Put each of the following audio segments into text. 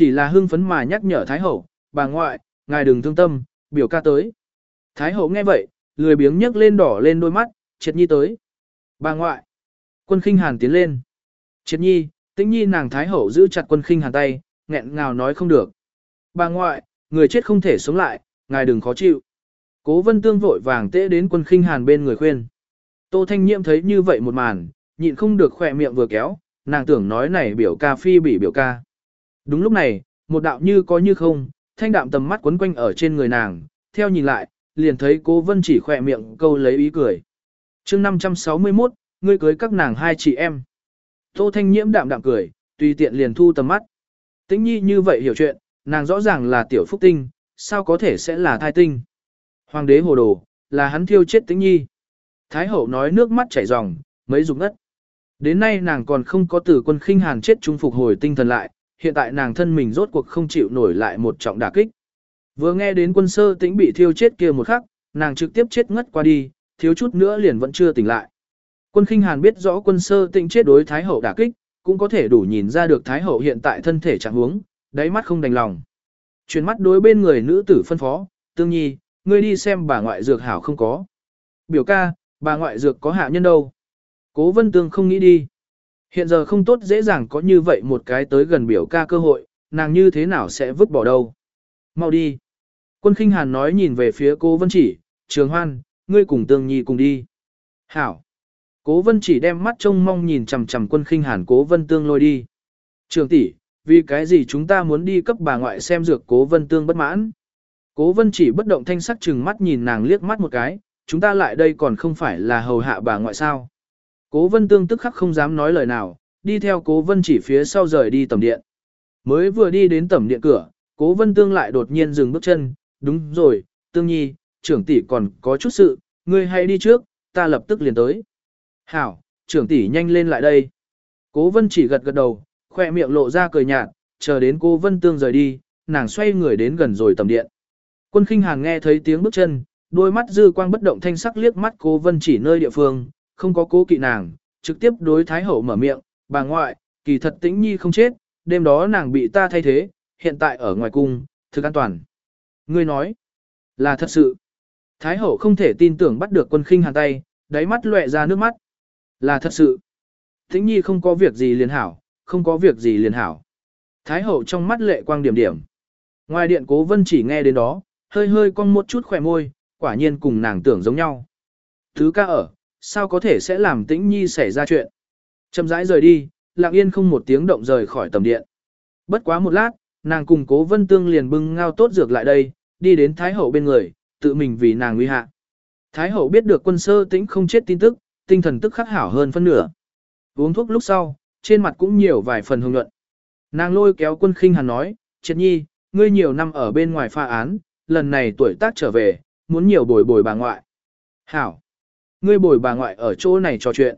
chỉ là hưng phấn mà nhắc nhở Thái Hậu, bà ngoại, ngài đừng thương tâm, biểu ca tới. Thái Hậu nghe vậy, lười biếng nhấc lên đỏ lên đôi mắt, triệt nhi tới. Bà ngoại, quân khinh hàn tiến lên. Triệt nhi, tĩnh nhi nàng Thái Hậu giữ chặt quân khinh hàn tay, nghẹn ngào nói không được. Bà ngoại, người chết không thể sống lại, ngài đừng khó chịu. Cố vân tương vội vàng tễ đến quân khinh hàn bên người khuyên. Tô Thanh Nhiệm thấy như vậy một màn, nhịn không được khỏe miệng vừa kéo, nàng tưởng nói này biểu ca phi bị biểu ca. Đúng lúc này, một đạo như có như không, thanh đạm tầm mắt quấn quanh ở trên người nàng, theo nhìn lại, liền thấy cố vân chỉ khỏe miệng câu lấy ý cười. chương 561, ngươi cưới các nàng hai chị em. Tô Thanh Nhiễm đạm đạm cười, tùy tiện liền thu tầm mắt. Tĩnh nhi như vậy hiểu chuyện, nàng rõ ràng là tiểu phúc tinh, sao có thể sẽ là thai tinh. Hoàng đế hồ đồ, là hắn thiêu chết tĩnh nhi. Thái hậu nói nước mắt chảy ròng, mấy rụng ngất. Đến nay nàng còn không có tử quân khinh hàn chết trung phục hồi tinh thần lại, hiện tại nàng thân mình rốt cuộc không chịu nổi lại một trọng đả kích. Vừa nghe đến quân sơ tĩnh bị thiêu chết kia một khắc, nàng trực tiếp chết ngất qua đi, thiếu chút nữa liền vẫn chưa tỉnh lại. Quân khinh hàn biết rõ quân sơ tĩnh chết đối Thái hậu đả kích, cũng có thể đủ nhìn ra được Thái hậu hiện tại thân thể trạng huống, đáy mắt không đành lòng. Chuyển mắt đối bên người nữ tử phân phó, tương nhi, ngươi đi xem bà ngoại dược hảo không có. Biểu ca, bà ngoại dược có hạ nhân đâu. Cố vân tương không nghĩ đi. Hiện giờ không tốt dễ dàng có như vậy một cái tới gần biểu ca cơ hội, nàng như thế nào sẽ vứt bỏ đâu. Mau đi. Quân khinh hàn nói nhìn về phía cố vân chỉ, trường hoan, ngươi cùng tương nhi cùng đi. Hảo. Cố vân chỉ đem mắt trông mong nhìn chằm chằm quân khinh hàn cố vân tương lôi đi. Trường tỷ, vì cái gì chúng ta muốn đi cấp bà ngoại xem dược cố vân tương bất mãn. Cố vân chỉ bất động thanh sắc chừng mắt nhìn nàng liếc mắt một cái, chúng ta lại đây còn không phải là hầu hạ bà ngoại sao. Cố vân tương tức khắc không dám nói lời nào, đi theo cố vân chỉ phía sau rời đi tầm điện. Mới vừa đi đến tầm điện cửa, cố vân tương lại đột nhiên dừng bước chân, đúng rồi, tương nhi, trưởng tỷ còn có chút sự, ngươi hãy đi trước, ta lập tức liền tới. Hảo, trưởng tỷ nhanh lên lại đây. Cố vân chỉ gật gật đầu, khoe miệng lộ ra cười nhạt, chờ đến cố vân tương rời đi, nàng xoay người đến gần rồi tầm điện. Quân khinh hàng nghe thấy tiếng bước chân, đôi mắt dư quang bất động thanh sắc liếc mắt cố vân chỉ nơi địa phương, không có cố kỵ nàng, trực tiếp đối thái hậu mở miệng, bà ngoại, kỳ thật tĩnh nhi không chết, đêm đó nàng bị ta thay thế, hiện tại ở ngoài cung, thực an toàn. Ngươi nói, là thật sự. Thái hậu không thể tin tưởng bắt được quân khinh hàn tay, đáy mắt lệ ra nước mắt. Là thật sự. Tĩnh nhi không có việc gì liền hảo, không có việc gì liền hảo. Thái hậu trong mắt lệ quang điểm điểm. Ngoài điện cố vân chỉ nghe đến đó, hơi hơi cong một chút khỏe môi, quả nhiên cùng nàng tưởng giống nhau. Thứ ca ở, sao có thể sẽ làm tĩnh nhi xảy ra chuyện. Chậm rãi rời đi, lặng yên không một tiếng động rời khỏi tầm điện. Bất quá một lát, nàng cùng cố vân tương liền bưng ngao tốt dược lại đây, đi đến Thái Hậu bên người, tự mình vì nàng nguy hạ. Thái Hậu biết được quân sơ tĩnh không chết tin tức, tinh thần tức khắc hảo hơn phân nửa. Uống thuốc lúc sau, trên mặt cũng nhiều vài phần hồng nhuận. Nàng lôi kéo quân khinh hàn nói, triệt nhi, ngươi nhiều năm ở bên ngoài pha án, lần này tuổi tác trở về, muốn nhiều bồi bồi bà ngoại. Hảo! Ngươi bồi bà ngoại ở chỗ này trò chuyện.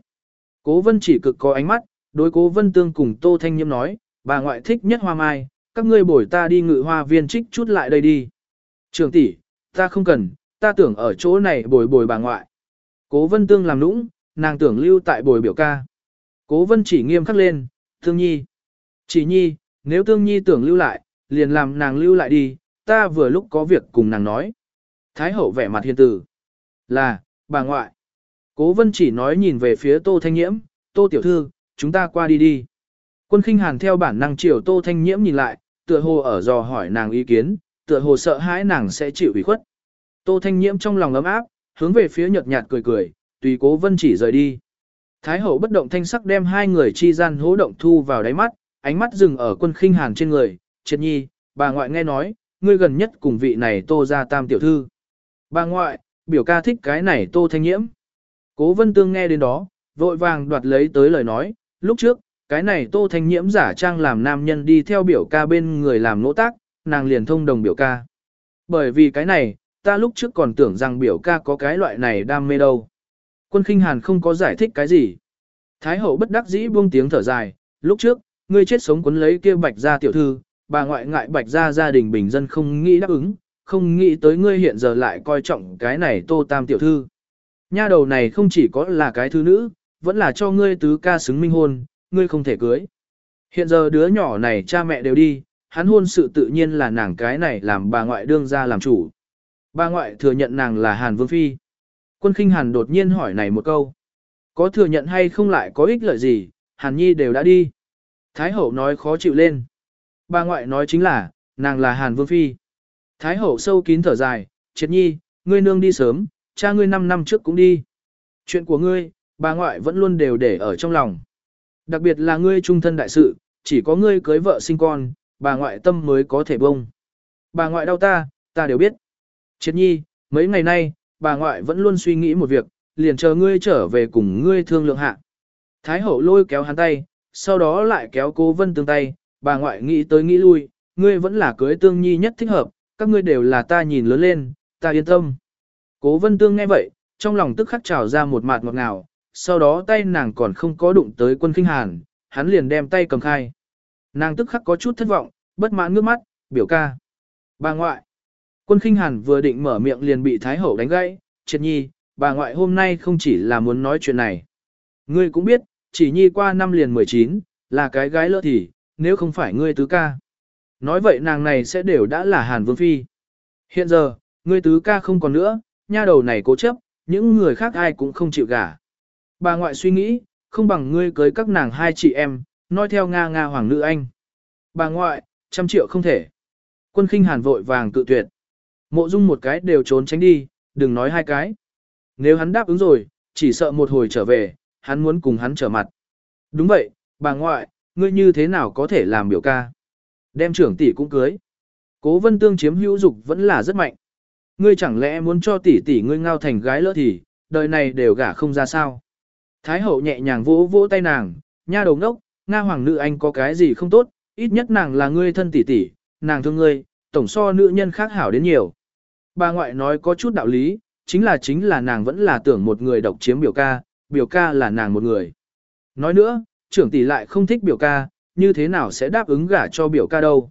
Cố vân chỉ cực có ánh mắt, đối cố vân tương cùng Tô Thanh Nhiễm nói, bà ngoại thích nhất hoa mai, các ngươi bồi ta đi ngự hoa viên trích chút lại đây đi. Trường tỷ, ta không cần, ta tưởng ở chỗ này bồi bồi bà ngoại. Cố vân tương làm nũng, nàng tưởng lưu tại bồi biểu ca. Cố vân chỉ nghiêm khắc lên, thương nhi. Chỉ nhi, nếu tương nhi tưởng lưu lại, liền làm nàng lưu lại đi, ta vừa lúc có việc cùng nàng nói. Thái hậu vẻ mặt hiền tử. Là, bà ngoại. Cố vân chỉ nói nhìn về phía tô thanh nhiễm, tô tiểu thư, chúng ta qua đi đi. Quân khinh hàn theo bản năng chiều tô thanh nhiễm nhìn lại, tựa hồ ở dò hỏi nàng ý kiến, tựa hồ sợ hãi nàng sẽ chịu ủy khuất. Tô thanh nhiễm trong lòng ấm áp, hướng về phía nhợt nhạt cười cười, tùy cố vân chỉ rời đi. Thái hậu bất động thanh sắc đem hai người chi gian hố động thu vào đáy mắt, ánh mắt dừng ở quân khinh hàn trên người, triệt nhi, bà ngoại nghe nói, ngươi gần nhất cùng vị này tô ra tam tiểu thư. Bà ngoại, biểu ca thích cái này tô thanh nhiễm. Cố vân tương nghe đến đó, vội vàng đoạt lấy tới lời nói, lúc trước, cái này tô thanh nhiễm giả trang làm nam nhân đi theo biểu ca bên người làm nỗ tác, nàng liền thông đồng biểu ca. Bởi vì cái này, ta lúc trước còn tưởng rằng biểu ca có cái loại này đam mê đâu. Quân khinh hàn không có giải thích cái gì. Thái hậu bất đắc dĩ buông tiếng thở dài, lúc trước, ngươi chết sống quấn lấy kia bạch gia tiểu thư, bà ngoại ngại bạch gia gia đình bình dân không nghĩ đáp ứng, không nghĩ tới ngươi hiện giờ lại coi trọng cái này tô tam tiểu thư. Nha đầu này không chỉ có là cái thứ nữ, vẫn là cho ngươi tứ ca xứng minh hôn, ngươi không thể cưới. Hiện giờ đứa nhỏ này cha mẹ đều đi, hắn hôn sự tự nhiên là nàng cái này làm bà ngoại đương ra làm chủ. Bà ngoại thừa nhận nàng là Hàn Vương Phi. Quân khinh Hàn đột nhiên hỏi này một câu. Có thừa nhận hay không lại có ích lợi gì, Hàn Nhi đều đã đi. Thái hậu nói khó chịu lên. Bà ngoại nói chính là, nàng là Hàn Vương Phi. Thái hậu sâu kín thở dài, triệt nhi, ngươi nương đi sớm, cha ngươi 5 năm trước cũng đi. Chuyện của ngươi, bà ngoại vẫn luôn đều để ở trong lòng. Đặc biệt là ngươi trung thân đại sự, chỉ có ngươi cưới vợ sinh con, bà ngoại tâm mới có thể bông. Bà ngoại đau ta, ta đều biết. Triệt nhi, mấy ngày nay, bà ngoại vẫn luôn suy nghĩ một việc, liền chờ ngươi trở về cùng ngươi thương lượng hạ. Thái hậu lôi kéo hắn tay, sau đó lại kéo cố vân tương tay, bà ngoại nghĩ tới nghĩ lui, ngươi vẫn là cưới tương nhi nhất thích hợp, các ngươi đều là ta nhìn lớn lên, ta yên tâm. Cố vân tương nghe vậy, trong lòng tức khắc trào ra một mạt ngọt ngào, sau đó tay nàng còn không có đụng tới quân kinh hàn, hắn liền đem tay cầm khai. Nàng tức khắc có chút thất vọng, bất mãn ngước mắt, biểu ca. Bà ngoại. Quân kinh hàn vừa định mở miệng liền bị Thái Hậu đánh gãy, triệt nhi, bà ngoại hôm nay không chỉ là muốn nói chuyện này. Ngươi cũng biết, chỉ nhi qua năm liền 19, là cái gái lỡ thì, nếu không phải ngươi tứ ca. Nói vậy nàng này sẽ đều đã là Hàn Vương Phi. Hiện giờ, ngươi tứ ca không còn nữa, nha đầu này cố chấp, những người khác ai cũng không chịu gả. Bà ngoại suy nghĩ, không bằng ngươi cưới các nàng hai chị em, nói theo Nga Nga hoàng nữ anh. Bà ngoại, trăm triệu không thể. Quân khinh hàn vội vàng cự tuyệt. Mộ dung một cái đều trốn tránh đi, đừng nói hai cái. Nếu hắn đáp ứng rồi, chỉ sợ một hồi trở về, hắn muốn cùng hắn trở mặt. Đúng vậy, bà ngoại, ngươi như thế nào có thể làm biểu ca? Đem trưởng tỷ cũng cưới. Cố vân tương chiếm hữu dục vẫn là rất mạnh. Ngươi chẳng lẽ muốn cho tỷ tỷ ngươi ngao thành gái lỡ thì, đời này đều gả không ra sao? Thái hậu nhẹ nhàng vỗ vỗ tay nàng, nha đầu ngốc, Nga hoàng nữ anh có cái gì không tốt, ít nhất nàng là ngươi thân tỷ tỷ, nàng thương ngươi, tổng so nữ nhân khác hảo đến nhiều. Bà ngoại nói có chút đạo lý, chính là chính là nàng vẫn là tưởng một người độc chiếm biểu ca, biểu ca là nàng một người. Nói nữa, trưởng tỷ lại không thích biểu ca, như thế nào sẽ đáp ứng gả cho biểu ca đâu.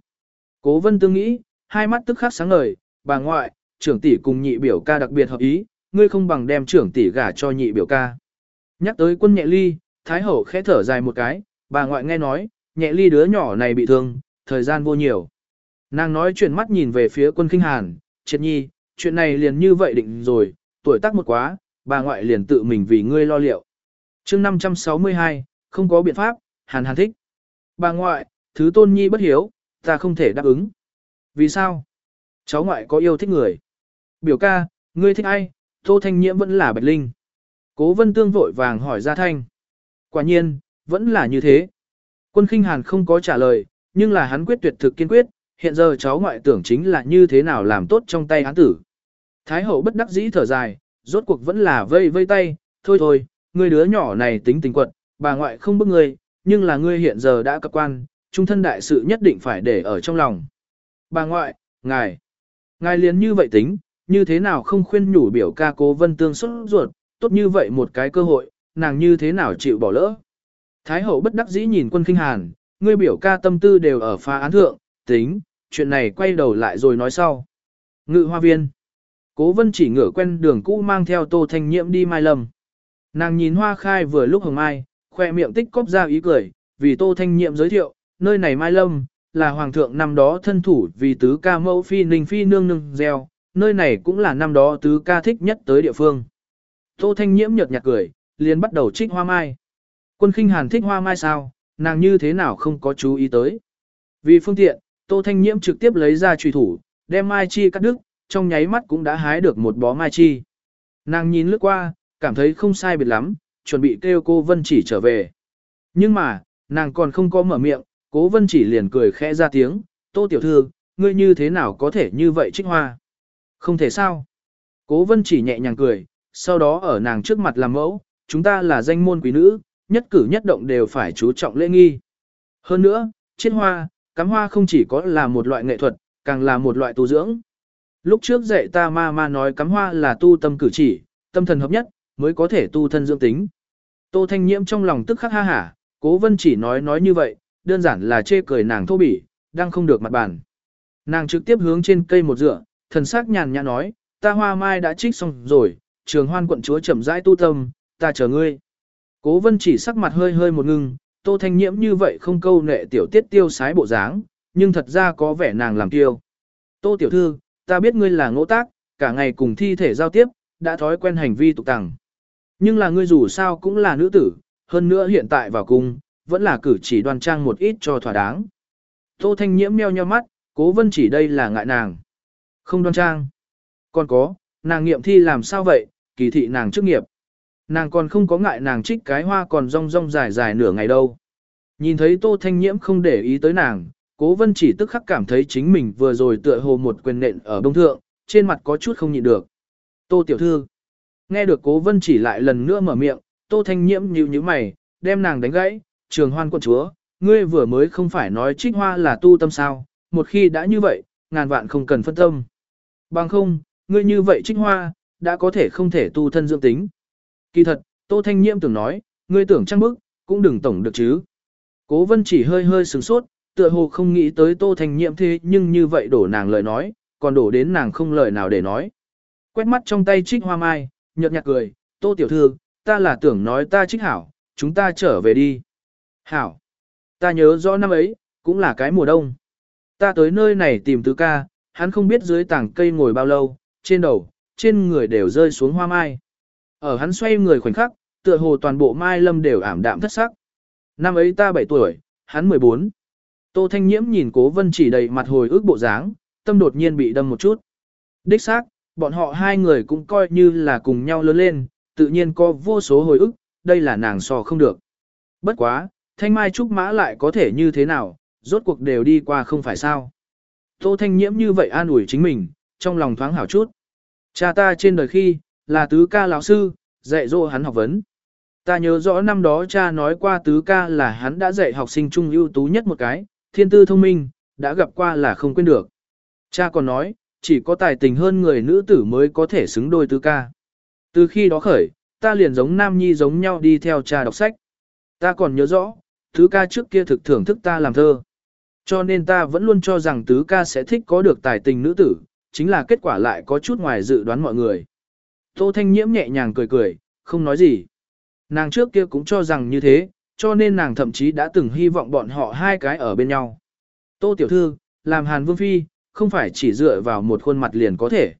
Cố vân tương nghĩ, hai mắt tức khắc sáng ngời, bà ngoại, trưởng tỷ cùng nhị biểu ca đặc biệt hợp ý, ngươi không bằng đem trưởng tỷ gả cho nhị biểu ca. Nhắc tới quân nhẹ ly, thái hậu khẽ thở dài một cái, bà ngoại nghe nói, nhẹ ly đứa nhỏ này bị thương, thời gian vô nhiều. Nàng nói chuyện mắt nhìn về phía quân kinh hàn, triệt nhi, chuyện này liền như vậy định rồi, tuổi tác một quá, bà ngoại liền tự mình vì ngươi lo liệu. chương 562, không có biện pháp, hàn hàn thích. Bà ngoại, thứ tôn nhi bất hiếu, ta không thể đáp ứng. Vì sao? Cháu ngoại có yêu thích người. Biểu ca, ngươi thích ai? Tô Thanh Nhiễm vẫn là Bạch Linh. Cố vân tương vội vàng hỏi ra thanh. Quả nhiên, vẫn là như thế. Quân khinh hàn không có trả lời, nhưng là hắn quyết tuyệt thực kiên quyết, hiện giờ cháu ngoại tưởng chính là như thế nào làm tốt trong tay án tử. Thái hậu bất đắc dĩ thở dài, rốt cuộc vẫn là vây vây tay, thôi thôi, người đứa nhỏ này tính tình quật, bà ngoại không bức ngươi, nhưng là ngươi hiện giờ đã cập quan, trung thân đại sự nhất định phải để ở trong lòng. Bà ngoại, ngài, ngài liền như vậy tính, như thế nào không khuyên nhủ biểu ca cố vân tương xuất ruột, tốt như vậy một cái cơ hội, nàng như thế nào chịu bỏ lỡ. Thái hậu bất đắc dĩ nhìn quân kinh hàn, ngươi biểu ca tâm tư đều ở phá án thượng, tính, chuyện này quay đầu lại rồi nói sau. Ngự hoa viên. Cố vân chỉ ngửa quen đường cũ mang theo tô thanh nhiễm đi mai lâm. Nàng nhìn hoa khai vừa lúc hồng mai, khoe miệng tích cóp ra ý cười, vì tô thanh nhiệm giới thiệu, nơi này mai lâm, là hoàng thượng năm đó thân thủ vì tứ ca mẫu phi ninh phi nương nương gieo, nơi này cũng là năm đó tứ ca thích nhất tới địa phương. Tô thanh nhiễm nhợt nhạt cười, liền bắt đầu trích hoa mai. Quân khinh hàn thích hoa mai sao, nàng như thế nào không có chú ý tới. Vì phương tiện, tô thanh nhiễm trực tiếp lấy ra trùy thủ, đem mai chi cắt đứt, trong nháy mắt cũng đã hái được một bó mai chi. Nàng nhìn lướt qua, cảm thấy không sai biệt lắm, chuẩn bị kêu cô Vân chỉ trở về. Nhưng mà, nàng còn không có mở miệng, cố Vân chỉ liền cười khẽ ra tiếng, tô tiểu thư, ngươi như thế nào có thể như vậy trích hoa? Không thể sao? Cố Vân chỉ nhẹ nhàng cười, sau đó ở nàng trước mặt làm mẫu, chúng ta là danh môn quý nữ, nhất cử nhất động đều phải chú trọng lễ nghi. Hơn nữa, chiết hoa, cắm hoa không chỉ có là một loại nghệ thuật, càng là một loại tu dưỡng. Lúc trước dạy ta ma ma nói cắm hoa là tu tâm cử chỉ, tâm thần hợp nhất, mới có thể tu thân dưỡng tính. Tô Thanh Nhiễm trong lòng tức khắc ha hả, cố vân chỉ nói nói như vậy, đơn giản là chê cười nàng thô bỉ, đang không được mặt bàn. Nàng trực tiếp hướng trên cây một dựa, thần sắc nhàn nhã nói, ta hoa mai đã trích xong rồi, trường hoan quận chúa chậm rãi tu tâm, ta chờ ngươi. Cố vân chỉ sắc mặt hơi hơi một ngưng, tô thanh nhiễm như vậy không câu nệ tiểu tiết tiêu sái bộ dáng, nhưng thật ra có vẻ nàng làm tiêu. Tô tiểu thư, ta biết ngươi là ngỗ tác, cả ngày cùng thi thể giao tiếp, đã thói quen hành vi tục tằng. Nhưng là ngươi dù sao cũng là nữ tử, hơn nữa hiện tại vào cung, vẫn là cử chỉ đoan trang một ít cho thỏa đáng. Tô Thanh Nhiễm meo nheo mắt, cố vân chỉ đây là ngại nàng. Không đoan trang. Còn có, nàng nghiệm thi làm sao vậy, kỳ thị nàng chức nghiệp. Nàng còn không có ngại nàng trích cái hoa còn rong rong dài dài nửa ngày đâu. Nhìn thấy Tô Thanh Nhiễm không để ý tới nàng, cố vân chỉ tức khắc cảm thấy chính mình vừa rồi tựa hồ một quyền nện ở đông thượng, trên mặt có chút không nhịn được. Tô tiểu thư. Nghe được cố vân chỉ lại lần nữa mở miệng, Tô Thanh Nhiễm nhíu nhíu mày, đem nàng đánh gãy, trường hoan quận chúa, ngươi vừa mới không phải nói trích hoa là tu tâm sao, một khi đã như vậy, ngàn vạn không cần phân tâm. Bằng không, ngươi như vậy trích hoa, đã có thể không thể tu thân dưỡng tính. Kỳ thật, Tô Thanh Nhiễm tưởng nói, ngươi tưởng trăng bức, cũng đừng tổng được chứ. Cố vân chỉ hơi hơi sửng sốt, tựa hồ không nghĩ tới Tô Thanh Nhiễm thế nhưng như vậy đổ nàng lời nói, còn đổ đến nàng không lời nào để nói. Quét mắt trong tay trích hoa mai, nhợt nhạt cười, Tô Tiểu Thư, ta là tưởng nói ta trích hảo, chúng ta trở về đi. Hảo, ta nhớ rõ năm ấy, cũng là cái mùa đông. Ta tới nơi này tìm tứ ca, hắn không biết dưới tảng cây ngồi bao lâu, trên đầu, trên người đều rơi xuống hoa mai. Ở hắn xoay người khoảnh khắc, tựa hồ toàn bộ mai lâm đều ảm đạm thất sắc. Năm ấy ta 7 tuổi, hắn 14. Tô Thanh Nhiễm nhìn cố vân chỉ đầy mặt hồi ức bộ dáng, tâm đột nhiên bị đâm một chút. Đích xác, bọn họ hai người cũng coi như là cùng nhau lớn lên, tự nhiên có vô số hồi ức, đây là nàng so không được. Bất quá, thanh mai trúc mã lại có thể như thế nào, rốt cuộc đều đi qua không phải sao. Tô Thanh Nhiễm như vậy an ủi chính mình, trong lòng thoáng hảo chút. Cha ta trên đời khi, là tứ ca lão sư, dạy dỗ hắn học vấn. Ta nhớ rõ năm đó cha nói qua tứ ca là hắn đã dạy học sinh trung ưu tú nhất một cái, thiên tư thông minh, đã gặp qua là không quên được. Cha còn nói, chỉ có tài tình hơn người nữ tử mới có thể xứng đôi tứ ca. Từ khi đó khởi, ta liền giống nam nhi giống nhau đi theo cha đọc sách. Ta còn nhớ rõ, tứ ca trước kia thực thưởng thức ta làm thơ. Cho nên ta vẫn luôn cho rằng tứ ca sẽ thích có được tài tình nữ tử, chính là kết quả lại có chút ngoài dự đoán mọi người. Tô Thanh Nhiễm nhẹ nhàng cười cười, không nói gì. Nàng trước kia cũng cho rằng như thế, cho nên nàng thậm chí đã từng hy vọng bọn họ hai cái ở bên nhau. Tô Tiểu Thư, làm Hàn Vương Phi, không phải chỉ dựa vào một khuôn mặt liền có thể.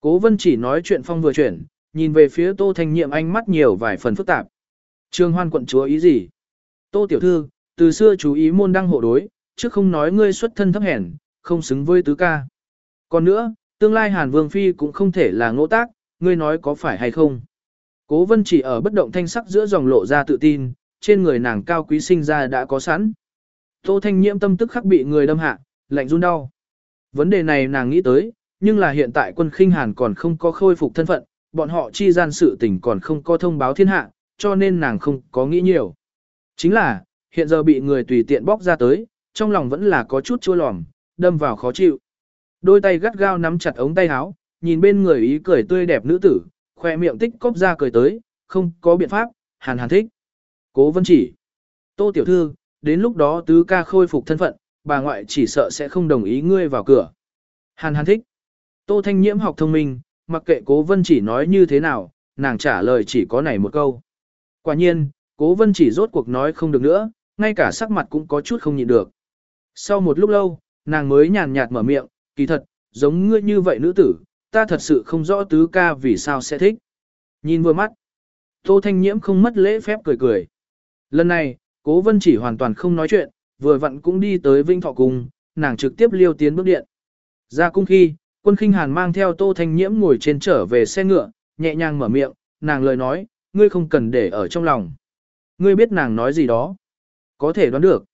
Cố Vân chỉ nói chuyện phong vừa chuyển, nhìn về phía Tô Thanh Nhiệm ánh mắt nhiều vài phần phức tạp. Trương Hoan quận chúa ý gì? Tô Tiểu Thư, từ xưa chú ý môn đăng hộ đối, chứ không nói ngươi xuất thân thấp hèn, không xứng với tứ ca. Còn nữa, tương lai Hàn Vương Phi cũng không thể là ngỗ tác, ngươi nói có phải hay không? Cố vân chỉ ở bất động thanh sắc giữa dòng lộ ra tự tin, trên người nàng cao quý sinh ra đã có sẵn. Tô thanh nhiễm tâm tức khắc bị người đâm hạ, lạnh run đau. Vấn đề này nàng nghĩ tới, nhưng là hiện tại quân khinh hàn còn không có khôi phục thân phận, bọn họ chi gian sự tình còn không có thông báo thiên hạ, cho nên nàng không có nghĩ nhiều. Chính là, hiện giờ bị người tùy tiện bóc ra tới, trong lòng vẫn là có chút chua lòm, đâm vào khó chịu. Đôi tay gắt gao nắm chặt ống tay áo, nhìn bên người ý cười tươi đẹp nữ tử, khoe miệng tích cóp ra cười tới, không có biện pháp, hàn hàn thích. Cố vân chỉ. Tô tiểu thư, đến lúc đó tứ ca khôi phục thân phận, bà ngoại chỉ sợ sẽ không đồng ý ngươi vào cửa. Hàn hàn thích. Tô thanh nhiễm học thông minh, mặc kệ cố vân chỉ nói như thế nào, nàng trả lời chỉ có này một câu. Quả nhiên, cố vân chỉ rốt cuộc nói không được nữa, ngay cả sắc mặt cũng có chút không nhịn được. Sau một lúc lâu, nàng mới nhàn nhạt mở miệng, kỳ thật, giống ngươi như vậy nữ tử, ta thật sự không rõ tứ ca vì sao sẽ thích. Nhìn vừa mắt, Tô Thanh Nhiễm không mất lễ phép cười cười. Lần này, Cố Vân chỉ hoàn toàn không nói chuyện, vừa vặn cũng đi tới Vinh Thọ Cung, nàng trực tiếp liêu tiến bước điện. Ra cung khi, quân khinh hàn mang theo Tô Thanh Nhiễm ngồi trên trở về xe ngựa, nhẹ nhàng mở miệng, nàng lời nói, ngươi không cần để ở trong lòng. Ngươi biết nàng nói gì đó. Có thể đoán được.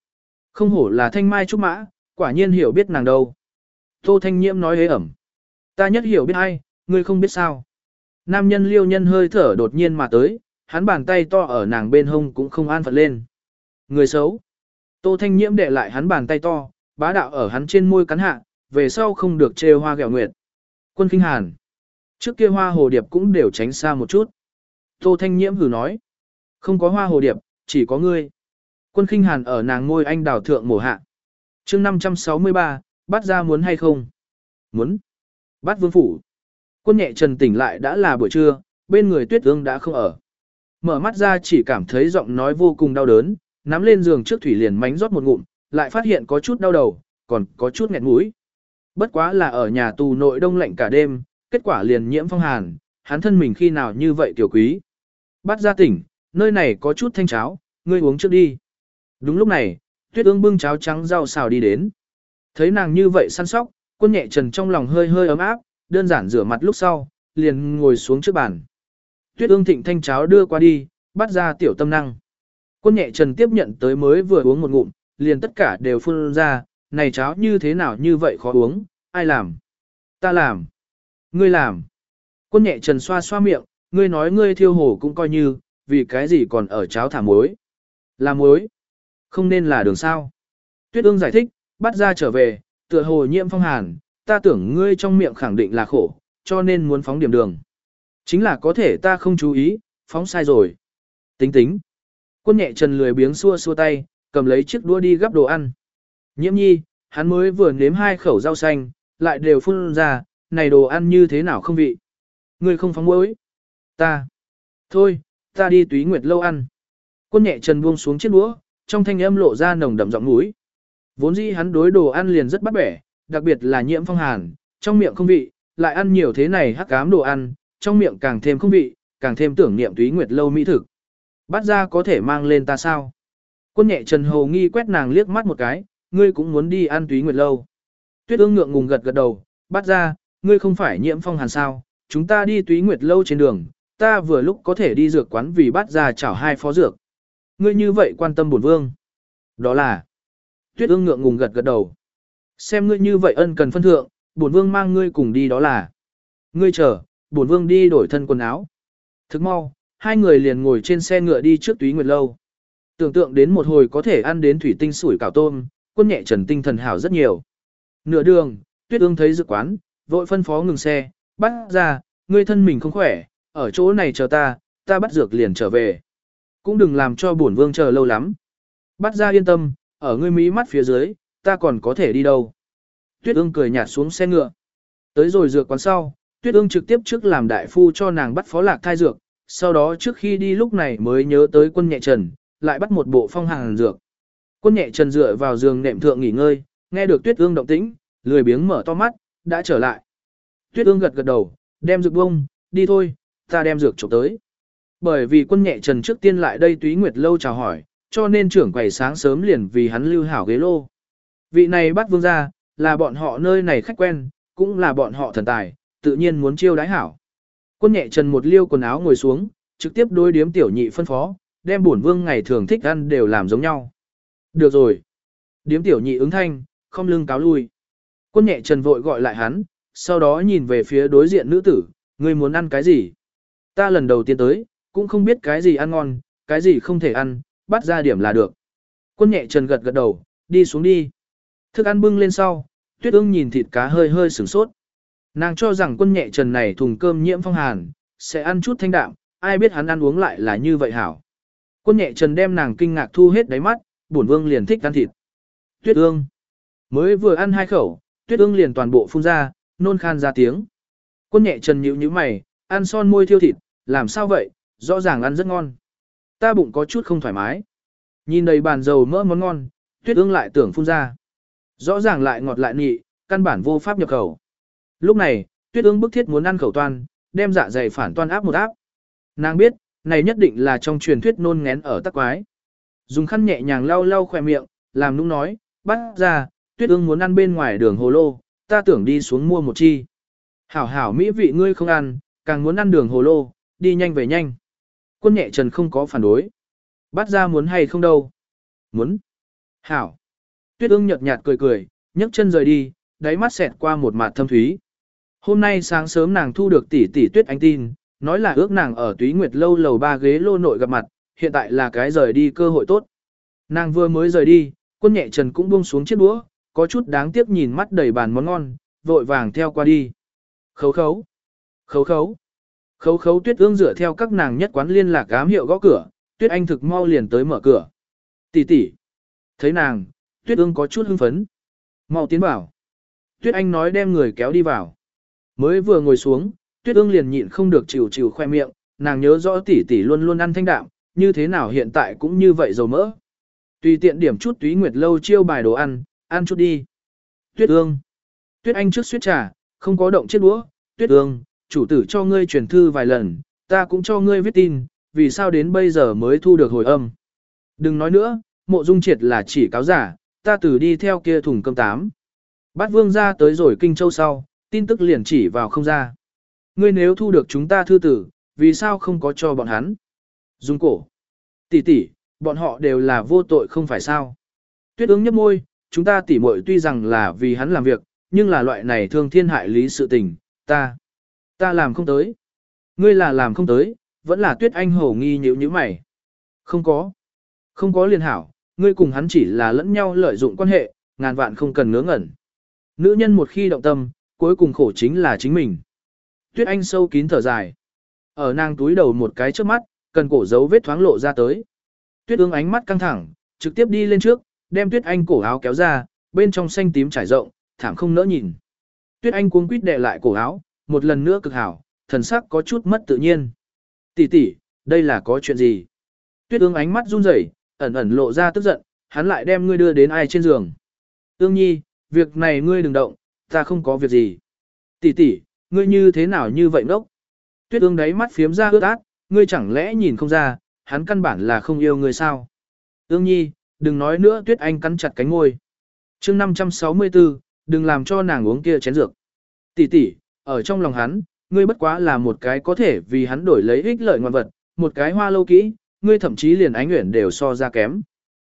Không hổ là thanh mai trúc mã, quả nhiên hiểu biết nàng đâu. Tô Thanh Nhiễm nói hế ẩm. Ta nhất hiểu biết ai, ngươi không biết sao. Nam nhân liêu nhân hơi thở đột nhiên mà tới, hắn bàn tay to ở nàng bên hông cũng không an phận lên. Người xấu. Tô Thanh Nhiễm để lại hắn bàn tay to, bá đạo ở hắn trên môi cắn hạ, về sau không được trêu hoa gẹo nguyệt. Quân kinh hàn. Trước kia hoa hồ điệp cũng đều tránh xa một chút. Tô Thanh Nhiễm hử nói. Không có hoa hồ điệp, chỉ có ngươi. Quân kinh hàn ở nàng ngôi anh đào thượng mổ hạ. chương 563, bắt ra muốn hay không? Muốn. Bắt vương phủ. Quân nhẹ trần tỉnh lại đã là buổi trưa, bên người tuyết ương đã không ở. Mở mắt ra chỉ cảm thấy giọng nói vô cùng đau đớn, nắm lên giường trước thủy liền mánh rót một ngụm, lại phát hiện có chút đau đầu, còn có chút nghẹt mũi. Bất quá là ở nhà tù nội đông lạnh cả đêm, kết quả liền nhiễm phong hàn, hắn thân mình khi nào như vậy tiểu quý. Bắt ra tỉnh, nơi này có chút thanh cháo, ngươi uống trước đi. Đúng lúc này, tuyết ương bưng cháo trắng rau xào đi đến. Thấy nàng như vậy săn sóc, quân nhẹ trần trong lòng hơi hơi ấm áp, đơn giản rửa mặt lúc sau, liền ngồi xuống trước bàn. Tuyết ương thịnh thanh cháo đưa qua đi, bắt ra tiểu tâm năng. Quân nhẹ trần tiếp nhận tới mới vừa uống một ngụm, liền tất cả đều phun ra, này cháo như thế nào như vậy khó uống, ai làm? Ta làm. Ngươi làm. Quân nhẹ trần xoa xoa miệng, ngươi nói ngươi thiêu hổ cũng coi như, vì cái gì còn ở cháo thả muối. Là muối. Không nên là đường sao. Tuyết ương giải thích, bắt ra trở về, tựa hồ nhiễm phong hàn, ta tưởng ngươi trong miệng khẳng định là khổ, cho nên muốn phóng điểm đường. Chính là có thể ta không chú ý, phóng sai rồi. Tính tính. Quân nhẹ trần lười biếng xua xua tay, cầm lấy chiếc đũa đi gắp đồ ăn. Nhiễm nhi, hắn mới vừa nếm hai khẩu rau xanh, lại đều phun ra, này đồ ăn như thế nào không vị. Ngươi không phóng muối. Ta. Thôi, ta đi túy nguyệt lâu ăn. Quân nhẹ trần buông xuống chiếc đũa, trong thanh âm lộ ra nồng đậm giọng mũi. Vốn dĩ hắn đối đồ ăn liền rất bắt bẻ, đặc biệt là nhiễm phong hàn, trong miệng không vị, lại ăn nhiều thế này hắc cám đồ ăn, trong miệng càng thêm không vị, càng thêm tưởng niệm túy nguyệt lâu mỹ thực. Bắt ra có thể mang lên ta sao? Quân nhẹ Trần Hồ nghi quét nàng liếc mắt một cái, ngươi cũng muốn đi ăn túy nguyệt lâu. Tuyết ương ngượng ngùng gật gật đầu, bắt ra, ngươi không phải nhiễm phong hàn sao, chúng ta đi túy nguyệt lâu trên đường, ta vừa lúc có thể đi dược quán vì bắt ra chảo hai phó dược. Ngươi như vậy quan tâm bổn vương. Đó là, tuyết ương ngượng ngùng gật gật đầu. Xem ngươi như vậy ân cần phân thượng, bổn vương mang ngươi cùng đi đó là. Ngươi chờ, bổn vương đi đổi thân quần áo. Thức mau, hai người liền ngồi trên xe ngựa đi trước túy nguyệt lâu. Tưởng tượng đến một hồi có thể ăn đến thủy tinh sủi cảo tôm, quân nhẹ trần tinh thần hảo rất nhiều. Nửa đường, tuyết ương thấy dự quán, vội phân phó ngừng xe, bắt ra, ngươi thân mình không khỏe, ở chỗ này chờ ta, ta bắt dược liền trở về. Cũng đừng làm cho bổn vương chờ lâu lắm. Bắt ra yên tâm, ở ngươi mỹ mắt phía dưới, ta còn có thể đi đâu. Tuyết ương cười nhạt xuống xe ngựa. Tới rồi dược quán sau, Tuyết ương trực tiếp trước làm đại phu cho nàng bắt phó lạc thai dược, sau đó trước khi đi lúc này mới nhớ tới quân nhẹ trần, lại bắt một bộ phong hàng dược. Quân nhẹ trần dựa vào giường nệm thượng nghỉ ngơi, nghe được tuyết ương động tĩnh, lười biếng mở to mắt, đã trở lại. Tuyết ương gật gật đầu, đem dược bông, đi thôi, ta đem dược chụp tới. Bởi vì quân nhẹ trần trước tiên lại đây túy nguyệt lâu chào hỏi, cho nên trưởng quầy sáng sớm liền vì hắn lưu hảo ghế lô. Vị này bắt vương ra, là bọn họ nơi này khách quen, cũng là bọn họ thần tài, tự nhiên muốn chiêu đái hảo. Quân nhẹ trần một liêu quần áo ngồi xuống, trực tiếp đối điếm tiểu nhị phân phó, đem bổn vương ngày thường thích ăn đều làm giống nhau. Được rồi. Điếm tiểu nhị ứng thanh, không lưng cáo lui. Quân nhẹ trần vội gọi lại hắn, sau đó nhìn về phía đối diện nữ tử, ngươi muốn ăn cái gì? Ta lần đầu tiên tới, cũng không biết cái gì ăn ngon, cái gì không thể ăn, bắt ra điểm là được. Quân nhẹ trần gật gật đầu, đi xuống đi. Thức ăn bưng lên sau, tuyết ương nhìn thịt cá hơi hơi sửng sốt. Nàng cho rằng quân nhẹ trần này thùng cơm nhiễm phong hàn, sẽ ăn chút thanh đạm, ai biết hắn ăn uống lại là như vậy hảo. Quân nhẹ trần đem nàng kinh ngạc thu hết đáy mắt, bổn vương liền thích ăn thịt. Tuyết ương. Mới vừa ăn hai khẩu, tuyết ương liền toàn bộ phun ra, nôn khan ra tiếng. Quân nhẹ trần nhíu nhíu mày, ăn son môi thiêu thịt, làm sao vậy, rõ ràng ăn rất ngon. Ta bụng có chút không thoải mái. Nhìn đầy bàn dầu mỡ món ngon, tuyết ương lại tưởng phun ra. Rõ ràng lại ngọt lại nị, căn bản vô pháp nhập khẩu. Lúc này, tuyết ương bức thiết muốn ăn khẩu toan, đem dạ dày phản toan áp một áp. Nàng biết, này nhất định là trong truyền thuyết nôn ngén ở tắc quái. Dùng khăn nhẹ nhàng lau lau khỏe miệng, làm nũng nói, bắt ra, tuyết ương muốn ăn bên ngoài đường hồ lô, ta tưởng đi xuống mua một chi. Hảo hảo mỹ vị ngươi không ăn, càng muốn ăn đường hồ lô, đi nhanh về nhanh. Quân nhẹ trần không có phản đối. Bắt ra muốn hay không đâu. Muốn. Hảo. Tuyết ương nhợt nhạt cười cười, nhấc chân rời đi, đáy mắt xẹt qua một mặt thâm thúy. Hôm nay sáng sớm nàng thu được tỷ tỷ tuyết anh tin, nói là ước nàng ở túy nguyệt lâu lầu ba ghế lô nội gặp mặt, hiện tại là cái rời đi cơ hội tốt. Nàng vừa mới rời đi, quân nhẹ trần cũng buông xuống chiếc đũa, có chút đáng tiếc nhìn mắt đầy bàn món ngon, vội vàng theo qua đi. Khấu khấu, khấu khấu, khấu khấu tuyết ương dựa theo các nàng nhất quán liên lạc ám hiệu gõ cửa, tuyết anh thực mau liền tới mở cửa. Tỷ tỷ, thấy nàng, tuyết ương có chút hưng phấn. Mau tiến vào. Tuyết anh nói đem người kéo đi vào. Mới vừa ngồi xuống, tuyết ương liền nhịn không được chịu chịu khoe miệng, nàng nhớ rõ tỷ tỷ luôn luôn ăn thanh đạm, như thế nào hiện tại cũng như vậy dầu mỡ. Tùy tiện điểm chút túy nguyệt lâu chiêu bài đồ ăn, ăn chút đi. Tuyết ương. Tuyết anh trước suyết trà, không có động chiếc đũa. Tuyết ương, chủ tử cho ngươi truyền thư vài lần, ta cũng cho ngươi viết tin, vì sao đến bây giờ mới thu được hồi âm. Đừng nói nữa, mộ dung triệt là chỉ cáo giả, ta từ đi theo kia thùng cơm tám. Bát vương ra tới rồi kinh châu sau, tin tức liền chỉ vào không ra. Ngươi nếu thu được chúng ta thư tử, vì sao không có cho bọn hắn? Dung cổ. Tỷ tỷ, bọn họ đều là vô tội không phải sao? Tuyết ứng nhấp môi, chúng ta tỉ muội tuy rằng là vì hắn làm việc, nhưng là loại này thương thiên hại lý sự tình, ta, ta làm không tới. Ngươi là làm không tới, vẫn là tuyết anh hổ nghi nhữ như mày. Không có. Không có liên hảo, ngươi cùng hắn chỉ là lẫn nhau lợi dụng quan hệ, ngàn vạn không cần ngớ ngẩn. Nữ nhân một khi động tâm, cuối cùng khổ chính là chính mình. Tuyết Anh sâu kín thở dài. Ở nàng túi đầu một cái trước mắt, cần cổ dấu vết thoáng lộ ra tới. Tuyết ương ánh mắt căng thẳng, trực tiếp đi lên trước, đem Tuyết Anh cổ áo kéo ra, bên trong xanh tím trải rộng, thảm không nỡ nhìn. Tuyết Anh cuống quýt đè lại cổ áo, một lần nữa cực hảo, thần sắc có chút mất tự nhiên. Tỷ tỷ, đây là có chuyện gì? Tuyết ương ánh mắt run rẩy, ẩn ẩn lộ ra tức giận, hắn lại đem ngươi đưa đến ai trên giường. Ương nhi, việc này ngươi đừng động, ta không có việc gì. Tỷ tỷ, ngươi như thế nào như vậy ngốc? Tuyết ương đáy mắt phiếm ra ướt át, ngươi chẳng lẽ nhìn không ra, hắn căn bản là không yêu ngươi sao? Ương nhi, đừng nói nữa Tuyết Anh cắn chặt cánh ngôi. chương 564, đừng làm cho nàng uống kia chén dược. Tỷ tỷ, ở trong lòng hắn, ngươi bất quá là một cái có thể vì hắn đổi lấy ích lợi ngoan vật, một cái hoa lâu kỹ, ngươi thậm chí liền ánh nguyện đều so ra kém.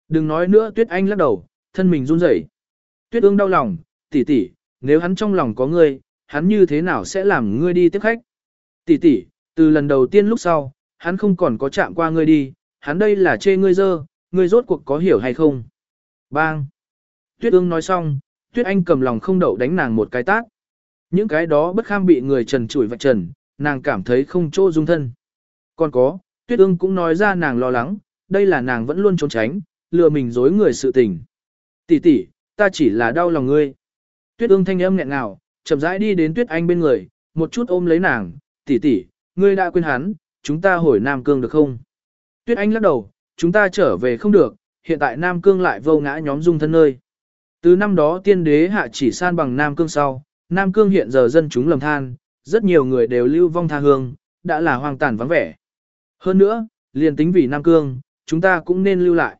Đừng nói nữa Tuyết Anh lắc đầu, thân mình run rẩy. Tuyết ương đau lòng, tỷ tỷ, nếu hắn trong lòng có ngươi, hắn như thế nào sẽ làm ngươi đi tiếp khách? Tỷ tỷ, từ lần đầu tiên lúc sau, hắn không còn có chạm qua ngươi đi, hắn đây là chê ngươi dơ, ngươi rốt cuộc có hiểu hay không? Bang! Tuyết ương nói xong, Tuyết Anh cầm lòng không đậu đánh nàng một cái tát. Những cái đó bất kham bị người trần chủi vạch trần, nàng cảm thấy không chỗ dung thân. Còn có, Tuyết ương cũng nói ra nàng lo lắng, đây là nàng vẫn luôn trốn tránh, lừa mình dối người sự tình. Tỷ tỷ, ta chỉ là đau lòng ngươi. Tuyết ương thanh âm nghẹn ngào, chậm rãi đi đến Tuyết Anh bên người, một chút ôm lấy nàng, tỷ tỷ, ngươi đã quên hắn, chúng ta hồi Nam Cương được không? Tuyết Anh lắc đầu, chúng ta trở về không được, hiện tại Nam Cương lại vô ngã nhóm dung thân nơi. Từ năm đó tiên đế hạ chỉ san bằng Nam Cương sau, Nam Cương hiện giờ dân chúng lầm than, rất nhiều người đều lưu vong tha hương, đã là hoang tàn vắng vẻ. Hơn nữa, liền tính vì Nam Cương, chúng ta cũng nên lưu lại.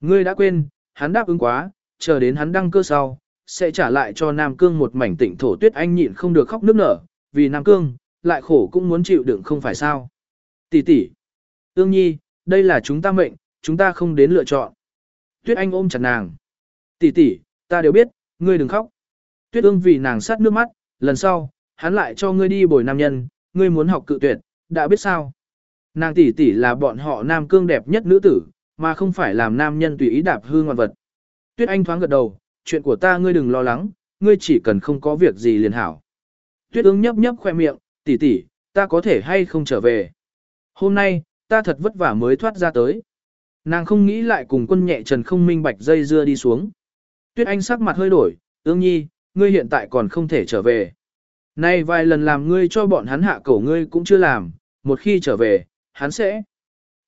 Ngươi đã quên, hắn đáp ứng quá, chờ đến hắn đăng cơ sau, sẽ trả lại cho Nam Cương một mảnh tỉnh thổ tuyết anh nhịn không được khóc nức nở, vì Nam Cương, lại khổ cũng muốn chịu đựng không phải sao. Tỷ tỷ, ương nhi, đây là chúng ta mệnh, chúng ta không đến lựa chọn. Tuyết anh ôm chặt nàng. Tỷ tỷ, ta đều biết, ngươi đừng khóc. Tuyết ương vì nàng sát nước mắt, lần sau, hắn lại cho ngươi đi bồi nam nhân, ngươi muốn học cự tuyệt, đã biết sao. Nàng tỷ tỷ là bọn họ Nam Cương đẹp nhất nữ tử, mà không phải làm nam nhân tùy ý đạp hư ngoạn vật. Tuyết Anh thoáng gật đầu, chuyện của ta ngươi đừng lo lắng, ngươi chỉ cần không có việc gì liền hảo. Tuyết ương nhấp nhấp khoe miệng, tỷ tỷ, ta có thể hay không trở về. Hôm nay, ta thật vất vả mới thoát ra tới. Nàng không nghĩ lại cùng quân nhẹ trần không minh bạch dây dưa đi xuống. Tuyết Anh sắc mặt hơi đổi, ương nhi, ngươi hiện tại còn không thể trở về. Nay vài lần làm ngươi cho bọn hắn hạ cổ ngươi cũng chưa làm, một khi trở về, hắn sẽ,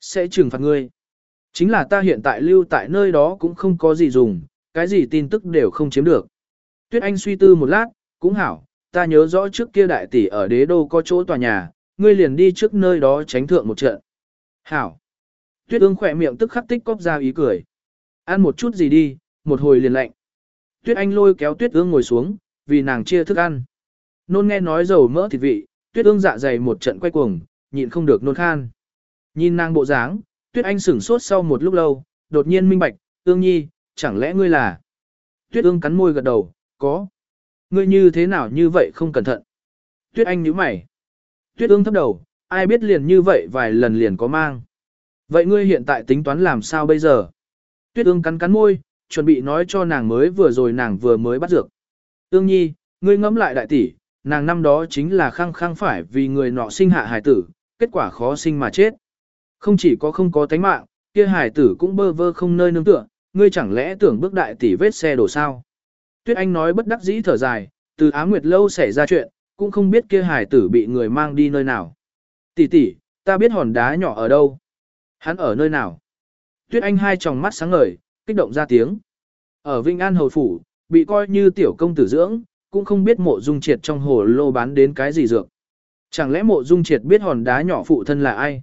sẽ trừng phạt ngươi. Chính là ta hiện tại lưu tại nơi đó cũng không có gì dùng, cái gì tin tức đều không chiếm được. Tuyết Anh suy tư một lát, cũng hảo, ta nhớ rõ trước kia đại tỷ ở đế đô có chỗ tòa nhà, ngươi liền đi trước nơi đó tránh thượng một trận. Hảo. Tuyết ương khỏe miệng tức khắc tích cóp ra ý cười. Ăn một chút gì đi, một hồi liền lạnh. Tuyết Anh lôi kéo Tuyết ương ngồi xuống, vì nàng chia thức ăn. Nôn nghe nói dầu mỡ thịt vị, Tuyết ương dạ dày một trận quay cuồng, nhịn không được nôn khan. Nhìn nàng bộ dáng, Tuyết Anh sửng sốt sau một lúc lâu, đột nhiên minh bạch, ương nhi, chẳng lẽ ngươi là... Tuyết ương cắn môi gật đầu, có. Ngươi như thế nào như vậy không cẩn thận. Tuyết Anh nhíu mày. Tuyết ương thấp đầu, ai biết liền như vậy vài lần liền có mang. Vậy ngươi hiện tại tính toán làm sao bây giờ? Tuyết ương cắn cắn môi, chuẩn bị nói cho nàng mới vừa rồi nàng vừa mới bắt dược. Ương nhi, ngươi ngẫm lại đại tỷ, nàng năm đó chính là khăng khăng phải vì người nọ sinh hạ hài tử, kết quả khó sinh mà chết. Không chỉ có không có tánh mạng, kia hài tử cũng bơ vơ không nơi nương tựa, ngươi chẳng lẽ tưởng bước đại tỷ vết xe đổ sao? Tuyết Anh nói bất đắc dĩ thở dài, từ Á Nguyệt lâu xảy ra chuyện, cũng không biết kia hài tử bị người mang đi nơi nào. Tỷ tỷ, ta biết hòn đá nhỏ ở đâu. Hắn ở nơi nào? Tuyết Anh hai tròng mắt sáng ngời, kích động ra tiếng. Ở Vinh An Hầu Phủ, bị coi như tiểu công tử dưỡng, cũng không biết mộ dung triệt trong hồ lô bán đến cái gì dược. Chẳng lẽ mộ dung triệt biết hòn đá nhỏ phụ thân là ai?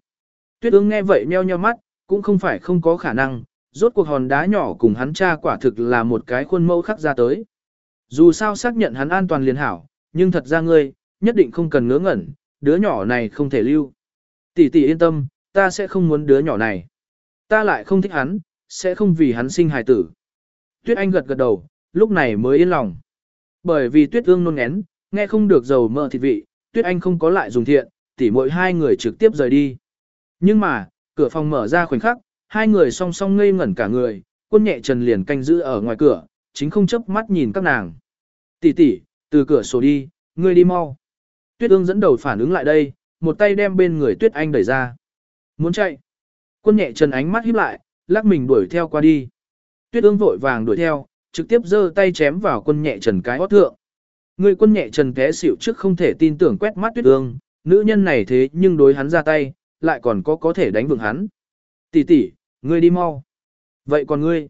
Tuyết ương nghe vậy meo nheo mắt, cũng không phải không có khả năng, rốt cuộc hòn đá nhỏ cùng hắn cha quả thực là một cái khuôn mẫu khắc ra tới. Dù sao xác nhận hắn an toàn liền hảo, nhưng thật ra ngươi, nhất định không cần ngớ ngẩn, đứa nhỏ này không thể lưu. Tỷ tỷ yên tâm, ta sẽ không muốn đứa nhỏ này. Ta lại không thích hắn, sẽ không vì hắn sinh hài tử. Tuyết Anh gật gật đầu, lúc này mới yên lòng. Bởi vì Tuyết Ương nôn ngén, nghe không được dầu mỡ thịt vị, Tuyết Anh không có lại dùng thiện, tỉ mỗi hai người trực tiếp rời đi. Nhưng mà, cửa phòng mở ra khoảnh khắc, hai người song song ngây ngẩn cả người, quân nhẹ trần liền canh giữ ở ngoài cửa, chính không chấp mắt nhìn các nàng. Tỷ tỷ, từ cửa sổ đi, ngươi đi mau. Tuyết ương dẫn đầu phản ứng lại đây, một tay đem bên người Tuyết Anh đẩy ra. Muốn chạy. Quân nhẹ trần ánh mắt híp lại, lắc mình đuổi theo qua đi. Tuyết ương vội vàng đuổi theo, trực tiếp giơ tay chém vào quân nhẹ trần cái hót thượng. Người quân nhẹ trần té xỉu trước không thể tin tưởng quét mắt Tuyết ương, nữ nhân này thế nhưng đối hắn ra tay, lại còn có có thể đánh vượng hắn. Tỷ tỷ, ngươi đi mau. Vậy còn ngươi?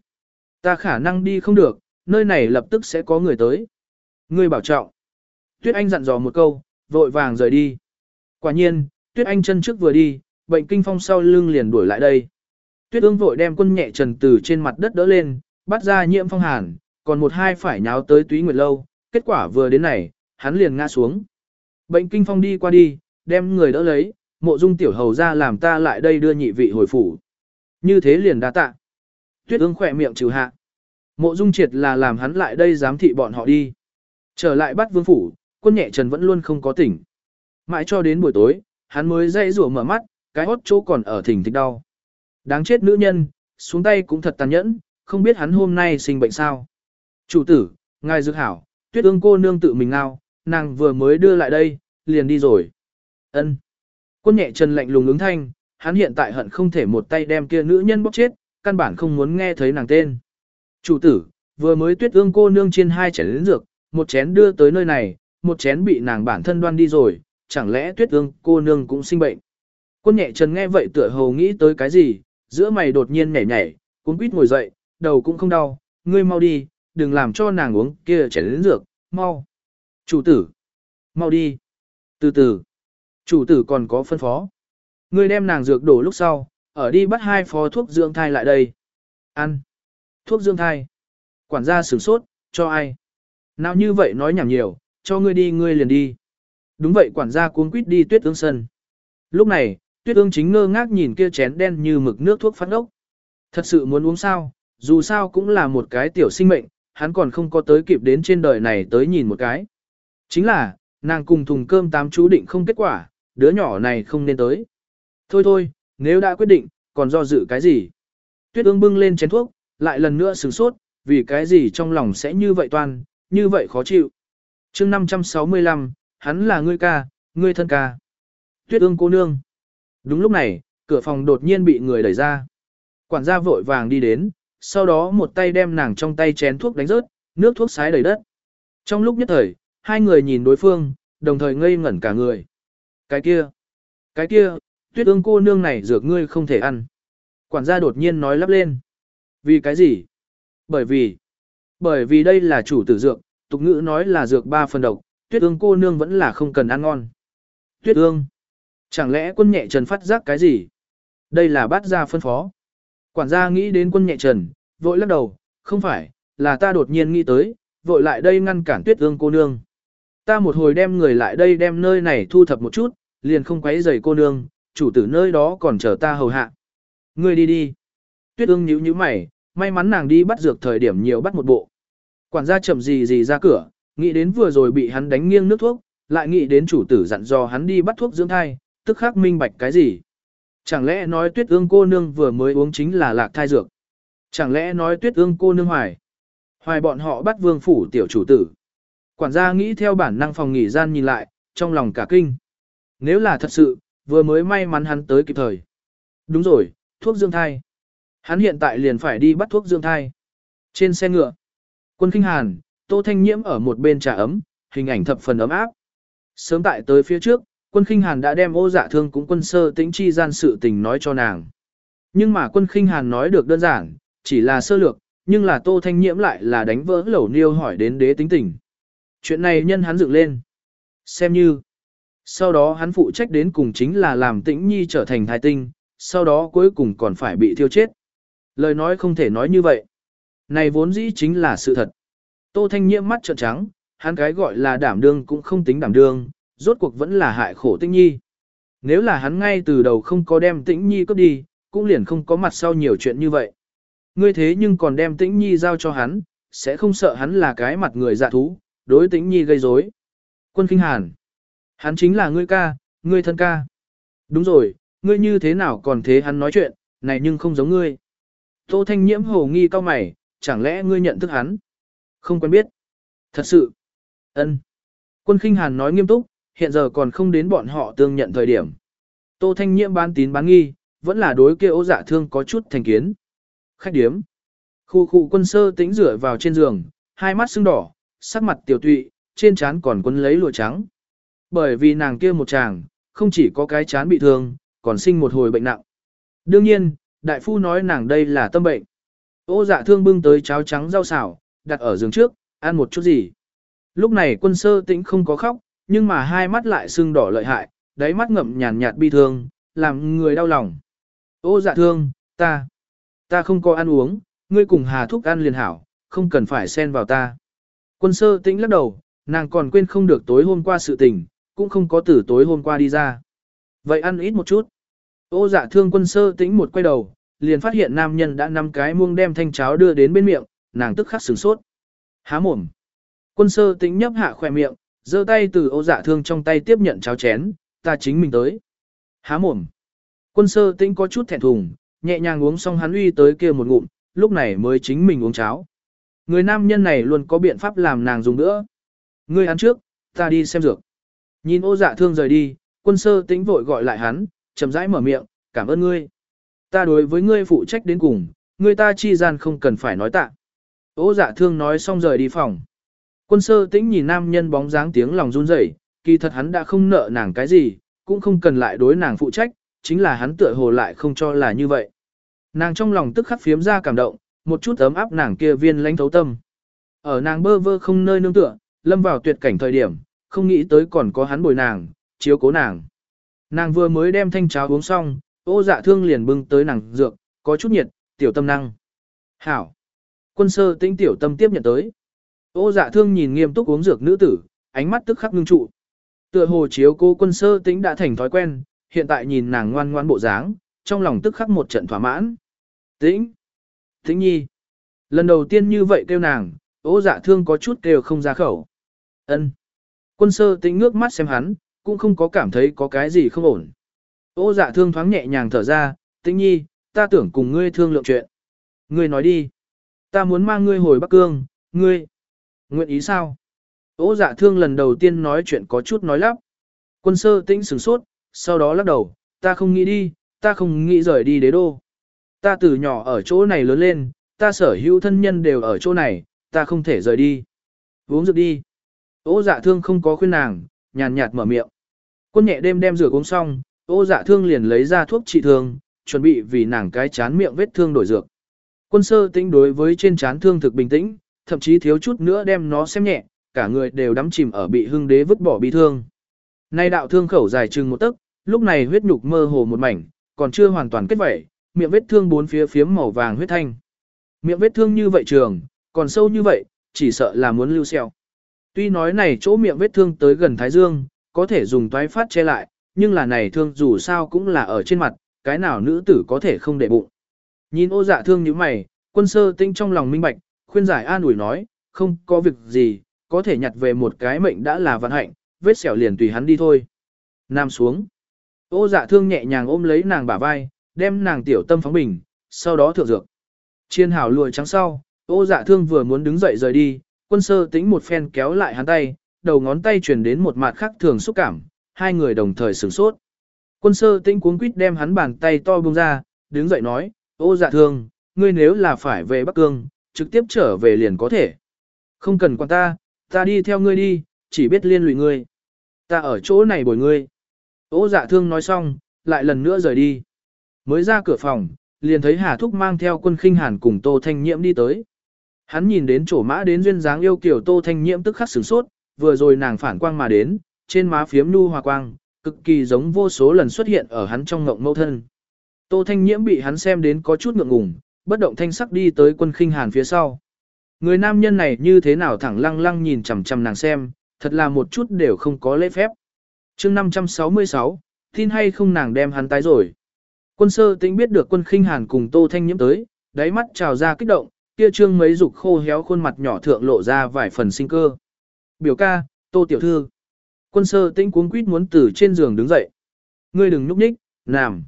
Ta khả năng đi không được, nơi này lập tức sẽ có người tới. Ngươi bảo trọng. Tuyết Anh dặn dò một câu, vội vàng rời đi. Quả nhiên, Tuyết Anh chân trước vừa đi, bệnh kinh phong sau lưng liền đuổi lại đây. Tuyết ương vội đem quân nhẹ trần từ trên mặt đất đỡ lên, bắt ra nhiễm phong hàn, còn một hai phải nháo tới túy nguyệt lâu, kết quả vừa đến này, hắn liền ngã xuống. Bệnh kinh phong đi qua đi, đem người đỡ lấy, mộ dung tiểu hầu ra làm ta lại đây đưa nhị vị hồi phủ. Như thế liền đa tạ. Tuyết ương khỏe miệng trừ hạ. Mộ dung triệt là làm hắn lại đây giám thị bọn họ đi. Trở lại bắt vương phủ, quân nhẹ trần vẫn luôn không có tỉnh. Mãi cho đến buổi tối, hắn mới dậy rủa mở mắt, cái hốt chỗ còn ở thỉnh thịch đau. Đáng chết nữ nhân, xuống tay cũng thật tàn nhẫn, không biết hắn hôm nay sinh bệnh sao. Chủ tử, ngài dược hảo, tuyết ương cô nương tự mình ngao, nàng vừa mới đưa lại đây, liền đi rồi. ân Quân nhẹ chân lạnh lùng ứng thanh, hắn hiện tại hận không thể một tay đem kia nữ nhân bóc chết, căn bản không muốn nghe thấy nàng tên. Chủ tử, vừa mới tuyết ương cô nương trên hai chén lĩnh dược, một chén đưa tới nơi này, một chén bị nàng bản thân đoan đi rồi, chẳng lẽ tuyết ương cô nương cũng sinh bệnh. Quân nhẹ trần nghe vậy tựa hồ nghĩ tới cái gì, giữa mày đột nhiên nhảy nhảy, cuốn quýt ngồi dậy, đầu cũng không đau, ngươi mau đi, đừng làm cho nàng uống kia chảy đến dược, mau. Chủ tử, mau đi. Từ từ, chủ tử còn có phân phó. Ngươi đem nàng dược đổ lúc sau, ở đi bắt hai phó thuốc dưỡng thai lại đây. Ăn. Thuốc dưỡng thai. Quản gia sửng sốt, cho ai? Nào như vậy nói nhảm nhiều, cho ngươi đi ngươi liền đi. Đúng vậy quản gia cuống quýt đi tuyết ương sân. Lúc này, tuyết ương chính ngơ ngác nhìn kia chén đen như mực nước thuốc phát ốc. Thật sự muốn uống sao, dù sao cũng là một cái tiểu sinh mệnh, hắn còn không có tới kịp đến trên đời này tới nhìn một cái. Chính là, nàng cùng thùng cơm tám chú định không kết quả, đứa nhỏ này không nên tới. Thôi thôi, nếu đã quyết định, còn do dự cái gì? Tuyết ương bưng lên chén thuốc, lại lần nữa sửng sốt, vì cái gì trong lòng sẽ như vậy toan, như vậy khó chịu. chương 565, hắn là ngươi ca, ngươi thân ca. Tuyết ương cô nương. Đúng lúc này, cửa phòng đột nhiên bị người đẩy ra. Quản gia vội vàng đi đến, sau đó một tay đem nàng trong tay chén thuốc đánh rớt, nước thuốc sái đầy đất. Trong lúc nhất thời, hai người nhìn đối phương, đồng thời ngây ngẩn cả người. Cái kia, cái kia, tuyết ương cô nương này dược ngươi không thể ăn. Quản gia đột nhiên nói lắp lên. Vì cái gì? Bởi vì, bởi vì đây là chủ tử dược, tục ngữ nói là dược ba phần độc, tuyết ương cô nương vẫn là không cần ăn ngon. Tuyết ương, chẳng lẽ quân nhẹ trần phát giác cái gì? Đây là bát gia phân phó. Quản gia nghĩ đến quân nhẹ trần, vội lắc đầu, không phải, là ta đột nhiên nghĩ tới, vội lại đây ngăn cản tuyết ương cô nương. Ta một hồi đem người lại đây đem nơi này thu thập một chút, liền không quấy rầy cô nương, chủ tử nơi đó còn chờ ta hầu hạ. Ngươi đi đi. Tuyết ương nhíu nhíu mày, may mắn nàng đi bắt dược thời điểm nhiều bắt một bộ. Quản gia chậm gì gì ra cửa, nghĩ đến vừa rồi bị hắn đánh nghiêng nước thuốc, lại nghĩ đến chủ tử dặn dò hắn đi bắt thuốc dưỡng thai, tức khắc minh bạch cái gì. Chẳng lẽ nói tuyết ương cô nương vừa mới uống chính là lạc thai dược? Chẳng lẽ nói tuyết ương cô nương hoài? Hoài bọn họ bắt vương phủ tiểu chủ tử. Quản gia nghĩ theo bản năng phòng nghỉ gian nhìn lại, trong lòng cả kinh. Nếu là thật sự, vừa mới may mắn hắn tới kịp thời. Đúng rồi, thuốc dưỡng thai. Hắn hiện tại liền phải đi bắt thuốc dưỡng thai. Trên xe ngựa, quân kinh hàn, tô thanh nhiễm ở một bên trà ấm, hình ảnh thập phần ấm áp. Sớm tại tới phía trước, quân khinh hàn đã đem ô dạ thương cũng quân sơ tĩnh chi gian sự tình nói cho nàng. Nhưng mà quân khinh hàn nói được đơn giản, chỉ là sơ lược, nhưng là Tô Thanh Nhiễm lại là đánh vỡ lẩu niêu hỏi đến đế tính tình. Chuyện này nhân hắn dựng lên. Xem như, sau đó hắn phụ trách đến cùng chính là làm tĩnh nhi trở thành thái tinh, sau đó cuối cùng còn phải bị thiêu chết. Lời nói không thể nói như vậy. Này vốn dĩ chính là sự thật. Tô Thanh Nhiễm mắt trợn trắng, hắn cái gọi là đảm đương cũng không tính đảm đương, rốt cuộc vẫn là hại khổ tĩnh nhi. Nếu là hắn ngay từ đầu không có đem tĩnh nhi cướp đi, cũng liền không có mặt sau nhiều chuyện như vậy. Ngươi thế nhưng còn đem tĩnh nhi giao cho hắn, sẽ không sợ hắn là cái mặt người dạ thú, đối tĩnh nhi gây rối. Quân kinh hàn. Hắn chính là ngươi ca, ngươi thân ca. Đúng rồi, ngươi như thế nào còn thế hắn nói chuyện, này nhưng không giống ngươi. Tô Thanh Nhiễm hồ nghi cao mày, chẳng lẽ ngươi nhận thức hắn? Không quen biết. Thật sự. ân. Quân Kinh hàn nói nghiêm túc, hiện giờ còn không đến bọn họ tương nhận thời điểm. Tô Thanh Nhiễm bán tín bán nghi, vẫn là đối kia ố dạ thương có chút thành kiến. Khách điếm. Khu khu quân sơ tĩnh rửa vào trên giường, hai mắt sưng đỏ, sắc mặt tiểu tụy, trên trán còn quấn lấy lụa trắng. Bởi vì nàng kia một chàng, không chỉ có cái chán bị thương, còn sinh một hồi bệnh nặng. Đương nhiên, đại phu nói nàng đây là tâm bệnh. Ô dạ thương bưng tới cháo trắng rau xào, đặt ở giường trước, ăn một chút gì. Lúc này quân sơ tĩnh không có khóc, nhưng mà hai mắt lại sưng đỏ lợi hại, đáy mắt ngậm nhàn nhạt bi thương, làm người đau lòng. Ô dạ thương, ta, ta không có ăn uống, ngươi cùng hà thúc ăn liền hảo, không cần phải xen vào ta. Quân sơ tĩnh lắc đầu, nàng còn quên không được tối hôm qua sự tình, cũng không có từ tối hôm qua đi ra. Vậy ăn ít một chút. Ô dạ thương quân sơ tĩnh một quay đầu, liền phát hiện nam nhân đã nắm cái muông đem thanh cháo đưa đến bên miệng, nàng tức khắc sửng sốt. Há mồm. Quân sơ tĩnh nhấp hạ khỏe miệng, giơ tay từ ô dạ thương trong tay tiếp nhận cháo chén, ta chính mình tới. Há mồm. Quân sơ tĩnh có chút thẹn thùng, nhẹ nhàng uống xong hắn uy tới kia một ngụm, lúc này mới chính mình uống cháo. Người nam nhân này luôn có biện pháp làm nàng dùng nữa. Ngươi ăn trước, ta đi xem dược. Nhìn ô dạ thương rời đi, quân sơ tĩnh vội gọi lại hắn, chậm rãi mở miệng, cảm ơn ngươi. Ta đối với ngươi phụ trách đến cùng, ngươi ta chi gian không cần phải nói tạ. Ô dạ thương nói xong rời đi phòng. Quân sơ tĩnh nhìn nam nhân bóng dáng tiếng lòng run rẩy, kỳ thật hắn đã không nợ nàng cái gì, cũng không cần lại đối nàng phụ trách, chính là hắn tựa hồ lại không cho là như vậy. Nàng trong lòng tức khắc phiếm ra cảm động, một chút ấm áp nàng kia viên lãnh thấu tâm. Ở nàng bơ vơ không nơi nương tựa, lâm vào tuyệt cảnh thời điểm, không nghĩ tới còn có hắn bồi nàng, chiếu cố nàng. Nàng vừa mới đem thanh cháo uống xong, ô dạ thương liền bưng tới nàng dược, có chút nhiệt, tiểu tâm năng. Hảo. Quân sơ tĩnh tiểu tâm tiếp nhận tới. Ô dạ thương nhìn nghiêm túc uống dược nữ tử, ánh mắt tức khắc ngưng trụ. Tựa hồ chiếu cô quân sơ tĩnh đã thành thói quen, hiện tại nhìn nàng ngoan ngoan bộ dáng, trong lòng tức khắc một trận thỏa mãn. Tĩnh! Tĩnh nhi! Lần đầu tiên như vậy kêu nàng, ô dạ thương có chút kêu không ra khẩu. ân Quân sơ tĩnh ngước mắt xem hắn, cũng không có cảm thấy có cái gì không ổn. Ô dạ thương thoáng nhẹ nhàng thở ra, tĩnh nhi, ta tưởng cùng ngươi thương lượng chuyện. Ngươi nói đi. Ta muốn mang ngươi hồi Bắc Cương, ngươi. Nguyện ý sao? Ô dạ thương lần đầu tiên nói chuyện có chút nói lắp. Quân sơ tĩnh sửng sốt, sau đó lắc đầu, ta không nghĩ đi, ta không nghĩ rời đi đế đô. Ta từ nhỏ ở chỗ này lớn lên, ta sở hữu thân nhân đều ở chỗ này, ta không thể rời đi. Uống rượu đi. Ô dạ thương không có khuyên nàng, nhàn nhạt mở miệng. Quân nhẹ đêm đem rửa uống xong, ô dạ thương liền lấy ra thuốc trị thương, chuẩn bị vì nàng cái chán miệng vết thương đổi dược. Quân sơ tĩnh đối với trên chán thương thực bình tĩnh, thậm chí thiếu chút nữa đem nó xem nhẹ, cả người đều đắm chìm ở bị hưng đế vứt bỏ bị thương. Nay đạo thương khẩu dài chừng một tấc, lúc này huyết nhục mơ hồ một mảnh, còn chưa hoàn toàn kết vảy, miệng vết thương bốn phía phiếm màu vàng huyết thanh. Miệng vết thương như vậy trường, còn sâu như vậy, chỉ sợ là muốn lưu xeo. Tuy nói này chỗ miệng vết thương tới gần thái dương, có thể dùng toái phát che lại, nhưng là này thương dù sao cũng là ở trên mặt, cái nào nữ tử có thể không để bụng. Nhìn ô dạ thương như mày, quân sơ tinh trong lòng minh bạch, khuyên giải an ủi nói, không có việc gì, có thể nhặt về một cái mệnh đã là vận hạnh, vết sẹo liền tùy hắn đi thôi. Nam xuống. Ô dạ thương nhẹ nhàng ôm lấy nàng bả vai, đem nàng tiểu tâm phóng bình, sau đó thượng dược. Chiên hảo lùi trắng sau, ô dạ thương vừa muốn đứng dậy rời đi, quân sơ tính một phen kéo lại hắn tay, đầu ngón tay truyền đến một mặt khác thường xúc cảm, hai người đồng thời sửng sốt. Quân sơ tĩnh cuống quýt đem hắn bàn tay to buông ra, đứng dậy nói, ô dạ thương, ngươi nếu là phải về Bắc Cương, trực tiếp trở về liền có thể. Không cần quan ta, ta đi theo ngươi đi, chỉ biết liên lụy ngươi. Ta ở chỗ này bồi ngươi. Ô dạ thương nói xong, lại lần nữa rời đi. Mới ra cửa phòng, liền thấy Hà Thúc mang theo quân khinh hàn cùng Tô Thanh Nhiễm đi tới. Hắn nhìn đến chỗ mã đến duyên dáng yêu kiểu Tô Thanh Nhiễm tức khắc sửng sốt, vừa rồi nàng phản quang mà đến, trên má phiếm nu hòa quang, cực kỳ giống vô số lần xuất hiện ở hắn trong ngộng mâu thân. Tô Thanh Nhiễm bị hắn xem đến có chút ngượng ngùng, bất động thanh sắc đi tới quân khinh hàn phía sau. Người nam nhân này như thế nào thẳng lăng lăng nhìn chằm chằm nàng xem, thật là một chút đều không có lễ phép. chương 566, tin hay không nàng đem hắn tái rồi. Quân sơ tính biết được quân khinh hàn cùng Tô Thanh Nhiễm tới, đáy mắt trào ra kích động, kia trương mấy dục khô héo khuôn mặt nhỏ thượng lộ ra vài phần sinh cơ. Biểu ca, Tô Tiểu Thư. Quân sơ tĩnh cuống quýt muốn từ trên giường đứng dậy. Ngươi đừng nhúc nhích, nằm.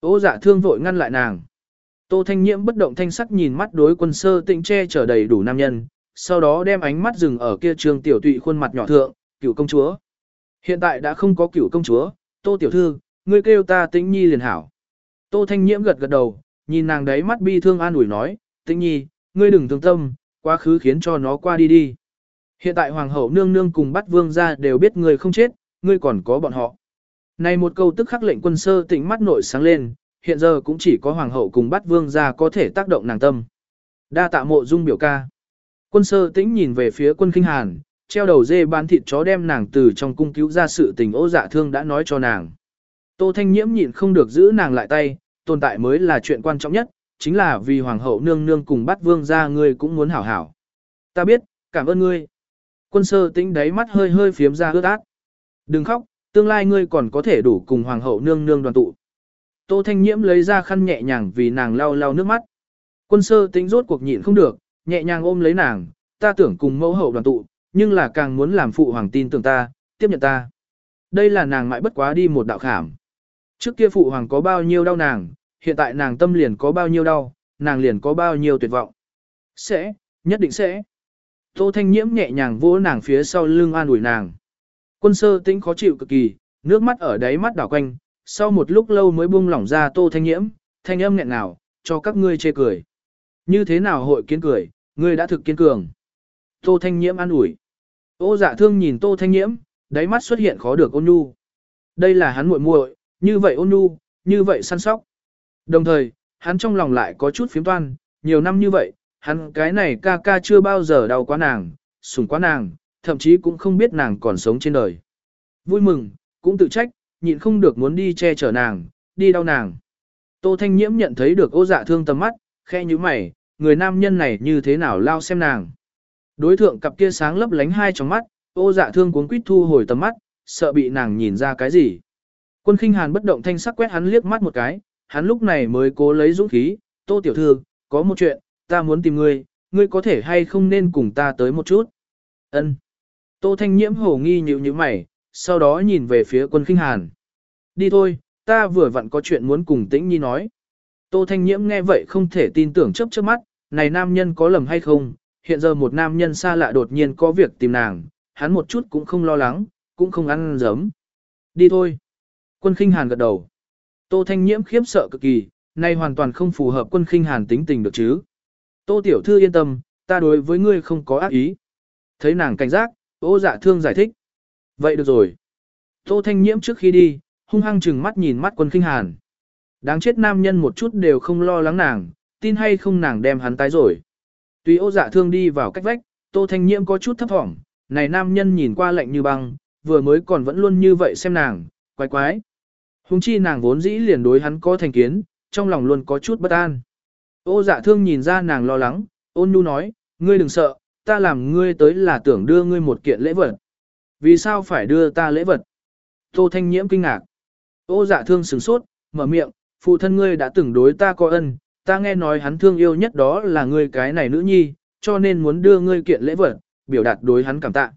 Ô dạ thương vội ngăn lại nàng. Tô Thanh Nhiễm bất động thanh sắc nhìn mắt đối quân sơ tịnh che chở đầy đủ nam nhân, sau đó đem ánh mắt dừng ở kia trương tiểu tụy khuôn mặt nhỏ thượng, cựu công chúa. Hiện tại đã không có cựu công chúa, Tô Tiểu Thư, ngươi kêu ta tĩnh nhi liền hảo. Tô Thanh Nhiễm gật gật đầu, nhìn nàng đấy mắt bi thương an ủi nói, tĩnh nhi, ngươi đừng thương tâm, quá khứ khiến cho nó qua đi đi. Hiện tại hoàng hậu nương nương cùng bắt vương ra đều biết ngươi không chết, ngươi còn có bọn họ. Này một câu tức khắc lệnh quân sơ tĩnh mắt nội sáng lên, hiện giờ cũng chỉ có hoàng hậu cùng bắt vương ra có thể tác động nàng tâm. Đa tạ mộ dung biểu ca. Quân sơ tĩnh nhìn về phía quân kinh hàn, treo đầu dê bán thịt chó đem nàng từ trong cung cứu ra sự tình ô dạ thương đã nói cho nàng. Tô Thanh Nhiễm nhịn không được giữ nàng lại tay, tồn tại mới là chuyện quan trọng nhất, chính là vì hoàng hậu nương nương cùng bắt vương ra ngươi cũng muốn hảo hảo. Ta biết, cảm ơn ngươi. Quân sơ tĩnh đáy mắt hơi hơi phiếm ra ướt át. Đừng khóc, tương lai ngươi còn có thể đủ cùng hoàng hậu nương nương đoàn tụ. Tô Thanh Nhiễm lấy ra khăn nhẹ nhàng vì nàng lau lau nước mắt. Quân sơ tĩnh rốt cuộc nhịn không được, nhẹ nhàng ôm lấy nàng, ta tưởng cùng mẫu hậu đoàn tụ, nhưng là càng muốn làm phụ hoàng tin tưởng ta, tiếp nhận ta. Đây là nàng mãi bất quá đi một đạo khảm. Trước kia phụ hoàng có bao nhiêu đau nàng, hiện tại nàng tâm liền có bao nhiêu đau, nàng liền có bao nhiêu tuyệt vọng. Sẽ, nhất định sẽ. Tô Thanh Nhiễm nhẹ nhàng vỗ nàng phía sau lưng an ủi nàng. Quân sơ tĩnh khó chịu cực kỳ, nước mắt ở đáy mắt đảo quanh, sau một lúc lâu mới buông lỏng ra Tô Thanh Nhiễm, thanh âm nghẹn nào, cho các ngươi chê cười. Như thế nào hội kiến cười, ngươi đã thực kiên cường. Tô Thanh Nhiễm an ủi. Ô dạ thương nhìn Tô Thanh Nhiễm, đáy mắt xuất hiện khó được ôn nhu. Đây là hắn muội muội, như vậy ôn nhu, như vậy săn sóc. Đồng thời, hắn trong lòng lại có chút phiếm toan, nhiều năm như vậy, hắn cái này ca ca chưa bao giờ đau quá nàng, sủng quá nàng, thậm chí cũng không biết nàng còn sống trên đời. Vui mừng, cũng tự trách, nhịn không được muốn đi che chở nàng, đi đau nàng. Tô Thanh Nhiễm nhận thấy được ô dạ thương tầm mắt, khe như mày, người nam nhân này như thế nào lao xem nàng. Đối thượng cặp kia sáng lấp lánh hai trong mắt, ô dạ thương cuốn quýt thu hồi tầm mắt, sợ bị nàng nhìn ra cái gì. Quân khinh hàn bất động thanh sắc quét hắn liếc mắt một cái, hắn lúc này mới cố lấy dũng khí, tô tiểu thư, có một chuyện, ta muốn tìm ngươi, ngươi có thể hay không nên cùng ta tới một chút. Ân. Tô thanh nhiễm hồ nghi nhíu nhíu mày, sau đó nhìn về phía quân khinh hàn. Đi thôi, ta vừa vặn có chuyện muốn cùng tĩnh nhi nói. Tô thanh nhiễm nghe vậy không thể tin tưởng chấp trước mắt, này nam nhân có lầm hay không, hiện giờ một nam nhân xa lạ đột nhiên có việc tìm nàng, hắn một chút cũng không lo lắng, cũng không ăn giấm. Đi thôi. Quân khinh hàn gật đầu. Tô Thanh Nhiễm khiếp sợ cực kỳ, này hoàn toàn không phù hợp quân khinh hàn tính tình được chứ. Tô Tiểu Thư yên tâm, ta đối với ngươi không có ác ý. Thấy nàng cảnh giác, ô dạ thương giải thích. Vậy được rồi. Tô Thanh Nhiễm trước khi đi, hung hăng chừng mắt nhìn mắt quân khinh hàn. Đáng chết nam nhân một chút đều không lo lắng nàng, tin hay không nàng đem hắn tái rồi. Tuy ô dạ thương đi vào cách vách, Tô Thanh Nhiễm có chút thấp thỏm, này nam nhân nhìn qua lạnh như băng, vừa mới còn vẫn luôn như vậy xem nàng, quái quái. Hùng chi nàng vốn dĩ liền đối hắn có thành kiến, trong lòng luôn có chút bất an. Ô dạ thương nhìn ra nàng lo lắng, ôn nhu nói, ngươi đừng sợ, ta làm ngươi tới là tưởng đưa ngươi một kiện lễ vật. Vì sao phải đưa ta lễ vật? Tô Thanh Nhiễm kinh ngạc. Ô dạ thương sửng sốt, mở miệng, phụ thân ngươi đã từng đối ta có ân, ta nghe nói hắn thương yêu nhất đó là ngươi cái này nữ nhi, cho nên muốn đưa ngươi kiện lễ vật, biểu đạt đối hắn cảm tạ.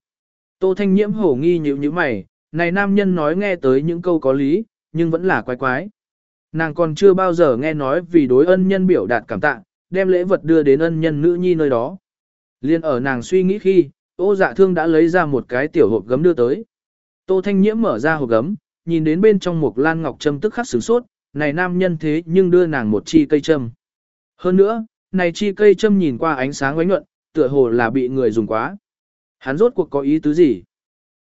Tô Thanh Nhiễm hổ nghi nhíu như mày, này nam nhân nói nghe tới những câu có lý, nhưng vẫn là quái quái. Nàng còn chưa bao giờ nghe nói vì đối ân nhân biểu đạt cảm tạ, đem lễ vật đưa đến ân nhân nữ nhi nơi đó. Liên ở nàng suy nghĩ khi, ô dạ thương đã lấy ra một cái tiểu hộp gấm đưa tới. Tô Thanh Nhiễm mở ra hộp gấm, nhìn đến bên trong một lan ngọc trâm tức khắc sửng sốt, này nam nhân thế nhưng đưa nàng một chi cây châm. Hơn nữa, này chi cây châm nhìn qua ánh sáng ánh nhuận, tựa hồ là bị người dùng quá. Hắn rốt cuộc có ý tứ gì?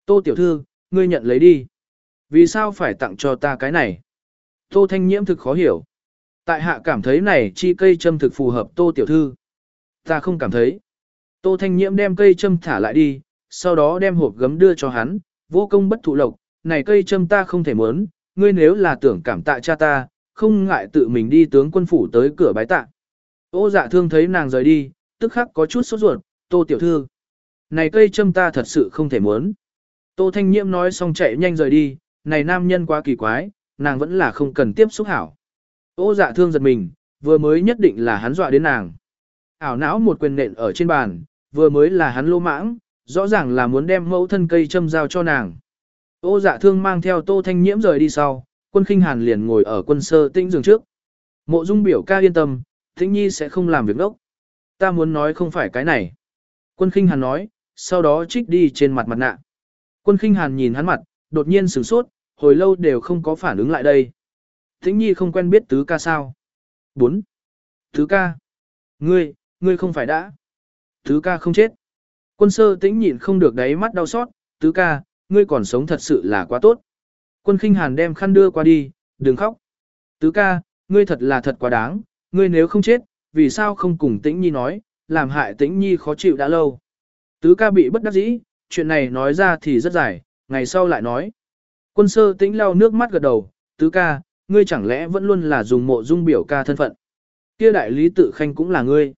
Tô tiểu thư, ngươi nhận lấy đi. Vì sao phải tặng cho ta cái này? Tô Thanh Nhiễm thực khó hiểu. Tại hạ cảm thấy này chi cây châm thực phù hợp Tô Tiểu Thư. Ta không cảm thấy. Tô Thanh Nhiễm đem cây châm thả lại đi, sau đó đem hộp gấm đưa cho hắn, vô công bất thụ lộc, này cây châm ta không thể muốn, ngươi nếu là tưởng cảm tạ cha ta, không ngại tự mình đi tướng quân phủ tới cửa bái tạ. Ô dạ thương thấy nàng rời đi, tức khắc có chút sốt ruột, tô tiểu thư. Này cây châm ta thật sự không thể muốn. Tô Thanh Nhiễm nói xong chạy nhanh rời đi, này nam nhân quá kỳ quái, nàng vẫn là không cần tiếp xúc hảo. Ô dạ thương giật mình, vừa mới nhất định là hắn dọa đến nàng. Ảo não một quyền nện ở trên bàn, vừa mới là hắn lô mãng, rõ ràng là muốn đem mẫu thân cây châm giao cho nàng. Ô dạ thương mang theo tô thanh nhiễm rời đi sau, quân khinh hàn liền ngồi ở quân sơ tĩnh giường trước. Mộ dung biểu ca yên tâm, tĩnh nhi sẽ không làm việc đốc. Ta muốn nói không phải cái này. Quân khinh hàn nói, sau đó trích đi trên mặt mặt nạ. Quân khinh hàn nhìn hắn mặt, đột nhiên sửng sốt, hồi lâu đều không có phản ứng lại đây. Tĩnh nhi không quen biết tứ ca sao. 4. Tứ ca. Ngươi, ngươi không phải đã. Tứ ca không chết. Quân sơ tĩnh nhịn không được đáy mắt đau xót, tứ ca, ngươi còn sống thật sự là quá tốt. Quân khinh hàn đem khăn đưa qua đi, đừng khóc. Tứ ca, ngươi thật là thật quá đáng, ngươi nếu không chết, vì sao không cùng tĩnh nhi nói, làm hại tĩnh nhi khó chịu đã lâu. Tứ ca bị bất đắc dĩ, chuyện này nói ra thì rất dài, ngày sau lại nói. Quân sơ tĩnh lau nước mắt gật đầu, tứ ca, ngươi chẳng lẽ vẫn luôn là dùng mộ dung biểu ca thân phận. Kia đại lý tự khanh cũng là ngươi.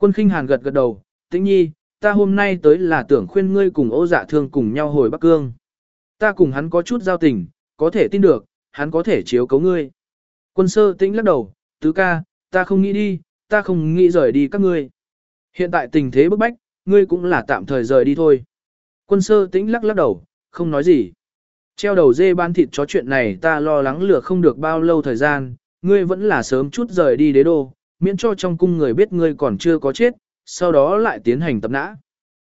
Quân khinh hàn gật gật đầu, tĩnh nhi, ta hôm nay tới là tưởng khuyên ngươi cùng ô dạ thương cùng nhau hồi Bắc Cương. Ta cùng hắn có chút giao tình, có thể tin được, hắn có thể chiếu cấu ngươi. Quân sơ tĩnh lắc đầu, tứ ca, ta không nghĩ đi, ta không nghĩ rời đi các ngươi. Hiện tại tình thế bức bách, ngươi cũng là tạm thời rời đi thôi. Quân sơ tĩnh lắc lắc đầu, không nói gì. Treo đầu dê ban thịt chó chuyện này ta lo lắng lửa không được bao lâu thời gian, ngươi vẫn là sớm chút rời đi đế đô, miễn cho trong cung người biết ngươi còn chưa có chết, sau đó lại tiến hành tập nã.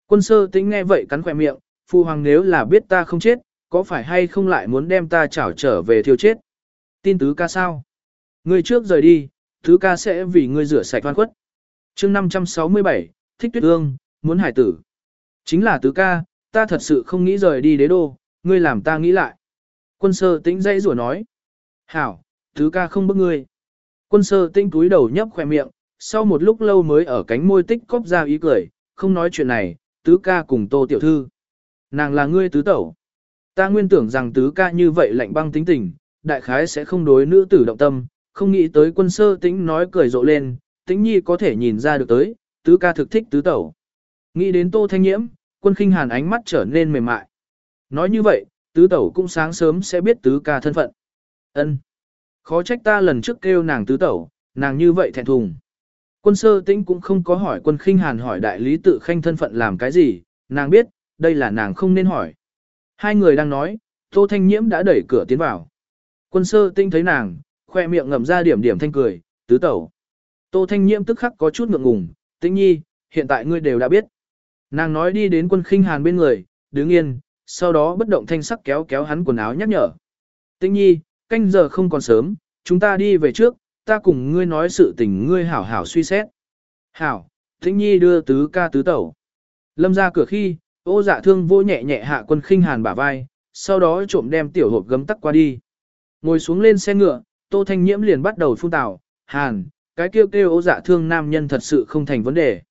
Quân sơ tính nghe vậy cắn khỏe miệng, phu hoàng nếu là biết ta không chết, có phải hay không lại muốn đem ta trảo trở về thiêu chết? Tin tứ ca sao? Ngươi trước rời đi, tứ ca sẽ vì ngươi rửa sạch oan khuất. chương 567, thích tuyết ương, muốn hải tử. Chính là tứ ca, ta thật sự không nghĩ rời đi đế đô, ngươi làm ta nghĩ lại. Quân sơ tính dãy rủa nói. Hảo, tứ ca không bức ngươi. Quân sơ tinh túi đầu nhấp khoe miệng, sau một lúc lâu mới ở cánh môi tích cóp ra ý cười, không nói chuyện này, tứ ca cùng tô tiểu thư. Nàng là ngươi tứ tẩu. Ta nguyên tưởng rằng tứ ca như vậy lạnh băng tính tình, đại khái sẽ không đối nữ tử động tâm, không nghĩ tới quân sơ tĩnh nói cười rộ lên, tĩnh nhi có thể nhìn ra được tới, tứ ca thực thích tứ tẩu. Nghĩ đến tô thanh nhiễm, quân khinh hàn ánh mắt trở nên mềm mại. Nói như vậy, tứ tẩu cũng sáng sớm sẽ biết tứ ca thân phận. Ân, Khó trách ta lần trước kêu nàng tứ tẩu, nàng như vậy thẹn thùng. Quân sơ tĩnh cũng không có hỏi quân khinh hàn hỏi đại lý tự khanh thân phận làm cái gì, nàng biết, đây là nàng không nên hỏi. Hai người đang nói, Tô Thanh Nhiễm đã đẩy cửa tiến vào. Quân sơ tinh thấy nàng, khoe miệng ngậm ra điểm điểm thanh cười, tứ tẩu. Tô Thanh Nhiễm tức khắc có chút ngượng ngùng, tĩnh nhi, hiện tại ngươi đều đã biết. Nàng nói đi đến quân khinh hàn bên người, đứng yên, sau đó bất động thanh sắc kéo kéo hắn quần áo nhắc nhở. Tĩnh nhi, canh giờ không còn sớm, chúng ta đi về trước, ta cùng ngươi nói sự tình ngươi hảo hảo suy xét. Hảo, Thính nhi đưa tứ ca tứ tẩu. Lâm ra cửa khi, ô dạ thương vô nhẹ nhẹ hạ quân khinh hàn bả vai, sau đó trộm đem tiểu hộp gấm tắc qua đi. Ngồi xuống lên xe ngựa, tô thanh nhiễm liền bắt đầu phun tào, hàn, cái kêu kêu ô dạ thương nam nhân thật sự không thành vấn đề.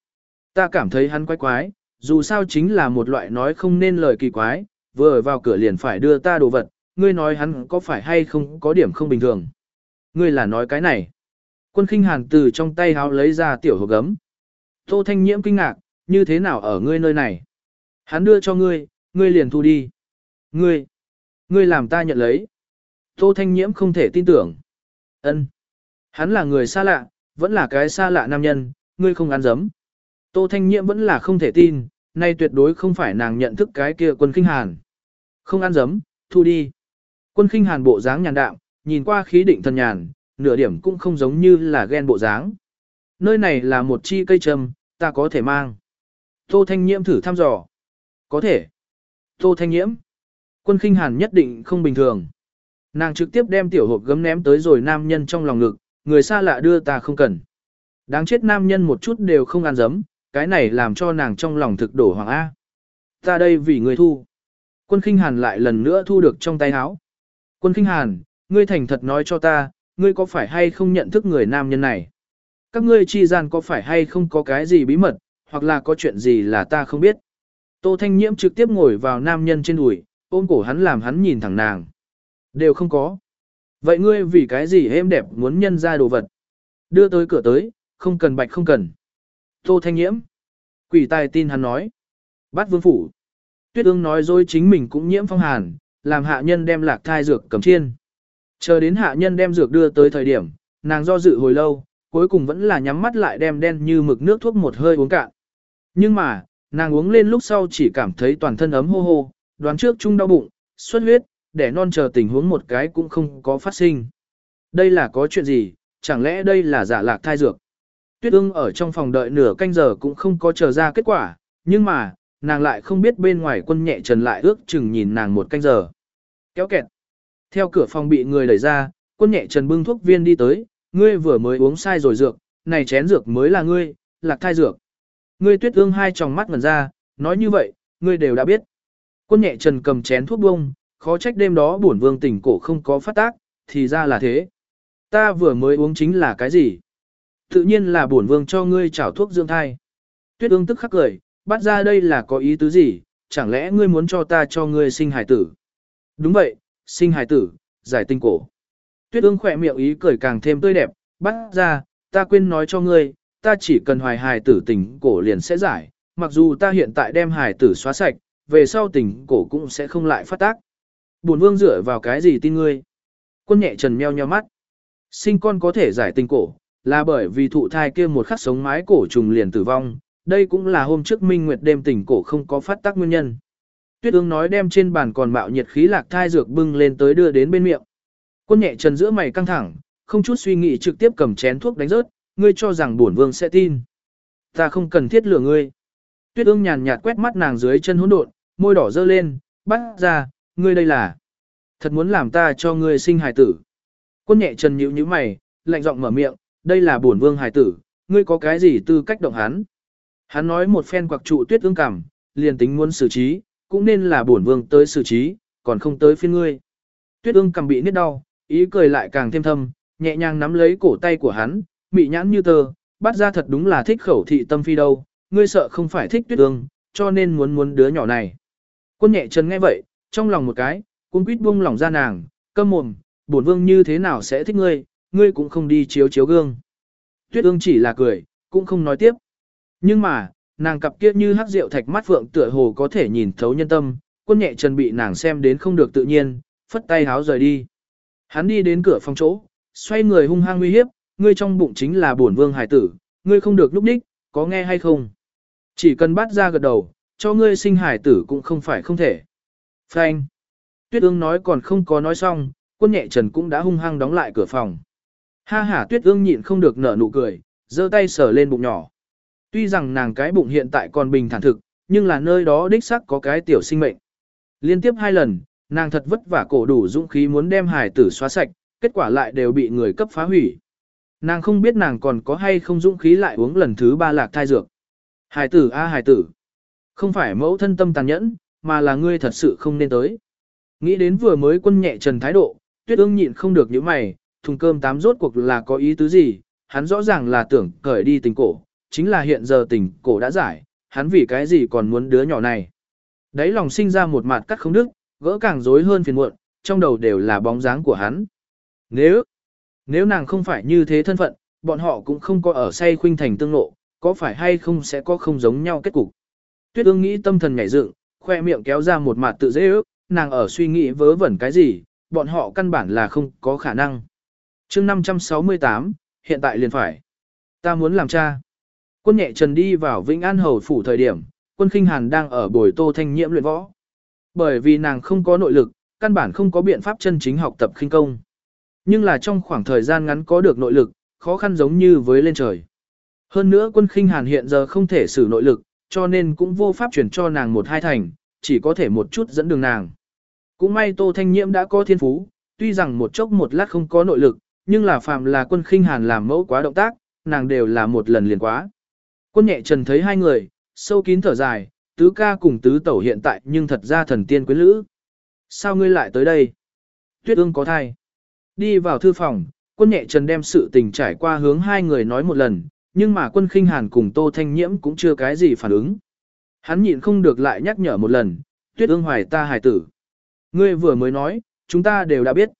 Ta cảm thấy hắn quái quái, dù sao chính là một loại nói không nên lời kỳ quái, vừa vào cửa liền phải đưa ta đồ vật, ngươi nói hắn có phải hay không có điểm không bình thường. Ngươi là nói cái này. Quân khinh hàn từ trong tay háo lấy ra tiểu hộp gấm. Tô thanh nhiễm kinh ngạc, như thế nào ở ngươi nơi này? Hắn đưa cho ngươi, ngươi liền thu đi. Ngươi, ngươi làm ta nhận lấy. Tô Thanh Nhiễm không thể tin tưởng. Ân, Hắn là người xa lạ, vẫn là cái xa lạ nam nhân, ngươi không ăn dấm. Tô Thanh Nhiễm vẫn là không thể tin, nay tuyệt đối không phải nàng nhận thức cái kia quân Kinh hàn. Không ăn dấm, thu đi. Quân khinh hàn bộ dáng nhàn đạm, nhìn qua khí định thần nhàn, nửa điểm cũng không giống như là ghen bộ dáng. Nơi này là một chi cây trầm, ta có thể mang. Tô Thanh Nhiễm thử thăm dò. Có thể. Tô Thanh Nhiễm. Quân khinh hàn nhất định không bình thường. Nàng trực tiếp đem tiểu hộp gấm ném tới rồi nam nhân trong lòng ngực, người xa lạ đưa ta không cần. Đáng chết nam nhân một chút đều không ăn dấm, cái này làm cho nàng trong lòng thực đổ hoàng A. Ta đây vì người thu. Quân khinh hàn lại lần nữa thu được trong tay áo. Quân Kinh hàn, ngươi thành thật nói cho ta, ngươi có phải hay không nhận thức người nam nhân này? Các ngươi chi gian có phải hay không có cái gì bí mật, hoặc là có chuyện gì là ta không biết. Tô Thanh Nhiễm trực tiếp ngồi vào nam nhân trên đùi, ôm cổ hắn làm hắn nhìn thẳng nàng. Đều không có. Vậy ngươi vì cái gì êm đẹp muốn nhân ra đồ vật? Đưa tới cửa tới, không cần bạch không cần. Tô Thanh Nhiễm. Quỷ tài tin hắn nói. Bắt vương phủ. Tuyết ương nói dối chính mình cũng nhiễm phong hàn, làm hạ nhân đem lạc thai dược cầm chiên. Chờ đến hạ nhân đem dược đưa tới thời điểm, nàng do dự hồi lâu, cuối cùng vẫn là nhắm mắt lại đem đen như mực nước thuốc một hơi uống cạn. Nhưng mà, nàng uống lên lúc sau chỉ cảm thấy toàn thân ấm hô hô, đoán trước chung đau bụng, xuất huyết, để non chờ tình huống một cái cũng không có phát sinh. Đây là có chuyện gì, chẳng lẽ đây là giả lạc thai dược? Tuyết ưng ở trong phòng đợi nửa canh giờ cũng không có chờ ra kết quả, nhưng mà, nàng lại không biết bên ngoài quân nhẹ trần lại ước chừng nhìn nàng một canh giờ. Kéo kẹt. Theo cửa phòng bị người đẩy ra, quân nhẹ trần bưng thuốc viên đi tới, ngươi vừa mới uống sai rồi dược, này chén dược mới là ngươi, lạc thai dược. Ngươi tuyết ương hai tròng mắt ngần ra, nói như vậy, ngươi đều đã biết. Quân nhẹ trần cầm chén thuốc bông, khó trách đêm đó bổn vương tỉnh cổ không có phát tác, thì ra là thế. Ta vừa mới uống chính là cái gì? Tự nhiên là bổn vương cho ngươi chảo thuốc dưỡng thai. Tuyết ương tức khắc cười, bắt ra đây là có ý tứ gì, chẳng lẽ ngươi muốn cho ta cho ngươi sinh hài tử? Đúng vậy, sinh hài tử, giải tinh cổ. Tuyết ương khỏe miệng ý cười càng thêm tươi đẹp, bắt ra, ta quên nói cho ngươi, ta chỉ cần hoài hài tử tình cổ liền sẽ giải, mặc dù ta hiện tại đem hài tử xóa sạch, về sau tình cổ cũng sẽ không lại phát tác. Bổn vương dựa vào cái gì tin ngươi? Quân nhẹ trần meo nheo mắt. Sinh con có thể giải tình cổ, là bởi vì thụ thai kia một khắc sống mái cổ trùng liền tử vong, đây cũng là hôm trước minh nguyệt đêm tỉnh cổ không có phát tác nguyên nhân. Tuyết ương nói đem trên bàn còn mạo nhiệt khí lạc thai dược bưng lên tới đưa đến bên miệng. Quân nhẹ trần giữa mày căng thẳng, không chút suy nghĩ trực tiếp cầm chén thuốc đánh rớt, ngươi cho rằng bổn vương sẽ tin. Ta không cần thiết lừa ngươi. Tuyết ương nhàn nhạt quét mắt nàng dưới chân hỗn độn, môi đỏ dơ lên, bắt ra, ngươi đây là. Thật muốn làm ta cho ngươi sinh hài tử. Quân nhẹ trần nhíu nhíu mày, lạnh giọng mở miệng, đây là bổn vương hài tử, ngươi có cái gì tư cách động hắn. Hắn nói một phen quặc trụ tuyết ương cảm, liền tính muốn xử trí, cũng nên là bổn vương tới xử trí, còn không tới phiên ngươi. Tuyết ương cầm bị nít đau, ý cười lại càng thêm thâm, nhẹ nhàng nắm lấy cổ tay của hắn, mị nhãn như tờ bắt ra thật đúng là thích khẩu thị tâm phi đâu, ngươi sợ không phải thích tuyết ương, cho nên muốn muốn đứa nhỏ này. Quân nhẹ chân nghe vậy, trong lòng một cái, quân quýt buông lòng ra nàng, câm mồm, bổn vương như thế nào sẽ thích ngươi, ngươi cũng không đi chiếu chiếu gương. Tuyết ương chỉ là cười, cũng không nói tiếp. Nhưng mà, nàng cặp kia như hắc rượu thạch mắt phượng tựa hồ có thể nhìn thấu nhân tâm, quân nhẹ chân bị nàng xem đến không được tự nhiên, phất tay háo rời đi. Hắn đi đến cửa phòng chỗ, xoay người hung hăng nguy hiếp, ngươi trong bụng chính là bổn vương hải tử, ngươi không được lúc đích, có nghe hay không? Chỉ cần bắt ra gật đầu, cho ngươi sinh hải tử cũng không phải không thể. Phanh. Tuyết ương nói còn không có nói xong, quân nhẹ trần cũng đã hung hăng đóng lại cửa phòng. Ha ha tuyết ương nhịn không được nở nụ cười, giơ tay sờ lên bụng nhỏ. Tuy rằng nàng cái bụng hiện tại còn bình thản thực, nhưng là nơi đó đích xác có cái tiểu sinh mệnh. Liên tiếp hai lần, nàng thật vất vả cổ đủ dũng khí muốn đem hải tử xóa sạch, kết quả lại đều bị người cấp phá hủy. Nàng không biết nàng còn có hay không dũng khí lại uống lần thứ ba lạc thai dược. Hải tử a à, hải tử. Không phải mẫu thân tâm tàn nhẫn, mà là ngươi thật sự không nên tới. Nghĩ đến vừa mới quân nhẹ trần thái độ, tuyết ương nhịn không được những mày, thùng cơm tám rốt cuộc là có ý tứ gì, hắn rõ ràng là tưởng cởi đi tình cổ, chính là hiện giờ tình cổ đã giải, hắn vì cái gì còn muốn đứa nhỏ này. Đấy lòng sinh ra một mặt cắt không đức, gỡ càng rối hơn phiền muộn, trong đầu đều là bóng dáng của hắn. Nếu, nếu nàng không phải như thế thân phận, bọn họ cũng không có ở say khuynh thành tương lộ có phải hay không sẽ có không giống nhau kết cục. Tuyết ương nghĩ tâm thần nhảy dựng, khoe miệng kéo ra một mặt tự dễ ước, nàng ở suy nghĩ vớ vẩn cái gì, bọn họ căn bản là không có khả năng. chương 568, hiện tại liền phải. Ta muốn làm cha. Quân nhẹ trần đi vào Vĩnh An Hầu phủ thời điểm, quân khinh hàn đang ở bồi tô thanh nhiễm luyện võ. Bởi vì nàng không có nội lực, căn bản không có biện pháp chân chính học tập khinh công. Nhưng là trong khoảng thời gian ngắn có được nội lực, khó khăn giống như với lên trời. Hơn nữa quân khinh hàn hiện giờ không thể sử nội lực, cho nên cũng vô pháp chuyển cho nàng một hai thành, chỉ có thể một chút dẫn đường nàng. Cũng may Tô Thanh Nhiễm đã có thiên phú, tuy rằng một chốc một lát không có nội lực, nhưng là phạm là quân khinh hàn làm mẫu quá động tác, nàng đều là một lần liền quá. Quân nhẹ trần thấy hai người, sâu kín thở dài, tứ ca cùng tứ tẩu hiện tại nhưng thật ra thần tiên quyến lữ. Sao ngươi lại tới đây? Tuyết ương có thai. Đi vào thư phòng, quân nhẹ trần đem sự tình trải qua hướng hai người nói một lần, nhưng mà quân khinh hàn cùng Tô Thanh Nhiễm cũng chưa cái gì phản ứng. Hắn nhịn không được lại nhắc nhở một lần, tuyết ương hoài ta hài tử. Ngươi vừa mới nói, chúng ta đều đã biết.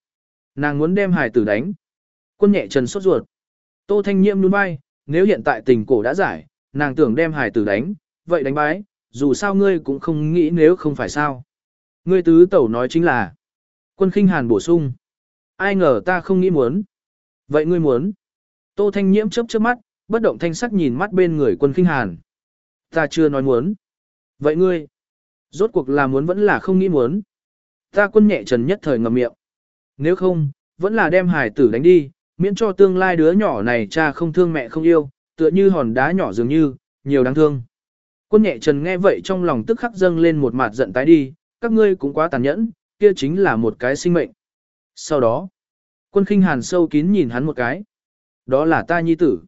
Nàng muốn đem hài tử đánh. Quân nhẹ trần sốt ruột. Tô Thanh Nhiễm nuôn bay, nếu hiện tại tình cổ đã giải, nàng tưởng đem hải tử đánh, vậy đánh bái, dù sao ngươi cũng không nghĩ nếu không phải sao. Ngươi tứ tẩu nói chính là. Quân khinh hàn bổ sung. Ai ngờ ta không nghĩ muốn. Vậy ngươi muốn. Tô Thanh Nhiễm chớp chớp mắt, bất động thanh sắc nhìn mắt bên người quân khinh hàn. Ta chưa nói muốn. Vậy ngươi. Rốt cuộc là muốn vẫn là không nghĩ muốn. Ta quân nhẹ trần nhất thời ngậm miệng. Nếu không, vẫn là đem hải tử đánh đi, miễn cho tương lai đứa nhỏ này cha không thương mẹ không yêu, tựa như hòn đá nhỏ dường như, nhiều đáng thương. Quân nhẹ trần nghe vậy trong lòng tức khắc dâng lên một mặt giận tái đi, các ngươi cũng quá tàn nhẫn, kia chính là một cái sinh mệnh. Sau đó, quân khinh hàn sâu kín nhìn hắn một cái. Đó là ta nhi tử.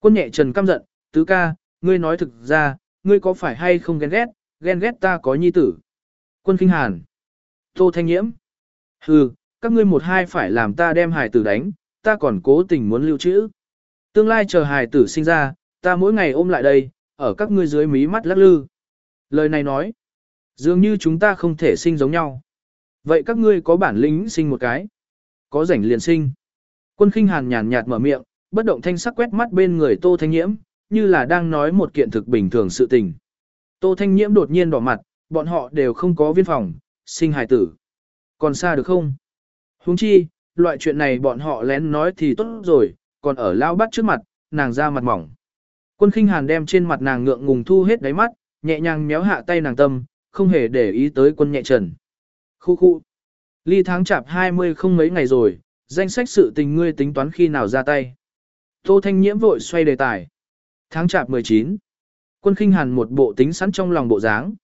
Quân nhẹ trần căm giận, tứ ca, ngươi nói thực ra, ngươi có phải hay không ghen ghét, ghen ghét ta có nhi tử. Quân khinh hàn. Tô thanh nhiễm. Hừ, các ngươi một hai phải làm ta đem hài tử đánh, ta còn cố tình muốn lưu trữ. Tương lai chờ hài tử sinh ra, ta mỗi ngày ôm lại đây, ở các ngươi dưới mí mắt lắc lư. Lời này nói, dường như chúng ta không thể sinh giống nhau. Vậy các ngươi có bản lĩnh sinh một cái. Có rảnh liền sinh. Quân khinh hàn nhàn nhạt mở miệng, bất động thanh sắc quét mắt bên người Tô Thanh Nhiễm, như là đang nói một kiện thực bình thường sự tình. Tô Thanh Nhiễm đột nhiên đỏ mặt, bọn họ đều không có viên phòng, sinh hài tử. Còn xa được không? Huống chi, loại chuyện này bọn họ lén nói thì tốt rồi, còn ở lao bắt trước mặt, nàng ra mặt mỏng. Quân khinh hàn đem trên mặt nàng ngượng ngùng thu hết đáy mắt, nhẹ nhàng méo hạ tay nàng tâm, không hề để ý tới quân nhẹ trần. Khu khu. Ly tháng chạp 20 không mấy ngày rồi, danh sách sự tình ngươi tính toán khi nào ra tay. Tô Thanh Nhiễm vội xoay đề tài. Tháng chạp 19. Quân khinh hàn một bộ tính sẵn trong lòng bộ dáng.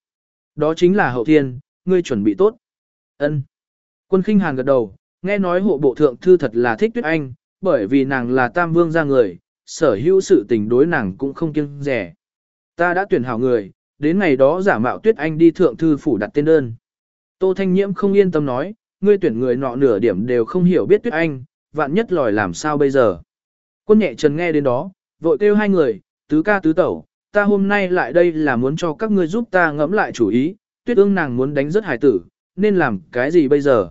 Đó chính là hậu thiên, ngươi chuẩn bị tốt. Ân. Quân khinh hàn gật đầu, nghe nói hộ bộ thượng thư thật là thích tuyết anh, bởi vì nàng là tam vương gia người, sở hữu sự tình đối nàng cũng không kiêng rẻ. Ta đã tuyển hảo người, đến ngày đó giả mạo tuyết anh đi thượng thư phủ đặt tên đơn. Tô Thanh Nhiễm không yên tâm nói, ngươi tuyển người nọ nửa điểm đều không hiểu biết tuyết anh, vạn nhất lòi làm sao bây giờ. Quân nhẹ trần nghe đến đó, vội kêu hai người, tứ ca tứ tẩu, ta hôm nay lại đây là muốn cho các ngươi giúp ta ngẫm lại chủ ý, tuyết ương nàng muốn đánh rất hải tử, nên làm cái gì bây giờ.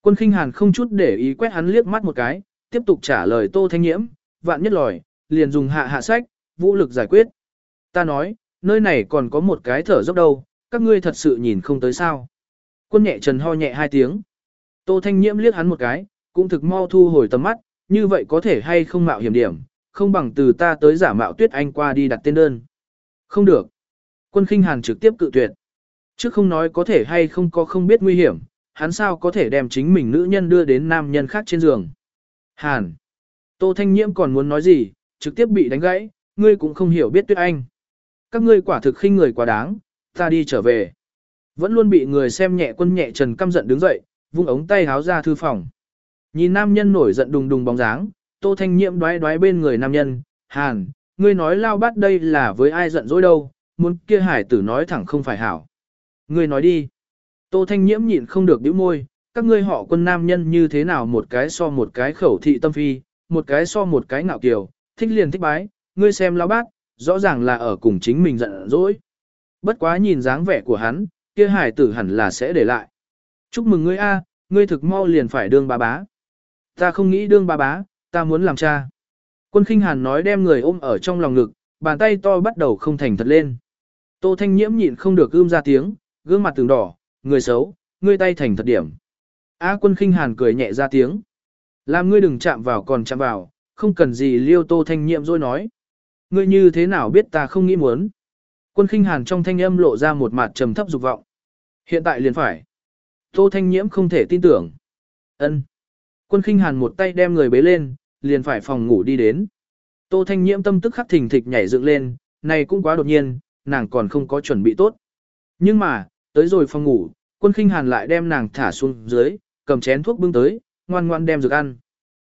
Quân khinh hàn không chút để ý quét hắn liếc mắt một cái, tiếp tục trả lời tô thanh nhiễm, vạn nhất lòi, liền dùng hạ hạ sách, vũ lực giải quyết. Ta nói, nơi này còn có một cái thở dốc đâu, các ngươi thật sự nhìn không tới sao. Quân nhẹ trần ho nhẹ hai tiếng. Tô Thanh Nhiễm liếc hắn một cái, cũng thực mau thu hồi tầm mắt, như vậy có thể hay không mạo hiểm điểm, không bằng từ ta tới giả mạo tuyết anh qua đi đặt tên đơn. Không được. Quân khinh hàn trực tiếp cự tuyệt. Trước không nói có thể hay không có không biết nguy hiểm, hắn sao có thể đem chính mình nữ nhân đưa đến nam nhân khác trên giường. Hàn. Tô Thanh Nhiễm còn muốn nói gì, trực tiếp bị đánh gãy, ngươi cũng không hiểu biết tuyết anh. Các ngươi quả thực khinh người quá đáng, ta đi trở về. Vẫn luôn bị người xem nhẹ quân nhẹ trần căm giận đứng dậy, vung ống tay háo ra thư phòng. Nhìn nam nhân nổi giận đùng đùng bóng dáng, tô thanh nhiễm đoái đoái bên người nam nhân, hàn, ngươi nói lao bắt đây là với ai giận dỗi đâu, muốn kia hải tử nói thẳng không phải hảo. Ngươi nói đi. Tô thanh nhiễm nhịn không được nhíu môi, các ngươi họ quân nam nhân như thế nào một cái so một cái khẩu thị tâm phi, một cái so một cái ngạo kiều, thích liền thích bái, ngươi xem lão bát, rõ ràng là ở cùng chính mình giận dỗi. Bất quá nhìn dáng vẻ của hắn, kia hải tử hẳn là sẽ để lại. Chúc mừng ngươi a, ngươi thực mau liền phải đương bà bá. Ta không nghĩ đương bà bá, ta muốn làm cha. Quân khinh hàn nói đem người ôm ở trong lòng ngực, bàn tay to bắt đầu không thành thật lên. Tô Thanh Nhiễm nhịn không được ưm ra tiếng, gương mặt từng đỏ, người xấu, ngươi tay thành thật điểm. A quân khinh hàn cười nhẹ ra tiếng. Làm ngươi đừng chạm vào còn chạm vào, không cần gì liêu Tô Thanh Nhiễm rồi nói. Ngươi như thế nào biết ta không nghĩ muốn. Quân khinh hàn trong thanh âm lộ ra một mặt trầm thấp dục vọng. Hiện tại liền phải. Tô Thanh Nhiễm không thể tin tưởng. Ân. Quân khinh hàn một tay đem người bế lên, liền phải phòng ngủ đi đến. Tô Thanh Nhiễm tâm tức khắc thình thịch nhảy dựng lên, này cũng quá đột nhiên, nàng còn không có chuẩn bị tốt. Nhưng mà, tới rồi phòng ngủ, quân khinh hàn lại đem nàng thả xuống dưới, cầm chén thuốc bưng tới, ngoan ngoan đem dược ăn.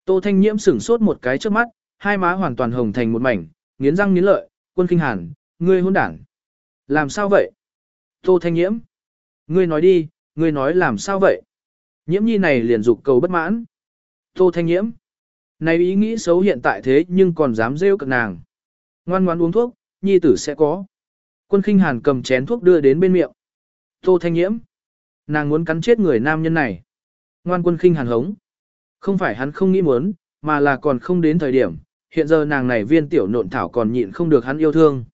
Tô Thanh Nhiễm sửng sốt một cái trước mắt, hai má hoàn toàn hồng thành một mảnh, nghiến răng nghiến lợi, quân kinh hàn, ngươi hôn đảng. Làm sao vậy? Tô Thanh Nhiễm. Ngươi nói đi, ngươi nói làm sao vậy? Nhiễm nhi này liền dục cầu bất mãn. Tô Thanh Nhiễm. Này ý nghĩ xấu hiện tại thế nhưng còn dám rêu cực nàng. Ngoan ngoan uống thuốc, nhi tử sẽ có. Quân khinh hàn cầm chén thuốc đưa đến bên miệng. Tô thanh nhiễm. Nàng muốn cắn chết người nam nhân này. Ngoan quân khinh hàn hống. Không phải hắn không nghĩ muốn, mà là còn không đến thời điểm. Hiện giờ nàng này viên tiểu nộn thảo còn nhịn không được hắn yêu thương.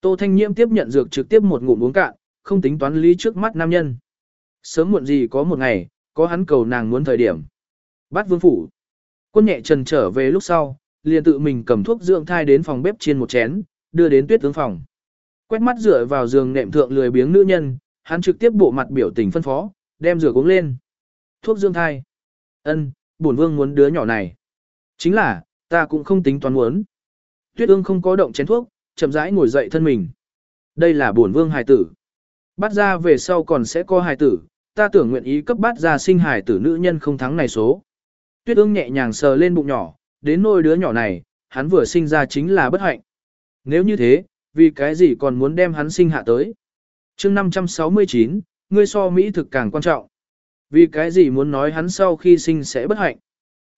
Tô thanh nhiễm tiếp nhận dược trực tiếp một ngụm uống cạn, không tính toán lý trước mắt nam nhân. Sớm muộn gì có một ngày, có hắn cầu nàng muốn thời điểm. Bắt vương phủ. Quân nhẹ trần trở về lúc sau, liền tự mình cầm thuốc dưỡng thai đến phòng bếp chiên một chén, đưa đến tuyết tướng phòng. Quét mắt dựa vào giường nệm thượng lười biếng nữ nhân, hắn trực tiếp bộ mặt biểu tình phân phó, đem rửa uống lên. Thuốc dưỡng thai. Ân, bổn vương muốn đứa nhỏ này. Chính là, ta cũng không tính toán muốn. Tuyết ương không có động chén thuốc, chậm rãi ngồi dậy thân mình. Đây là bổn vương hài tử. Bắt ra về sau còn sẽ có hài tử, ta tưởng nguyện ý cấp bắt ra sinh hài tử nữ nhân không thắng này số. Tuyết ương nhẹ nhàng sờ lên bụng nhỏ, đến nôi đứa nhỏ này, hắn vừa sinh ra chính là bất hạnh. Nếu như thế, vì cái gì còn muốn đem hắn sinh hạ tới? chương 569, ngươi so Mỹ thực càng quan trọng. Vì cái gì muốn nói hắn sau khi sinh sẽ bất hạnh?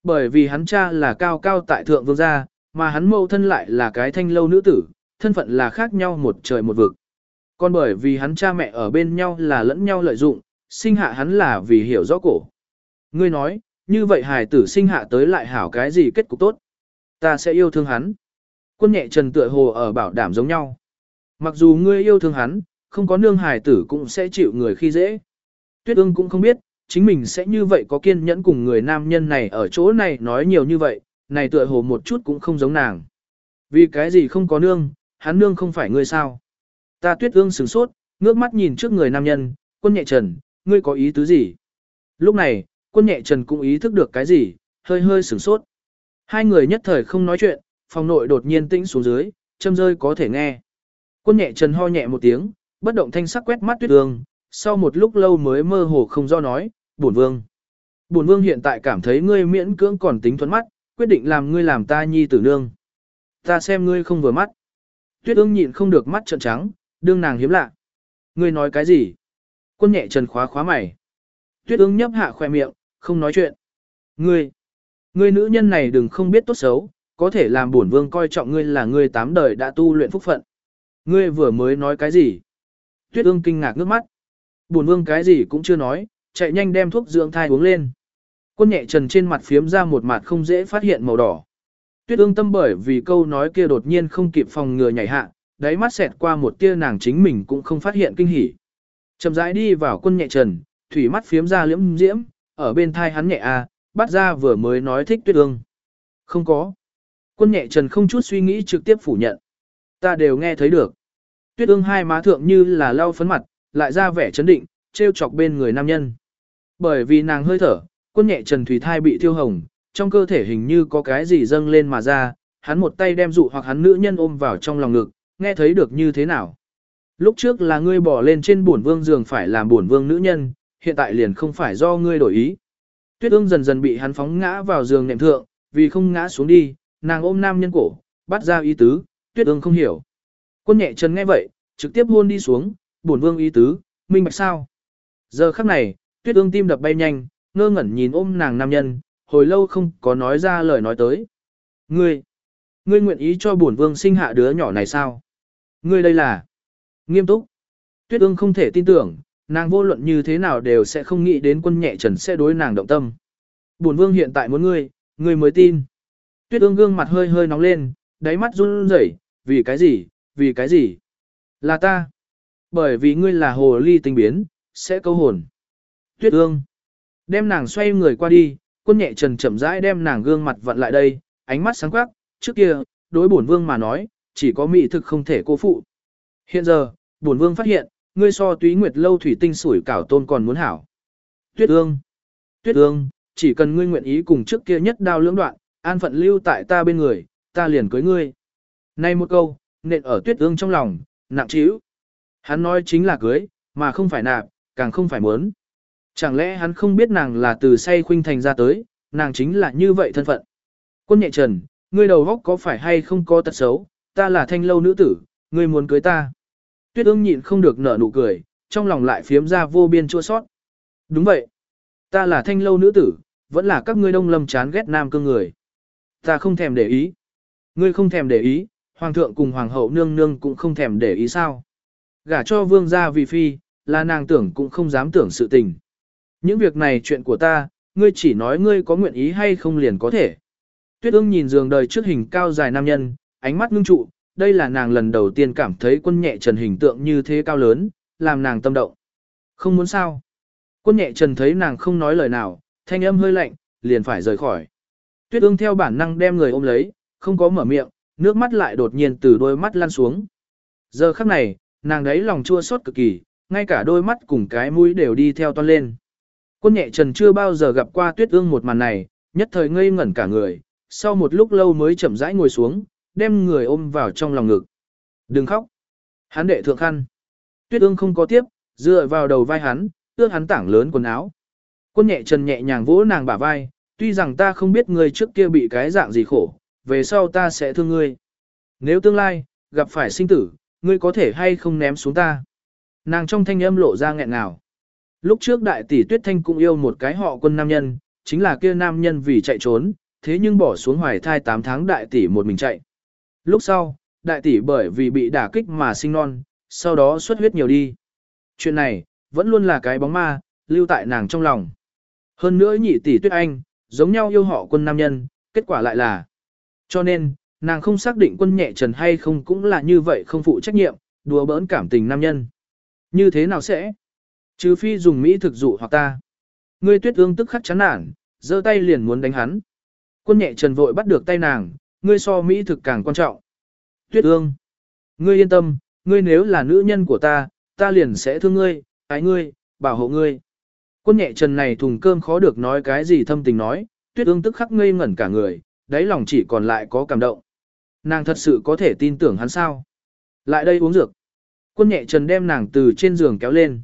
Bởi vì hắn cha là cao cao tại thượng vương gia, mà hắn mâu thân lại là cái thanh lâu nữ tử, thân phận là khác nhau một trời một vực. Còn bởi vì hắn cha mẹ ở bên nhau là lẫn nhau lợi dụng, sinh hạ hắn là vì hiểu rõ cổ. Ngươi nói, như vậy hài tử sinh hạ tới lại hảo cái gì kết cục tốt. Ta sẽ yêu thương hắn. Quân nhẹ trần tựa hồ ở bảo đảm giống nhau. Mặc dù ngươi yêu thương hắn, không có nương hài tử cũng sẽ chịu người khi dễ. Tuyết ương cũng không biết, chính mình sẽ như vậy có kiên nhẫn cùng người nam nhân này ở chỗ này nói nhiều như vậy, này tựa hồ một chút cũng không giống nàng. Vì cái gì không có nương, hắn nương không phải ngươi sao. Ta tuyết ương sửng sốt, ngước mắt nhìn trước người nam nhân, quân nhẹ trần, ngươi có ý tứ gì? Lúc này, quân nhẹ trần cũng ý thức được cái gì, hơi hơi sửng sốt. Hai người nhất thời không nói chuyện, phòng nội đột nhiên tĩnh xuống dưới, châm rơi có thể nghe. Quân nhẹ trần ho nhẹ một tiếng, bất động thanh sắc quét mắt tuyết ương, sau một lúc lâu mới mơ hồ không do nói, bổn vương. Bổn vương hiện tại cảm thấy ngươi miễn cưỡng còn tính thuẫn mắt, quyết định làm ngươi làm ta nhi tử nương. Ta xem ngươi không vừa mắt. Tuyết ương nhịn không được mắt trợn trắng, đương nàng hiếm lạ. Ngươi nói cái gì? Quân nhẹ trần khóa khóa mày. Tuyết ương nhấp hạ khoe miệng, không nói chuyện. Ngươi, ngươi nữ nhân này đừng không biết tốt xấu, có thể làm bổn vương coi trọng ngươi là ngươi tám đời đã tu luyện phúc phận. Ngươi vừa mới nói cái gì? Tuyết ương kinh ngạc nước mắt. Bổn vương cái gì cũng chưa nói, chạy nhanh đem thuốc dưỡng thai uống lên. Quân nhẹ trần trên mặt phiếm ra một mặt không dễ phát hiện màu đỏ. Tuyết ương tâm bởi vì câu nói kia đột nhiên không kịp phòng ngừa nhảy hạ, đáy mắt xẹt qua một tia nàng chính mình cũng không phát hiện kinh hỉ. Chậm rãi đi vào quân nhẹ trần, thủy mắt phiếm ra liễm diễm, ở bên thai hắn nhẹ a, à, bắt ra vừa mới nói thích tuyết ương. Không có. Quân nhẹ trần không chút suy nghĩ trực tiếp phủ nhận. Ta đều nghe thấy được. Tuyết ương hai má thượng như là lau phấn mặt, lại ra vẻ chấn định, treo chọc bên người nam nhân. Bởi vì nàng hơi thở, quân nhẹ trần thủy thai bị tiêu hồng, trong cơ thể hình như có cái gì dâng lên mà ra, hắn một tay đem dụ hoặc hắn nữ nhân ôm vào trong lòng ngực, nghe thấy được như thế nào. Lúc trước là ngươi bỏ lên trên bổn vương giường phải làm bổn vương nữ nhân, hiện tại liền không phải do ngươi đổi ý. Tuyết ương dần dần bị hắn phóng ngã vào giường nệm thượng, vì không ngã xuống đi, nàng ôm nam nhân cổ, bắt ra ý tứ, tuyết ương không hiểu. Quân nhẹ chân nghe vậy, trực tiếp hôn đi xuống, bổn vương ý tứ, minh bạch sao. Giờ khắc này, tuyết ương tim đập bay nhanh, ngơ ngẩn nhìn ôm nàng nam nhân, hồi lâu không có nói ra lời nói tới. Ngươi, ngươi nguyện ý cho bổn vương sinh hạ đứa nhỏ này sao? Ngươi đây là nghiêm túc. Tuyết ương không thể tin tưởng, nàng vô luận như thế nào đều sẽ không nghĩ đến quân nhẹ trần sẽ đối nàng động tâm. Bổn vương hiện tại muốn ngươi, ngươi mới tin. Tuyết ương gương mặt hơi hơi nóng lên, đáy mắt run rẩy, vì cái gì, vì cái gì? Là ta. Bởi vì ngươi là hồ ly tinh biến, sẽ câu hồn. Tuyết ương. Đem nàng xoay người qua đi, quân nhẹ trần chậm rãi đem nàng gương mặt vặn lại đây, ánh mắt sáng quắc, trước kia, đối bổn vương mà nói, chỉ có mỹ thực không thể cô phụ. Hiện giờ, bổn vương phát hiện, ngươi so túy nguyệt lâu thủy tinh sủi cảo tôn còn muốn hảo. Tuyết ương. Tuyết ương, chỉ cần ngươi nguyện ý cùng trước kia nhất đao lưỡng đoạn, an phận lưu tại ta bên người, ta liền cưới ngươi. nay một câu, nện ở tuyết ương trong lòng, nặng trĩu. Hắn nói chính là cưới, mà không phải nạp, càng không phải muốn. Chẳng lẽ hắn không biết nàng là từ say khuynh thành ra tới, nàng chính là như vậy thân phận. Quân nhẹ trần, ngươi đầu góc có phải hay không có tật xấu, ta là thanh lâu nữ tử, ngươi muốn cưới ta. Tuyết ương nhịn không được nở nụ cười, trong lòng lại phiếm ra vô biên chua sót. Đúng vậy. Ta là thanh lâu nữ tử, vẫn là các ngươi đông lâm chán ghét nam cương người. Ta không thèm để ý. Ngươi không thèm để ý, Hoàng thượng cùng hoàng hậu nương nương cũng không thèm để ý sao. Gả cho vương gia vì phi, là nàng tưởng cũng không dám tưởng sự tình. Những việc này chuyện của ta, ngươi chỉ nói ngươi có nguyện ý hay không liền có thể. Tuyết ương nhìn giường đời trước hình cao dài nam nhân, ánh mắt ngưng trụ, đây là nàng lần đầu tiên cảm thấy quân nhẹ trần hình tượng như thế cao lớn, làm nàng tâm động. Không muốn sao. Quân nhẹ trần thấy nàng không nói lời nào, thanh âm hơi lạnh, liền phải rời khỏi. Tuyết ương theo bản năng đem người ôm lấy, không có mở miệng, nước mắt lại đột nhiên từ đôi mắt lăn xuống. Giờ khắc này, nàng đấy lòng chua xót cực kỳ, ngay cả đôi mắt cùng cái mũi đều đi theo toan lên. Quân nhẹ trần chưa bao giờ gặp qua tuyết ương một màn này, nhất thời ngây ngẩn cả người, sau một lúc lâu mới chậm rãi ngồi xuống, đem người ôm vào trong lòng ngực. Đừng khóc. Hắn đệ thượng khăn. Tuyết ương không có tiếp, dựa vào đầu vai hắn, ước hắn tảng lớn quần áo. Quân nhẹ trần nhẹ nhàng vỗ nàng bả vai, tuy rằng ta không biết ngươi trước kia bị cái dạng gì khổ, về sau ta sẽ thương ngươi. Nếu tương lai, gặp phải sinh tử, ngươi có thể hay không ném xuống ta. Nàng trong thanh âm lộ ra nghẹn ngào. Lúc trước đại tỷ Tuyết Thanh cũng yêu một cái họ quân nam nhân, chính là kia nam nhân vì chạy trốn, thế nhưng bỏ xuống hoài thai 8 tháng đại tỷ một mình chạy. Lúc sau, đại tỷ bởi vì bị đả kích mà sinh non, sau đó xuất huyết nhiều đi. Chuyện này, vẫn luôn là cái bóng ma, lưu tại nàng trong lòng. Hơn nữa nhị tỷ Tuyết Anh, giống nhau yêu họ quân nam nhân, kết quả lại là. Cho nên, nàng không xác định quân nhẹ trần hay không cũng là như vậy không phụ trách nhiệm, đùa bỡn cảm tình nam nhân. Như thế nào sẽ? Trừ phi dùng Mỹ thực dụ hoặc ta. Ngươi tuyết ương tức khắc chán nản, giơ tay liền muốn đánh hắn. Quân nhẹ trần vội bắt được tay nàng, ngươi so Mỹ thực càng quan trọng. Tuyết ương. Ngươi yên tâm, ngươi nếu là nữ nhân của ta, ta liền sẽ thương ngươi, ái ngươi, bảo hộ ngươi. Quân nhẹ trần này thùng cơm khó được nói cái gì thâm tình nói, tuyết ương tức khắc ngây ngẩn cả người, đáy lòng chỉ còn lại có cảm động. Nàng thật sự có thể tin tưởng hắn sao? Lại đây uống dược. Quân nhẹ trần đem nàng từ trên giường kéo lên.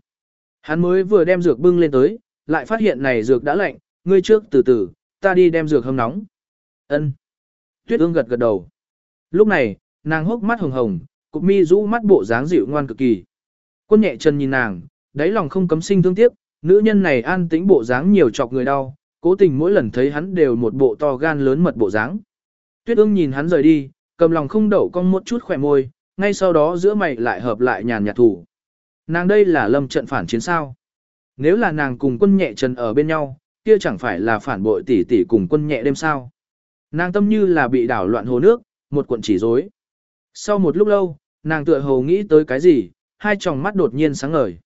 Hắn mới vừa đem dược bưng lên tới, lại phát hiện này dược đã lạnh, ngươi trước từ từ, ta đi đem dược hâm nóng. Ân. Tuyết ương gật gật đầu. Lúc này, nàng hốc mắt hồng hồng, cục mi rũ mắt bộ dáng dịu ngoan cực kỳ. Quân nhẹ trần nhìn nàng, đáy lòng không cấm sinh thương tiếc, nữ nhân này an tĩnh bộ dáng nhiều chọc người đau, cố tình mỗi lần thấy hắn đều một bộ to gan lớn mật bộ dáng. Tuyết ương nhìn hắn rời đi, cầm lòng không đậu cong một chút khỏe môi, ngay sau đó giữa mày lại hợp lại nhàn nhạt thủ. Nàng đây là lâm trận phản chiến sao. Nếu là nàng cùng quân nhẹ trần ở bên nhau, kia chẳng phải là phản bội tỷ tỷ cùng quân nhẹ đêm sao. Nàng tâm như là bị đảo loạn hồ nước, một cuộn chỉ rối. Sau một lúc lâu, nàng tựa hồ nghĩ tới cái gì, hai tròng mắt đột nhiên sáng ngời.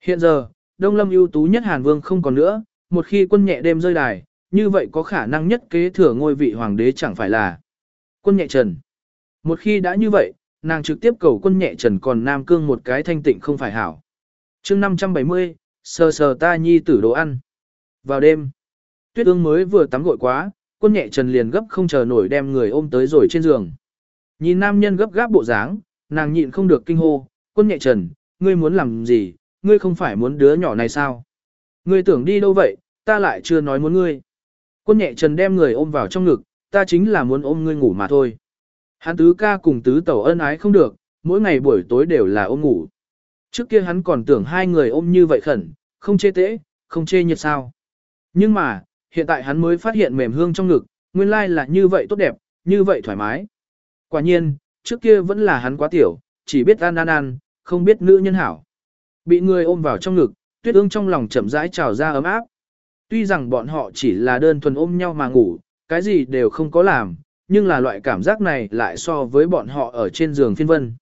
Hiện giờ, Đông Lâm ưu tú nhất Hàn Vương không còn nữa, một khi quân nhẹ đêm rơi đài, như vậy có khả năng nhất kế thừa ngôi vị hoàng đế chẳng phải là quân nhẹ trần. Một khi đã như vậy, nàng trực tiếp cầu quân nhẹ trần còn Nam Cương một cái thanh tịnh không phải hảo. chương 570, sờ sờ ta nhi tử đồ ăn. Vào đêm, tuyết ương mới vừa tắm gội quá, quân nhẹ trần liền gấp không chờ nổi đem người ôm tới rồi trên giường. Nhìn nam nhân gấp gáp bộ dáng, nàng nhịn không được kinh hô, quân nhẹ trần, ngươi muốn làm gì, ngươi không phải muốn đứa nhỏ này sao? Ngươi tưởng đi đâu vậy, ta lại chưa nói muốn ngươi. Quân nhẹ trần đem người ôm vào trong ngực, ta chính là muốn ôm ngươi ngủ mà thôi. Hắn tứ ca cùng tứ tẩu ân ái không được, mỗi ngày buổi tối đều là ôm ngủ. Trước kia hắn còn tưởng hai người ôm như vậy khẩn, không chê tễ, không chê nhiệt sao. Nhưng mà, hiện tại hắn mới phát hiện mềm hương trong ngực, nguyên lai là như vậy tốt đẹp, như vậy thoải mái. Quả nhiên, trước kia vẫn là hắn quá tiểu, chỉ biết ăn ăn ăn, không biết nữ nhân hảo. Bị người ôm vào trong ngực, tuyết ương trong lòng chậm rãi trào ra ấm áp. Tuy rằng bọn họ chỉ là đơn thuần ôm nhau mà ngủ, cái gì đều không có làm, nhưng là loại cảm giác này lại so với bọn họ ở trên giường phiên vân.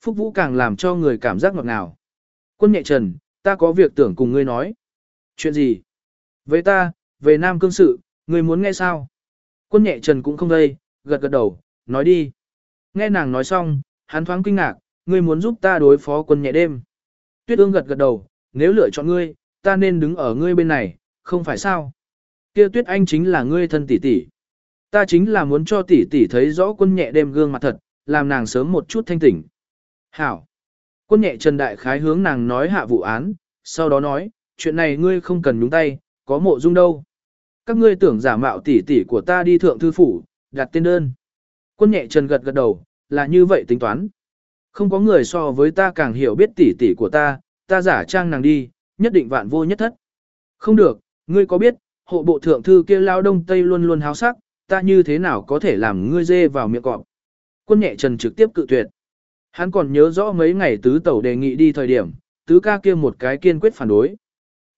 Phúc Vũ càng làm cho người cảm giác ngọt ngào. Quân nhẹ trần, ta có việc tưởng cùng ngươi nói. Chuyện gì? Về ta, về Nam Cương sự, ngươi muốn nghe sao? Quân nhẹ trần cũng không đây, gật gật đầu, nói đi. Nghe nàng nói xong, hắn thoáng kinh ngạc, ngươi muốn giúp ta đối phó quân nhẹ đêm. Tuyết ương gật gật đầu, nếu lựa chọn ngươi, ta nên đứng ở ngươi bên này, không phải sao? Kia Tuyết Anh chính là ngươi thân tỷ tỷ. Ta chính là muốn cho tỷ tỷ thấy rõ quân nhẹ đêm gương mặt thật, làm nàng sớm một chút thanh tỉnh. Hảo. Quân nhẹ Trần Đại Khái hướng nàng nói hạ vụ án, sau đó nói, chuyện này ngươi không cần nhúng tay, có mộ dung đâu. Các ngươi tưởng giả mạo tỷ tỷ của ta đi thượng thư phủ, đặt tên đơn. Quân nhẹ Trần gật gật đầu, là như vậy tính toán. Không có người so với ta càng hiểu biết tỷ tỷ của ta, ta giả trang nàng đi, nhất định vạn vô nhất thất. Không được, ngươi có biết, hộ bộ thượng thư kia lao đông tây luôn luôn háo sắc, ta như thế nào có thể làm ngươi dê vào miệng cọp. Quân nhẹ trần trực tiếp cự tuyệt. Hắn còn nhớ rõ mấy ngày tứ tẩu đề nghị đi thời điểm, tứ ca kia một cái kiên quyết phản đối.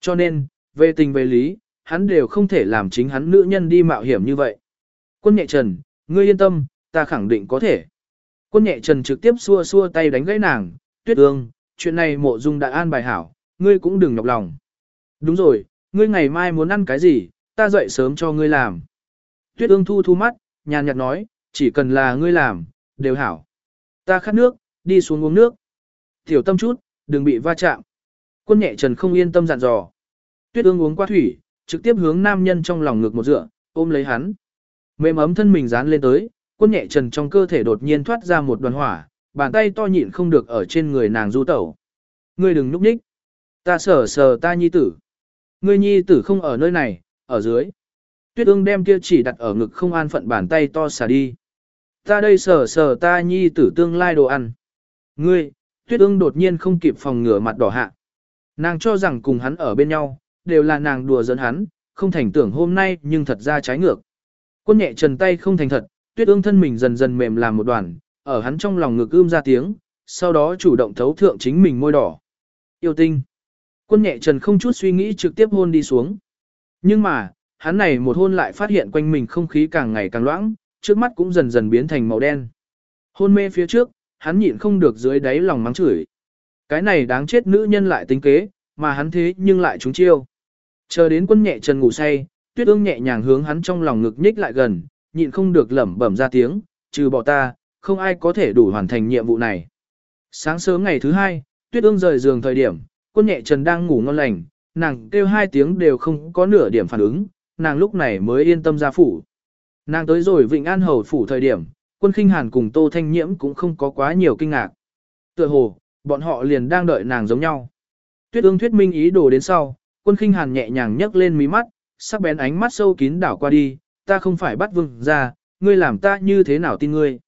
Cho nên, về tình về lý, hắn đều không thể làm chính hắn nữ nhân đi mạo hiểm như vậy. Quân nhẹ trần, ngươi yên tâm, ta khẳng định có thể. Quân nhẹ trần trực tiếp xua xua tay đánh gãy nàng, tuyết ương, chuyện này mộ dung đã an bài hảo, ngươi cũng đừng nhọc lòng. Đúng rồi, ngươi ngày mai muốn ăn cái gì, ta dậy sớm cho ngươi làm. Tuyết ương thu thu mắt, nhàn nhạt nói, chỉ cần là ngươi làm, đều hảo. Ta khát nước, đi xuống uống nước. Tiểu tâm chút, đừng bị va chạm. Quân nhẹ trần không yên tâm dặn dò. Tuyết ương uống qua thủy, trực tiếp hướng nam nhân trong lòng ngực một dựa, ôm lấy hắn. Mềm ấm thân mình dán lên tới, quân nhẹ trần trong cơ thể đột nhiên thoát ra một đoàn hỏa, bàn tay to nhịn không được ở trên người nàng du tẩu. Ngươi đừng núp nhích. Ta sờ sờ ta nhi tử. Ngươi nhi tử không ở nơi này, ở dưới. Tuyết ương đem kia chỉ đặt ở ngực không an phận bàn tay to xả đi. Ta đây sờ sờ ta nhi tử tương lai đồ ăn. Ngươi, tuyết ương đột nhiên không kịp phòng ngửa mặt đỏ hạ. Nàng cho rằng cùng hắn ở bên nhau, đều là nàng đùa giỡn hắn, không thành tưởng hôm nay nhưng thật ra trái ngược. Quân nhẹ trần tay không thành thật, tuyết ương thân mình dần dần mềm làm một đoàn, ở hắn trong lòng ngực ưm ra tiếng, sau đó chủ động thấu thượng chính mình môi đỏ. Yêu tinh. Quân nhẹ trần không chút suy nghĩ trực tiếp hôn đi xuống. Nhưng mà, hắn này một hôn lại phát hiện quanh mình không khí càng ngày càng loãng, trước mắt cũng dần dần biến thành màu đen. Hôn mê phía trước, hắn nhịn không được dưới đáy lòng mắng chửi. Cái này đáng chết nữ nhân lại tính kế, mà hắn thế nhưng lại trúng chiêu. Chờ đến quân nhẹ trần ngủ say, tuyết ương nhẹ nhàng hướng hắn trong lòng ngực nhích lại gần, nhịn không được lẩm bẩm ra tiếng, trừ bỏ ta, không ai có thể đủ hoàn thành nhiệm vụ này. Sáng sớm ngày thứ hai, tuyết ương rời giường thời điểm, quân nhẹ trần đang ngủ ngon lành, nàng kêu hai tiếng đều không có nửa điểm phản ứng, nàng lúc này mới yên tâm ra phủ. Nàng tới rồi Vịnh An Hầu phủ thời điểm, quân khinh hàn cùng Tô Thanh Nhiễm cũng không có quá nhiều kinh ngạc. Tựa hồ, bọn họ liền đang đợi nàng giống nhau. Tuyết ương thuyết minh ý đồ đến sau, quân khinh hàn nhẹ nhàng nhấc lên mí mắt, sắc bén ánh mắt sâu kín đảo qua đi, ta không phải bắt vương ra, ngươi làm ta như thế nào tin ngươi.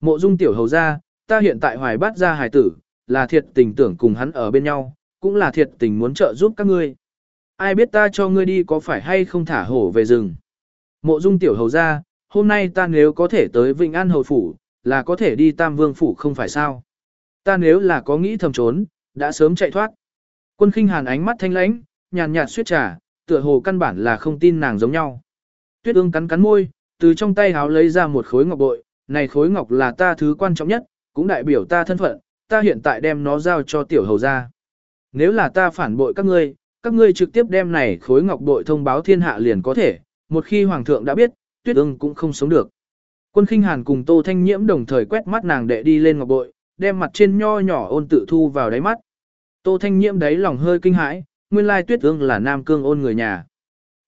Mộ dung tiểu hầu ra, ta hiện tại hoài bắt ra hải tử, là thiệt tình tưởng cùng hắn ở bên nhau, cũng là thiệt tình muốn trợ giúp các ngươi. Ai biết ta cho ngươi đi có phải hay không thả hổ về rừng. Mộ dung tiểu hầu ra, hôm nay ta nếu có thể tới Vịnh An Hầu Phủ, là có thể đi Tam Vương Phủ không phải sao. Ta nếu là có nghĩ thầm trốn, đã sớm chạy thoát. Quân khinh hàn ánh mắt thanh lãnh, nhàn nhạt suyết trà, tựa hồ căn bản là không tin nàng giống nhau. Tuyết ương cắn cắn môi, từ trong tay háo lấy ra một khối ngọc bội, này khối ngọc là ta thứ quan trọng nhất, cũng đại biểu ta thân phận, ta hiện tại đem nó giao cho tiểu hầu ra. Nếu là ta phản bội các ngươi, các ngươi trực tiếp đem này khối ngọc bội thông báo thiên hạ liền có thể, một khi hoàng thượng đã biết, tuyết ưng cũng không sống được. Quân khinh hàn cùng tô thanh nhiễm đồng thời quét mắt nàng đệ đi lên ngọc bội, đem mặt trên nho nhỏ ôn tự thu vào đáy mắt. Tô thanh nhiễm đáy lòng hơi kinh hãi, nguyên lai tuyết ưng là nam cương ôn người nhà.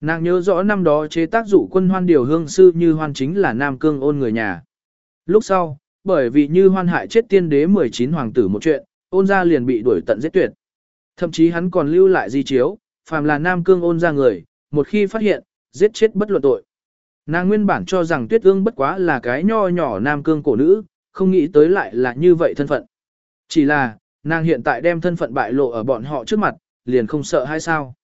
Nàng nhớ rõ năm đó chế tác dụ quân hoan điều hương sư như hoan chính là nam cương ôn người nhà. Lúc sau, bởi vì như hoan hại chết tiên đế 19 hoàng tử một chuyện, ôn gia liền bị đuổi tận giết tuyệt. Thậm chí hắn còn lưu lại di chiếu, phàm là nam cương ôn ra người, một khi phát hiện, giết chết bất luận tội. Nàng nguyên bản cho rằng tuyết ương bất quá là cái nho nhỏ nam cương cổ nữ, không nghĩ tới lại là như vậy thân phận. Chỉ là, nàng hiện tại đem thân phận bại lộ ở bọn họ trước mặt, liền không sợ hay sao.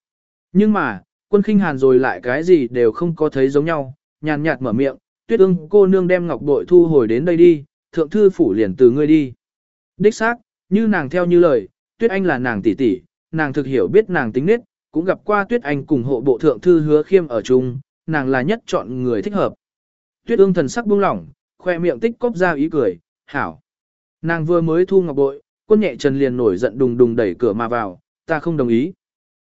Nhưng mà, quân khinh hàn rồi lại cái gì đều không có thấy giống nhau, nhàn nhạt mở miệng, tuyết ương cô nương đem ngọc bội thu hồi đến đây đi, thượng thư phủ liền từ ngươi đi. Đích xác, như nàng theo như lời, tuyết anh là nàng tỷ tỷ, nàng thực hiểu biết nàng tính nết, cũng gặp qua tuyết anh cùng hộ bộ thượng thư hứa khiêm ở chung, nàng là nhất chọn người thích hợp. Tuyết ương thần sắc buông lỏng, khoe miệng tích cóp ra ý cười, hảo. Nàng vừa mới thu ngọc bội, quân nhẹ trần liền nổi giận đùng đùng đẩy cửa mà vào, ta không đồng ý.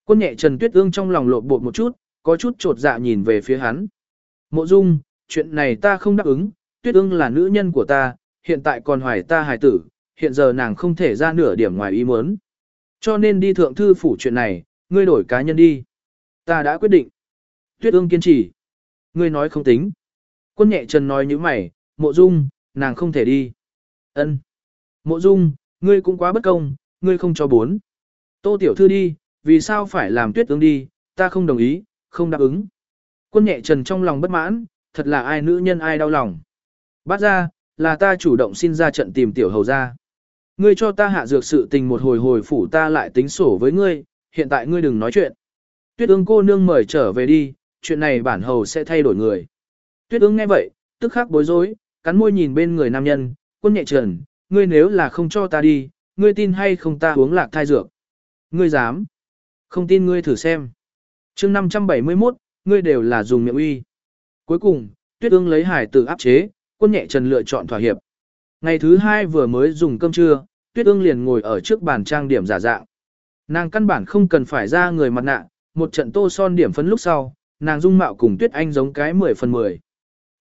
Quân nhẹ trần tuyết ương trong lòng lộn bột một chút, có chút trột dạ nhìn về phía hắn. Mộ dung, chuyện này ta không đáp ứng, tuyết ương là nữ nhân của ta, hiện tại còn hoài ta hài tử, hiện giờ nàng không thể ra nửa điểm ngoài ý muốn. Cho nên đi thượng thư phủ chuyện này, ngươi đổi cá nhân đi. Ta đã quyết định. Tuyết ương kiên trì. Ngươi nói không tính. Quân nhẹ trần nói như mày, mộ dung, nàng không thể đi. ân Mộ dung, ngươi cũng quá bất công, ngươi không cho bốn. Tô tiểu thư đi, vì sao phải làm tuyết ương đi, ta không đồng ý, không đáp ứng. Quân nhẹ trần trong lòng bất mãn, thật là ai nữ nhân ai đau lòng. Bắt ra, là ta chủ động xin ra trận tìm tiểu hầu ra. Ngươi cho ta hạ dược sự tình một hồi hồi phủ ta lại tính sổ với ngươi, hiện tại ngươi đừng nói chuyện. Tuyết ương cô nương mời trở về đi, chuyện này bản hầu sẽ thay đổi người. Tuyết ương nghe vậy, tức khắc bối rối, cắn môi nhìn bên người nam nhân, quân nhẹ trần, ngươi nếu là không cho ta đi, ngươi tin hay không ta uống lạc thai dược. Ngươi dám. Không tin ngươi thử xem. chương 571, ngươi đều là dùng miệng uy. Cuối cùng, tuyết ương lấy hải tử áp chế, quân nhẹ trần lựa chọn thỏa hiệp. Ngày thứ hai vừa mới dùng cơm trưa, tuyết ương liền ngồi ở trước bàn trang điểm giả dạng. Nàng căn bản không cần phải ra người mặt nạ, một trận tô son điểm phấn lúc sau, nàng dung mạo cùng tuyết anh giống cái 10 phần 10.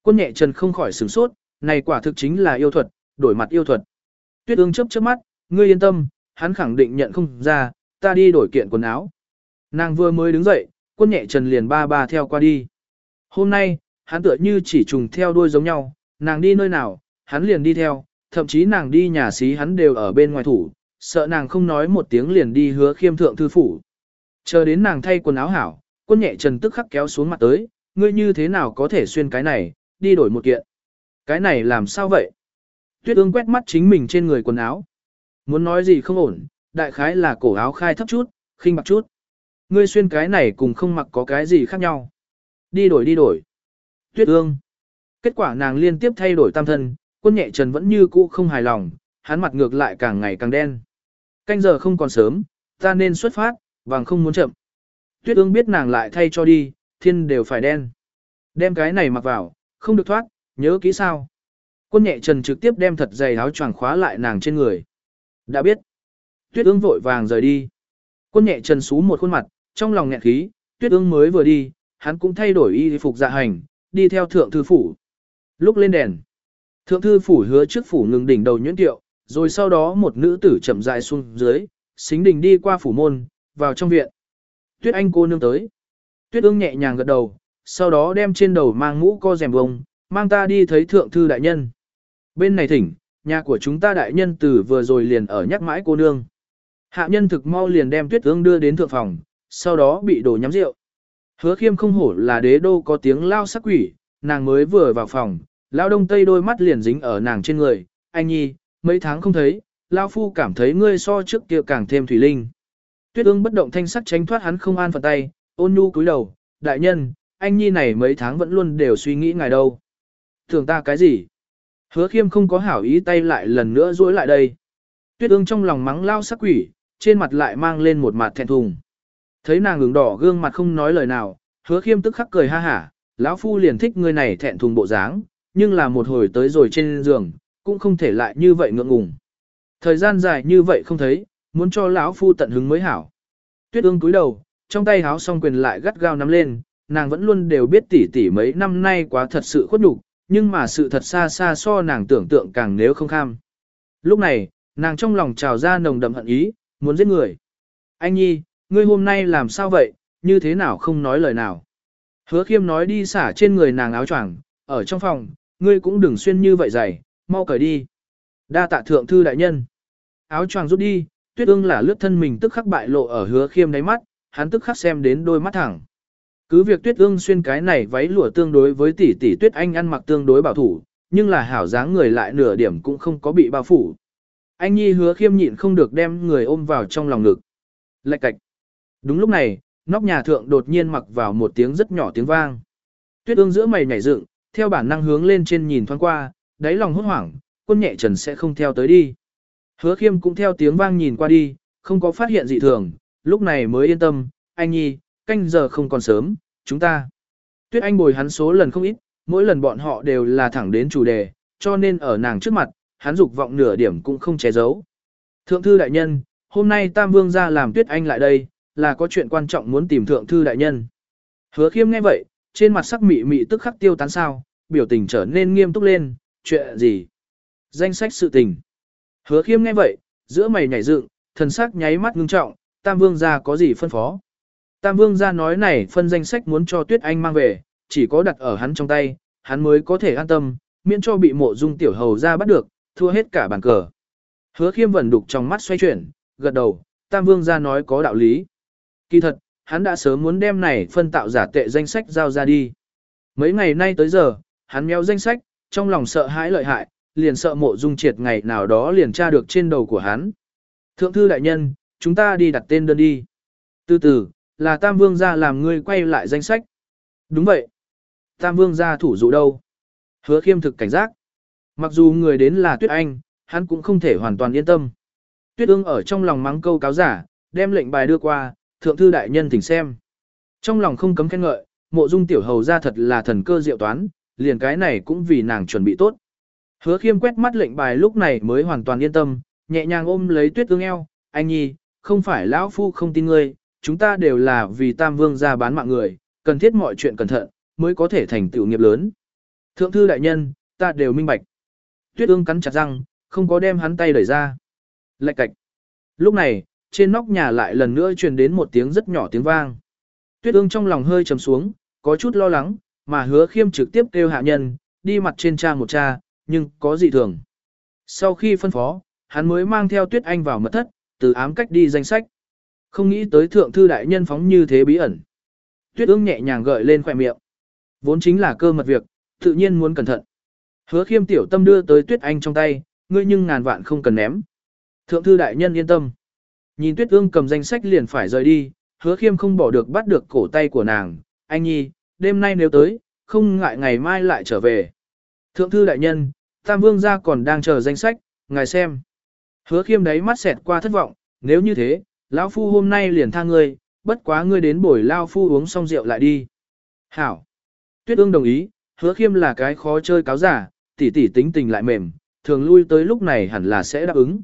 Quân nhẹ trần không khỏi sửng sốt, này quả thực chính là yêu thuật, đổi mặt yêu thuật. Tuyết ương chớp chớp mắt, ngươi yên tâm, hắn khẳng định nhận không ra, ta đi đổi kiện quần áo. Nàng vừa mới đứng dậy, quân nhẹ trần liền ba ba theo qua đi. Hôm nay, hắn tựa như chỉ trùng theo đuôi giống nhau, nàng đi nơi nào, hắn liền đi theo, thậm chí nàng đi nhà xí hắn đều ở bên ngoài thủ, sợ nàng không nói một tiếng liền đi hứa khiêm thượng thư phủ. Chờ đến nàng thay quần áo hảo, quân nhẹ trần tức khắc kéo xuống mặt tới, ngươi như thế nào có thể xuyên cái này, đi đổi một kiện. Cái này làm sao vậy? Tuyết ương quét mắt chính mình trên người quần áo. Muốn nói gì không ổn, đại khái là cổ áo khai thấp chút, khinh bạc chút. Ngươi xuyên cái này cùng không mặc có cái gì khác nhau. Đi đổi đi đổi. Tuyết ương. Kết quả nàng liên tiếp thay đổi tam thân, quân nhẹ trần vẫn như cũ không hài lòng, hắn mặt ngược lại càng ngày càng đen. Canh giờ không còn sớm, ta nên xuất phát, vàng không muốn chậm. Tuyết ương biết nàng lại thay cho đi, thiên đều phải đen. Đem cái này mặc vào, không được thoát, nhớ kỹ sao. Quân nhẹ trần trực tiếp đem thật dày áo choàng khóa lại nàng trên người. Đã biết. Tuyết ương vội vàng rời đi. Quân nhẹ trần xú một khuôn mặt, trong lòng nghẹn khí, tuyết ương mới vừa đi, hắn cũng thay đổi y phục dạ hành, đi theo thượng thư phủ. Lúc lên đèn, thượng thư phủ hứa trước phủ ngừng đỉnh đầu nhuyễn tiệu, rồi sau đó một nữ tử chậm rãi xuống dưới, xính đình đi qua phủ môn, vào trong viện. Tuyết anh cô nương tới. Tuyết ương nhẹ nhàng gật đầu, sau đó đem trên đầu mang mũ co rèm bông, mang ta đi thấy thượng thư đại nhân. Bên này thỉnh, nhà của chúng ta đại nhân từ vừa rồi liền ở nhắc mãi cô nương. Hạ nhân thực mau liền đem tuyết ương đưa đến thượng phòng, sau đó bị đổ nhắm rượu. Hứa khiêm không hổ là đế đô có tiếng lao sắc quỷ, nàng mới vừa vào phòng, lao đông tây đôi mắt liền dính ở nàng trên người, anh nhi, mấy tháng không thấy, lao phu cảm thấy ngươi so trước kia càng thêm thủy linh. Tuyết ương bất động thanh sắc tránh thoát hắn không an phận tay, ôn nhu cúi đầu, đại nhân, anh nhi này mấy tháng vẫn luôn đều suy nghĩ ngài đâu. Thường ta cái gì? Hứa khiêm không có hảo ý tay lại lần nữa duỗi lại đây. Tuyết ương trong lòng mắng lao sắc quỷ, trên mặt lại mang lên một mặt thẹn thùng. Thấy nàng ứng đỏ gương mặt không nói lời nào, hứa khiêm tức khắc cười ha hả, lão phu liền thích người này thẹn thùng bộ dáng, nhưng là một hồi tới rồi trên giường, cũng không thể lại như vậy ngượng ngùng. Thời gian dài như vậy không thấy, muốn cho lão phu tận hứng mới hảo. Tuyết ương cúi đầu, trong tay háo song quyền lại gắt gao nắm lên, nàng vẫn luôn đều biết tỷ tỷ mấy năm nay quá thật sự khuất nhục, nhưng mà sự thật xa xa so nàng tưởng tượng càng nếu không kham. Lúc này, nàng trong lòng trào ra nồng đậm hận ý, muốn giết người. Anh nhi, ngươi hôm nay làm sao vậy, như thế nào không nói lời nào. Hứa khiêm nói đi xả trên người nàng áo choàng, ở trong phòng, ngươi cũng đừng xuyên như vậy dày, mau cởi đi. Đa tạ thượng thư đại nhân. Áo choàng rút đi, tuyết ương là lướt thân mình tức khắc bại lộ ở hứa khiêm đáy mắt, hắn tức khắc xem đến đôi mắt thẳng. Cứ việc tuyết ương xuyên cái này váy lụa tương đối với tỷ tỷ tuyết anh ăn mặc tương đối bảo thủ, nhưng là hảo dáng người lại nửa điểm cũng không có bị bao phủ. Anh nhi hứa khiêm nhịn không được đem người ôm vào trong lòng ngực. Lạch cạch. Đúng lúc này, nóc nhà thượng đột nhiên mặc vào một tiếng rất nhỏ tiếng vang. Tuyết ương giữa mày nhảy dựng, theo bản năng hướng lên trên nhìn thoáng qua, đáy lòng hốt hoảng, quân nhẹ trần sẽ không theo tới đi. Hứa khiêm cũng theo tiếng vang nhìn qua đi, không có phát hiện dị thường, lúc này mới yên tâm, anh nhi, canh giờ không còn sớm, chúng ta. Tuyết anh bồi hắn số lần không ít, mỗi lần bọn họ đều là thẳng đến chủ đề, cho nên ở nàng trước mặt, hắn dục vọng nửa điểm cũng không che giấu. Thượng thư đại nhân, hôm nay Tam Vương ra làm Tuyết anh lại đây, là có chuyện quan trọng muốn tìm thượng thư đại nhân. Hứa khiêm nghe vậy, trên mặt sắc mị mị tức khắc tiêu tán sao, biểu tình trở nên nghiêm túc lên, chuyện gì? Danh sách sự tình. Hứa khiêm nghe vậy, giữa mày nhảy dựng, thần sắc nháy mắt ngưng trọng, Tam Vương gia có gì phân phó? Tam Vương gia nói này phân danh sách muốn cho Tuyết Anh mang về, chỉ có đặt ở hắn trong tay, hắn mới có thể an tâm, miễn cho bị mộ dung tiểu hầu ra bắt được, thua hết cả bàn cờ. Hứa khiêm vẫn đục trong mắt xoay chuyển, gật đầu, Tam Vương gia nói có đạo lý. Kỳ thật, hắn đã sớm muốn đem này phân tạo giả tệ danh sách giao ra đi. Mấy ngày nay tới giờ, hắn méo danh sách, trong lòng sợ hãi lợi hại, liền sợ mộ dung triệt ngày nào đó liền tra được trên đầu của hắn. Thượng thư đại nhân, chúng ta đi đặt tên đơn đi. Từ từ, là Tam Vương gia làm ngươi quay lại danh sách. Đúng vậy. Tam Vương gia thủ dụ đâu? Hứa khiêm thực cảnh giác. Mặc dù người đến là Tuyết Anh, hắn cũng không thể hoàn toàn yên tâm. Tuyết ương ở trong lòng mắng câu cáo giả, đem lệnh bài đưa qua, thượng thư đại nhân thỉnh xem. Trong lòng không cấm khen ngợi, mộ dung tiểu hầu ra thật là thần cơ diệu toán, liền cái này cũng vì nàng chuẩn bị tốt. Hứa khiêm quét mắt lệnh bài lúc này mới hoàn toàn yên tâm, nhẹ nhàng ôm lấy tuyết ương eo, anh nhi, không phải lão phu không tin ngươi, chúng ta đều là vì tam vương ra bán mạng người, cần thiết mọi chuyện cẩn thận, mới có thể thành tựu nghiệp lớn. Thượng thư đại nhân, ta đều minh bạch. Tuyết ương cắn chặt răng, không có đem hắn tay đẩy ra. Lạch cạch. Lúc này, trên nóc nhà lại lần nữa truyền đến một tiếng rất nhỏ tiếng vang. Tuyết ương trong lòng hơi trầm xuống, có chút lo lắng, mà hứa khiêm trực tiếp kêu hạ nhân, đi mặt trên cha một cha, nhưng có gì thường. Sau khi phân phó, hắn mới mang theo Tuyết Anh vào mật thất, từ ám cách đi danh sách. Không nghĩ tới thượng thư đại nhân phóng như thế bí ẩn. Tuyết ương nhẹ nhàng gợi lên khỏe miệng. Vốn chính là cơ mật việc, tự nhiên muốn cẩn thận. Hứa khiêm tiểu tâm đưa tới Tuyết Anh trong tay, ngươi nhưng ngàn vạn không cần ném. Thượng thư đại nhân yên tâm. Nhìn Tuyết ương cầm danh sách liền phải rời đi, hứa khiêm không bỏ được bắt được cổ tay của nàng. Anh nhi, đêm nay nếu tới, không ngại ngày mai lại trở về. Thượng thư đại nhân, Tam Vương gia còn đang chờ danh sách, ngài xem. Hứa khiêm đấy mắt xẹt qua thất vọng, nếu như thế, lão phu hôm nay liền tha ngươi, bất quá ngươi đến buổi lao phu uống xong rượu lại đi. Hảo. Tuyết ương đồng ý, hứa khiêm là cái khó chơi cáo giả, tỉ tỉ tính tình lại mềm, thường lui tới lúc này hẳn là sẽ đáp ứng.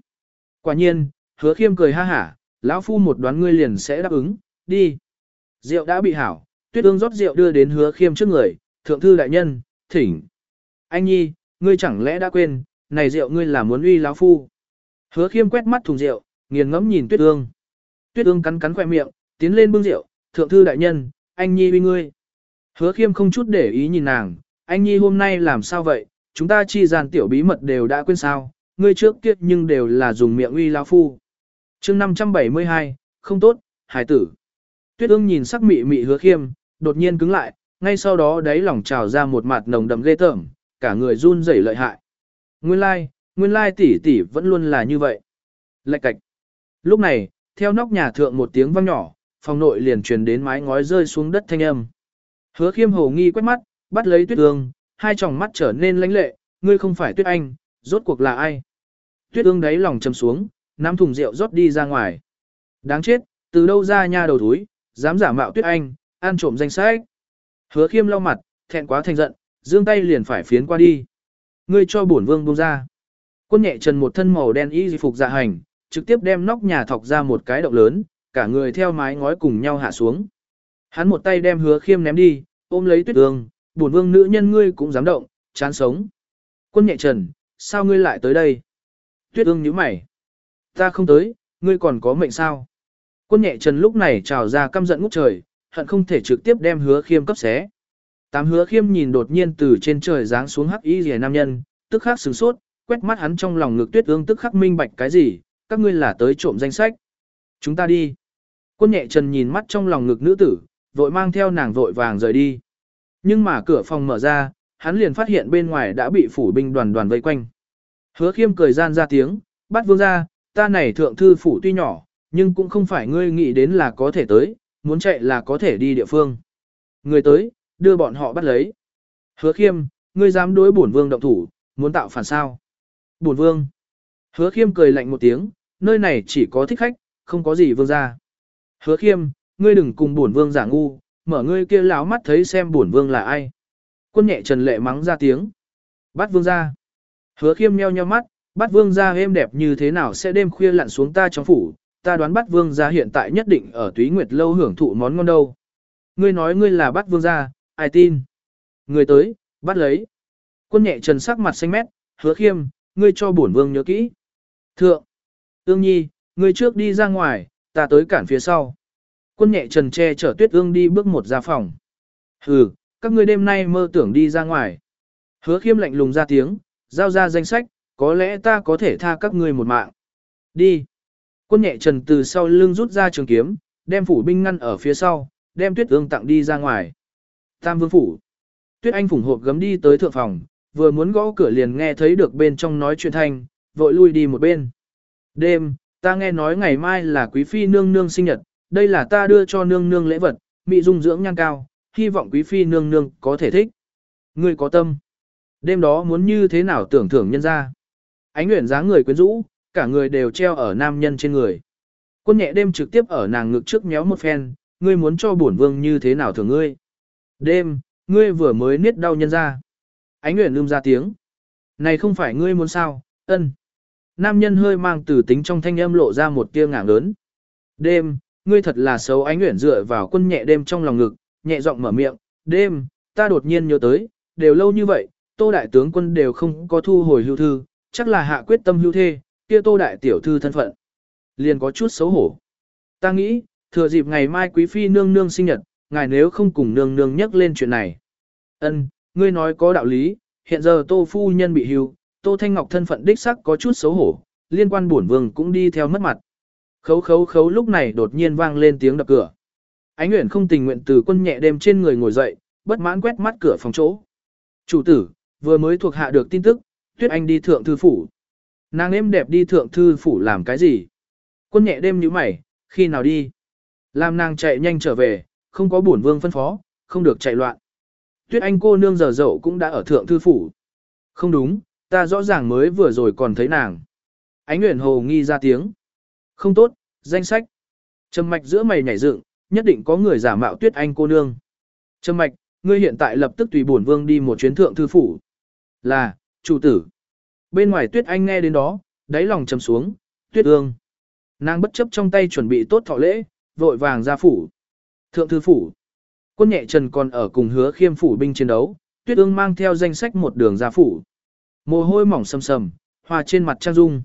Quả nhiên, hứa khiêm cười ha hả, lão phu một đoán ngươi liền sẽ đáp ứng, đi. Rượu đã bị hảo, tuyết ương rót rượu đưa đến hứa khiêm trước người, thượng thư đại nhân, thỉnh. Anh nhi, ngươi chẳng lẽ đã quên, này rượu ngươi là muốn uy lão phu. Hứa khiêm quét mắt thùng rượu, nghiền ngẫm nhìn tuyết ương. Tuyết ương cắn cắn khoe miệng, tiến lên bưng rượu, thượng thư đại nhân, anh nhi uy ngươi. Hứa khiêm không chút để ý nhìn nàng, anh nhi hôm nay làm sao vậy, chúng ta chi dàn tiểu bí mật đều đã quên sao, ngươi trước kia nhưng đều là dùng miệng uy lão phu chương 572, không tốt, hải tử. Tuyết ương nhìn sắc mị mị hứa khiêm, đột nhiên cứng lại, ngay sau đó đáy lòng trào ra một mặt nồng đậm ghê tởm, cả người run rẩy lợi hại. Nguyên lai, nguyên lai tỷ tỷ vẫn luôn là như vậy. Lạch cạch. Lúc này, theo nóc nhà thượng một tiếng vang nhỏ, phòng nội liền truyền đến mái ngói rơi xuống đất thanh âm. Hứa khiêm hồ nghi quét mắt, bắt lấy tuyết ương, hai tròng mắt trở nên lãnh lệ, ngươi không phải tuyết anh, rốt cuộc là ai? Tuyết ương đáy lòng chầm xuống, nắm thùng rượu rót đi ra ngoài. Đáng chết, từ đâu ra nha đầu thúi, dám giả mạo tuyết anh, ăn trộm danh sách. Hứa khiêm lau mặt, thẹn quá thành giận, dương tay liền phải phiến qua đi. Ngươi cho bổn vương buông ra. Quân nhẹ trần một thân màu đen y phục dạ hành, trực tiếp đem nóc nhà thọc ra một cái động lớn, cả người theo mái ngói cùng nhau hạ xuống. Hắn một tay đem hứa khiêm ném đi, ôm lấy tuyết ương, bổn vương nữ nhân ngươi cũng dám động, chán sống. Quân nhẹ trần, sao ngươi lại tới đây? Tuyết ương nhíu mày. Ta không tới, ngươi còn có mệnh sao? Quân nhẹ trần lúc này trào ra căm giận ngút trời, hận không thể trực tiếp đem hứa khiêm cấp xé. Tám hứa khiêm nhìn đột nhiên từ trên trời giáng xuống hắc y rìa nam nhân, tức khắc sửng sốt, quét mắt hắn trong lòng ngực tuyết ương tức khắc minh bạch cái gì, các ngươi là tới trộm danh sách. Chúng ta đi. Quân nhẹ trần nhìn mắt trong lòng ngực nữ tử, vội mang theo nàng vội vàng rời đi. Nhưng mà cửa phòng mở ra, hắn liền phát hiện bên ngoài đã bị phủ binh đoàn đoàn vây quanh. Hứa khiêm cười gian ra tiếng, bắt vương ra, ta này thượng thư phủ tuy nhỏ, nhưng cũng không phải ngươi nghĩ đến là có thể tới, muốn chạy là có thể đi địa phương. Người tới, đưa bọn họ bắt lấy. Hứa khiêm, ngươi dám đối bổn vương động thủ, muốn tạo phản sao? Bổn vương. Hứa khiêm cười lạnh một tiếng, nơi này chỉ có thích khách, không có gì vương ra. Hứa khiêm, ngươi đừng cùng bổn vương giả ngu, mở ngươi kia láo mắt thấy xem bổn vương là ai. Quân nhẹ trần lệ mắng ra tiếng. Bắt vương ra. Hứa khiêm meo nheo mắt, Bát vương gia êm đẹp như thế nào sẽ đêm khuya lặn xuống ta trong phủ, ta đoán Bát vương gia hiện tại nhất định ở túy nguyệt lâu hưởng thụ món ngon đâu. Ngươi nói ngươi là Bát vương gia, ai tin? Người tới, bắt lấy. Quân nhẹ trần sắc mặt xanh mét, hứa khiêm, ngươi cho bổn vương nhớ kỹ. Thượng, ương nhi, ngươi trước đi ra ngoài, ta tới cản phía sau. Quân nhẹ trần che chở tuyết ương đi bước một ra phòng. Hừ, các ngươi đêm nay mơ tưởng đi ra ngoài. Hứa khiêm lạnh lùng ra tiếng, giao ra danh sách, có lẽ ta có thể tha các ngươi một mạng. Đi. Quân nhẹ trần từ sau lưng rút ra trường kiếm, đem phủ binh ngăn ở phía sau, đem tuyết ương tặng đi ra ngoài. Tam vương phủ. Tuyết Anh phủng hộp gấm đi tới thượng phòng, vừa muốn gõ cửa liền nghe thấy được bên trong nói chuyện thanh, vội lui đi một bên. Đêm, ta nghe nói ngày mai là quý phi nương nương sinh nhật, đây là ta đưa cho nương nương lễ vật, mỹ dung dưỡng nhan cao, hy vọng quý phi nương nương có thể thích. Ngươi có tâm. Đêm đó muốn như thế nào tưởng thưởng nhân ra. Ánh nguyện dáng người quyến rũ, cả người đều treo ở nam nhân trên người. Quân nhẹ đêm trực tiếp ở nàng ngực trước méo một phen, ngươi muốn cho bổn vương như thế nào thường ngươi. Đêm, ngươi vừa mới niết đau nhân ra. Ánh nguyện lưm ra tiếng. Này không phải ngươi muốn sao, ân. Nam nhân hơi mang từ tính trong thanh âm lộ ra một tia ngảng lớn. Đêm, ngươi thật là xấu ánh nguyện dựa vào quân nhẹ đêm trong lòng ngực, nhẹ giọng mở miệng, đêm, ta đột nhiên nhớ tới, đều lâu như vậy, tô đại tướng quân đều không có thu hồi hưu thư, chắc là hạ quyết tâm hưu thê, kia tô đại tiểu thư thân phận. Liền có chút xấu hổ. Ta nghĩ, thừa dịp ngày mai quý phi nương nương sinh nhật, ngài nếu không cùng nương nương nhắc lên chuyện này. ân ngươi nói có đạo lý, hiện giờ tô phu nhân bị hưu, tô thanh ngọc thân phận đích sắc có chút xấu hổ, liên quan bổn vương cũng đi theo mất mặt. Khấu khấu khấu lúc này đột nhiên vang lên tiếng đập cửa. Ánh Uyển không tình nguyện từ quân nhẹ đêm trên người ngồi dậy, bất mãn quét mắt cửa phòng chỗ. Chủ tử, vừa mới thuộc hạ được tin tức, Tuyết Anh đi thượng thư phủ. Nàng êm đẹp đi thượng thư phủ làm cái gì? Quân nhẹ đêm như mày, khi nào đi? Làm nàng chạy nhanh trở về, không có bổn vương phân phó, không được chạy loạn. Tuyết Anh cô nương giờ dậu cũng đã ở thượng thư phủ. Không đúng, ta rõ ràng mới vừa rồi còn thấy nàng. Ánh Nguyễn Hồ nghi ra tiếng. Không tốt, danh sách. Trầm mạch giữa mày nhảy dựng, nhất định có người giả mạo tuyết anh cô nương. Trầm mạch, ngươi hiện tại lập tức tùy bổn vương đi một chuyến thượng thư phủ. Là, chủ tử. Bên ngoài tuyết anh nghe đến đó, đáy lòng trầm xuống, tuyết ương. Nàng bất chấp trong tay chuẩn bị tốt thọ lễ, vội vàng ra phủ. Thượng thư phủ. Quân nhẹ trần còn ở cùng hứa khiêm phủ binh chiến đấu, tuyết ương mang theo danh sách một đường ra phủ. Mồ hôi mỏng sầm sầm, hòa trên mặt trang dung.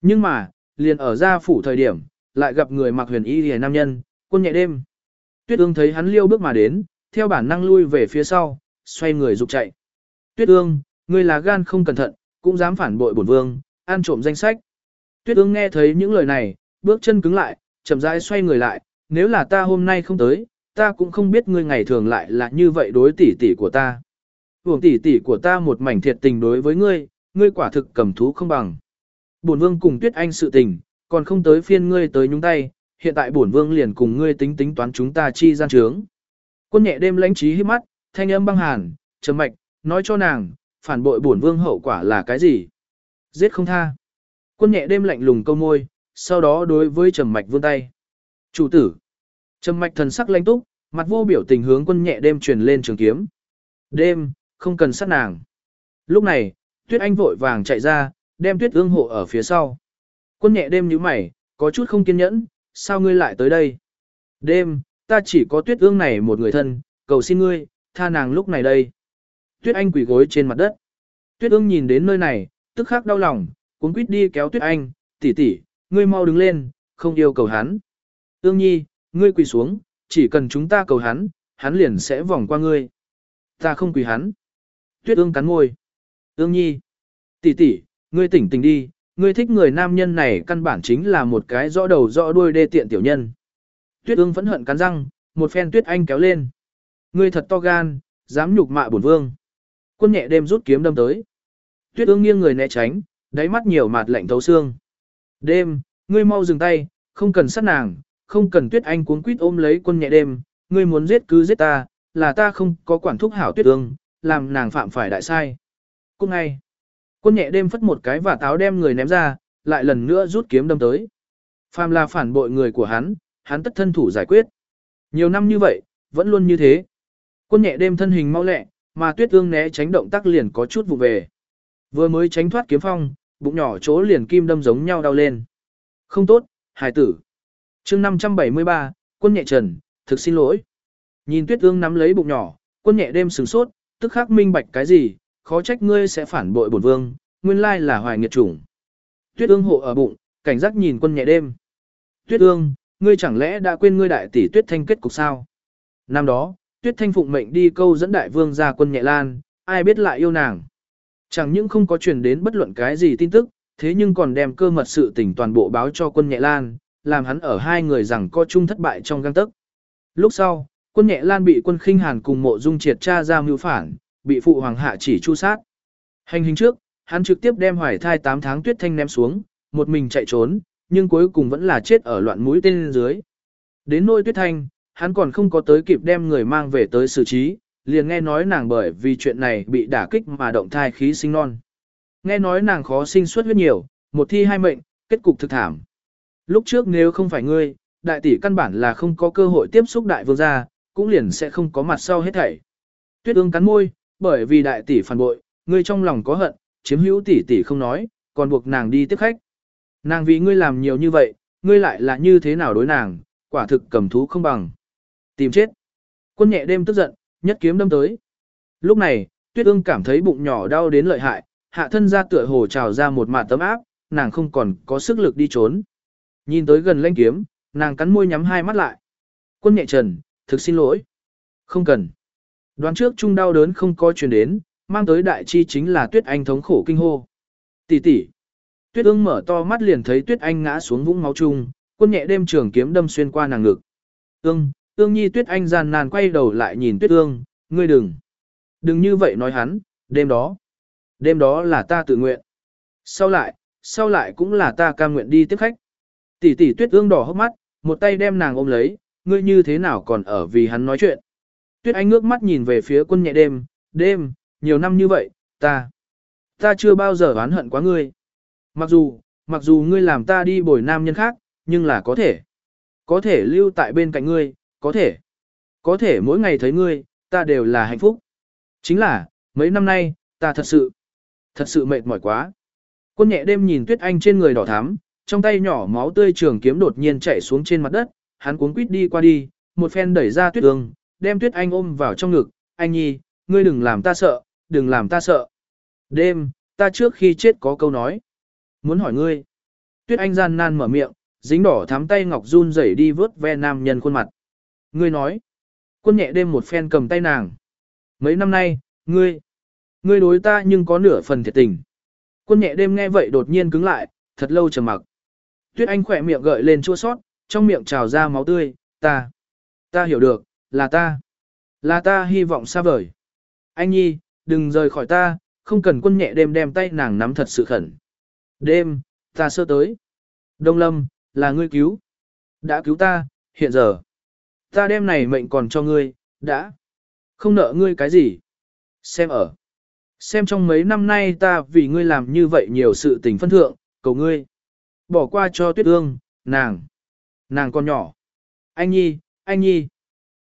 Nhưng mà, liền ở ra phủ thời điểm, lại gặp người mặc huyền y hề nam nhân, quân nhẹ đêm. Tuyết ương thấy hắn liêu bước mà đến, theo bản năng lui về phía sau, xoay người rục chạy. Tuyết ương, ngươi là gan không cẩn thận, cũng dám phản bội bổn vương, ăn trộm danh sách. Tuyết ương nghe thấy những lời này, bước chân cứng lại, chậm rãi xoay người lại, nếu là ta hôm nay không tới, ta cũng không biết ngươi ngày thường lại là như vậy đối tỷ tỷ của ta. Hưởng tỷ tỷ của ta một mảnh thiệt tình đối với ngươi, ngươi quả thực cầm thú không bằng. Bổn vương cùng Tuyết Anh sự tình, còn không tới phiên ngươi tới nhúng tay, hiện tại bổn vương liền cùng ngươi tính tính toán chúng ta chi gian trướng. Quân nhẹ đêm lãnh trí hít mắt, thanh âm băng hàn, trầm mạch, nói cho nàng, phản bội bổn vương hậu quả là cái gì? Giết không tha. Quân nhẹ đêm lạnh lùng câu môi, sau đó đối với trầm mạch vươn tay. Chủ tử. Trầm mạch thần sắc lãnh túc, mặt vô biểu tình hướng quân nhẹ đêm truyền lên trường kiếm. Đêm, không cần sát nàng. Lúc này, tuyết anh vội vàng chạy ra, đem tuyết ương hộ ở phía sau. Quân nhẹ đêm nhíu mày, có chút không kiên nhẫn, sao ngươi lại tới đây? Đêm, ta chỉ có tuyết ương này một người thân, cầu xin ngươi, tha nàng lúc này đây. Tuyết anh quỳ gối trên mặt đất. Tuyết ương nhìn đến nơi này, tức khắc đau lòng, cuốn quýt đi kéo tuyết anh, tỷ tỷ, ngươi mau đứng lên, không yêu cầu hắn. Ương nhi, ngươi quỳ xuống, chỉ cần chúng ta cầu hắn, hắn liền sẽ vòng qua ngươi. Ta không quỳ hắn. Tuyết ương cắn môi. Ương nhi, tỷ tỷ, ngươi tỉnh tỉnh đi, ngươi thích người nam nhân này căn bản chính là một cái rõ đầu rõ đuôi đê tiện tiểu nhân. Tuyết ương phẫn hận cắn răng, một phen tuyết anh kéo lên. Ngươi thật to gan, dám nhục mạ bổn vương. Quân nhẹ đêm rút kiếm đâm tới. Tuyết ương nghiêng người né tránh, đáy mắt nhiều mạt lạnh thấu xương. Đêm, ngươi mau dừng tay, không cần sát nàng, không cần tuyết anh cuốn quýt ôm lấy quân nhẹ đêm, ngươi muốn giết cứ giết ta, là ta không có quản thúc hảo tuyết ương, làm nàng phạm phải đại sai. Cũng ngay. Quân nhẹ đêm phất một cái và táo đem người ném ra, lại lần nữa rút kiếm đâm tới. Phàm là phản bội người của hắn, hắn tất thân thủ giải quyết. Nhiều năm như vậy, vẫn luôn như thế. Quân nhẹ đêm thân hình mau lẹ, mà tuyết ương né tránh động tác liền có chút vụ về. Vừa mới tránh thoát kiếm phong, bụng nhỏ chỗ liền kim đâm giống nhau đau lên. Không tốt, hài tử. chương 573, quân nhẹ trần, thực xin lỗi. Nhìn tuyết ương nắm lấy bụng nhỏ, quân nhẹ đêm sừng sốt, tức khắc minh bạch cái gì, khó trách ngươi sẽ phản bội bổn vương, nguyên lai là hoài nghiệt chủng. Tuyết ương hộ ở bụng, cảnh giác nhìn quân nhẹ đêm. Tuyết ương, ngươi chẳng lẽ đã quên ngươi đại tỷ tuyết thanh kết cục sao? Năm đó, tuyết thanh phụng mệnh đi câu dẫn đại vương ra quân nhẹ lan, ai biết lại yêu nàng. Chẳng những không có truyền đến bất luận cái gì tin tức, thế nhưng còn đem cơ mật sự tình toàn bộ báo cho quân nhẹ lan, làm hắn ở hai người rằng co chung thất bại trong găng tức. Lúc sau, quân nhẹ lan bị quân khinh hàn cùng mộ dung triệt tra ra mưu phản, bị phụ hoàng hạ chỉ chu sát. Hành hình trước, hắn trực tiếp đem hoài thai 8 tháng tuyết thanh ném xuống, một mình chạy trốn, nhưng cuối cùng vẫn là chết ở loạn mũi tên dưới. Đến nôi tuyết thanh, hắn còn không có tới kịp đem người mang về tới xử trí, liền nghe nói nàng bởi vì chuyện này bị đả kích mà động thai khí sinh non. Nghe nói nàng khó sinh suất huyết nhiều, một thi hai mệnh, kết cục thực thảm. Lúc trước nếu không phải ngươi, đại tỷ căn bản là không có cơ hội tiếp xúc đại vương gia, cũng liền sẽ không có mặt sau hết thảy. Tuyết ương cắn môi, bởi vì đại tỷ phản bội, ngươi trong lòng có hận, chiếm hữu tỷ tỷ không nói, còn buộc nàng đi tiếp khách. Nàng vì ngươi làm nhiều như vậy, ngươi lại là như thế nào đối nàng, quả thực cầm thú không bằng. Tìm chết. Quân nhẹ đêm tức giận, nhất kiếm đâm tới. Lúc này, tuyết ương cảm thấy bụng nhỏ đau đến lợi hại, hạ thân ra tựa hồ trào ra một mạt tấm áp, nàng không còn có sức lực đi trốn. Nhìn tới gần lanh kiếm, nàng cắn môi nhắm hai mắt lại. Quân nhẹ trần, thực xin lỗi. Không cần. Đoán trước chung đau đớn không có truyền đến, mang tới đại chi chính là tuyết anh thống khổ kinh hô. Tỷ tỷ. Tuyết ương mở to mắt liền thấy tuyết anh ngã xuống vũng máu chung, quân nhẹ đêm trường kiếm đâm xuyên qua nàng ngực. Ương, ương nhi tuyết anh gian nàn quay đầu lại nhìn tuyết ương, ngươi đừng. Đừng như vậy nói hắn, đêm đó. Đêm đó là ta tự nguyện. Sau lại, sau lại cũng là ta cam nguyện đi tiếp khách. Tỷ tỷ tuyết ương đỏ hốc mắt, một tay đem nàng ôm lấy, ngươi như thế nào còn ở vì hắn nói chuyện. Tuyết anh ngước mắt nhìn về phía quân nhẹ đêm, đêm, nhiều năm như vậy, ta, ta chưa bao giờ oán hận quá ngươi. Mặc dù, mặc dù ngươi làm ta đi bồi nam nhân khác, nhưng là có thể. Có thể lưu tại bên cạnh ngươi, có thể. Có thể mỗi ngày thấy ngươi, ta đều là hạnh phúc. Chính là, mấy năm nay, ta thật sự, thật sự mệt mỏi quá. Quân nhẹ đêm nhìn tuyết anh trên người đỏ thắm, trong tay nhỏ máu tươi trường kiếm đột nhiên chạy xuống trên mặt đất, hắn cuống quýt đi qua đi, một phen đẩy ra tuyết ương, đem tuyết anh ôm vào trong ngực, anh nhi, ngươi đừng làm ta sợ, đừng làm ta sợ. Đêm, ta trước khi chết có câu nói. Muốn hỏi ngươi. Tuyết anh gian nan mở miệng, dính đỏ thắm tay ngọc run rẩy đi vớt ve nam nhân khuôn mặt. Ngươi nói. Quân nhẹ đêm một phen cầm tay nàng. Mấy năm nay, ngươi, ngươi đối ta nhưng có nửa phần thiệt tình. Quân nhẹ đêm nghe vậy đột nhiên cứng lại, thật lâu trầm mặc. Tuyết Anh khỏe miệng gợi lên chua sót, trong miệng trào ra máu tươi, ta, ta hiểu được, là ta, là ta hy vọng xa vời. Anh nhi, đừng rời khỏi ta, không cần quân nhẹ đêm đem tay nàng nắm thật sự khẩn. Đêm, ta sơ tới. Đông lâm, là ngươi cứu. Đã cứu ta, hiện giờ. Ta đem này mệnh còn cho ngươi, đã. Không nợ ngươi cái gì. Xem ở. Xem trong mấy năm nay ta vì ngươi làm như vậy nhiều sự tình phân thượng, cầu ngươi. Bỏ qua cho tuyết ương, nàng. Nàng con nhỏ. Anh Nhi, anh Nhi.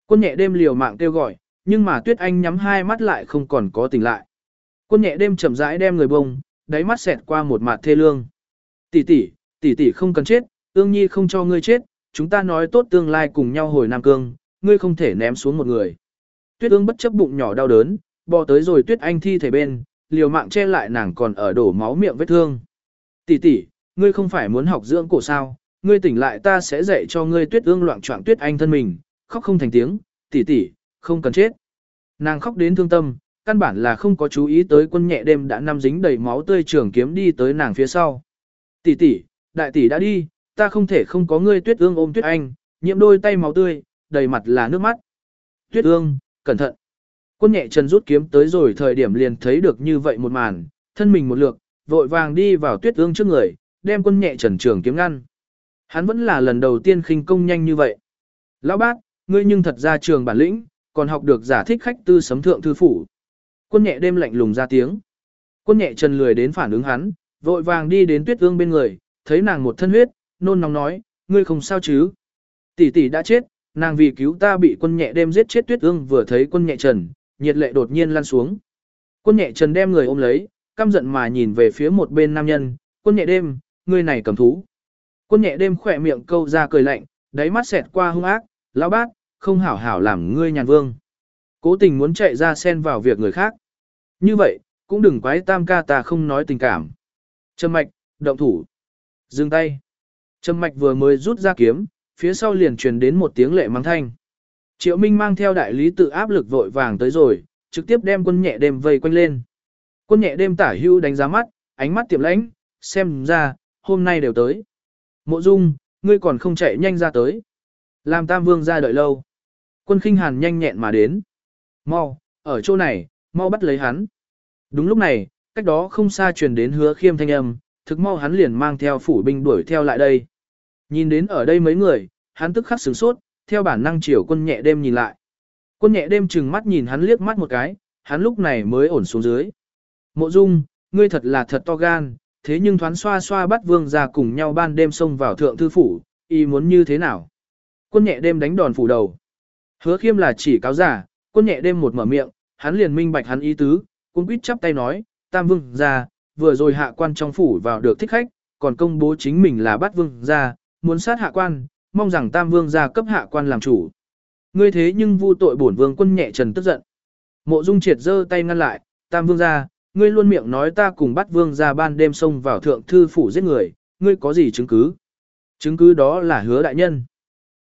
Quân nhẹ đêm liều mạng kêu gọi, nhưng mà tuyết anh nhắm hai mắt lại không còn có tỉnh lại. Quân nhẹ đêm chậm rãi đem người bông, đáy mắt xẹt qua một mặt thê lương. Tỷ tỷ, tỷ tỷ không cần chết, ương nhi không cho ngươi chết, chúng ta nói tốt tương lai cùng nhau hồi Nam Cương, ngươi không thể ném xuống một người. Tuyết ương bất chấp bụng nhỏ đau đớn, bò tới rồi tuyết anh thi thể bên, liều mạng che lại nàng còn ở đổ máu miệng vết thương. Tỷ tỷ, ngươi không phải muốn học dưỡng cổ sao, ngươi tỉnh lại ta sẽ dạy cho ngươi tuyết ương loạn trọng tuyết anh thân mình, khóc không thành tiếng, tỷ tỷ, không cần chết. Nàng khóc đến thương tâm, căn bản là không có chú ý tới quân nhẹ đêm đã nằm dính đầy máu tươi trường kiếm đi tới nàng phía sau. Tỷ tỷ, đại tỷ đã đi, ta không thể không có ngươi tuyết ương ôm tuyết anh, nhiễm đôi tay máu tươi, đầy mặt là nước mắt. Tuyết ương, cẩn thận. Quân nhẹ chân rút kiếm tới rồi thời điểm liền thấy được như vậy một màn, thân mình một lượt, vội vàng đi vào tuyết ương trước người, đem quân nhẹ trần trường kiếm ngăn. Hắn vẫn là lần đầu tiên khinh công nhanh như vậy. Lão bác, ngươi nhưng thật ra trường bản lĩnh, còn học được giả thích khách tư sấm thượng thư phủ. Quân nhẹ đêm lạnh lùng ra tiếng. Quân nhẹ trần lười đến phản ứng hắn, vội vàng đi đến tuyết ương bên người, thấy nàng một thân huyết, nôn nóng nói, ngươi không sao chứ. Tỷ tỷ đã chết, nàng vì cứu ta bị quân nhẹ đêm giết chết tuyết ương vừa thấy quân nhẹ trần, nhiệt lệ đột nhiên lan xuống. Quân nhẹ trần đem người ôm lấy, căm giận mà nhìn về phía một bên nam nhân, quân nhẹ đêm, ngươi này cầm thú. Quân nhẹ đêm khỏe miệng câu ra cười lạnh, đáy mắt xẹt qua hung ác, lão bác, không hảo hảo làm ngươi nhàn vương. Cố tình muốn chạy ra xen vào việc người khác. Như vậy, cũng đừng quái tam ca ta không nói tình cảm. Trầm mạch, động thủ. Dừng tay. Trầm mạch vừa mới rút ra kiếm, phía sau liền truyền đến một tiếng lệ mắng thanh. Triệu Minh mang theo đại lý tự áp lực vội vàng tới rồi, trực tiếp đem quân nhẹ đêm vây quanh lên. Quân nhẹ đêm tả hưu đánh giá mắt, ánh mắt tiệm lãnh, xem ra, hôm nay đều tới. Mộ dung, ngươi còn không chạy nhanh ra tới. Làm tam vương ra đợi lâu. Quân khinh hàn nhanh nhẹn mà đến. Mau, ở chỗ này, mau bắt lấy hắn. Đúng lúc này, cách đó không xa truyền đến hứa khiêm thanh âm, thực mau hắn liền mang theo phủ binh đuổi theo lại đây. Nhìn đến ở đây mấy người, hắn tức khắc sửng sốt, theo bản năng chiều quân nhẹ đêm nhìn lại. Quân nhẹ đêm chừng mắt nhìn hắn liếc mắt một cái, hắn lúc này mới ổn xuống dưới. Mộ dung, ngươi thật là thật to gan, thế nhưng thoán xoa xoa bắt vương ra cùng nhau ban đêm xông vào thượng thư phủ, y muốn như thế nào? Quân nhẹ đêm đánh đòn phủ đầu. Hứa khiêm là chỉ cáo giả, quân nhẹ đêm một mở miệng, hắn liền minh bạch hắn ý tứ, quân quýt chắp tay nói, tam vương ra, vừa rồi hạ quan trong phủ vào được thích khách, còn công bố chính mình là bắt vương gia, muốn sát hạ quan, mong rằng tam vương gia cấp hạ quan làm chủ. Ngươi thế nhưng vu tội bổn vương quân nhẹ trần tức giận. Mộ dung triệt giơ tay ngăn lại, tam vương gia, ngươi luôn miệng nói ta cùng bắt vương gia ban đêm xông vào thượng thư phủ giết người, ngươi có gì chứng cứ? Chứng cứ đó là hứa đại nhân.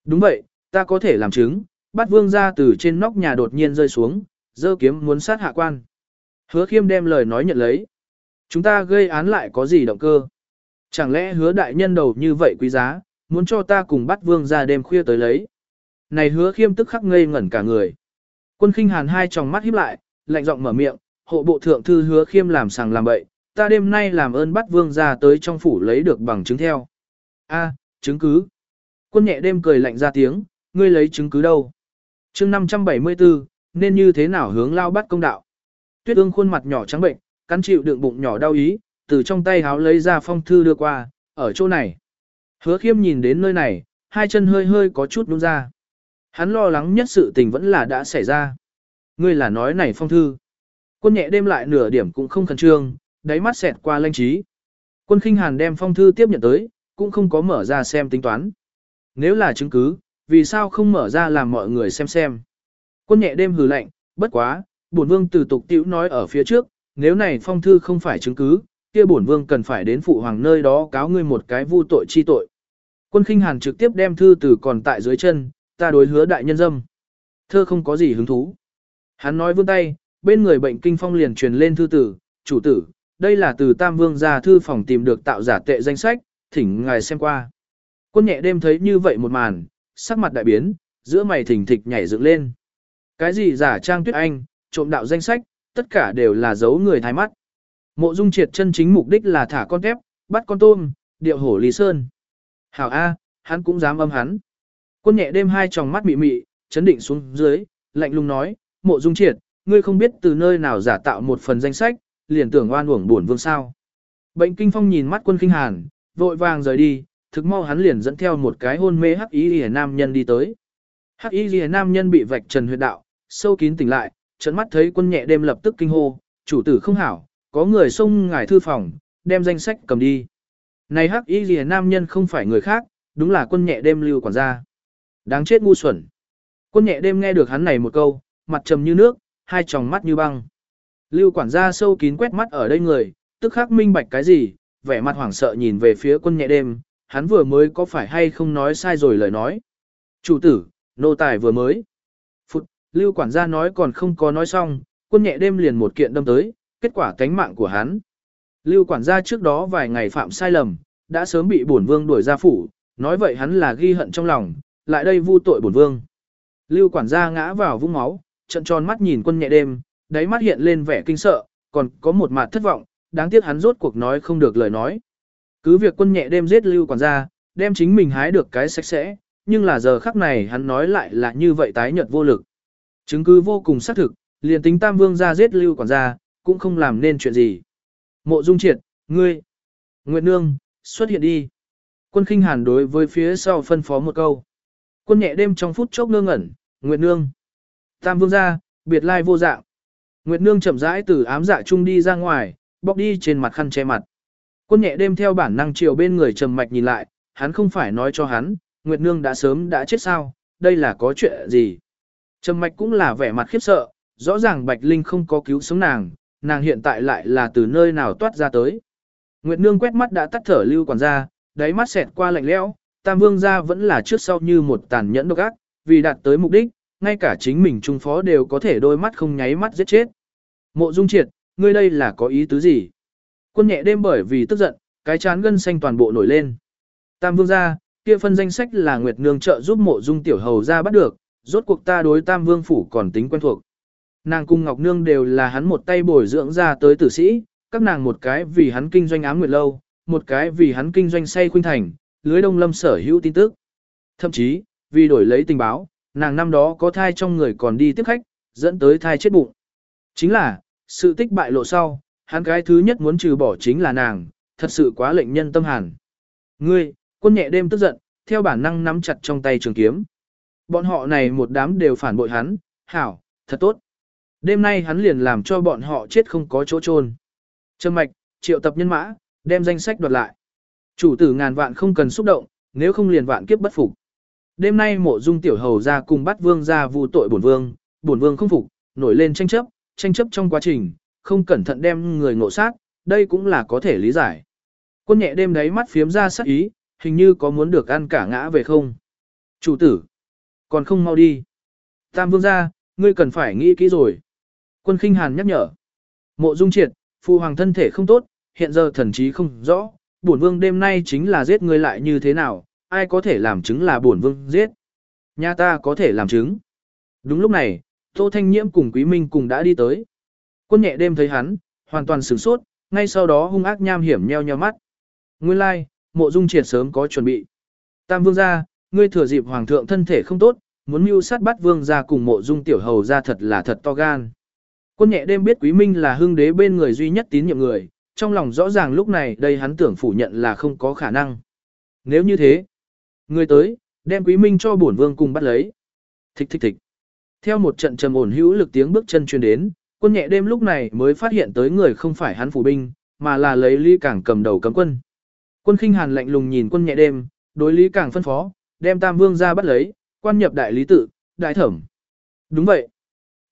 Đúng vậy, ta có thể làm chứng, bắt vương gia từ trên nóc nhà đột nhiên rơi xuống, giơ kiếm muốn sát hạ quan. Hứa khiêm đem lời nói nhận lấy. Chúng ta gây án lại có gì động cơ? Chẳng lẽ hứa đại nhân đầu như vậy quý giá, muốn cho ta cùng bắt vương ra đêm khuya tới lấy? Này hứa khiêm tức khắc ngây ngẩn cả người. Quân khinh hàn hai tròng mắt híp lại, lạnh giọng mở miệng, hộ bộ thượng thư hứa khiêm làm sàng làm bậy, ta đêm nay làm ơn bắt vương ra tới trong phủ lấy được bằng chứng theo. A, chứng cứ. Quân nhẹ đêm cười lạnh ra tiếng, ngươi lấy chứng cứ đâu? chương 574, nên như thế nào hướng lao bắt công đạo? Tuyết ương khuôn mặt nhỏ trắng bệnh, cắn chịu đựng bụng nhỏ đau ý, từ trong tay háo lấy ra phong thư đưa qua, ở chỗ này. Hứa khiêm nhìn đến nơi này, hai chân hơi hơi có chút đúng ra. Hắn lo lắng nhất sự tình vẫn là đã xảy ra. Ngươi là nói này phong thư. Quân nhẹ đêm lại nửa điểm cũng không khẩn trương, đáy mắt xẹt qua lanh trí. Quân khinh hàn đem phong thư tiếp nhận tới, cũng không có mở ra xem tính toán. Nếu là chứng cứ, vì sao không mở ra làm mọi người xem xem. Quân nhẹ đêm hừ lạnh, bất quá, bổn vương từ tục tiểu nói ở phía trước, nếu này phong thư không phải chứng cứ, kia bổn vương cần phải đến phụ hoàng nơi đó cáo ngươi một cái vu tội chi tội. Quân khinh hàn trực tiếp đem thư từ còn tại dưới chân, ta đối hứa đại nhân dâm. Thơ không có gì hứng thú. Hắn nói vươn tay, bên người bệnh kinh phong liền truyền lên thư tử, chủ tử, đây là từ Tam Vương gia thư phòng tìm được tạo giả tệ danh sách, thỉnh ngài xem qua. Quân nhẹ đêm thấy như vậy một màn, sắc mặt đại biến, giữa mày thỉnh thịch nhảy dựng lên. Cái gì giả trang tuyết anh, trộm đạo danh sách, tất cả đều là giấu người thái mắt. Mộ dung triệt chân chính mục đích là thả con tép, bắt con tôm, điệu hổ lý sơn. Hảo A, hắn cũng dám âm hắn. Quân nhẹ đêm hai tròng mắt mị mị, chấn định xuống dưới, lạnh lùng nói, mộ dung triệt, ngươi không biết từ nơi nào giả tạo một phần danh sách, liền tưởng oan uổng buồn vương sao. Bệnh kinh phong nhìn mắt quân kinh hàn, vội vàng rời đi, thực mau hắn liền dẫn theo một cái hôn mê hắc ý lìa nam nhân đi tới. Hắc ý lìa nam nhân bị vạch trần huyệt đạo, sâu kín tỉnh lại, trận mắt thấy quân nhẹ đêm lập tức kinh hô, chủ tử không hảo, có người xông ngài thư phòng, đem danh sách cầm đi. Này hắc y lìa nam nhân không phải người khác, đúng là quân nhẹ đêm lưu quản gia. Đáng chết ngu xuẩn. Quân nhẹ đêm nghe được hắn này một câu, mặt trầm như nước, hai tròng mắt như băng. Lưu quản gia sâu kín quét mắt ở đây người, tức khắc minh bạch cái gì, vẻ mặt hoảng sợ nhìn về phía quân nhẹ đêm, hắn vừa mới có phải hay không nói sai rồi lời nói. Chủ tử, nô tài vừa mới. Lưu quản gia nói còn không có nói xong, quân nhẹ đêm liền một kiện đâm tới, kết quả cánh mạng của hắn. Lưu quản gia trước đó vài ngày phạm sai lầm, đã sớm bị bổn vương đuổi ra phủ, nói vậy hắn là ghi hận trong lòng, lại đây vu tội bổn vương. Lưu quản gia ngã vào vũng máu, trận tròn mắt nhìn quân nhẹ đêm, đáy mắt hiện lên vẻ kinh sợ, còn có một mặt thất vọng, đáng tiếc hắn rốt cuộc nói không được lời nói. Cứ việc quân nhẹ đêm giết lưu quản gia, đem chính mình hái được cái sạch sẽ, nhưng là giờ khắc này hắn nói lại là như vậy tái nhợt vô lực. Chứng cứ vô cùng xác thực, liền tính tam vương gia giết lưu quản gia, cũng không làm nên chuyện gì. Mộ dung triệt, ngươi, Nguyệt Nương, xuất hiện đi. Quân khinh hàn đối với phía sau phân phó một câu. Quân nhẹ đêm trong phút chốc ngơ ngẩn, Nguyệt Nương. Tam vương gia, biệt lai vô dạng. Nguyệt Nương chậm rãi từ ám dạ chung đi ra ngoài, bóc đi trên mặt khăn che mặt. Quân nhẹ đêm theo bản năng chiều bên người trầm mạch nhìn lại, hắn không phải nói cho hắn, Nguyệt Nương đã sớm đã chết sao, đây là có chuyện gì. Trầm mạch cũng là vẻ mặt khiếp sợ, rõ ràng Bạch Linh không có cứu sống nàng, nàng hiện tại lại là từ nơi nào toát ra tới. Nguyệt Nương quét mắt đã tắt thở lưu quản gia, đáy mắt xẹt qua lạnh lẽo, Tam Vương gia vẫn là trước sau như một tàn nhẫn độc ác, vì đạt tới mục đích, ngay cả chính mình trung phó đều có thể đôi mắt không nháy mắt giết chết. Mộ Dung Triệt, ngươi đây là có ý tứ gì? Quân nhẹ đêm bởi vì tức giận, cái chán gân xanh toàn bộ nổi lên. Tam Vương gia, kia phân danh sách là Nguyệt Nương trợ giúp Mộ Dung tiểu hầu ra bắt được, rốt cuộc ta đối Tam Vương phủ còn tính quen thuộc. Nàng cung Ngọc Nương đều là hắn một tay bồi dưỡng ra tới tử sĩ, các nàng một cái vì hắn kinh doanh ám nguyệt lâu, một cái vì hắn kinh doanh say khuynh thành, lưới đông lâm sở hữu tin tức. Thậm chí, vì đổi lấy tình báo, nàng năm đó có thai trong người còn đi tiếp khách, dẫn tới thai chết bụng. Chính là, sự tích bại lộ sau, hắn cái thứ nhất muốn trừ bỏ chính là nàng, thật sự quá lệnh nhân tâm hàn. Ngươi, quân nhẹ đêm tức giận, theo bản năng nắm chặt trong tay trường kiếm. Bọn họ này một đám đều phản bội hắn, hảo, thật tốt. Đêm nay hắn liền làm cho bọn họ chết không có chỗ chôn. Trâm mạch, triệu tập nhân mã, đem danh sách đoạt lại. Chủ tử ngàn vạn không cần xúc động, nếu không liền vạn kiếp bất phục. Đêm nay mộ dung tiểu hầu ra cùng bắt vương ra vu tội bổn vương, bổn vương không phục, nổi lên tranh chấp, tranh chấp trong quá trình, không cẩn thận đem người ngộ sát, đây cũng là có thể lý giải. Quân nhẹ đêm đấy mắt phiếm ra sắc ý, hình như có muốn được ăn cả ngã về không. Chủ tử, còn không mau đi. Tam vương ra, ngươi cần phải nghĩ kỹ rồi. Quân khinh hàn nhắc nhở. Mộ dung triệt, phụ hoàng thân thể không tốt, hiện giờ thần trí không rõ, bổn vương đêm nay chính là giết ngươi lại như thế nào, ai có thể làm chứng là bổn vương giết. Nhà ta có thể làm chứng. Đúng lúc này, Tô Thanh Nhiễm cùng Quý Minh cùng đã đi tới. Quân nhẹ đêm thấy hắn, hoàn toàn sửng sốt, ngay sau đó hung ác nham hiểm nheo nheo mắt. Nguyên lai, like, mộ dung triệt sớm có chuẩn bị. Tam vương gia, ngươi thừa dịp hoàng thượng thân thể không tốt, muốn mưu sát bắt vương gia cùng mộ dung tiểu hầu ra thật là thật to gan. Quân nhẹ đêm biết quý minh là hưng đế bên người duy nhất tín nhiệm người, trong lòng rõ ràng lúc này đây hắn tưởng phủ nhận là không có khả năng. Nếu như thế, người tới, đem quý minh cho bổn vương cùng bắt lấy. Thích thích thích. Theo một trận trầm ổn hữu lực tiếng bước chân truyền đến, quân nhẹ đêm lúc này mới phát hiện tới người không phải hắn phủ binh, mà là lấy ly cảng cầm đầu cấm quân. Quân khinh hàn lạnh lùng nhìn quân nhẹ đêm, đối lý cảng phân phó, đem tam vương ra bắt lấy, quan nhập đại lý tự, đại thẩm. Đúng vậy.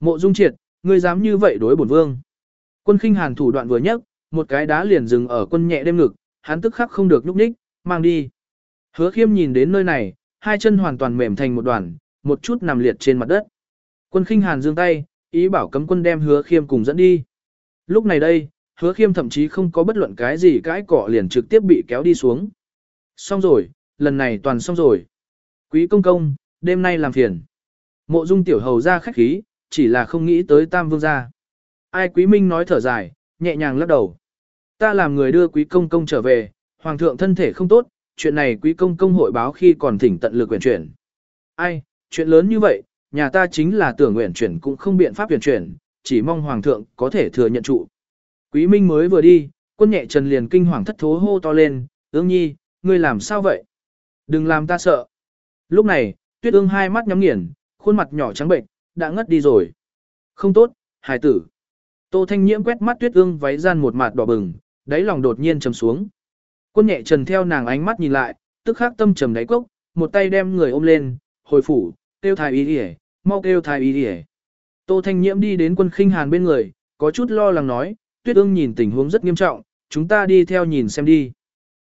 Mộ dung triệt, ngươi dám như vậy đối bổn vương. Quân khinh hàn thủ đoạn vừa nhất, một cái đá liền dừng ở quân nhẹ đêm ngực, hắn tức khắc không được nhúc nhích, mang đi. Hứa khiêm nhìn đến nơi này, hai chân hoàn toàn mềm thành một đoàn, một chút nằm liệt trên mặt đất. Quân khinh hàn giương tay, ý bảo cấm quân đem hứa khiêm cùng dẫn đi. Lúc này đây, hứa khiêm thậm chí không có bất luận cái gì cãi cọ liền trực tiếp bị kéo đi xuống. Xong rồi, lần này toàn xong rồi. Quý công công, đêm nay làm phiền. Mộ dung tiểu hầu ra khách khí, chỉ là không nghĩ tới tam vương gia. Ai quý minh nói thở dài, nhẹ nhàng lắc đầu. Ta làm người đưa quý công công trở về, hoàng thượng thân thể không tốt, chuyện này quý công công hội báo khi còn thỉnh tận lực quyền chuyển. Ai, chuyện lớn như vậy, nhà ta chính là tưởng nguyện chuyển cũng không biện pháp quyền chuyển, chỉ mong hoàng thượng có thể thừa nhận trụ. Quý minh mới vừa đi, quân nhẹ trần liền kinh hoàng thất thố hô to lên, ương nhi, ngươi làm sao vậy? Đừng làm ta sợ. Lúc này, tuyết ương hai mắt nhắm nghiền, khuôn mặt nhỏ trắng bệnh, đã ngất đi rồi. Không tốt, hài tử. Tô Thanh Nhiễm quét mắt tuyết ương váy gian một mặt đỏ bừng, đáy lòng đột nhiên trầm xuống. Quân nhẹ trần theo nàng ánh mắt nhìn lại, tức khắc tâm trầm đáy cốc, một tay đem người ôm lên, hồi phủ, kêu thái y đi mau kêu thái y đi Tô Thanh Nhiễm đi đến quân khinh hàn bên người, có chút lo lắng nói, tuyết ương nhìn tình huống rất nghiêm trọng, chúng ta đi theo nhìn xem đi.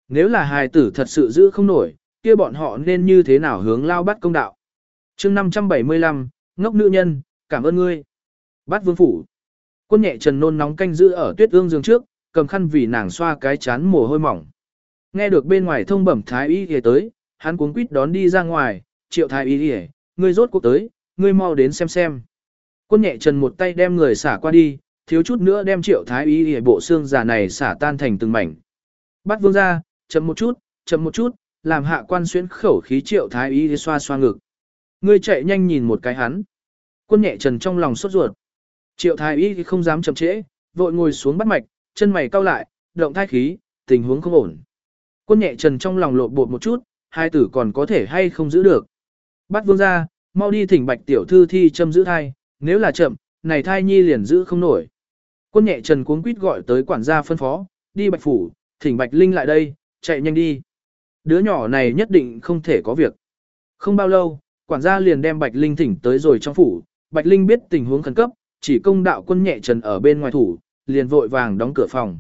Nếu là hài tử thật sự giữ không nổi, kia bọn họ nên như thế nào hướng lao bắt công đạo. chương 575, ngốc nữ nhân, cảm ơn ngươi. Bắt vương phủ. Quân nhẹ trần nôn nóng canh giữ ở tuyết ương giường trước, cầm khăn vì nàng xoa cái chán mồ hôi mỏng. Nghe được bên ngoài thông bẩm thái y y tới, hắn cuống quýt đón đi ra ngoài, triệu thái y y, ngươi rốt cuộc tới, ngươi mau đến xem xem. Quân nhẹ trần một tay đem người xả qua đi, thiếu chút nữa đem triệu thái y y bộ xương già này xả tan thành từng mảnh. Bắt vương ra, chậm một chút, chậm một chút, làm hạ quan xuyên khẩu khí triệu thái y xoa xoa ngực. Ngươi chạy nhanh nhìn một cái hắn. Quân nhẹ trần trong lòng sốt ruột. Triệu thái y không dám chậm trễ, vội ngồi xuống bắt mạch, chân mày cau lại, động thai khí, tình huống không ổn. Quân nhẹ trần trong lòng lộn bột một chút, hai tử còn có thể hay không giữ được. Bắt vương ra, mau đi thỉnh bạch tiểu thư thi châm giữ thai, nếu là chậm, này thai nhi liền giữ không nổi. Quân nhẹ trần cuống quýt gọi tới quản gia phân phó, đi bạch phủ, thỉnh bạch linh lại đây, chạy nhanh đi. Đứa nhỏ này nhất định không thể có việc. Không bao lâu, quản gia liền đem bạch linh thỉnh tới rồi trong phủ, bạch linh biết tình huống khẩn cấp, chỉ công đạo quân nhẹ trần ở bên ngoài thủ, liền vội vàng đóng cửa phòng.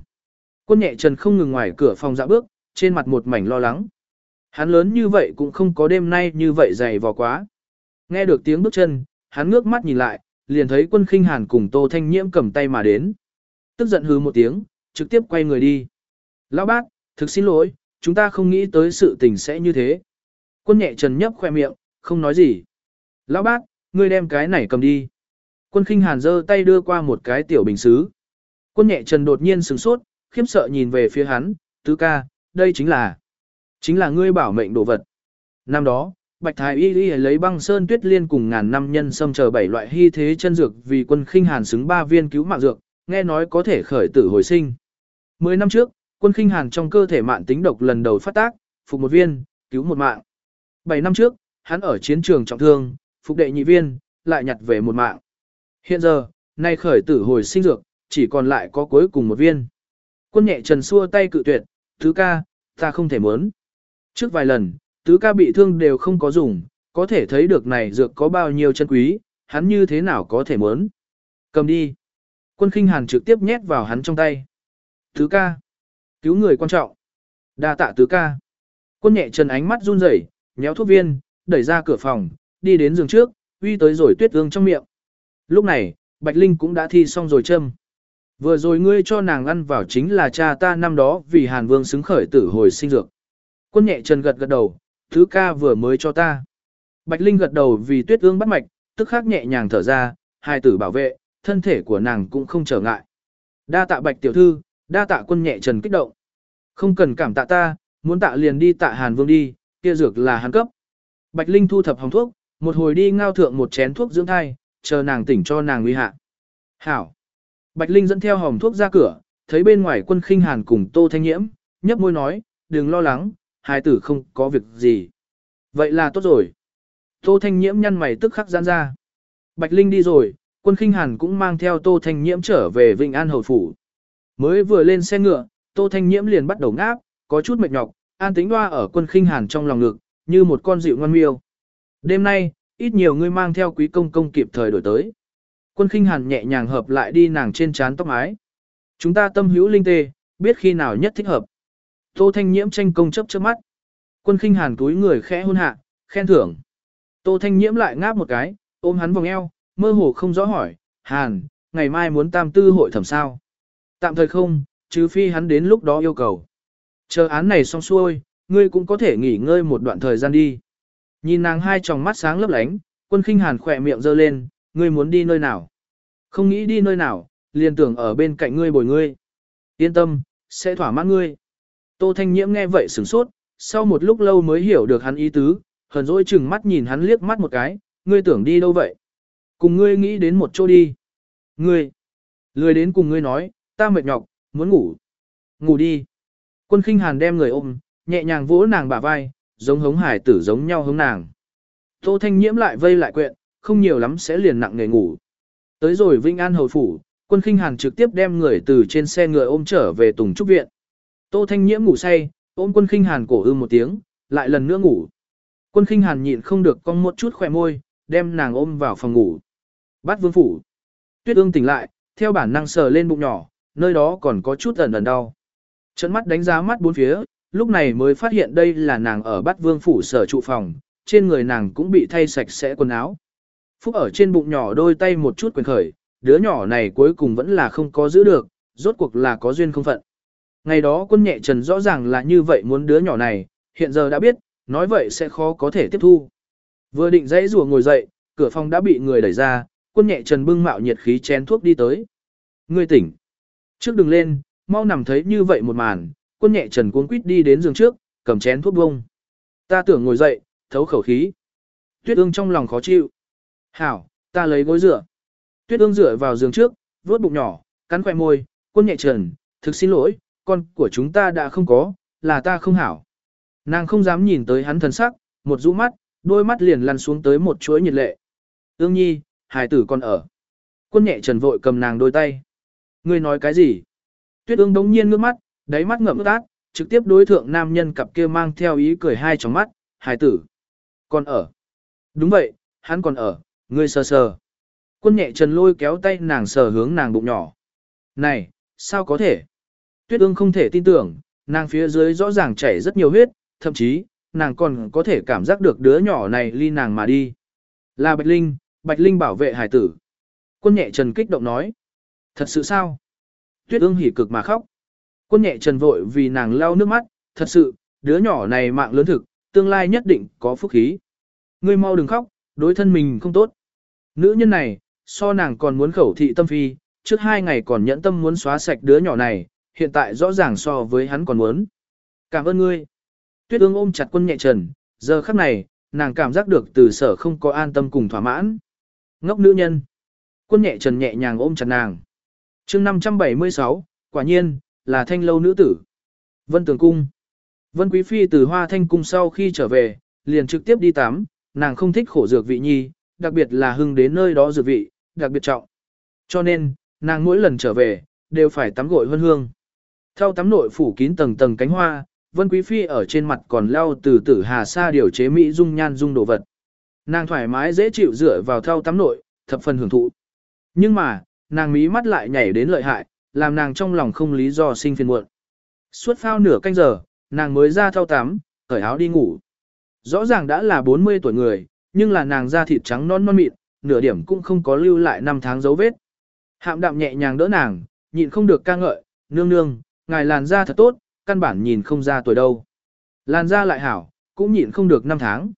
Quân nhẹ trần không ngừng ngoài cửa phòng dạo bước, trên mặt một mảnh lo lắng. Hắn lớn như vậy cũng không có đêm nay như vậy dày vò quá. Nghe được tiếng bước chân, hắn ngước mắt nhìn lại, liền thấy quân khinh hàn cùng Tô Thanh Nhiễm cầm tay mà đến. Tức giận hứ một tiếng, trực tiếp quay người đi. Lão bác, thực xin lỗi, chúng ta không nghĩ tới sự tình sẽ như thế. Quân nhẹ trần nhấp khoe miệng, không nói gì. Lão bác, ngươi đem cái này cầm đi. Quân khinh hàn giơ tay đưa qua một cái tiểu bình xứ. Quân nhẹ trần đột nhiên sửng sốt, khiếp sợ nhìn về phía hắn, tứ ca, đây chính là, chính là ngươi bảo mệnh đồ vật. Năm đó, Bạch Thái Y Y lấy băng sơn tuyết liên cùng ngàn năm nhân sâm chờ bảy loại hy thế chân dược vì quân khinh hàn xứng ba viên cứu mạng dược, nghe nói có thể khởi tử hồi sinh. Mười năm trước, quân khinh hàn trong cơ thể mạn tính độc lần đầu phát tác, phục một viên, cứu một mạng. Bảy năm trước, hắn ở chiến trường trọng thương, phục đệ nhị viên, lại nhặt về một mạng. Hiện giờ, nay khởi tử hồi sinh dược, chỉ còn lại có cuối cùng một viên. Quân nhẹ trần xua tay cự tuyệt, tứ ca, ta không thể muốn. Trước vài lần, tứ ca bị thương đều không có dùng, có thể thấy được này dược có bao nhiêu chân quý, hắn như thế nào có thể muốn. Cầm đi. Quân khinh hàn trực tiếp nhét vào hắn trong tay. Tứ ca. Cứu người quan trọng. đa tạ tứ ca. Quân nhẹ trần ánh mắt run rẩy, nhéo thuốc viên, đẩy ra cửa phòng, đi đến giường trước, uy tới rồi tuyết ương trong miệng. Lúc này, Bạch Linh cũng đã thi xong rồi châm. Vừa rồi ngươi cho nàng ăn vào chính là cha ta năm đó vì Hàn Vương xứng khởi tử hồi sinh dược. Quân nhẹ trần gật gật đầu, thứ ca vừa mới cho ta. Bạch Linh gật đầu vì tuyết ương bắt mạch, tức khắc nhẹ nhàng thở ra, hai tử bảo vệ, thân thể của nàng cũng không trở ngại. Đa tạ Bạch tiểu thư, đa tạ quân nhẹ trần kích động. Không cần cảm tạ ta, muốn tạ liền đi tạ Hàn Vương đi, kia dược là hắn cấp. Bạch Linh thu thập hồng thuốc, một hồi đi ngao thượng một chén thuốc dưỡng thai, chờ nàng tỉnh cho nàng nguy hạ. Hảo. Bạch Linh dẫn theo hồng thuốc ra cửa, thấy bên ngoài quân khinh hàn cùng Tô Thanh Nhiễm, nhấp môi nói, đừng lo lắng, hai tử không có việc gì. Vậy là tốt rồi. Tô Thanh Nhiễm nhăn mày tức khắc gian ra. Bạch Linh đi rồi, quân khinh hàn cũng mang theo Tô Thanh Nhiễm trở về Vịnh An Hầu Phủ. Mới vừa lên xe ngựa, Tô Thanh Nhiễm liền bắt đầu ngáp, có chút mệt nhọc, an tính hoa ở quân khinh hàn trong lòng ngực, như một con dịu ngoan miêu. Đêm nay, ít nhiều người mang theo quý công công kịp thời đổi tới. Quân khinh hàn nhẹ nhàng hợp lại đi nàng trên trán tóc mái. Chúng ta tâm hữu linh tê, biết khi nào nhất thích hợp. Tô Thanh Nhiễm tranh công chấp trước mắt. Quân khinh hàn túi người khẽ hôn hạ, khen thưởng. Tô Thanh Nhiễm lại ngáp một cái, ôm hắn vòng eo, mơ hồ không rõ hỏi, Hàn, ngày mai muốn tam tư hội thẩm sao? Tạm thời không, trừ phi hắn đến lúc đó yêu cầu. Chờ án này xong xuôi, ngươi cũng có thể nghỉ ngơi một đoạn thời gian đi. Nhìn nàng hai tròng mắt sáng lấp lánh, quân khinh hàn khỏe miệng giơ lên, ngươi muốn đi nơi nào? Không nghĩ đi nơi nào, liền tưởng ở bên cạnh ngươi bồi ngươi. Yên tâm, sẽ thỏa mãn ngươi. Tô Thanh Nhiễm nghe vậy sửng sốt, sau một lúc lâu mới hiểu được hắn ý tứ, hờn dỗi chừng mắt nhìn hắn liếc mắt một cái, ngươi tưởng đi đâu vậy? Cùng ngươi nghĩ đến một chỗ đi. Ngươi, lười đến cùng ngươi nói, ta mệt nhọc, muốn ngủ. Ngủ đi. Quân khinh hàn đem người ôm, nhẹ nhàng vỗ nàng bả vai, giống hống hải tử giống nhau hống nàng. Tô Thanh Nhiễm lại vây lại quyện, không nhiều lắm sẽ liền nặng nghề ngủ. Tới rồi Vinh An Hầu Phủ, quân khinh hàn trực tiếp đem người từ trên xe ngựa ôm trở về Tùng Trúc Viện. Tô Thanh Nhiễm ngủ say, ôm quân khinh hàn cổ ư một tiếng, lại lần nữa ngủ. Quân khinh hàn nhịn không được cong một chút khỏe môi, đem nàng ôm vào phòng ngủ. Bắt vương phủ. Tuyết ương tỉnh lại, theo bản năng sờ lên bụng nhỏ, nơi đó còn có chút ẩn ẩn đau. Trận mắt đánh giá mắt bốn phía, lúc này mới phát hiện đây là nàng ở Bát vương phủ sở trụ phòng, trên người nàng cũng bị thay sạch sẽ quần áo. Phúc ở trên bụng nhỏ đôi tay một chút quyền khởi, đứa nhỏ này cuối cùng vẫn là không có giữ được, rốt cuộc là có duyên không phận. Ngày đó quân nhẹ trần rõ ràng là như vậy muốn đứa nhỏ này, hiện giờ đã biết, nói vậy sẽ khó có thể tiếp thu. Vừa định dãy rùa ngồi dậy, cửa phòng đã bị người đẩy ra, quân nhẹ trần bưng mạo nhiệt khí chén thuốc đi tới. Ngươi tỉnh. Trước đừng lên, mau nằm thấy như vậy một màn, quân nhẹ trần cuống quýt đi đến giường trước, cầm chén thuốc bông. Ta tưởng ngồi dậy, thấu khẩu khí. Tuyết ương trong lòng khó chịu. Hảo, ta lấy gối rửa. Tuyết ương rửa vào giường trước, vuốt bụng nhỏ, cắn khỏe môi, quân nhẹ trần, thực xin lỗi, con của chúng ta đã không có, là ta không hảo. Nàng không dám nhìn tới hắn thần sắc, một rũ mắt, đôi mắt liền lăn xuống tới một chuỗi nhiệt lệ. Ương nhi, hài tử còn ở. Quân nhẹ trần vội cầm nàng đôi tay. Ngươi nói cái gì? Tuyết ương đống nhiên ngước mắt, đáy mắt ngậm ướt át, trực tiếp đối thượng nam nhân cặp kia mang theo ý cười hai trong mắt, hài tử. Còn ở. Đúng vậy, hắn còn ở, ngươi sờ sờ. Quân nhẹ trần lôi kéo tay nàng sờ hướng nàng bụng nhỏ. Này, sao có thể? Tuyết ương không thể tin tưởng, nàng phía dưới rõ ràng chảy rất nhiều huyết, thậm chí, nàng còn có thể cảm giác được đứa nhỏ này ly nàng mà đi. Là Bạch Linh, Bạch Linh bảo vệ hải tử. Quân nhẹ trần kích động nói. Thật sự sao? Tuyết ương hỉ cực mà khóc. Quân nhẹ trần vội vì nàng lau nước mắt, thật sự, đứa nhỏ này mạng lớn thực, tương lai nhất định có phúc khí. Ngươi mau đừng khóc, đối thân mình không tốt. Nữ nhân này, so nàng còn muốn khẩu thị tâm phi, trước hai ngày còn nhẫn tâm muốn xóa sạch đứa nhỏ này, hiện tại rõ ràng so với hắn còn muốn. Cảm ơn ngươi. Tuyết ương ôm chặt quân nhẹ trần, giờ khắc này, nàng cảm giác được từ sở không có an tâm cùng thỏa mãn. Ngốc nữ nhân. Quân nhẹ trần nhẹ nhàng ôm chặt nàng chương 576, quả nhiên, là thanh lâu nữ tử. Vân Tường Cung. Vân Quý Phi từ Hoa Thanh Cung sau khi trở về, liền trực tiếp đi tắm, nàng không thích khổ dược vị nhi, đặc biệt là hưng đến nơi đó dược vị, đặc biệt trọng. Cho nên, nàng mỗi lần trở về, đều phải tắm gội hương hương. Theo tắm nội phủ kín tầng tầng cánh hoa, Vân Quý Phi ở trên mặt còn leo từ tử hà sa điều chế mỹ dung nhan dung đồ vật. Nàng thoải mái dễ chịu dựa vào thau tắm nội, thập phần hưởng thụ. Nhưng mà, nàng mí mắt lại nhảy đến lợi hại, làm nàng trong lòng không lý do sinh phiền muộn. Suốt phao nửa canh giờ, nàng mới ra thau tắm, cởi áo đi ngủ. Rõ ràng đã là 40 tuổi người, nhưng là nàng da thịt trắng non non mịn, nửa điểm cũng không có lưu lại năm tháng dấu vết. Hạm đạm nhẹ nhàng đỡ nàng, nhịn không được ca ngợi, nương nương, ngài làn da thật tốt, căn bản nhìn không ra tuổi đâu. Làn da lại hảo, cũng nhịn không được năm tháng.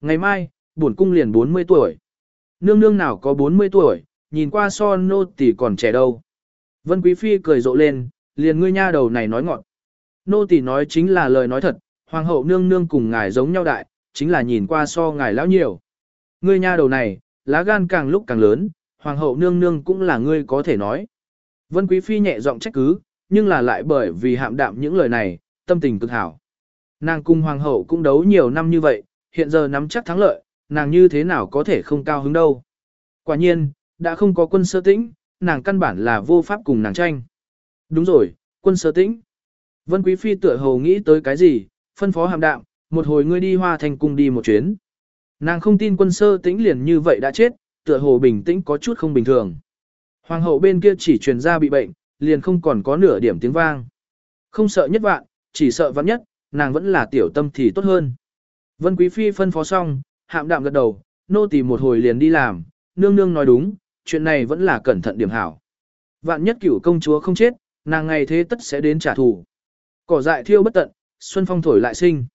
Ngày mai, bổn cung liền 40 tuổi. Nương nương nào có 40 tuổi, nhìn qua so nô tỷ còn trẻ đâu. Vân Quý Phi cười rộ lên, liền ngươi nha đầu này nói ngọn. Nô tỷ nói chính là lời nói thật, hoàng hậu nương nương cùng ngài giống nhau đại, chính là nhìn qua so ngài lão nhiều. Ngươi nha đầu này, lá gan càng lúc càng lớn, hoàng hậu nương nương cũng là ngươi có thể nói. Vân Quý Phi nhẹ giọng trách cứ, nhưng là lại bởi vì hạm đạm những lời này, tâm tình cực hảo. Nàng cung hoàng hậu cũng đấu nhiều năm như vậy, hiện giờ nắm chắc thắng lợi, nàng như thế nào có thể không cao hứng đâu. Quả nhiên, đã không có quân sơ tĩnh, nàng căn bản là vô pháp cùng nàng tranh. Đúng rồi, quân sơ tĩnh. Vân Quý Phi tựa hồ nghĩ tới cái gì, phân phó hàm đạm, một hồi ngươi đi hoa thành cung đi một chuyến. Nàng không tin quân sơ tĩnh liền như vậy đã chết, tựa hồ bình tĩnh có chút không bình thường. Hoàng hậu bên kia chỉ truyền ra bị bệnh, liền không còn có nửa điểm tiếng vang. Không sợ nhất vạn, chỉ sợ vạn nhất, nàng vẫn là tiểu tâm thì tốt hơn. Vân Quý Phi phân phó xong, hạm đạm gật đầu, nô tỳ một hồi liền đi làm, nương nương nói đúng, chuyện này vẫn là cẩn thận điểm hảo. Vạn nhất cửu công chúa không chết, nàng ngày thế tất sẽ đến trả thù. Cỏ dại thiêu bất tận, xuân phong thổi lại sinh.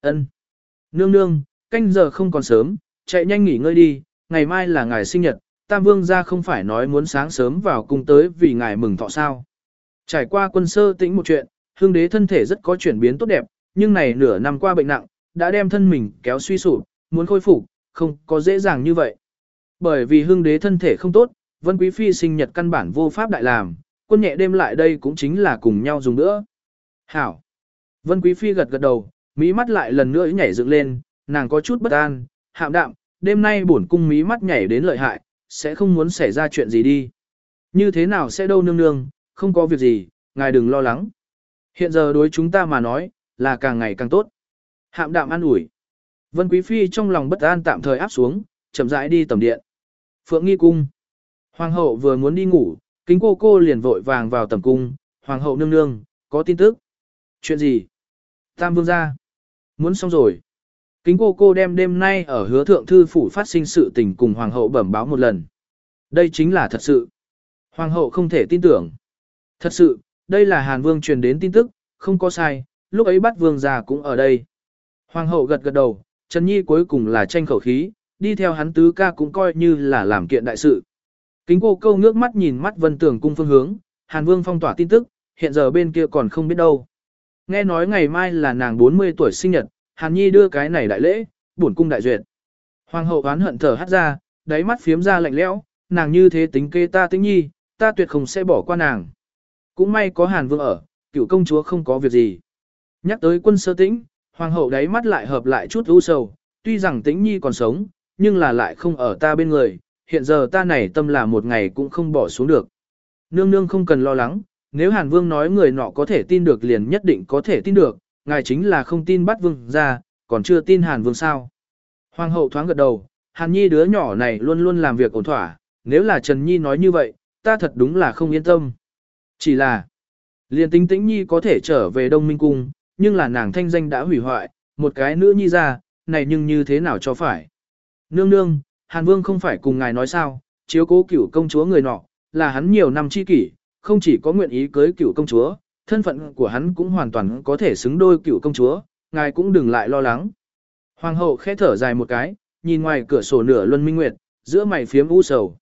Ân, Nương nương, canh giờ không còn sớm, chạy nhanh nghỉ ngơi đi, ngày mai là ngày sinh nhật, Tam Vương gia không phải nói muốn sáng sớm vào cung tới vì ngài mừng thọ sao. Trải qua quân sơ tĩnh một chuyện, hương đế thân thể rất có chuyển biến tốt đẹp, nhưng này nửa năm qua bệnh nặng, đã đem thân mình kéo suy sụp, muốn khôi phục, không có dễ dàng như vậy. Bởi vì hưng đế thân thể không tốt, Vân Quý Phi sinh nhật căn bản vô pháp đại làm, quân nhẹ đêm lại đây cũng chính là cùng nhau dùng nữa. Hảo! Vân Quý Phi gật gật đầu, mí mắt lại lần nữa nhảy dựng lên, nàng có chút bất an, hạm đạm, đêm nay bổn cung mí mắt nhảy đến lợi hại, sẽ không muốn xảy ra chuyện gì đi. Như thế nào sẽ đâu nương nương, không có việc gì, ngài đừng lo lắng. Hiện giờ đối chúng ta mà nói, là càng ngày càng tốt. Hạm đạm an ủi. Vân Quý Phi trong lòng bất an tạm thời áp xuống, chậm rãi đi tầm điện. Phượng nghi cung. Hoàng hậu vừa muốn đi ngủ, kính cô cô liền vội vàng vào tầm cung. Hoàng hậu nương nương, có tin tức. Chuyện gì? Tam vương gia. Muốn xong rồi. Kính cô cô đem đêm nay ở hứa thượng thư phủ phát sinh sự tình cùng hoàng hậu bẩm báo một lần. Đây chính là thật sự. Hoàng hậu không thể tin tưởng. Thật sự, đây là Hàn Vương truyền đến tin tức, không có sai, lúc ấy bắt vương gia cũng ở đây. Hoàng hậu gật gật đầu, Trần Nhi cuối cùng là tranh khẩu khí, đi theo hắn tứ ca cũng coi như là làm kiện đại sự. Kính cô câu ngước mắt nhìn mắt vân tưởng cung phương hướng, Hàn Vương phong tỏa tin tức, hiện giờ bên kia còn không biết đâu. Nghe nói ngày mai là nàng 40 tuổi sinh nhật, Hàn Nhi đưa cái này đại lễ, bổn cung đại duyệt. Hoàng hậu oán hận thở hắt ra, đáy mắt phiếm ra lạnh lẽo, nàng như thế tính kê ta tính nhi, ta tuyệt không sẽ bỏ qua nàng. Cũng may có Hàn Vương ở, cựu công chúa không có việc gì. Nhắc tới quân sơ tĩnh, hoàng hậu đáy mắt lại hợp lại chút u sầu, tuy rằng tĩnh nhi còn sống, nhưng là lại không ở ta bên người, hiện giờ ta này tâm là một ngày cũng không bỏ xuống được. Nương nương không cần lo lắng, nếu Hàn Vương nói người nọ có thể tin được liền nhất định có thể tin được, ngài chính là không tin bắt vương ra, còn chưa tin Hàn Vương sao. Hoàng hậu thoáng gật đầu, Hàn Nhi đứa nhỏ này luôn luôn làm việc ổn thỏa, nếu là Trần Nhi nói như vậy, ta thật đúng là không yên tâm. Chỉ là, liền tính tĩnh Nhi có thể trở về Đông Minh Cung, nhưng là nàng thanh danh đã hủy hoại, một cái nữ Nhi ra, này nhưng như thế nào cho phải. Nương nương, Hàn Vương không phải cùng ngài nói sao, chiếu cố cửu công chúa người nọ, là hắn nhiều năm chi kỷ, không chỉ có nguyện ý cưới cửu công chúa, thân phận của hắn cũng hoàn toàn có thể xứng đôi cửu công chúa, ngài cũng đừng lại lo lắng. Hoàng hậu khẽ thở dài một cái, nhìn ngoài cửa sổ nửa luân minh nguyệt, giữa mày phiếm u sầu.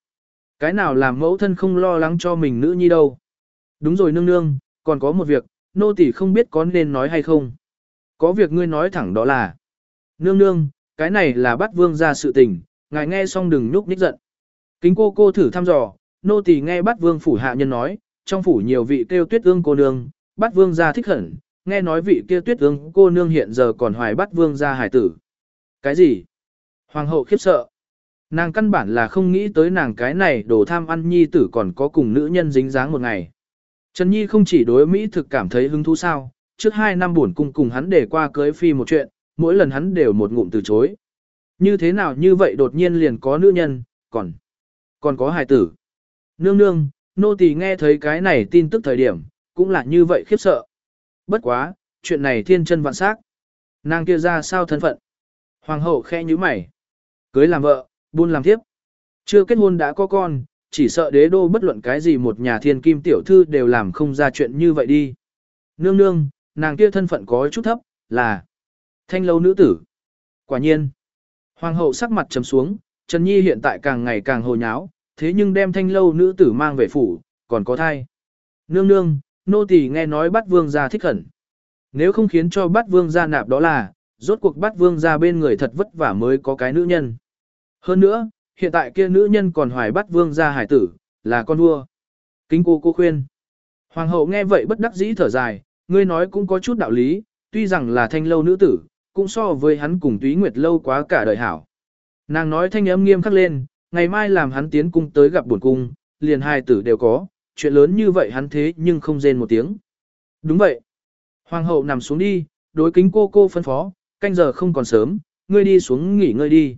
Cái nào làm mẫu thân không lo lắng cho mình nữ nhi đâu. Đúng rồi nương nương, còn có một việc, nô tỳ không biết có nên nói hay không. Có việc ngươi nói thẳng đó là. Nương nương, cái này là bắt vương ra sự tình, ngài nghe xong đừng nhúc nhích giận. Kính cô cô thử thăm dò, nô tỳ nghe bắt vương phủ hạ nhân nói, trong phủ nhiều vị kêu tuyết ương cô nương, bắt vương ra thích hẳn, nghe nói vị kia tuyết ương cô nương hiện giờ còn hoài bắt vương ra hải tử. Cái gì? Hoàng hậu khiếp sợ. Nàng căn bản là không nghĩ tới nàng cái này đồ tham ăn nhi tử còn có cùng nữ nhân dính dáng một ngày. Trần Nhi không chỉ đối Mỹ thực cảm thấy hứng thú sao, trước hai năm buồn cung cùng hắn để qua cưới phi một chuyện, mỗi lần hắn đều một ngụm từ chối. Như thế nào như vậy đột nhiên liền có nữ nhân, còn, còn có hài tử. Nương nương, nô tỳ nghe thấy cái này tin tức thời điểm, cũng là như vậy khiếp sợ. Bất quá, chuyện này thiên chân vạn sắc. Nàng kia ra sao thân phận? Hoàng hậu khe như mày. Cưới làm vợ, buôn làm tiếp. Chưa kết hôn đã có con, chỉ sợ đế đô bất luận cái gì một nhà thiên kim tiểu thư đều làm không ra chuyện như vậy đi. Nương nương, nàng kia thân phận có chút thấp, là thanh lâu nữ tử. Quả nhiên, hoàng hậu sắc mặt trầm xuống, Trần Nhi hiện tại càng ngày càng hồ nháo, thế nhưng đem thanh lâu nữ tử mang về phủ, còn có thai. Nương nương, nô tỳ nghe nói bắt vương gia thích khẩn. Nếu không khiến cho bắt vương gia nạp đó là, rốt cuộc bắt vương gia bên người thật vất vả mới có cái nữ nhân. Hơn nữa, hiện tại kia nữ nhân còn hoài bắt vương gia hải tử, là con vua. Kính cô cô khuyên. Hoàng hậu nghe vậy bất đắc dĩ thở dài, ngươi nói cũng có chút đạo lý, tuy rằng là thanh lâu nữ tử, cũng so với hắn cùng túy nguyệt lâu quá cả đời hảo. Nàng nói thanh âm nghiêm khắc lên, ngày mai làm hắn tiến cung tới gặp buồn cung, liền hai tử đều có, chuyện lớn như vậy hắn thế nhưng không rên một tiếng. Đúng vậy. Hoàng hậu nằm xuống đi, đối kính cô cô phân phó, canh giờ không còn sớm, ngươi đi xuống nghỉ ngơi đi.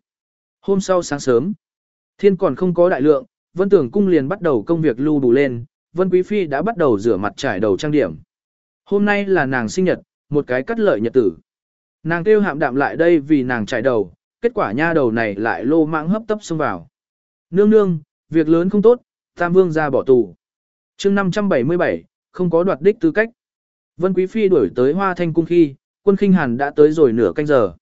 Hôm sau sáng sớm, thiên còn không có đại lượng, vân tưởng cung liền bắt đầu công việc lưu đủ lên, vân quý phi đã bắt đầu rửa mặt trải đầu trang điểm. Hôm nay là nàng sinh nhật, một cái cắt lợi nhật tử. Nàng kêu hạm đạm lại đây vì nàng chạy đầu, kết quả nha đầu này lại lô mạng hấp tấp xông vào. Nương nương, việc lớn không tốt, tam vương ra bỏ tù. chương 577, không có đoạt đích tư cách. Vân Quý Phi đuổi tới Hoa Thanh Cung khi, quân khinh hàn đã tới rồi nửa canh giờ.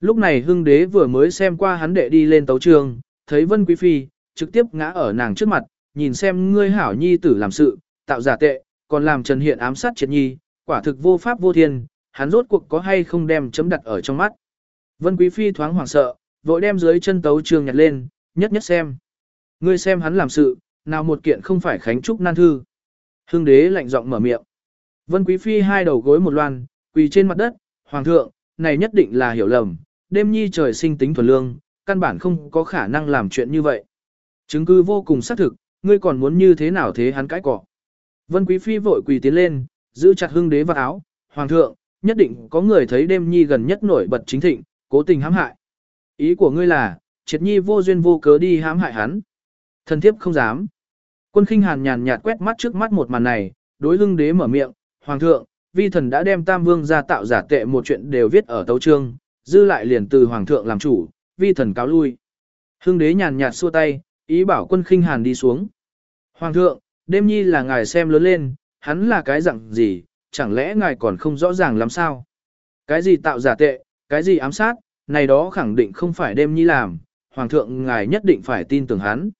Lúc này hưng đế vừa mới xem qua hắn đệ đi lên tấu trường, thấy Vân Quý Phi, trực tiếp ngã ở nàng trước mặt, nhìn xem ngươi hảo nhi tử làm sự, tạo giả tệ, còn làm Trần Hiện ám sát triệt nhi, quả thực vô pháp vô thiên, hắn rốt cuộc có hay không đem chấm đặt ở trong mắt. Vân Quý Phi thoáng hoảng sợ, vội đem dưới chân tấu trường nhặt lên, nhất nhất xem. Ngươi xem hắn làm sự, nào một kiện không phải khánh trúc nan thư. Hưng đế lạnh giọng mở miệng. Vân Quý Phi hai đầu gối một loan, quỳ trên mặt đất, Hoàng thượng, này nhất định là hiểu lầm, đêm nhi trời sinh tính thuần lương, căn bản không có khả năng làm chuyện như vậy. Chứng cứ vô cùng xác thực, ngươi còn muốn như thế nào thế hắn cãi cọ. Vân Quý Phi vội quỳ tiến lên, giữ chặt hưng đế vào áo, Hoàng thượng, nhất định có người thấy đêm nhi gần nhất nổi bật chính thịnh, cố tình hãm hại. Ý của ngươi là, triệt nhi vô duyên vô cớ đi hãm hại hắn. Thần thiếp không dám. Quân khinh hàn nhàn nhạt quét mắt trước mắt một màn này, đối hưng đế mở miệng, Hoàng thượng, vi thần đã đem tam vương ra tạo giả tệ một chuyện đều viết ở tấu trương, dư lại liền từ Hoàng thượng làm chủ, vi thần cáo lui. Hưng đế nhàn nhạt xua tay, ý bảo quân khinh hàn đi xuống. Hoàng thượng, đêm nhi là ngài xem lớn lên, hắn là cái dạng gì, chẳng lẽ ngài còn không rõ ràng làm sao? Cái gì tạo giả tệ, cái gì ám sát, này đó khẳng định không phải đêm nhi làm, hoàng thượng ngài nhất định phải tin tưởng hắn.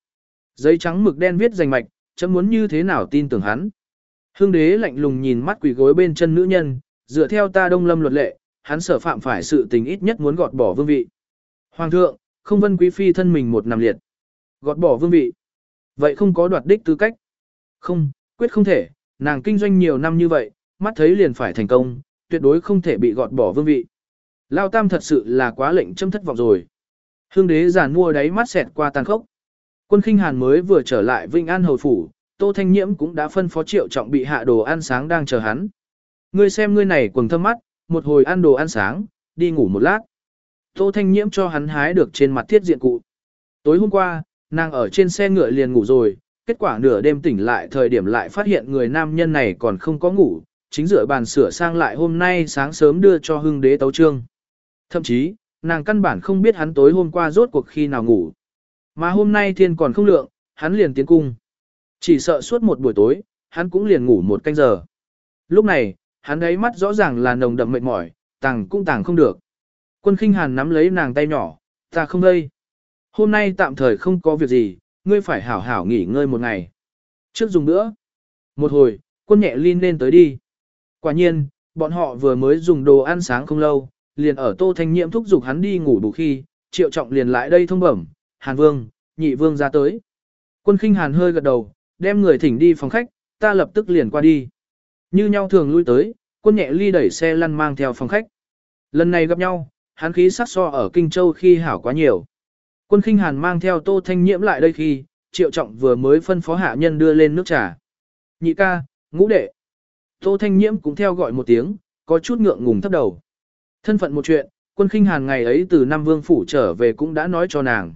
Giấy trắng mực đen viết danh mạch, chấm muốn như thế nào tin tưởng hắn. Hương đế lạnh lùng nhìn mắt quỷ gối bên chân nữ nhân, dựa theo ta đông lâm luật lệ, hắn sở phạm phải sự tình ít nhất muốn gọt bỏ vương vị. Hoàng thượng, không vân quý phi thân mình một nằm liệt. Gọt bỏ vương vị. Vậy không có đoạt đích tư cách. Không, quyết không thể, nàng kinh doanh nhiều năm như vậy, mắt thấy liền phải thành công, tuyệt đối không thể bị gọt bỏ vương vị. Lao Tam thật sự là quá lệnh châm thất vọng rồi. Hương đế giàn mua đáy mắt xẹt qua tàn khốc. Quân khinh hàn mới vừa trở lại Vinh An Hầu Phủ, Tô Thanh Nhiễm cũng đã phân phó triệu trọng bị hạ đồ ăn sáng đang chờ hắn. Ngươi xem ngươi này quần thâm mắt, một hồi ăn đồ ăn sáng, đi ngủ một lát. Tô Thanh Nhiễm cho hắn hái được trên mặt thiết diện cụ. Tối hôm qua, nàng ở trên xe ngựa liền ngủ rồi, kết quả nửa đêm tỉnh lại thời điểm lại phát hiện người nam nhân này còn không có ngủ, chính dựa bàn sửa sang lại hôm nay sáng sớm đưa cho hưng đế tấu trương. Thậm chí, nàng căn bản không biết hắn tối hôm qua rốt cuộc khi nào ngủ. Mà hôm nay thiên còn không lượng, hắn liền tiến cung. Chỉ sợ suốt một buổi tối, hắn cũng liền ngủ một canh giờ. Lúc này, hắn ấy mắt rõ ràng là nồng đậm mệt mỏi, tàng cũng tàng không được. Quân khinh hàn nắm lấy nàng tay nhỏ, ta không đây. Hôm nay tạm thời không có việc gì, ngươi phải hảo hảo nghỉ ngơi một ngày. Trước dùng nữa. Một hồi, quân nhẹ linh lên tới đi. Quả nhiên, bọn họ vừa mới dùng đồ ăn sáng không lâu, liền ở Tô Thanh Nhiễm thúc giục hắn đi ngủ đủ khi, Triệu Trọng liền lại đây thông bẩm, Hàn Vương, nhị vương ra tới. Quân khinh Hàn hơi gật đầu, đem người thỉnh đi phòng khách, ta lập tức liền qua đi. Như nhau thường lui tới, quân nhẹ ly đẩy xe lăn mang theo phòng khách. Lần này gặp nhau, hắn khí sắc so ở Kinh Châu khi hảo quá nhiều. Quân khinh Hàn mang theo Tô Thanh Nhiễm lại đây khi, Triệu Trọng vừa mới phân phó hạ nhân đưa lên nước trà. Nhị ca, ngũ đệ. Tô Thanh Nhiễm cũng theo gọi một tiếng, có chút ngượng ngùng thấp đầu. Thân phận một chuyện, quân khinh hàn ngày ấy từ Nam Vương Phủ trở về cũng đã nói cho nàng.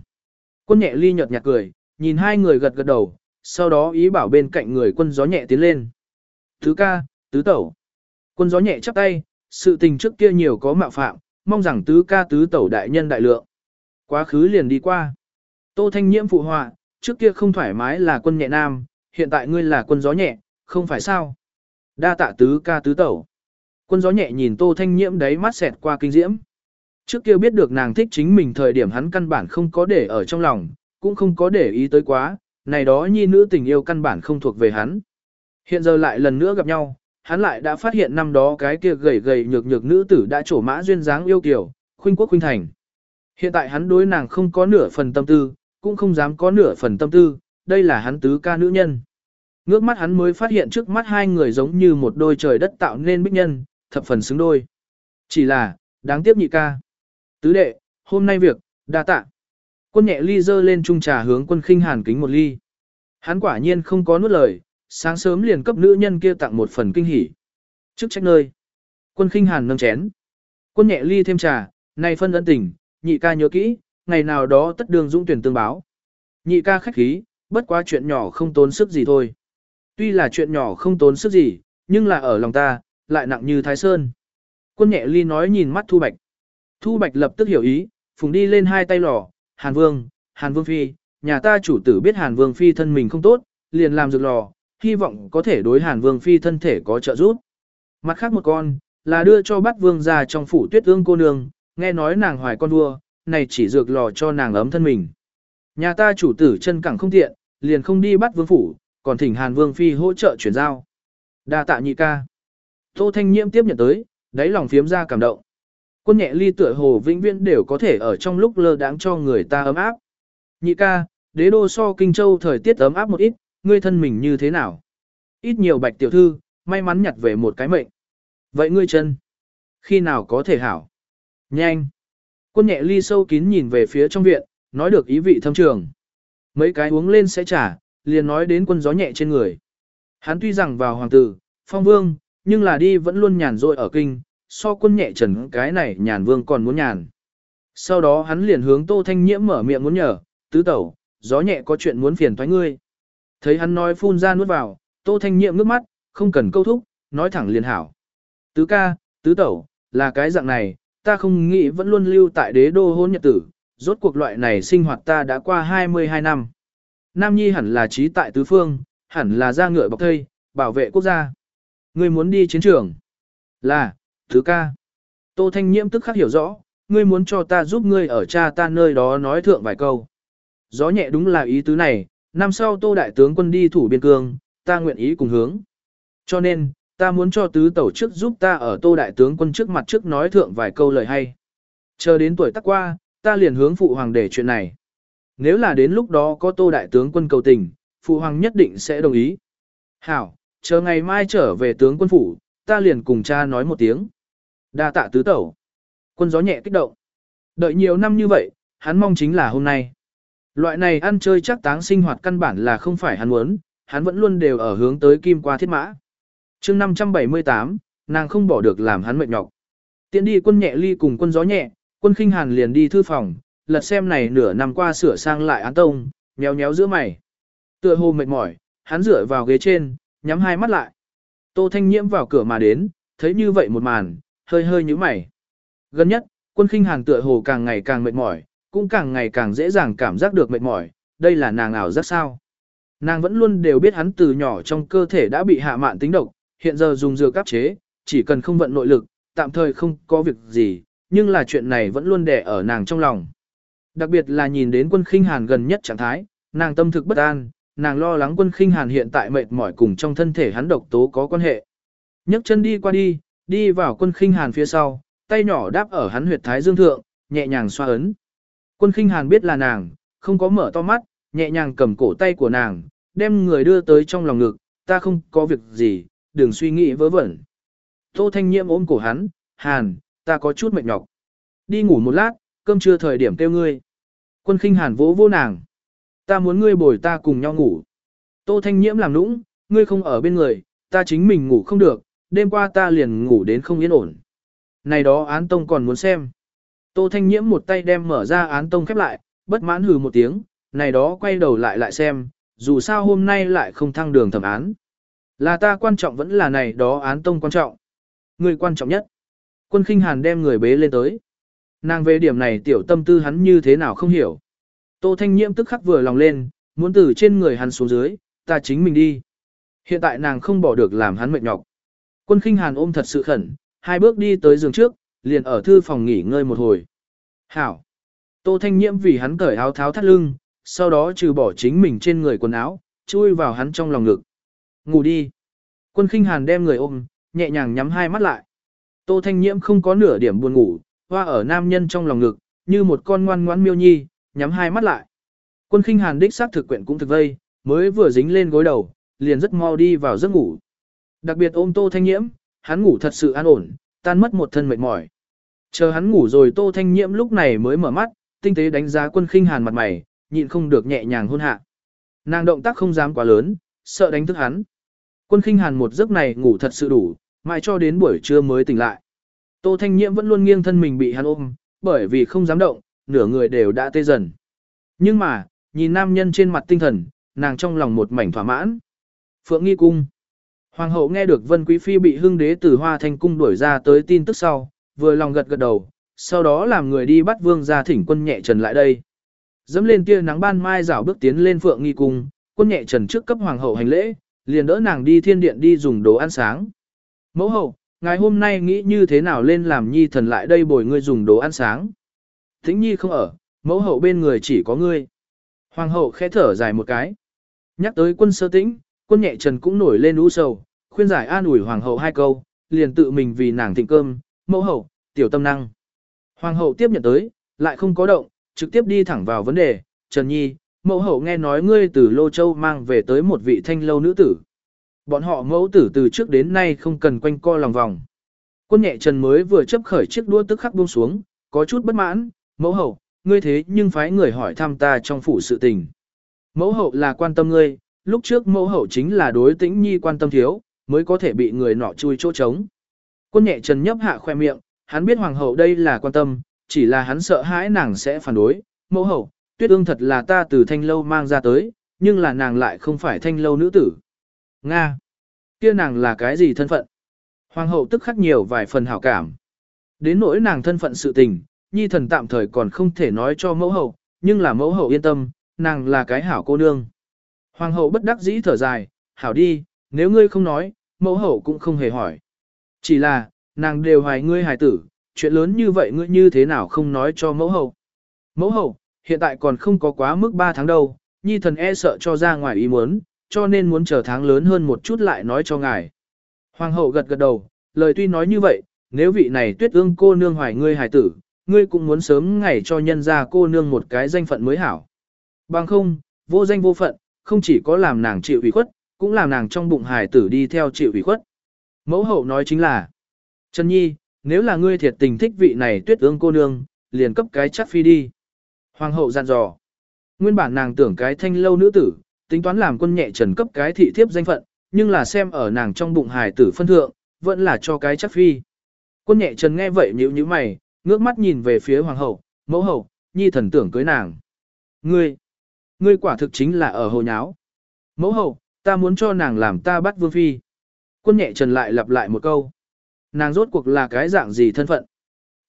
Quân nhẹ ly nhợt nhạt cười, nhìn hai người gật gật đầu, sau đó ý bảo bên cạnh người quân gió nhẹ tiến lên. Thứ ca, tứ tẩu. Quân gió nhẹ chắp tay, sự tình trước kia nhiều có mạo phạm, mong rằng tứ ca tứ tẩu đại nhân đại lượng. Quá khứ liền đi qua. Tô Thanh Nhiễm phụ họa, trước kia không thoải mái là quân nhẹ nam, hiện tại ngươi là quân gió nhẹ, không phải sao? Đa tạ tứ ca tứ tẩu. Quân gió nhẹ nhìn Tô Thanh Nhiễm đấy mắt xẹt qua kinh diễm. Trước kia biết được nàng thích chính mình thời điểm hắn căn bản không có để ở trong lòng, cũng không có để ý tới quá, này đó nhi nữ tình yêu căn bản không thuộc về hắn. Hiện giờ lại lần nữa gặp nhau, hắn lại đã phát hiện năm đó cái kia gầy gầy nhược nhược nữ tử đã trổ mã duyên dáng yêu kiều, khuynh quốc khuynh thành. Hiện tại hắn đối nàng không có nửa phần tâm tư, cũng không dám có nửa phần tâm tư, đây là hắn tứ ca nữ nhân. Ngước mắt hắn mới phát hiện trước mắt hai người giống như một đôi trời đất tạo nên bích nhân, thập phần xứng đôi. Chỉ là, đáng tiếc nhị ca. Tứ đệ, hôm nay việc, đa tạ. Quân nhẹ ly dơ lên chung trà hướng quân khinh hàn kính một ly. Hắn quả nhiên không có nuốt lời, sáng sớm liền cấp nữ nhân kia tặng một phần kinh hỉ. Trước trách nơi. Quân khinh hàn nâng chén. Quân nhẹ ly thêm trà, này phân ân tình, nhị ca nhớ kỹ, ngày nào đó tất đường dũng tuyển tương báo. Nhị ca khách khí, bất quá chuyện nhỏ không tốn sức gì thôi. Tuy là chuyện nhỏ không tốn sức gì, nhưng là ở lòng ta, lại nặng như thái sơn. Quân nhẹ ly nói nhìn mắt Thu Bạch. Thu Bạch lập tức hiểu ý, phùng đi lên hai tay lò, Hàn Vương, Hàn Vương Phi, nhà ta chủ tử biết Hàn Vương Phi thân mình không tốt, liền làm dược lò, hy vọng có thể đối Hàn Vương Phi thân thể có trợ giúp. Mặt khác một con, là đưa cho bắt vương ra trong phủ tuyết ương cô nương, nghe nói nàng hoài con vua, này chỉ dược lò cho nàng ấm thân mình. Nhà ta chủ tử chân cẳng không tiện, liền không đi bắt vương phủ, còn thỉnh Hàn Vương Phi hỗ trợ chuyển giao. đa tạ nhị ca. Tô Thanh Nhiễm tiếp nhận tới, đáy lòng phiếm ra cảm động. Quân nhẹ ly tựa hồ vĩnh viễn đều có thể ở trong lúc lơ đáng cho người ta ấm áp. Nhị ca, đế đô so kinh châu thời tiết ấm áp một ít, ngươi thân mình như thế nào? Ít nhiều bạch tiểu thư, may mắn nhặt về một cái mệnh. Vậy ngươi chân? Khi nào có thể hảo? Nhanh! Quân nhẹ ly sâu kín nhìn về phía trong viện, nói được ý vị thâm trường. Mấy cái uống lên sẽ trả, liền nói đến quân gió nhẹ trên người. Hắn tuy rằng vào hoàng tử, phong vương, nhưng là đi vẫn luôn nhàn rỗi ở kinh, so quân nhẹ trần cái này nhàn vương còn muốn nhàn. Sau đó hắn liền hướng Tô Thanh Nhiễm mở miệng muốn nhờ, tứ tẩu, gió nhẹ có chuyện muốn phiền thoái ngươi. Thấy hắn nói phun ra nuốt vào, Tô Thanh Nhiễm nước mắt, không cần câu thúc, nói thẳng liền hảo. Tứ ca, tứ tẩu, là cái dạng này, ta không nghĩ vẫn luôn lưu tại đế đô hôn nhật tử, rốt cuộc loại này sinh hoạt ta đã qua 22 năm. Nam Nhi hẳn là trí tại tứ phương, hẳn là ra ngựa bọc thây, bảo vệ quốc gia. Ngươi muốn đi chiến trường? Là, thứ ca. Tô Thanh Nhiễm tức khắc hiểu rõ, ngươi muốn cho ta giúp ngươi ở cha ta nơi đó nói thượng vài câu. Gió nhẹ đúng là ý tứ này, năm sau Tô Đại tướng quân đi thủ biên cương, ta nguyện ý cùng hướng. Cho nên, ta muốn cho tứ tẩu trước giúp ta ở Tô Đại tướng quân trước mặt trước nói thượng vài câu lời hay. Chờ đến tuổi tác qua, ta liền hướng phụ hoàng để chuyện này. Nếu là đến lúc đó có Tô Đại tướng quân cầu tình, phụ hoàng nhất định sẽ đồng ý. Hảo, chờ ngày mai trở về tướng quân phủ, ta liền cùng cha nói một tiếng. Đa tạ tứ tẩu. Quân gió nhẹ kích động. Đợi nhiều năm như vậy, hắn mong chính là hôm nay. Loại này ăn chơi chắc táng sinh hoạt căn bản là không phải hắn muốn, hắn vẫn luôn đều ở hướng tới kim qua thiết mã. chương 578, nàng không bỏ được làm hắn mệt nhọc. Tiến đi quân nhẹ ly cùng quân gió nhẹ, quân khinh hàn liền đi thư phòng, lật xem này nửa năm qua sửa sang lại án tông, nhéo nhéo giữa mày. Tựa hồ mệt mỏi, hắn dựa vào ghế trên, nhắm hai mắt lại. Tô Thanh Nhiễm vào cửa mà đến, thấy như vậy một màn, hơi hơi nhíu mày. Gần nhất, quân khinh hàn tựa hồ càng ngày càng mệt mỏi, cũng càng ngày càng dễ dàng cảm giác được mệt mỏi, đây là nàng ảo giác sao. Nàng vẫn luôn đều biết hắn từ nhỏ trong cơ thể đã bị hạ mạn tính độc, hiện giờ dùng dược áp chế, chỉ cần không vận nội lực, tạm thời không có việc gì, nhưng là chuyện này vẫn luôn đè ở nàng trong lòng. Đặc biệt là nhìn đến quân khinh hàn gần nhất trạng thái, nàng tâm thực bất an, nàng lo lắng quân khinh hàn hiện tại mệt mỏi cùng trong thân thể hắn độc tố có quan hệ. nhấc chân đi qua đi, đi vào quân khinh hàn phía sau, tay nhỏ đáp ở hắn huyệt thái dương thượng, nhẹ nhàng xoa ấn. Quân khinh hàn biết là nàng, không có mở to mắt, nhẹ nhàng cầm cổ tay của nàng, đem người đưa tới trong lòng ngực, ta không có việc gì, đừng suy nghĩ vớ vẩn. Tô Thanh Nhiễm ôm cổ hắn, hàn, ta có chút mệt nhọc. Đi ngủ một lát, cơm trưa thời điểm kêu ngươi. Quân khinh hàn vỗ vô nàng. Ta muốn ngươi bồi ta cùng nhau ngủ. Tô Thanh Nhiễm làm nũng, ngươi không ở bên người, ta chính mình ngủ không được, đêm qua ta liền ngủ đến không yên ổn. Này đó án tông còn muốn xem. Tô Thanh Nhiễm một tay đem mở ra án tông khép lại, bất mãn hừ một tiếng, này đó quay đầu lại lại xem, dù sao hôm nay lại không thăng đường thẩm án. Là ta quan trọng vẫn là này đó án tông quan trọng. Người quan trọng nhất. Quân khinh hàn đem người bế lên tới. Nàng về điểm này tiểu tâm tư hắn như thế nào không hiểu. Tô Thanh Nhiễm tức khắc vừa lòng lên, muốn từ trên người hắn xuống dưới, ta chính mình đi. Hiện tại nàng không bỏ được làm hắn mệt nhọc. Quân khinh hàn ôm thật sự khẩn, hai bước đi tới giường trước, liền ở thư phòng nghỉ ngơi một hồi. Hảo! Tô Thanh Nhiễm vì hắn cởi áo tháo thắt lưng, sau đó trừ bỏ chính mình trên người quần áo, chui vào hắn trong lòng ngực. Ngủ đi! Quân khinh hàn đem người ôm, nhẹ nhàng nhắm hai mắt lại. Tô Thanh Nhiễm không có nửa điểm buồn ngủ, hoa ở nam nhân trong lòng ngực, như một con ngoan ngoãn miêu nhi, nhắm hai mắt lại. Quân khinh hàn đích xác thực quyện cũng thực vây, mới vừa dính lên gối đầu, liền rất mau đi vào giấc ngủ. Đặc biệt ôm Tô Thanh Nhiễm, hắn ngủ thật sự an ổn, tan mất một thân mệt mỏi. Chờ hắn ngủ rồi Tô Thanh Nhiễm lúc này mới mở mắt, tinh tế đánh giá quân khinh hàn mặt mày, nhịn không được nhẹ nhàng hôn hạ. Nàng động tác không dám quá lớn, sợ đánh thức hắn. Quân khinh hàn một giấc này ngủ thật sự đủ, mãi cho đến buổi trưa mới tỉnh lại. Tô Thanh Nhiễm vẫn luôn nghiêng thân mình bị hắn ôm, bởi vì không dám động, nửa người đều đã tê dần. Nhưng mà, nhìn nam nhân trên mặt tinh thần, nàng trong lòng một mảnh thỏa mãn. Phượng Nghi Cung Hoàng hậu nghe được Vân Quý Phi bị hưng đế từ Hoa Thanh Cung đuổi ra tới tin tức sau, vừa lòng gật gật đầu, sau đó làm người đi bắt vương ra thỉnh quân nhẹ trần lại đây. Dẫm lên tia nắng ban mai rảo bước tiến lên Phượng Nghi Cung, quân nhẹ trần trước cấp Hoàng hậu hành lễ, liền đỡ nàng đi thiên điện đi dùng đồ ăn sáng. Mẫu hậu, ngài hôm nay nghĩ như thế nào lên làm nhi thần lại đây bồi ngươi dùng đồ ăn sáng. Thính nhi không ở, mẫu hậu bên người chỉ có ngươi. Hoàng hậu khẽ thở dài một cái. Nhắc tới quân sơ tĩnh, quân nhẹ trần cũng nổi lên u sầu, khuyên giải an ủi hoàng hậu hai câu, liền tự mình vì nàng thịnh cơm, mẫu hậu, tiểu tâm năng. Hoàng hậu tiếp nhận tới, lại không có động, trực tiếp đi thẳng vào vấn đề, Trần Nhi, mẫu hậu nghe nói ngươi từ Lô Châu mang về tới một vị thanh lâu nữ tử. Bọn họ mẫu tử từ trước đến nay không cần quanh co lòng vòng. Quân nhẹ Trần mới vừa chấp khởi chiếc đua tức khắc buông xuống, có chút bất mãn, mẫu hậu, ngươi thế nhưng phái người hỏi thăm ta trong phủ sự tình. Mẫu hậu là quan tâm ngươi, lúc trước mẫu hậu chính là đối tĩnh nhi quan tâm thiếu, mới có thể bị người nọ chui chỗ trống. Quân nhẹ trần nhấp hạ khoe miệng, hắn biết hoàng hậu đây là quan tâm, chỉ là hắn sợ hãi nàng sẽ phản đối. Mẫu hậu, tuyết ương thật là ta từ thanh lâu mang ra tới, nhưng là nàng lại không phải thanh lâu nữ tử. Nga! kia nàng là cái gì thân phận? Hoàng hậu tức khắc nhiều vài phần hảo cảm. Đến nỗi nàng thân phận sự tình, nhi thần tạm thời còn không thể nói cho mẫu hậu, nhưng là mẫu hậu yên tâm, nàng là cái hảo cô nương. Hoàng hậu bất đắc dĩ thở dài, hảo đi, nếu ngươi không nói, mẫu hậu cũng không hề hỏi. Chỉ là, nàng đều hoài ngươi hài tử, chuyện lớn như vậy ngươi như thế nào không nói cho mẫu hậu. Mẫu hậu, hiện tại còn không có quá mức 3 tháng đâu, nhi thần e sợ cho ra ngoài ý muốn, cho nên muốn chờ tháng lớn hơn một chút lại nói cho ngài. Hoàng hậu gật gật đầu, lời tuy nói như vậy, nếu vị này tuyết ương cô nương hoài ngươi hài tử, ngươi cũng muốn sớm ngày cho nhân ra cô nương một cái danh phận mới hảo. Bằng không, vô danh vô phận, không chỉ có làm nàng chịu ủy khuất, cũng làm nàng trong bụng hài tử đi theo chịu ủy khuất. Mẫu hậu nói chính là, Trần Nhi, nếu là ngươi thiệt tình thích vị này tuyết ương cô nương, liền cấp cái chắc phi đi. Hoàng hậu dặn dò. Nguyên bản nàng tưởng cái thanh lâu nữ tử, tính toán làm quân nhẹ trần cấp cái thị thiếp danh phận, nhưng là xem ở nàng trong bụng hài tử phân thượng, vẫn là cho cái chắc phi. Quân nhẹ trần nghe vậy nhíu nhíu mày, ngước mắt nhìn về phía hoàng hậu, mẫu hậu, nhi thần tưởng cưới nàng. Ngươi, ngươi quả thực chính là ở hồ nháo. Mẫu hậu, ta muốn cho nàng làm ta bắt vương phi. Quân nhẹ trần lại lặp lại một câu. Nàng rốt cuộc là cái dạng gì thân phận.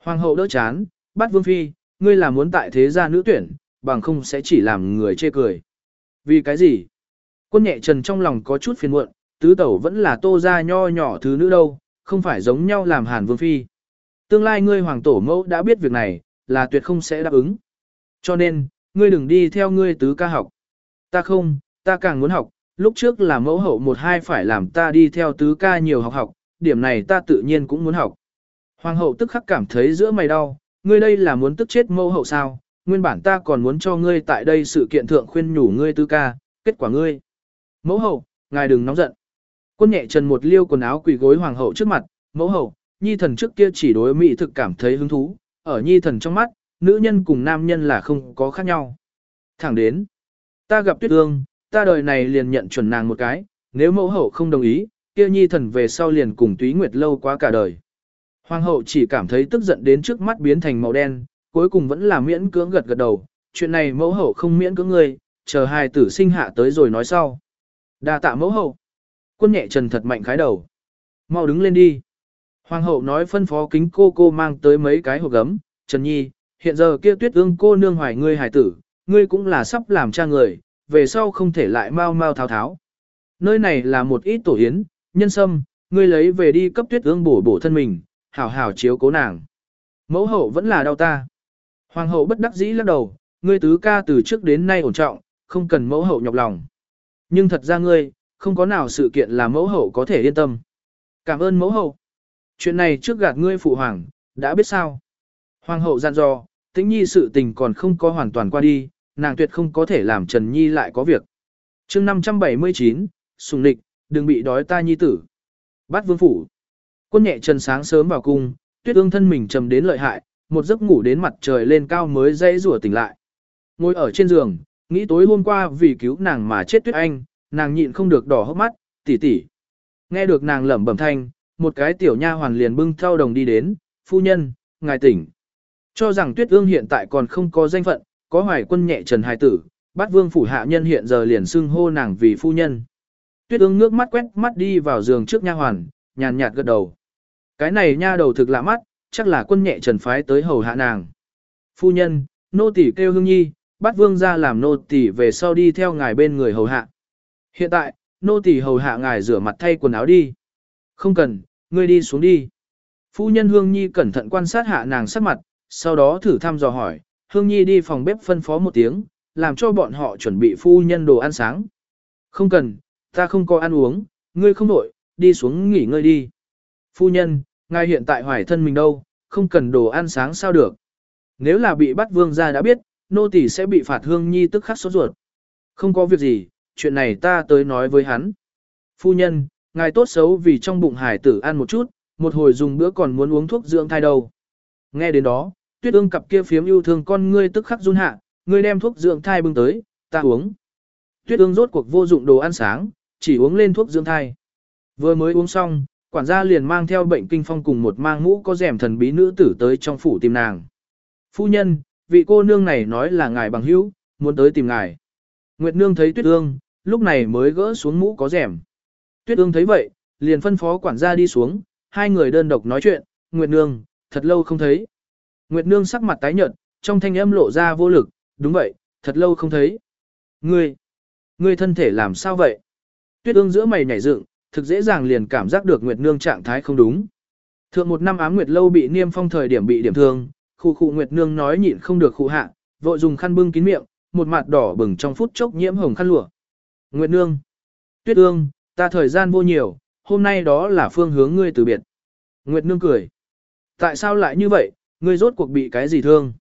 Hoàng hậu đỡ chán, bắt vương phi, ngươi là muốn tại thế gia nữ tuyển, bằng không sẽ chỉ làm người chê cười. Vì cái gì? Quân nhẹ trần trong lòng có chút phiền muộn, tứ tẩu vẫn là tô ra nho nhỏ thứ nữ đâu, không phải giống nhau làm hàn vương phi. Tương lai ngươi hoàng tổ mẫu đã biết việc này, là tuyệt không sẽ đáp ứng. Cho nên, ngươi đừng đi theo ngươi tứ ca học. Ta không, ta càng muốn học, lúc trước là mẫu hậu một hai phải làm ta đi theo tứ ca nhiều học học, điểm này ta tự nhiên cũng muốn học. Hoàng hậu tức khắc cảm thấy giữa mày đau, ngươi đây là muốn tức chết mẫu hậu sao, nguyên bản ta còn muốn cho ngươi tại đây sự kiện thượng khuyên nhủ ngươi tư ca, kết quả ngươi. Mẫu hậu, ngài đừng nóng giận. Quân nhẹ trần một liêu quần áo quỳ gối hoàng hậu trước mặt, mẫu hậu, nhi thần trước kia chỉ đối mỹ thực cảm thấy hứng thú, ở nhi thần trong mắt, nữ nhân cùng nam nhân là không có khác nhau. Thẳng đến, ta gặp tuyết ương, ta đời này liền nhận chuẩn nàng một cái, nếu mẫu hậu không đồng ý, kia nhi thần về sau liền cùng túy nguyệt lâu quá cả đời. Hoàng hậu chỉ cảm thấy tức giận đến trước mắt biến thành màu đen, cuối cùng vẫn là miễn cưỡng gật gật đầu, chuyện này mẫu hậu không miễn cưỡng ngươi, chờ hai tử sinh hạ tới rồi nói sau. đa tạ mẫu hậu. Quân nhẹ trần thật mạnh khái đầu. Mau đứng lên đi. Hoàng hậu nói phân phó kính cô cô mang tới mấy cái hộp gấm. Trần Nhi, hiện giờ kia tuyết ương cô nương hoài ngươi hài tử, ngươi cũng là sắp làm cha người, về sau không thể lại mau mau tháo tháo. Nơi này là một ít tổ hiến, nhân sâm, ngươi lấy về đi cấp tuyết ương bổ bổ thân mình, hảo hảo chiếu cố nàng. Mẫu hậu vẫn là đau ta. Hoàng hậu bất đắc dĩ lắc đầu, ngươi tứ ca từ trước đến nay ổn trọng, không cần mẫu hậu nhọc lòng. Nhưng thật ra ngươi, không có nào sự kiện là mẫu hậu có thể yên tâm. Cảm ơn mẫu hậu. Chuyện này trước gạt ngươi phụ hoàng, đã biết sao. Hoàng hậu gian dò, tĩnh nhi sự tình còn không có hoàn toàn qua đi, nàng tuyệt không có thể làm Trần Nhi lại có việc. chương 579, sùng nịch, đừng bị đói ta nhi tử. Bát vương phủ. Quân nhẹ trần sáng sớm vào cung, tuyết ương thân mình trầm đến lợi hại, một giấc ngủ đến mặt trời lên cao mới dãy rủa tỉnh lại. Ngồi ở trên giường, nghĩ tối hôm qua vì cứu nàng mà chết tuyết anh, nàng nhịn không được đỏ hốc mắt, tỷ tỷ. Nghe được nàng lẩm bẩm thanh, một cái tiểu nha hoàn liền bưng theo đồng đi đến, phu nhân, ngài tỉnh. Cho rằng tuyết ương hiện tại còn không có danh phận, có hoài quân nhẹ trần hài tử, bát vương phủ hạ nhân hiện giờ liền xưng hô nàng vì phu nhân. Tuyết ương ngước mắt quét mắt đi vào giường trước nha hoàn, nhàn nhạt gật đầu. Cái này nha đầu thực lạ mắt, chắc là quân nhẹ trần phái tới hầu hạ nàng. Phu nhân, nô tỳ kêu hương nhi, bắt vương ra làm nô tỳ về sau đi theo ngài bên người hầu hạ. Hiện tại, nô tỳ hầu hạ ngài rửa mặt thay quần áo đi. Không cần, ngươi đi xuống đi. Phu nhân Hương Nhi cẩn thận quan sát hạ nàng sắc mặt, sau đó thử thăm dò hỏi, Hương Nhi đi phòng bếp phân phó một tiếng, làm cho bọn họ chuẩn bị phu nhân đồ ăn sáng. Không cần, ta không có ăn uống, ngươi không nổi, đi xuống nghỉ ngơi đi. Phu nhân, ngài hiện tại hoài thân mình đâu, không cần đồ ăn sáng sao được. Nếu là bị bắt vương gia đã biết, nô tỳ sẽ bị phạt hương nhi tức khắc sốt ruột. Không có việc gì, chuyện này ta tới nói với hắn. Phu nhân, ngài tốt xấu vì trong bụng hải tử ăn một chút, một hồi dùng bữa còn muốn uống thuốc dưỡng thai đâu. Nghe đến đó, tuyết ương cặp kia phiếm yêu thương con ngươi tức khắc run hạ, ngươi đem thuốc dưỡng thai bưng tới, ta uống. Tuyết ương rốt cuộc vô dụng đồ ăn sáng, chỉ uống lên thuốc dưỡng thai. Vừa mới uống xong, quản gia liền mang theo bệnh kinh phong cùng một mang mũ có rèm thần bí nữ tử tới trong phủ tìm nàng. Phu nhân, vị cô nương này nói là ngài bằng hữu, muốn tới tìm ngài. Nguyệt nương thấy tuyết ương, lúc này mới gỡ xuống mũ có rèm. Tuyết ương thấy vậy, liền phân phó quản gia đi xuống, hai người đơn độc nói chuyện, Nguyệt nương, thật lâu không thấy. Nguyệt nương sắc mặt tái nhợt, trong thanh âm lộ ra vô lực, đúng vậy, thật lâu không thấy. Ngươi, ngươi thân thể làm sao vậy? Tuyết ương giữa mày nhảy dựng, thực dễ dàng liền cảm giác được Nguyệt Nương trạng thái không đúng. Thượng một năm ám Nguyệt lâu bị niêm phong thời điểm bị điểm thương, khu khu Nguyệt Nương nói nhịn không được khu hạ, vội dùng khăn bưng kín miệng, một mặt đỏ bừng trong phút chốc nhiễm hồng khăn lụa. Nguyệt Nương, Tuyết Ương, ta thời gian vô nhiều, hôm nay đó là phương hướng ngươi từ biệt. Nguyệt Nương cười. Tại sao lại như vậy, ngươi rốt cuộc bị cái gì thương?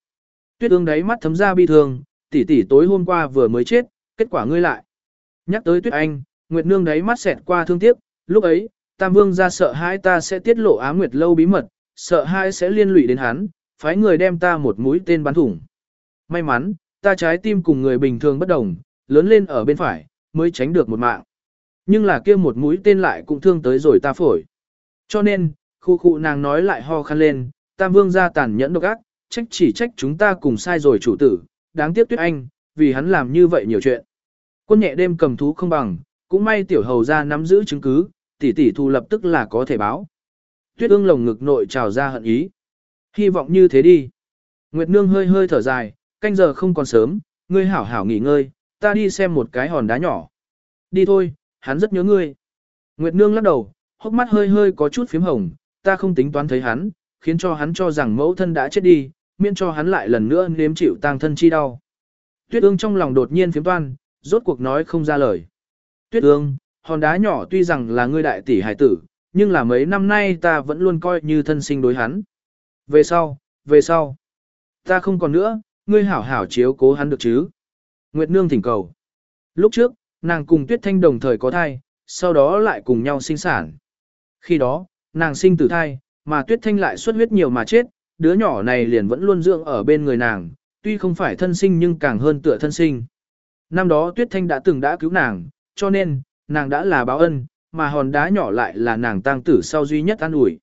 Tuyết Ương đáy mắt thấm ra bi thương, tỷ tỷ tối hôm qua vừa mới chết, kết quả ngươi lại. Nhắc tới Tuyết Anh, Nguyệt Nương đấy mắt xẹt qua thương tiếc, lúc ấy, Tam Vương ra sợ hãi ta sẽ tiết lộ Á Nguyệt lâu bí mật, sợ hãi sẽ liên lụy đến hắn, phái người đem ta một mũi tên bắn thủng. May mắn, ta trái tim cùng người bình thường bất đồng, lớn lên ở bên phải, mới tránh được một mạng. Nhưng là kia một mũi tên lại cũng thương tới rồi ta phổi. Cho nên, khu khu nàng nói lại ho khăn lên, Tam Vương ra tàn nhẫn độc ác, trách chỉ trách chúng ta cùng sai rồi chủ tử, đáng tiếc tuyết anh, vì hắn làm như vậy nhiều chuyện. Quân nhẹ đêm cầm thú không bằng, cũng may tiểu hầu ra nắm giữ chứng cứ, tỷ tỷ thu lập tức là có thể báo. Tuyết ương lồng ngực nội trào ra hận ý. Hy vọng như thế đi. Nguyệt nương hơi hơi thở dài, canh giờ không còn sớm, ngươi hảo hảo nghỉ ngơi, ta đi xem một cái hòn đá nhỏ. Đi thôi, hắn rất nhớ ngươi. Nguyệt nương lắc đầu, hốc mắt hơi hơi có chút phím hồng, ta không tính toán thấy hắn, khiến cho hắn cho rằng mẫu thân đã chết đi, miễn cho hắn lại lần nữa nếm chịu tang thân chi đau. Tuyết ương trong lòng đột nhiên phiếm toan, rốt cuộc nói không ra lời. Tuyết ương, hòn đá nhỏ tuy rằng là ngươi đại tỷ hải tử, nhưng là mấy năm nay ta vẫn luôn coi như thân sinh đối hắn. Về sau, về sau, ta không còn nữa, ngươi hảo hảo chiếu cố hắn được chứ. Nguyệt Nương thỉnh cầu. Lúc trước, nàng cùng Tuyết Thanh đồng thời có thai, sau đó lại cùng nhau sinh sản. Khi đó, nàng sinh tử thai, mà Tuyết Thanh lại xuất huyết nhiều mà chết, đứa nhỏ này liền vẫn luôn dưỡng ở bên người nàng, tuy không phải thân sinh nhưng càng hơn tựa thân sinh. Năm đó Tuyết Thanh đã từng đã cứu nàng, cho nên, nàng đã là báo ân, mà hòn đá nhỏ lại là nàng tang tử sau duy nhất an ủi.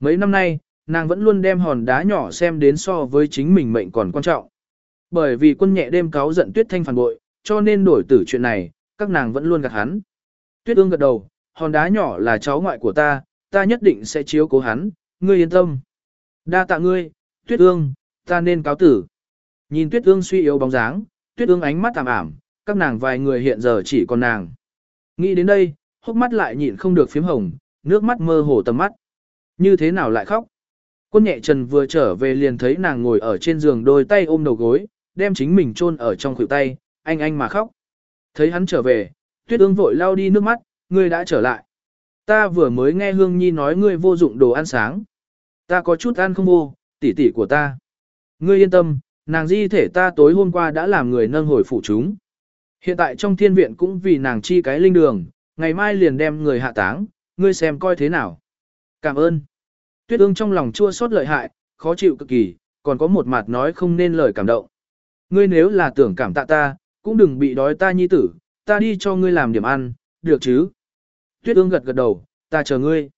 Mấy năm nay, nàng vẫn luôn đem hòn đá nhỏ xem đến so với chính mình mệnh còn quan trọng. Bởi vì quân nhẹ đêm cáo giận Tuyết Thanh phản bội, cho nên đổi tử chuyện này, các nàng vẫn luôn gạt hắn. Tuyết ương gật đầu, hòn đá nhỏ là cháu ngoại của ta, ta nhất định sẽ chiếu cố hắn, ngươi yên tâm. Đa tạ ngươi, Tuyết ương, ta nên cáo tử. Nhìn Tuyết ương suy yếu bóng dáng, Tuyết ương ánh mắt tạm ảm, các nàng vài người hiện giờ chỉ còn nàng. Nghĩ đến đây, hốc mắt lại nhịn không được phím hồng, nước mắt mơ hồ tầm mắt. Như thế nào lại khóc? Quân nhẹ trần vừa trở về liền thấy nàng ngồi ở trên giường đôi tay ôm đầu gối, đem chính mình chôn ở trong khuỷu tay, anh anh mà khóc. Thấy hắn trở về, tuyết ương vội lau đi nước mắt, ngươi đã trở lại. Ta vừa mới nghe Hương Nhi nói ngươi vô dụng đồ ăn sáng. Ta có chút ăn không vô, tỷ tỷ của ta. Ngươi yên tâm, nàng di thể ta tối hôm qua đã làm người nâng hồi phụ chúng. Hiện tại trong thiên viện cũng vì nàng chi cái linh đường, ngày mai liền đem người hạ táng, ngươi xem coi thế nào. Cảm ơn. Tuyết ương trong lòng chua xót lợi hại, khó chịu cực kỳ, còn có một mặt nói không nên lời cảm động. Ngươi nếu là tưởng cảm tạ ta, cũng đừng bị đói ta nhi tử, ta đi cho ngươi làm điểm ăn, được chứ? Tuyết ương gật gật đầu, ta chờ ngươi.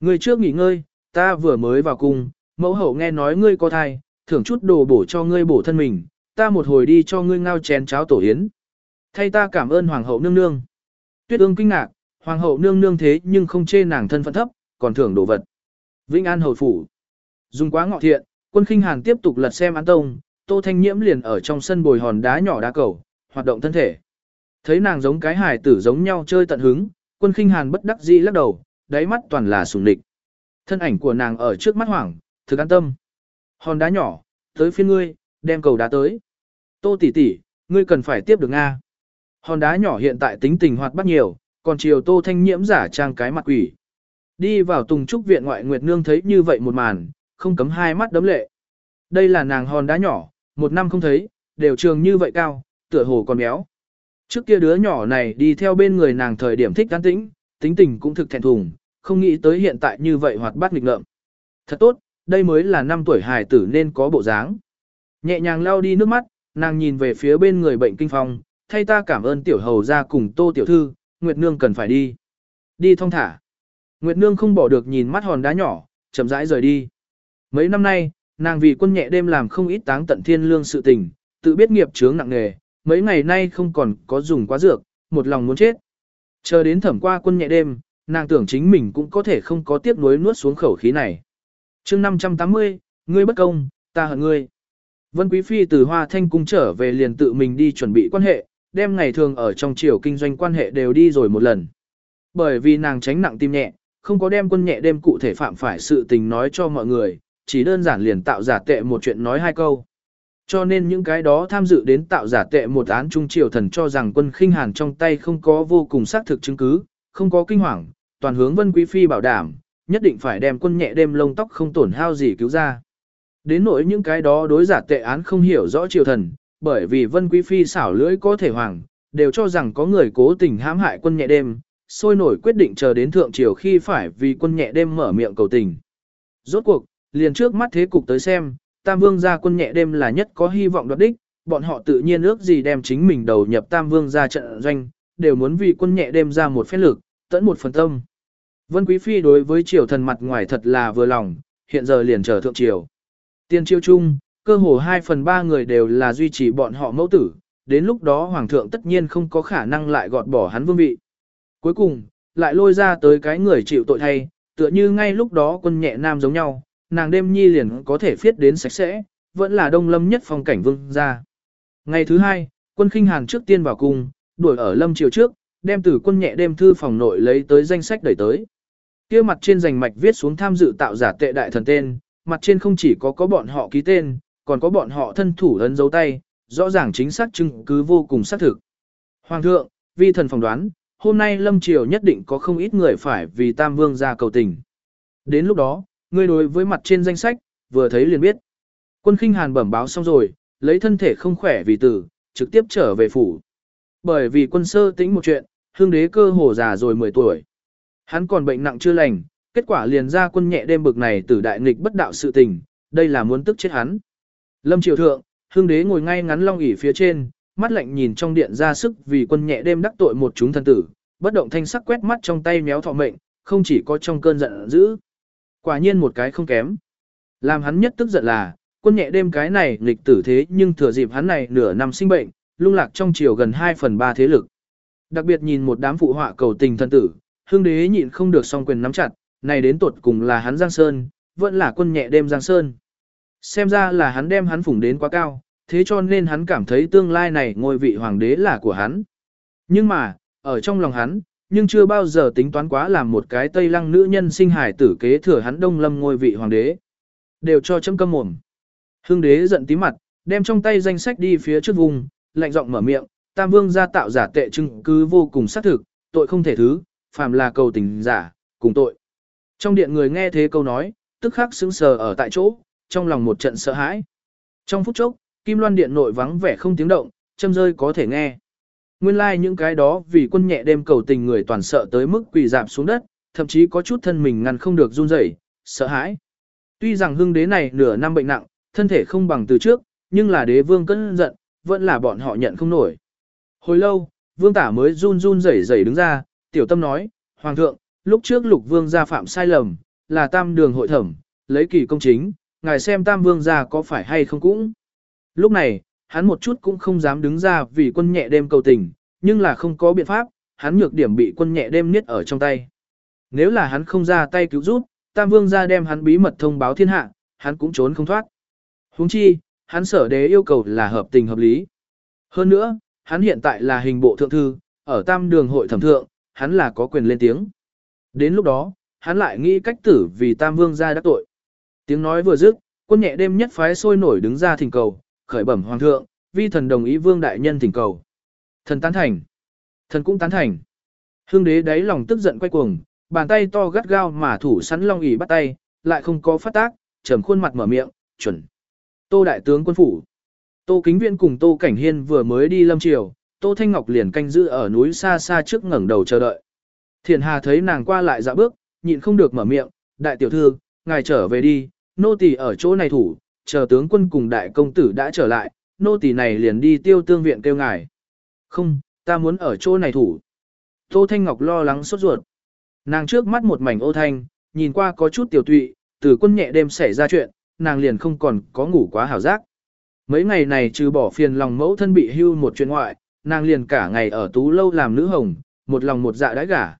Ngươi trước nghỉ ngơi, ta vừa mới vào cung, mẫu hậu nghe nói ngươi có thai, thưởng chút đồ bổ cho ngươi bổ thân mình, ta một hồi đi cho ngươi ngao chén cháo tổ yến. Thay ta cảm ơn hoàng hậu nương nương. Tuyết ương kinh ngạc, hoàng hậu nương nương thế nhưng không chê nàng thân phận thấp, còn thưởng đồ vật. Vĩnh An hầu phủ. Dùng quá ngọ thiện, quân khinh hàn tiếp tục lật xem án tông, tô thanh nhiễm liền ở trong sân bồi hòn đá nhỏ đá cầu, hoạt động thân thể. Thấy nàng giống cái hài tử giống nhau chơi tận hứng, quân khinh hàn bất đắc dĩ lắc đầu, đáy mắt toàn là sùng địch. Thân ảnh của nàng ở trước mắt hoảng, thực an tâm. Hòn đá nhỏ, tới phiên ngươi, đem cầu đá tới. Tô tỷ tỷ, ngươi cần phải tiếp được Nga. Hòn đá nhỏ hiện tại tính tình hoạt bát nhiều, còn chiều tô thanh nhiễm giả trang cái mặt quỷ. Đi vào tùng trúc viện ngoại nguyệt nương thấy như vậy một màn, không cấm hai mắt đấm lệ. Đây là nàng hòn đá nhỏ, một năm không thấy, đều trường như vậy cao, tựa hồ còn béo. Trước kia đứa nhỏ này đi theo bên người nàng thời điểm thích an tĩnh, tính tình cũng thực thẹn thùng, không nghĩ tới hiện tại như vậy hoạt bát nghịch ngợm. Thật tốt, đây mới là năm tuổi hài tử nên có bộ dáng. Nhẹ nhàng lau đi nước mắt, nàng nhìn về phía bên người bệnh kinh phong, thay ta cảm ơn tiểu hầu ra cùng tô tiểu thư, Nguyệt Nương cần phải đi. Đi thong thả. Nguyệt Nương không bỏ được nhìn mắt hòn đá nhỏ, chậm rãi rời đi. Mấy năm nay, nàng vì quân nhẹ đêm làm không ít táng tận thiên lương sự tình, tự biết nghiệp chướng nặng nghề, mấy ngày nay không còn có dùng quá dược, một lòng muốn chết. Chờ đến thẩm qua quân nhẹ đêm, nàng tưởng chính mình cũng có thể không có tiếc nuối nuốt xuống khẩu khí này. chương 580, ngươi bất công, ta hận ngươi. Vân Quý Phi từ Hoa Thanh Cung trở về liền tự mình đi chuẩn bị quan hệ, đem ngày thường ở trong triều kinh doanh quan hệ đều đi rồi một lần. Bởi vì nàng tránh nặng tim nhẹ, không có đem quân nhẹ đêm cụ thể phạm phải sự tình nói cho mọi người, chỉ đơn giản liền tạo giả tệ một chuyện nói hai câu. Cho nên những cái đó tham dự đến tạo giả tệ một án trung triều thần cho rằng quân khinh hàn trong tay không có vô cùng xác thực chứng cứ, không có kinh hoàng, toàn hướng vân quý phi bảo đảm, nhất định phải đem quân nhẹ đêm lông tóc không tổn hao gì cứu ra. Đến nỗi những cái đó đối giả tệ án không hiểu rõ triều thần, bởi vì vân quý phi xảo lưỡi có thể hoàng, đều cho rằng có người cố tình hãm hại quân nhẹ đêm, sôi nổi quyết định chờ đến thượng triều khi phải vì quân nhẹ đêm mở miệng cầu tình. Rốt cuộc, liền trước mắt thế cục tới xem, Tam Vương gia quân nhẹ đêm là nhất có hy vọng đoạt đích, bọn họ tự nhiên ước gì đem chính mình đầu nhập Tam Vương gia trận doanh, đều muốn vì quân nhẹ đêm ra một phép lực, tận một phần tâm. Vân Quý Phi đối với triều thần mặt ngoài thật là vừa lòng, hiện giờ liền chờ thượng triều. Tiên triều chung, cơ hồ 2 phần 3 người đều là duy trì bọn họ mẫu tử, đến lúc đó hoàng thượng tất nhiên không có khả năng lại gọt bỏ hắn vương vị. Cuối cùng, lại lôi ra tới cái người chịu tội thay, tựa như ngay lúc đó quân nhẹ nam giống nhau, nàng đêm nhi liền có thể viết đến sạch sẽ, vẫn là đông lâm nhất phong cảnh vương ra. Ngày thứ hai, quân khinh hàn trước tiên vào cung, đuổi ở lâm triều trước, đem từ quân nhẹ đêm thư phòng nội lấy tới danh sách đẩy tới. kia mặt trên danh mạch viết xuống tham dự tạo giả tệ đại thần tên, mặt trên không chỉ có có bọn họ ký tên, còn có bọn họ thân thủ ấn dấu tay, rõ ràng chính xác chứng cứ vô cùng xác thực. Hoàng thượng, vi thần phỏng đoán, hôm nay Lâm Triều nhất định có không ít người phải vì Tam Vương ra cầu tình. Đến lúc đó, ngươi đối với mặt trên danh sách, vừa thấy liền biết. Quân khinh hàn bẩm báo xong rồi, lấy thân thể không khỏe vì tử, trực tiếp trở về phủ. Bởi vì quân sơ tính một chuyện, hương đế cơ hồ già rồi 10 tuổi. Hắn còn bệnh nặng chưa lành, kết quả liền ra quân nhẹ đêm bực này tử đại nghịch bất đạo sự tình, đây là muốn tức chết hắn. Lâm triều thượng, hương đế ngồi ngay ngắn long ỉ phía trên, mắt lạnh nhìn trong điện ra sức vì quân nhẹ đêm đắc tội một chúng thân tử, bất động thanh sắc quét mắt trong tay méo thọ mệnh, không chỉ có trong cơn giận dữ. Quả nhiên một cái không kém. Làm hắn nhất tức giận là, quân nhẹ đêm cái này nghịch tử thế nhưng thừa dịp hắn này nửa năm sinh bệnh, lung lạc trong chiều gần 2 phần 3 thế lực. Đặc biệt nhìn một đám phụ họa cầu tình thân tử, hương đế nhịn không được song quyền nắm chặt, này đến tuột cùng là hắn Giang Sơn, vẫn là quân nhẹ đêm Giang Sơn. Xem ra là hắn đem hắn phủng đến quá cao, thế cho nên hắn cảm thấy tương lai này ngôi vị hoàng đế là của hắn. Nhưng mà, ở trong lòng hắn, nhưng chưa bao giờ tính toán quá làm một cái tây lăng nữ nhân sinh hải tử kế thừa hắn đông lâm ngôi vị hoàng đế. Đều cho châm câm mồm. Hương đế giận tí mặt, đem trong tay danh sách đi phía trước vùng, lạnh giọng mở miệng, tam vương gia tạo giả tệ chứng cứ vô cùng xác thực, tội không thể thứ, phàm là cầu tình giả, cùng tội. Trong điện người nghe thế câu nói, tức khắc sững sờ ở tại chỗ, trong lòng một trận sợ hãi. Trong phút chốc, kim loan điện nội vắng vẻ không tiếng động, châm rơi có thể nghe. Nguyên lai like những cái đó vì quân nhẹ đêm cầu tình người toàn sợ tới mức quỳ dạp xuống đất, thậm chí có chút thân mình ngăn không được run rẩy, sợ hãi. Tuy rằng hưng đế này nửa năm bệnh nặng, thân thể không bằng từ trước, nhưng là đế vương cơn giận, vẫn là bọn họ nhận không nổi. Hồi lâu, vương tả mới run run rẩy rẩy đứng ra, tiểu tâm nói, Hoàng thượng, lúc trước lục vương gia phạm sai lầm, là tam đường hội thẩm, lấy kỳ công chính, ngài xem tam vương gia có phải hay không cũng. Lúc này, hắn một chút cũng không dám đứng ra vì quân nhẹ đêm cầu tình, nhưng là không có biện pháp, hắn nhược điểm bị quân nhẹ đêm niết ở trong tay. Nếu là hắn không ra tay cứu giúp, tam vương gia đem hắn bí mật thông báo thiên hạ, hắn cũng trốn không thoát. Huống chi, hắn sở đế yêu cầu là hợp tình hợp lý. Hơn nữa, hắn hiện tại là hình bộ thượng thư, ở tam đường hội thẩm thượng, hắn là có quyền lên tiếng. Đến lúc đó, hắn lại nghĩ cách tử vì tam vương gia đắc tội. Tiếng nói vừa dứt, quân nhẹ đêm nhất phái sôi nổi đứng ra thỉnh cầu, khởi bẩm hoàng thượng, vi thần đồng ý vương đại nhân thỉnh cầu. Thần tán thành. Thần cũng tán thành. Hương đế đáy lòng tức giận quay cuồng, bàn tay to gắt gao mà thủ sắn long ỉ bắt tay, lại không có phát tác, trầm khuôn mặt mở miệng, chuẩn. Tô đại tướng quân phủ. Tô Kính Viễn cùng Tô Cảnh Hiên vừa mới đi lâm triều, Tô Thanh Ngọc liền canh giữ ở núi xa xa trước ngẩng đầu chờ đợi. Thiền Hà thấy nàng qua lại dạo bước, nhịn không được mở miệng, đại tiểu thư, ngài trở về đi, nô tỳ ở chỗ này thủ, chờ tướng quân cùng đại công tử đã trở lại, nô tỳ này liền đi tiêu tương viện kêu ngài. Không, ta muốn ở chỗ này thủ. Tô Thanh Ngọc lo lắng sốt ruột. Nàng trước mắt một mảnh ô thanh, nhìn qua có chút tiểu tụy, từ quân nhẹ đêm xảy ra chuyện, nàng liền không còn có ngủ quá hảo giác. Mấy ngày này trừ bỏ phiền lòng mẫu thân bị hưu một chuyện ngoại, nàng liền cả ngày ở tú lâu làm nữ hồng, một lòng một dạ đãi gả.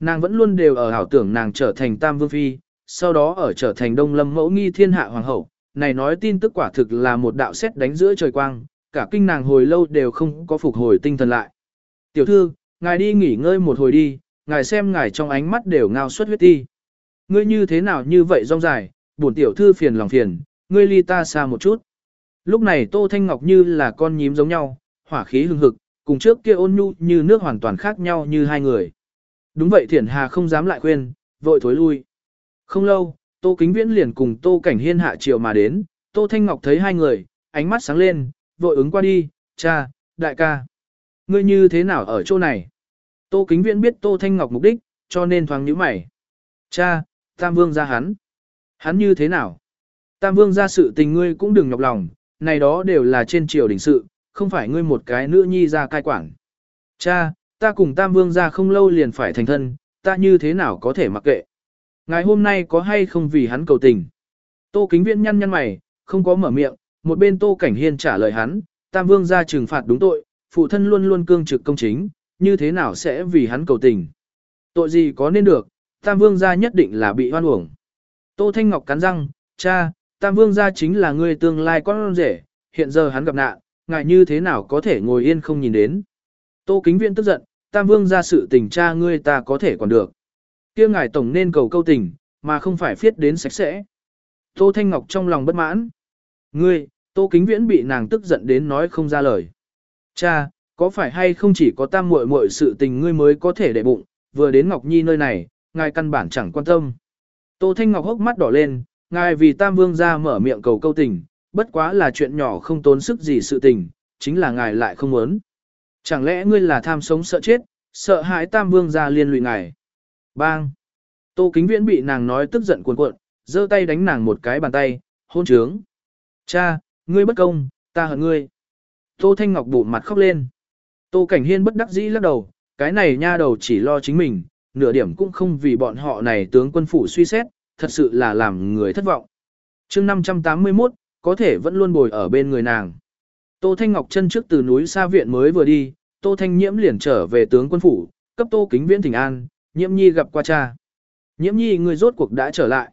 Nàng vẫn luôn đều ở hảo tưởng nàng trở thành tam vương phi, sau đó ở trở thành đông lâm mẫu nghi thiên hạ hoàng hậu. Này nói tin tức quả thực là một đạo xét đánh giữa trời quang, cả kinh nàng hồi lâu đều không có phục hồi tinh thần lại. Tiểu thư, ngài đi nghỉ ngơi một hồi đi, ngài xem ngài trong ánh mắt đều ngao suất huyết ti. Ngươi như thế nào như vậy rong dài, buồn tiểu thư phiền lòng phiền, ngươi ly ta xa một chút. Lúc này Tô Thanh Ngọc như là con nhím giống nhau, hỏa khí hừng hực, cùng trước kia ôn nhu như nước hoàn toàn khác nhau như hai người. Đúng vậy Thiển Hà không dám lại khuyên, vội thối lui. Không lâu, Tô Kính Viễn liền cùng Tô Cảnh Hiên hạ triều mà đến, Tô Thanh Ngọc thấy hai người, ánh mắt sáng lên, vội ứng qua đi, cha, đại ca. Ngươi như thế nào ở chỗ này? Tô Kính Viễn biết Tô Thanh Ngọc mục đích, cho nên thoáng nhíu mày. Cha, Tam Vương ra hắn. Hắn như thế nào? Tam Vương ra sự tình ngươi cũng đừng nhọc lòng, này đó đều là trên triều đình sự, không phải ngươi một cái nữ nhi ra cai quản. Cha, ta cùng Tam Vương ra không lâu liền phải thành thân, ta như thế nào có thể mặc kệ? Ngày hôm nay có hay không vì hắn cầu tình? Tô Kính Viễn nhăn nhăn mày, không có mở miệng, một bên Tô Cảnh Hiên trả lời hắn, Tam Vương ra trừng phạt đúng tội, phụ thân luôn luôn cương trực công chính, như thế nào sẽ vì hắn cầu tình? Tội gì có nên được, Tam Vương gia nhất định là bị hoan uổng. Tô Thanh Ngọc cắn răng, cha, Tam Vương gia chính là người tương lai con rể, hiện giờ hắn gặp nạn, ngài như thế nào có thể ngồi yên không nhìn đến. Tô Kính Viễn tức giận, Tam Vương gia sự tình cha ngươi ta có thể còn được kia ngài tổng nên cầu câu tình, mà không phải phiết đến sạch sẽ. Tô Thanh Ngọc trong lòng bất mãn. Ngươi, Tô Kính Viễn bị nàng tức giận đến nói không ra lời. Cha, Có phải hay không chỉ có tam muội muội sự tình ngươi mới có thể để bụng, vừa đến Ngọc Nhi nơi này, ngài căn bản chẳng quan tâm. Tô Thanh Ngọc hốc mắt đỏ lên, ngài vì tam vương ra mở miệng cầu câu tình, bất quá là chuyện nhỏ không tốn sức gì sự tình, chính là ngài lại không muốn. Chẳng lẽ ngươi là tham sống sợ chết, sợ hãi tam vương ra liên lụy ngài. Bang! Tô Kính Viễn bị nàng nói tức giận cuồn cuộn, giơ tay đánh nàng một cái bàn tay, hôn trướng. Cha, ngươi bất công, ta hận ngươi. Tô Thanh Ngọc bụ mặt khóc lên. Tô Cảnh Hiên bất đắc dĩ lắc đầu, cái này nha đầu chỉ lo chính mình, nửa điểm cũng không vì bọn họ này tướng quân phủ suy xét, thật sự là làm người thất vọng. chương 581, có thể vẫn luôn bồi ở bên người nàng. Tô Thanh Ngọc chân trước từ núi xa viện mới vừa đi, Tô Thanh Nhiễm liền trở về tướng quân phủ, cấp Tô Kính Viễn thỉnh an, Nhiễm Nhi gặp qua cha. Nhiễm Nhi người rốt cuộc đã trở lại.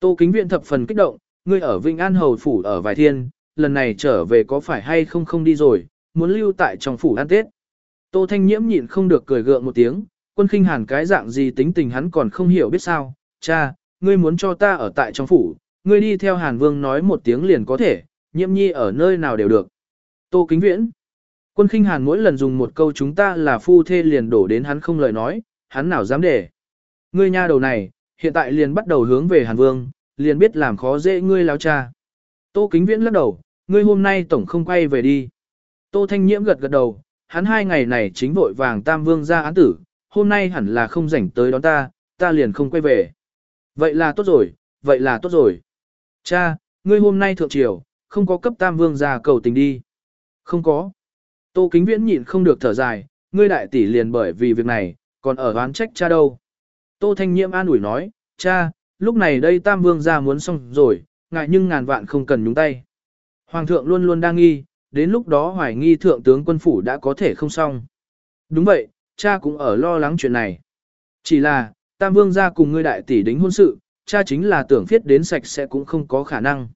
Tô Kính Viễn thập phần kích động, ngươi ở Vinh An Hầu phủ ở vài thiên, lần này trở về có phải hay không không đi rồi, muốn lưu tại trong phủ ăn Tết. Tô Thanh Nhiễm nhịn không được cười gượng một tiếng, quân khinh hàn cái dạng gì tính tình hắn còn không hiểu biết sao, cha, ngươi muốn cho ta ở tại trong phủ, ngươi đi theo hàn vương nói một tiếng liền có thể, nhiễm nhi ở nơi nào đều được. Tô Kính Viễn Quân khinh hàn mỗi lần dùng một câu chúng ta là phu thê liền đổ đến hắn không lời nói, hắn nào dám để. Ngươi nha đầu này, hiện tại liền bắt đầu hướng về hàn vương, liền biết làm khó dễ ngươi láo cha. Tô Kính Viễn lắc đầu, ngươi hôm nay tổng không quay về đi. Tô Thanh Nhiễm gật gật đầu, hắn hai ngày này chính vội vàng tam vương ra án tử, hôm nay hẳn là không rảnh tới đón ta, ta liền không quay về. Vậy là tốt rồi, vậy là tốt rồi. Cha, ngươi hôm nay thượng triều, không có cấp tam vương ra cầu tình đi. Không có. Tô Kính Viễn nhịn không được thở dài, ngươi đại tỷ liền bởi vì việc này, còn ở oán trách cha đâu. Tô Thanh Nhiễm an ủi nói, cha, lúc này đây tam vương ra muốn xong rồi, ngại nhưng ngàn vạn không cần nhúng tay. Hoàng thượng luôn luôn đang nghi, đến lúc đó hoài nghi thượng tướng quân phủ đã có thể không xong. Đúng vậy, cha cũng ở lo lắng chuyện này. Chỉ là, Tam Vương gia cùng ngươi đại tỷ đính hôn sự, cha chính là tưởng viết đến sạch sẽ cũng không có khả năng.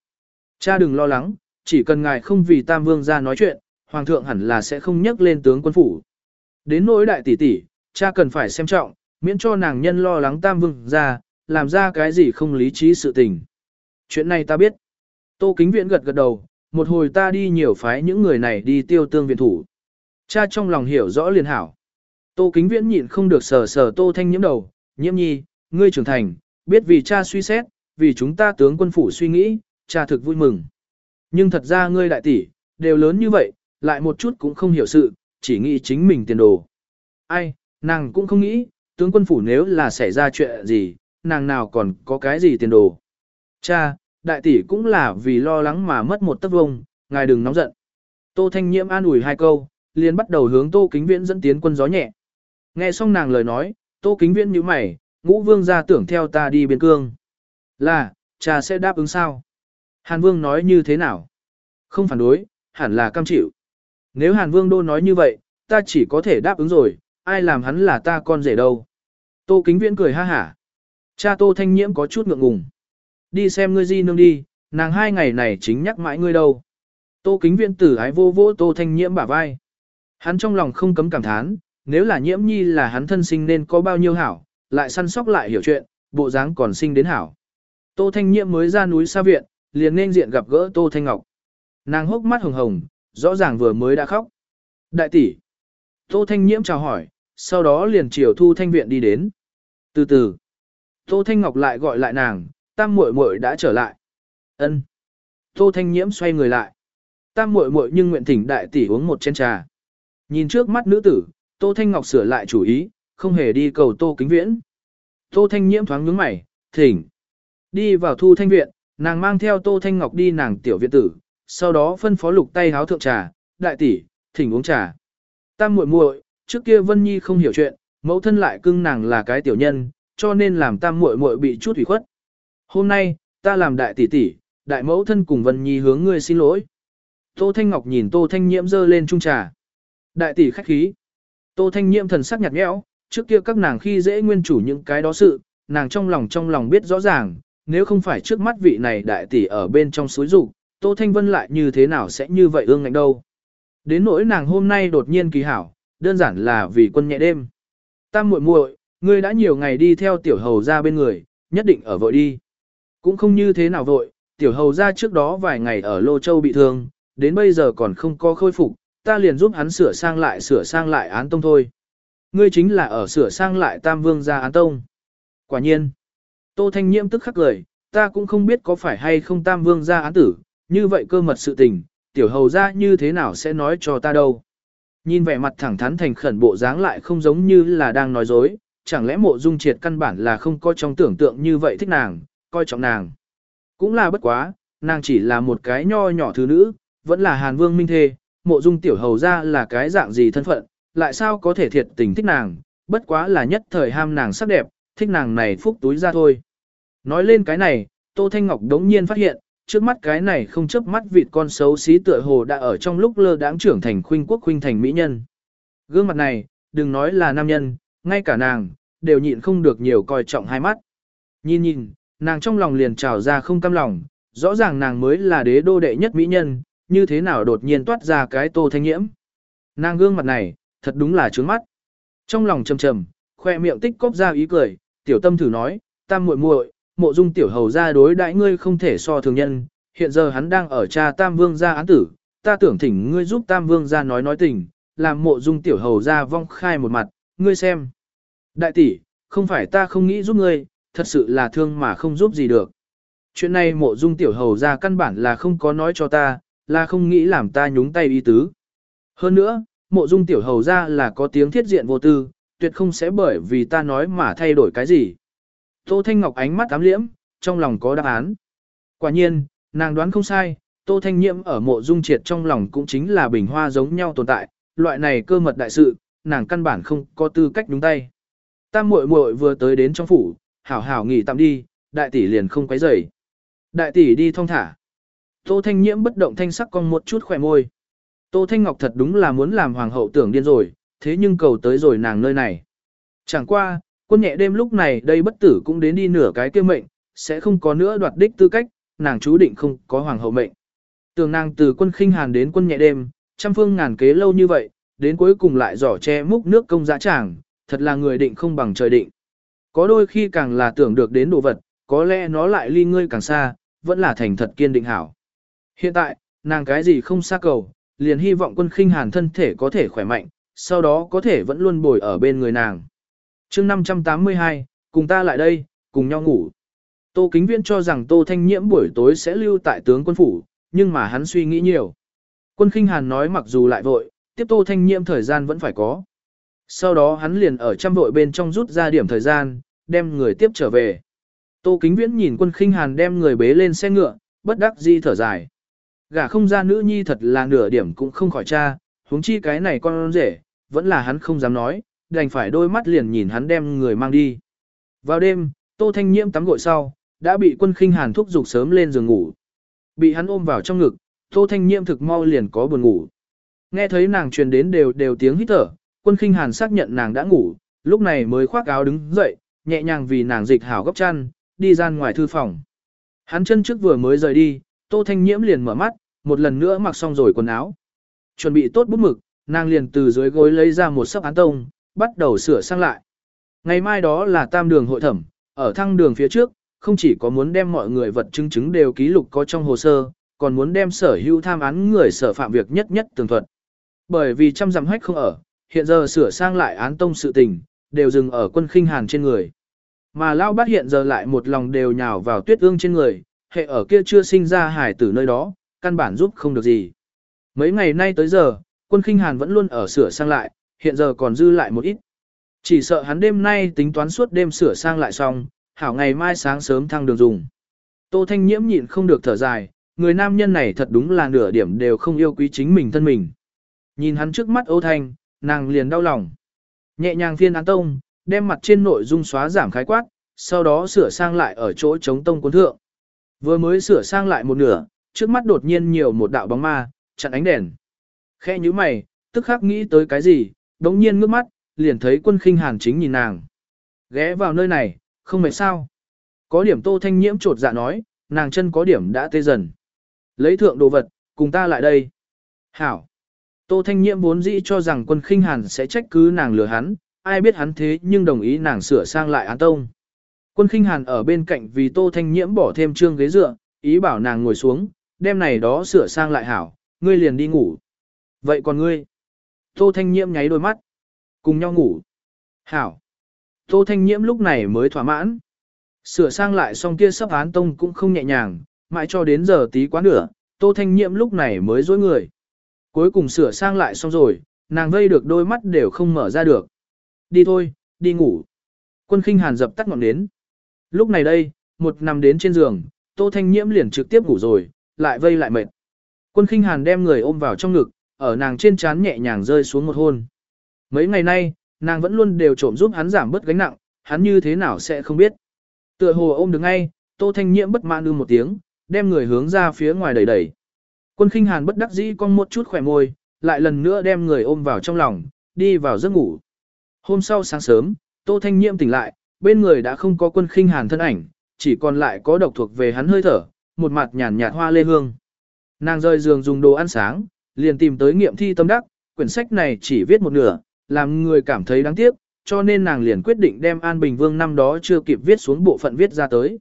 Cha đừng lo lắng, chỉ cần ngài không vì Tam Vương gia nói chuyện, Hoàng thượng hẳn là sẽ không nhắc lên tướng quân phủ. Đến nỗi đại tỷ tỷ, cha cần phải xem trọng, miễn cho nàng nhân lo lắng Tam Vương ra, làm ra cái gì không lý trí sự tình. Chuyện này ta biết. Tô Kính Viện gật gật đầu, một hồi ta đi nhiều phái những người này đi tiêu tương viện thủ. Cha trong lòng hiểu rõ liền hảo. Tô Kính Viễn nhịn không được sờ sờ Tô Thanh nhiễm đầu, nhiễm nhi, ngươi trưởng thành, biết vì cha suy xét, vì chúng ta tướng quân phủ suy nghĩ, cha thực vui mừng. Nhưng thật ra ngươi đại tỷ, đều lớn như vậy, lại một chút cũng không hiểu sự, chỉ nghĩ chính mình tiền đồ. Ai, nàng cũng không nghĩ, tướng quân phủ nếu là xảy ra chuyện gì, nàng nào còn có cái gì tiền đồ. Cha, đại tỷ cũng là vì lo lắng mà mất một tấc vông, ngài đừng nóng giận. Tô Thanh Nhiễm an ủi hai câu, liền bắt đầu hướng Tô Kính Viễn dẫn tiến quân gió nhẹ. Nghe xong nàng lời nói, Tô Kính Viễn như mày, ngũ vương ra tưởng theo ta đi biên cương. Là, cha sẽ đáp ứng sao? Hàn Vương nói như thế nào? Không phản đối, hẳn là cam chịu. Nếu Hàn Vương đô nói như vậy, ta chỉ có thể đáp ứng rồi, ai làm hắn là ta con rể đâu. Tô Kính Viễn cười ha hả. Cha Tô Thanh Nhiễm có chút ngượng ngùng. Đi xem ngươi di nương đi, nàng hai ngày này chính nhắc mãi ngươi đâu. Tô kính viện tử ái vô vô tô thanh nhiễm bả vai. Hắn trong lòng không cấm cảm thán, nếu là nhiễm nhi là hắn thân sinh nên có bao nhiêu hảo, lại săn sóc lại hiểu chuyện, bộ dáng còn sinh đến hảo. Tô thanh nhiễm mới ra núi xa viện, liền nên diện gặp gỡ tô thanh ngọc. Nàng hốc mắt hồng hồng, rõ ràng vừa mới đã khóc. Đại tỷ. Tô thanh nhiễm chào hỏi, sau đó liền chiều thu thanh viện đi đến. Từ từ. Tô thanh ngọc lại gọi lại nàng, tam muội muội đã trở lại. Ân. Tô Thanh Nhiễm xoay người lại. Tam muội muội nhưng nguyện thỉnh đại tỷ uống một chén trà. Nhìn trước mắt nữ tử, Tô Thanh Ngọc sửa lại chủ ý, không hề đi cầu Tô Kính Viễn. Tô Thanh Nhiễm thoáng nhướng mày, thỉnh. Đi vào thu thanh viện, nàng mang theo Tô Thanh Ngọc đi nàng tiểu viện tử, sau đó phân phó lục tay háo thượng trà, đại tỷ, thỉnh uống trà. Tam muội muội, trước kia Vân Nhi không hiểu chuyện, mẫu thân lại cưng nàng là cái tiểu nhân, cho nên làm tam muội muội bị chút ủy khuất. Hôm nay, ta làm đại tỷ tỷ, đại mẫu thân cùng Vân Nhi hướng ngươi xin lỗi. Tô Thanh Ngọc nhìn Tô Thanh Nhiễm dơ lên trung trà. Đại tỷ khách khí. Tô Thanh Nhiễm thần sắc nhạt nhẽo, trước kia các nàng khi dễ nguyên chủ những cái đó sự, nàng trong lòng trong lòng biết rõ ràng, nếu không phải trước mắt vị này đại tỷ ở bên trong suối rủ, Tô Thanh Vân lại như thế nào sẽ như vậy ương ngạnh đâu. Đến nỗi nàng hôm nay đột nhiên kỳ hảo, đơn giản là vì quân nhẹ đêm. Tam muội muội, ngươi đã nhiều ngày đi theo tiểu hầu ra bên người, nhất định ở vội đi. Cũng không như thế nào vội, tiểu hầu ra trước đó vài ngày ở Lô Châu bị thương, đến bây giờ còn không có khôi phục, ta liền giúp hắn sửa sang lại sửa sang lại án tông thôi. Ngươi chính là ở sửa sang lại tam vương gia án tông. Quả nhiên. Tô Thanh Nhiễm tức khắc cười, ta cũng không biết có phải hay không tam vương gia án tử, như vậy cơ mật sự tình, tiểu hầu ra như thế nào sẽ nói cho ta đâu. Nhìn vẻ mặt thẳng thắn thành khẩn bộ dáng lại không giống như là đang nói dối, chẳng lẽ mộ dung triệt căn bản là không có trong tưởng tượng như vậy thích nàng, coi trọng nàng. Cũng là bất quá, nàng chỉ là một cái nho nhỏ thứ nữ, vẫn là hàn vương minh thê, mộ dung tiểu hầu ra là cái dạng gì thân phận, lại sao có thể thiệt tình thích nàng, bất quá là nhất thời ham nàng sắc đẹp, thích nàng này phúc túi ra thôi. Nói lên cái này, Tô Thanh Ngọc đống nhiên phát hiện, trước mắt cái này không chớp mắt vịt con xấu xí tựa hồ đã ở trong lúc lơ đãng trưởng thành khuynh quốc khuynh thành mỹ nhân. Gương mặt này, đừng nói là nam nhân, ngay cả nàng, đều nhịn không được nhiều coi trọng hai mắt. Nhìn nhìn, nàng trong lòng liền trào ra không cam lòng, rõ ràng nàng mới là đế đô đệ nhất mỹ nhân, như thế nào đột nhiên toát ra cái tô thanh nhiễm. Nàng gương mặt này, thật đúng là trướng mắt. Trong lòng trầm trầm, khoe miệng tích cóp ra ý cười, tiểu tâm thử nói, tam muội muội, mộ dung tiểu hầu ra đối đãi ngươi không thể so thường nhân, hiện giờ hắn đang ở cha tam vương gia án tử, ta tưởng thỉnh ngươi giúp tam vương gia nói nói tình, làm mộ dung tiểu hầu ra vong khai một mặt, ngươi xem. Đại tỷ, không phải ta không nghĩ giúp ngươi, thật sự là thương mà không giúp gì được. Chuyện này mộ dung tiểu hầu ra căn bản là không có nói cho ta, là không nghĩ làm ta nhúng tay ý tứ. Hơn nữa, mộ dung tiểu hầu ra là có tiếng thiết diện vô tư, tuyệt không sẽ bởi vì ta nói mà thay đổi cái gì. Tô Thanh Ngọc ánh mắt ám liễm, trong lòng có đáp án. Quả nhiên, nàng đoán không sai, Tô Thanh Nhiễm ở mộ dung triệt trong lòng cũng chính là bình hoa giống nhau tồn tại, loại này cơ mật đại sự, nàng căn bản không có tư cách đúng tay. Tam muội muội vừa tới đến trong phủ, hảo hảo nghỉ tạm đi, đại tỷ liền không quấy rầy. Đại tỷ đi thong thả. Tô Thanh Nhiễm bất động thanh sắc con một chút khỏe môi. Tô Thanh Ngọc thật đúng là muốn làm hoàng hậu tưởng điên rồi, thế nhưng cầu tới rồi nàng nơi này. Chẳng qua, quân nhẹ đêm lúc này đây bất tử cũng đến đi nửa cái kia mệnh, sẽ không có nữa đoạt đích tư cách, nàng chú định không có hoàng hậu mệnh. Tưởng nàng từ quân khinh hàn đến quân nhẹ đêm, trăm phương ngàn kế lâu như vậy, đến cuối cùng lại giỏ che múc nước công dã tràng, thật là người định không bằng trời định. Có đôi khi càng là tưởng được đến đồ vật, có lẽ nó lại ly ngươi càng xa, vẫn là thành thật kiên định hảo. Hiện tại, nàng cái gì không xa cầu, liền hy vọng quân khinh hàn thân thể có thể khỏe mạnh, sau đó có thể vẫn luôn bồi ở bên người nàng chương 582, cùng ta lại đây, cùng nhau ngủ. Tô Kính Viễn cho rằng Tô Thanh Nhiễm buổi tối sẽ lưu tại tướng quân phủ, nhưng mà hắn suy nghĩ nhiều. Quân khinh hàn nói mặc dù lại vội, tiếp Tô Thanh Nhiễm thời gian vẫn phải có. Sau đó hắn liền ở trăm vội bên trong rút ra điểm thời gian, đem người tiếp trở về. Tô Kính Viễn nhìn quân khinh hàn đem người bế lên xe ngựa, bất đắc di thở dài. Gả không ra nữ nhi thật là nửa điểm cũng không khỏi cha, huống chi cái này con rể, vẫn là hắn không dám nói, đành phải đôi mắt liền nhìn hắn đem người mang đi. Vào đêm, Tô Thanh Nhiễm tắm gội sau, đã bị quân khinh hàn thúc giục sớm lên giường ngủ. Bị hắn ôm vào trong ngực, Tô Thanh Nhiễm thực mau liền có buồn ngủ. Nghe thấy nàng truyền đến đều đều tiếng hít thở, quân khinh hàn xác nhận nàng đã ngủ, lúc này mới khoác áo đứng dậy, nhẹ nhàng vì nàng dịch hảo gấp chăn, đi ra ngoài thư phòng. Hắn chân trước vừa mới rời đi, Tô Thanh Nhiễm liền mở mắt, một lần nữa mặc xong rồi quần áo. Chuẩn bị tốt bút mực, nàng liền từ dưới gối lấy ra một sấp án tông, bắt đầu sửa sang lại. Ngày mai đó là tam đường hội thẩm, ở thăng đường phía trước, không chỉ có muốn đem mọi người vật chứng chứng đều ký lục có trong hồ sơ, còn muốn đem sở hữu tham án người sở phạm việc nhất nhất tường thuật. Bởi vì trăm dặm hách không ở, hiện giờ sửa sang lại án tông sự tình, đều dừng ở quân khinh hàn trên người. Mà lao bát hiện giờ lại một lòng đều nhào vào tuyết ương trên người, hệ ở kia chưa sinh ra hải tử nơi đó, căn bản giúp không được gì. Mấy ngày nay tới giờ, quân khinh hàn vẫn luôn ở sửa sang lại, hiện giờ còn dư lại một ít. Chỉ sợ hắn đêm nay tính toán suốt đêm sửa sang lại xong, hảo ngày mai sáng sớm thăng đường dùng. Tô Thanh Nhiễm nhịn không được thở dài, người nam nhân này thật đúng là nửa điểm đều không yêu quý chính mình thân mình. Nhìn hắn trước mắt Âu Thanh, nàng liền đau lòng. Nhẹ nhàng phiên án tông, đem mặt trên nội dung xóa giảm khái quát, sau đó sửa sang lại ở chỗ chống tông cuốn thượng. Vừa mới sửa sang lại một nửa, trước mắt đột nhiên nhiều một đạo bóng ma, chặn ánh đèn. Khe như mày, tức khắc nghĩ tới cái gì, đống nhiên ngước mắt, liền thấy quân khinh hàn chính nhìn nàng. Ghé vào nơi này, không mệt sao. Có điểm tô thanh nhiễm trột dạ nói, nàng chân có điểm đã tê dần. Lấy thượng đồ vật, cùng ta lại đây. Hảo. Tô thanh nhiễm vốn dĩ cho rằng quân khinh hàn sẽ trách cứ nàng lừa hắn, ai biết hắn thế nhưng đồng ý nàng sửa sang lại án tông. Quân khinh hàn ở bên cạnh vì tô thanh nhiễm bỏ thêm trương ghế dựa, ý bảo nàng ngồi xuống, đem này đó sửa sang lại hảo, ngươi liền đi ngủ. Vậy còn ngươi? Tô Thanh Nhiễm nháy đôi mắt. Cùng nhau ngủ. Hảo. Tô Thanh Nhiễm lúc này mới thỏa mãn. Sửa sang lại xong kia sắp án tông cũng không nhẹ nhàng, mãi cho đến giờ tí quá nửa, Tô Thanh Nhiễm lúc này mới dối người. Cuối cùng sửa sang lại xong rồi, nàng vây được đôi mắt đều không mở ra được. Đi thôi, đi ngủ. Quân khinh hàn dập tắt ngọn nến. Lúc này đây, một nằm đến trên giường, Tô Thanh Nhiễm liền trực tiếp ngủ rồi, lại vây lại mệt. Quân khinh hàn đem người ôm vào trong ngực, ở nàng trên trán nhẹ nhàng rơi xuống một hôn. Mấy ngày nay, nàng vẫn luôn đều trộm giúp hắn giảm bớt gánh nặng, hắn như thế nào sẽ không biết. Tựa hồ ôm được ngay, Tô Thanh Nhiễm bất mãn ư một tiếng, đem người hướng ra phía ngoài đẩy đẩy. Quân khinh hàn bất đắc dĩ con một chút khỏe môi, lại lần nữa đem người ôm vào trong lòng, đi vào giấc ngủ. Hôm sau sáng sớm, Tô Thanh Nhiễm tỉnh lại, bên người đã không có quân khinh hàn thân ảnh, chỉ còn lại có độc thuộc về hắn hơi thở, một mặt nhàn nhạt hoa lê hương. Nàng rời giường dùng đồ ăn sáng, liền tìm tới nghiệm thi tâm đắc, quyển sách này chỉ viết một nửa, làm người cảm thấy đáng tiếc, cho nên nàng liền quyết định đem An Bình Vương năm đó chưa kịp viết xuống bộ phận viết ra tới.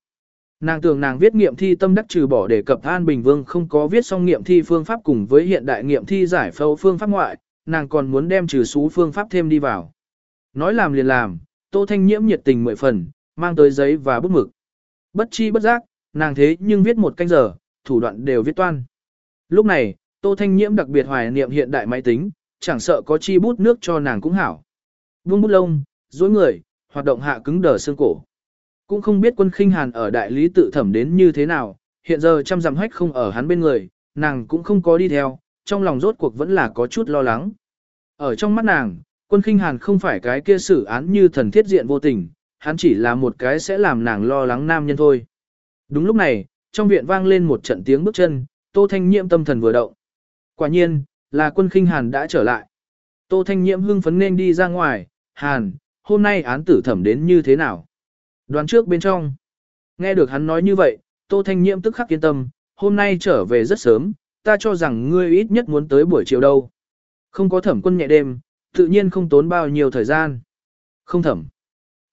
Nàng tưởng nàng viết nghiệm thi tâm đắc trừ bỏ để cập An Bình Vương không có viết xong nghiệm thi phương pháp cùng với hiện đại nghiệm thi giải phẫu phương pháp ngoại, nàng còn muốn đem trừ số phương pháp thêm đi vào. Nói làm liền làm, Tô Thanh Nhiễm nhiệt tình mười phần, mang tới giấy và bút mực. Bất chi bất giác, nàng thế nhưng viết một canh giờ, thủ đoạn đều viết toan. Lúc này, Tô Thanh Nhiễm đặc biệt hoài niệm hiện đại máy tính, chẳng sợ có chi bút nước cho nàng cũng hảo. Buông bút lông, duỗi người, hoạt động hạ cứng đờ xương cổ. Cũng không biết quân khinh hàn ở đại lý tự thẩm đến như thế nào, hiện giờ trăm dặm hách không ở hắn bên người, nàng cũng không có đi theo, trong lòng rốt cuộc vẫn là có chút lo lắng. Ở trong mắt nàng, quân khinh hàn không phải cái kia xử án như thần thiết diện vô tình, hắn chỉ là một cái sẽ làm nàng lo lắng nam nhân thôi. Đúng lúc này, trong viện vang lên một trận tiếng bước chân, Tô Thanh Nhiệm tâm thần vừa động. Quả nhiên, là quân khinh Hàn đã trở lại. Tô Thanh Nhiễm hưng phấn nên đi ra ngoài, Hàn, hôm nay án tử thẩm đến như thế nào? Đoán trước bên trong. Nghe được hắn nói như vậy, Tô Thanh Nhiễm tức khắc yên tâm, hôm nay trở về rất sớm, ta cho rằng ngươi ít nhất muốn tới buổi chiều đâu. Không có thẩm quân nhẹ đêm, tự nhiên không tốn bao nhiêu thời gian. Không thẩm.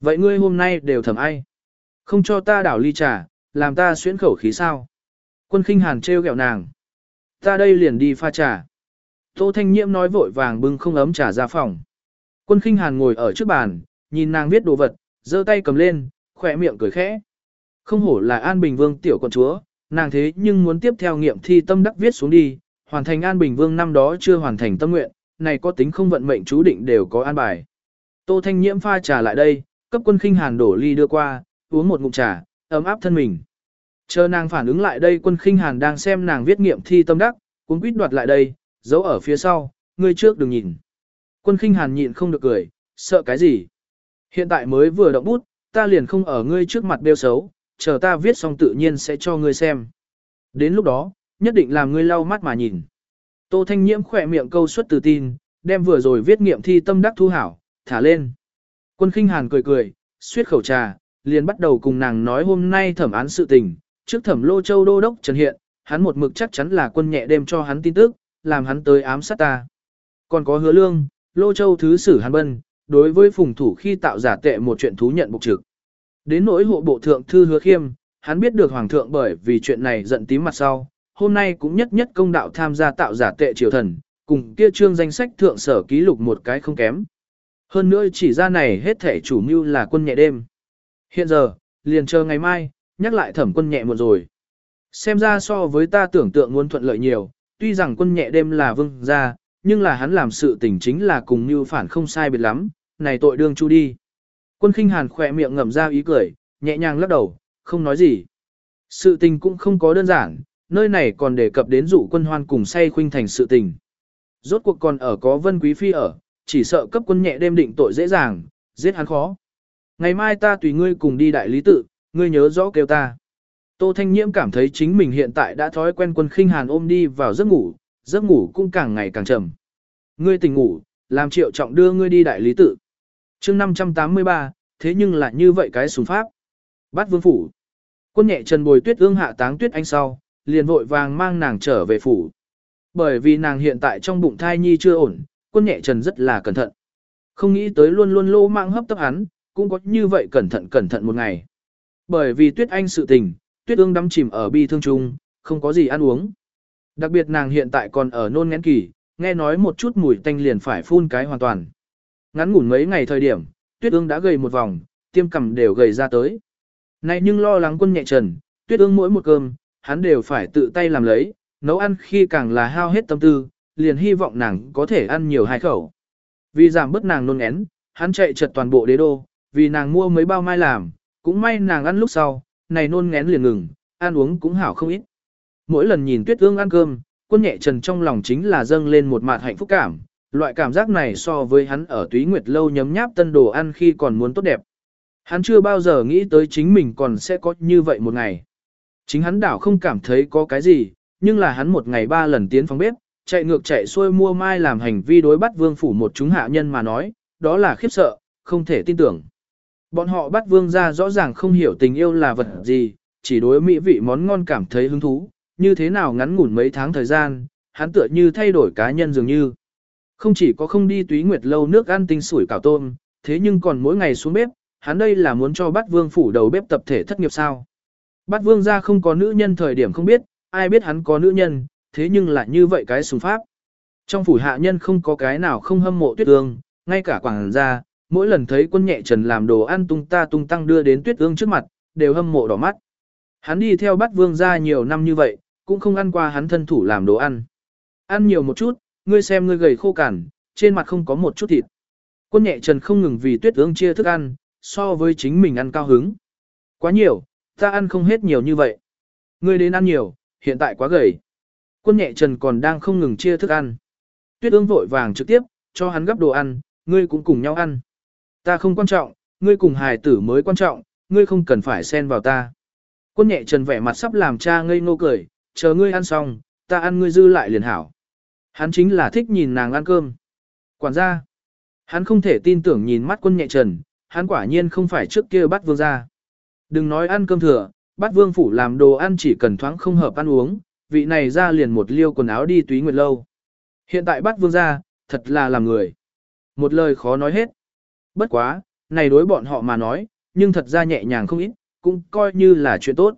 Vậy ngươi hôm nay đều thẩm ai? Không cho ta đảo ly trà, làm ta xuyến khẩu khí sao? Quân khinh hàn trêu ghẹo nàng. Ta đây liền đi pha trà. Tô Thanh Nhiễm nói vội vàng bưng không ấm trà ra phòng. Quân khinh hàn ngồi ở trước bàn, nhìn nàng viết đồ vật, giơ tay cầm lên, khỏe miệng cười khẽ. Không hổ là An Bình Vương tiểu con chúa, nàng thế nhưng muốn tiếp theo nghiệm thi tâm đắc viết xuống đi, hoàn thành An Bình Vương năm đó chưa hoàn thành tâm nguyện, này có tính không vận mệnh chú định đều có an bài. Tô Thanh Nhiễm pha trà lại đây, cấp quân khinh hàn đổ ly đưa qua, uống một ngụm trà, ấm áp thân mình. Chờ nàng phản ứng lại đây quân khinh hàn đang xem nàng viết nghiệm thi tâm đắc, cuốn quýt đoạt lại đây, giấu ở phía sau, ngươi trước đừng nhìn. Quân khinh hàn nhịn không được cười, sợ cái gì? Hiện tại mới vừa động bút, ta liền không ở ngươi trước mặt đeo xấu, chờ ta viết xong tự nhiên sẽ cho ngươi xem. Đến lúc đó, nhất định làm ngươi lau mắt mà nhìn. Tô Thanh Nhiễm khỏe miệng câu xuất từ tin, đem vừa rồi viết nghiệm thi tâm đắc thu hảo, thả lên. Quân khinh hàn cười cười, suyết khẩu trà, liền bắt đầu cùng nàng nói hôm nay thẩm án sự tình, trước thẩm lô châu đô đốc trần hiện, hắn một mực chắc chắn là quân nhẹ đêm cho hắn tin tức, làm hắn tới ám sát ta. Còn có hứa lương, lô châu thứ sử hàn bân, đối với phùng thủ khi tạo giả tệ một chuyện thú nhận bục trực. Đến nỗi hộ bộ thượng thư hứa khiêm, hắn biết được hoàng thượng bởi vì chuyện này giận tím mặt sau, hôm nay cũng nhất nhất công đạo tham gia tạo giả tệ triều thần, cùng kia trương danh sách thượng sở ký lục một cái không kém. Hơn nữa chỉ ra này hết thể chủ mưu là quân nhẹ đêm. Hiện giờ, liền chờ ngày mai, nhắc lại thẩm quân nhẹ một rồi. Xem ra so với ta tưởng tượng muốn thuận lợi nhiều, tuy rằng quân nhẹ đêm là vương gia, nhưng là hắn làm sự tình chính là cùng như phản không sai biệt lắm, này tội đương chu đi. Quân khinh hàn khỏe miệng ngậm ra ý cười, nhẹ nhàng lắc đầu, không nói gì. Sự tình cũng không có đơn giản, nơi này còn đề cập đến dụ quân hoan cùng say khuynh thành sự tình. Rốt cuộc còn ở có vân quý phi ở, chỉ sợ cấp quân nhẹ đêm định tội dễ dàng, giết hắn khó. Ngày mai ta tùy ngươi cùng đi đại lý tự, ngươi nhớ rõ kêu ta. Tô Thanh Nhiễm cảm thấy chính mình hiện tại đã thói quen quân khinh hàn ôm đi vào giấc ngủ, giấc ngủ cũng càng ngày càng trầm. Ngươi tỉnh ngủ, làm triệu trọng đưa ngươi đi đại lý tự. chương 583, thế nhưng lại như vậy cái súng pháp. Bắt vương phủ. Quân nhẹ trần bồi tuyết ương hạ táng tuyết anh sau, liền vội vàng mang nàng trở về phủ. Bởi vì nàng hiện tại trong bụng thai nhi chưa ổn, quân nhẹ trần rất là cẩn thận. Không nghĩ tới luôn luôn lô mạng hấp tấp hắn, cũng có như vậy cẩn thận cẩn thận một ngày. Bởi vì tuyết anh sự tình, tuyết ương đắm chìm ở bi thương chung, không có gì ăn uống. Đặc biệt nàng hiện tại còn ở nôn ngén kỳ, nghe nói một chút mùi tanh liền phải phun cái hoàn toàn. Ngắn ngủn mấy ngày thời điểm, tuyết ương đã gầy một vòng, tiêm cầm đều gầy ra tới. Này nhưng lo lắng quân nhẹ trần, tuyết ương mỗi một cơm, hắn đều phải tự tay làm lấy, nấu ăn khi càng là hao hết tâm tư, liền hy vọng nàng có thể ăn nhiều hai khẩu. Vì giảm bớt nàng nôn én, hắn chạy chật toàn bộ đế đô, vì nàng mua mấy bao mai làm, cũng may nàng ăn lúc sau, này nôn ngén liền ngừng, ăn uống cũng hảo không ít. Mỗi lần nhìn tuyết ương ăn cơm, quân nhẹ trần trong lòng chính là dâng lên một mạt hạnh phúc cảm, loại cảm giác này so với hắn ở túy nguyệt lâu nhấm nháp tân đồ ăn khi còn muốn tốt đẹp. Hắn chưa bao giờ nghĩ tới chính mình còn sẽ có như vậy một ngày. Chính hắn đảo không cảm thấy có cái gì, nhưng là hắn một ngày ba lần tiến phòng bếp, chạy ngược chạy xuôi mua mai làm hành vi đối bắt vương phủ một chúng hạ nhân mà nói, đó là khiếp sợ, không thể tin tưởng. Bọn họ bắt vương ra rõ ràng không hiểu tình yêu là vật gì, chỉ đối mỹ vị món ngon cảm thấy hứng thú, như thế nào ngắn ngủn mấy tháng thời gian, hắn tựa như thay đổi cá nhân dường như. Không chỉ có không đi túy nguyệt lâu nước ăn tinh sủi cảo tôm, thế nhưng còn mỗi ngày xuống bếp, hắn đây là muốn cho bắt vương phủ đầu bếp tập thể thất nghiệp sao. Bắt vương ra không có nữ nhân thời điểm không biết, ai biết hắn có nữ nhân, thế nhưng lại như vậy cái sùng pháp. Trong phủ hạ nhân không có cái nào không hâm mộ tuyết ương, ngay cả quảng gia, mỗi lần thấy quân nhẹ trần làm đồ ăn tung ta tung tăng đưa đến tuyết ương trước mặt, đều hâm mộ đỏ mắt. Hắn đi theo bắt vương ra nhiều năm như vậy, cũng không ăn qua hắn thân thủ làm đồ ăn. Ăn nhiều một chút, ngươi xem ngươi gầy khô cằn, trên mặt không có một chút thịt. Quân nhẹ trần không ngừng vì tuyết ương chia thức ăn, so với chính mình ăn cao hứng. Quá nhiều, ta ăn không hết nhiều như vậy. Ngươi đến ăn nhiều, hiện tại quá gầy. Quân nhẹ trần còn đang không ngừng chia thức ăn. Tuyết ương vội vàng trực tiếp, cho hắn gấp đồ ăn, ngươi cũng cùng nhau ăn. Ta không quan trọng, ngươi cùng hài tử mới quan trọng, ngươi không cần phải xen vào ta. Quân nhẹ trần vẻ mặt sắp làm cha ngây ngô cười, chờ ngươi ăn xong, ta ăn ngươi dư lại liền hảo. Hắn chính là thích nhìn nàng ăn cơm. Quản gia, hắn không thể tin tưởng nhìn mắt quân nhẹ trần, hắn quả nhiên không phải trước kia bắt vương ra. Đừng nói ăn cơm thừa, bắt vương phủ làm đồ ăn chỉ cần thoáng không hợp ăn uống, vị này ra liền một liêu quần áo đi túy nguyệt lâu. Hiện tại bắt vương ra, thật là làm người. Một lời khó nói hết. Bất quá, này đối bọn họ mà nói, nhưng thật ra nhẹ nhàng không ít, cũng coi như là chuyện tốt.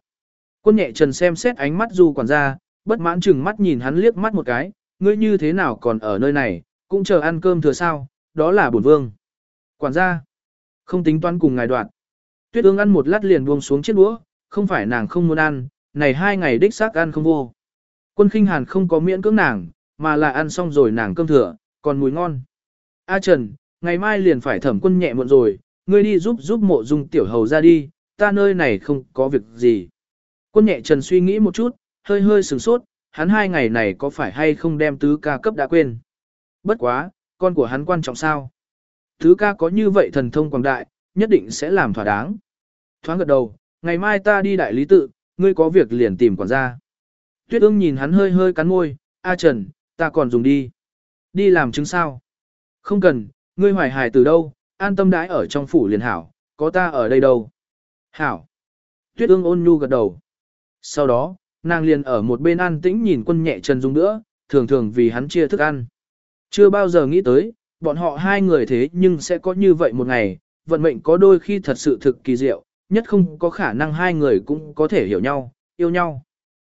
Quân nhẹ trần xem xét ánh mắt du quản gia, bất mãn chừng mắt nhìn hắn liếc mắt một cái, ngươi như thế nào còn ở nơi này, cũng chờ ăn cơm thừa sao, đó là bổn vương. Quản gia, không tính toán cùng ngài đoạn. Tuyết ương ăn một lát liền buông xuống chiếc đũa, không phải nàng không muốn ăn, này hai ngày đích xác ăn không vô. Quân khinh hàn không có miễn cưỡng nàng, mà là ăn xong rồi nàng cơm thừa, còn mùi ngon. A Trần, ngày mai liền phải thẩm quân nhẹ muộn rồi, ngươi đi giúp giúp mộ dung tiểu hầu ra đi, ta nơi này không có việc gì. Quân nhẹ Trần suy nghĩ một chút, hơi hơi sửng sốt, hắn hai ngày này có phải hay không đem tứ ca cấp đã quên. Bất quá, con của hắn quan trọng sao? Tứ ca có như vậy thần thông quảng đại, nhất định sẽ làm thỏa đáng. Thoáng gật đầu, ngày mai ta đi đại lý tự, ngươi có việc liền tìm quản gia. Tuyết ương nhìn hắn hơi hơi cắn môi, A Trần, ta còn dùng đi. Đi làm chứng sao? Không cần, ngươi hoài hài từ đâu, an tâm đãi ở trong phủ liền hảo, có ta ở đây đâu. Hảo. Tuyết ương ôn nhu gật đầu. Sau đó, nàng liền ở một bên an tĩnh nhìn quân nhẹ chân Dung nữa, thường thường vì hắn chia thức ăn. Chưa bao giờ nghĩ tới, bọn họ hai người thế nhưng sẽ có như vậy một ngày, vận mệnh có đôi khi thật sự thực kỳ diệu, nhất không có khả năng hai người cũng có thể hiểu nhau, yêu nhau.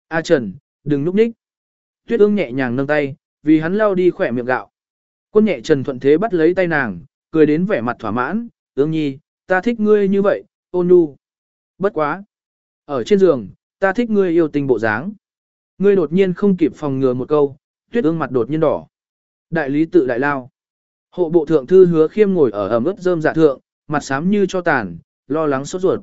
A Trần, đừng núp ních. Tuyết ương nhẹ nhàng nâng tay, vì hắn lao đi khỏe miệng gạo. Quân nhẹ Trần thuận thế bắt lấy tay nàng, cười đến vẻ mặt thỏa mãn, ương nhi, ta thích ngươi như vậy, ôn nhu. Bất quá. Ở trên giường, ta thích ngươi yêu tình bộ dáng. Ngươi đột nhiên không kịp phòng ngừa một câu, tuyết ương mặt đột nhiên đỏ. Đại lý tự đại lao. Hộ bộ thượng thư hứa khiêm ngồi ở ẩm ướt rơm dạ thượng, mặt xám như cho tàn, lo lắng sốt ruột.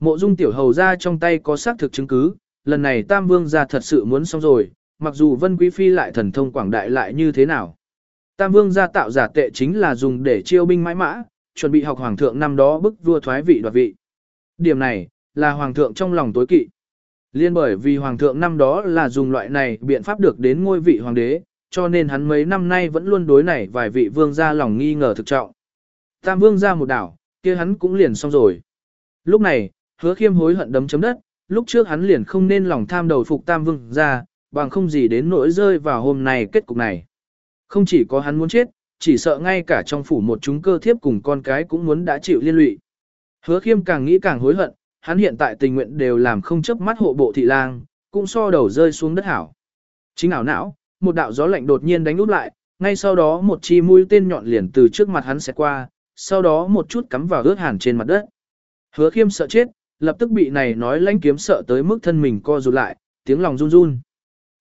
Mộ dung tiểu hầu ra trong tay có xác thực chứng cứ, lần này Tam Vương ra thật sự muốn xong rồi, mặc dù Vân Quý Phi lại thần thông quảng đại lại như thế nào. Tam Vương gia tạo giả tệ chính là dùng để chiêu binh mãi mã, chuẩn bị học Hoàng thượng năm đó bức vua thoái vị đoạt vị. Điểm này, là Hoàng thượng trong lòng tối kỵ. Liên bởi vì Hoàng thượng năm đó là dùng loại này biện pháp được đến ngôi vị Hoàng đế, cho nên hắn mấy năm nay vẫn luôn đối này vài vị vương gia lòng nghi ngờ thực trọng. Tam vương gia một đảo, kia hắn cũng liền xong rồi. Lúc này, hứa khiêm hối hận đấm chấm đất, lúc trước hắn liền không nên lòng tham đầu phục tam vương gia, bằng không gì đến nỗi rơi vào hôm nay kết cục này. Không chỉ có hắn muốn chết, chỉ sợ ngay cả trong phủ một chúng cơ thiếp cùng con cái cũng muốn đã chịu liên lụy. Hứa khiêm càng nghĩ càng hối hận, hắn hiện tại tình nguyện đều làm không chấp mắt hộ bộ thị lang, cũng so đầu rơi xuống đất hảo. Chính ảo não, một đạo gió lạnh đột nhiên đánh úp lại, ngay sau đó một chi mũi tên nhọn liền từ trước mặt hắn sẽ qua, sau đó một chút cắm vào ướt hàn trên mặt đất. Hứa khiêm sợ chết, lập tức bị này nói lãnh kiếm sợ tới mức thân mình co rụt lại, tiếng lòng run run.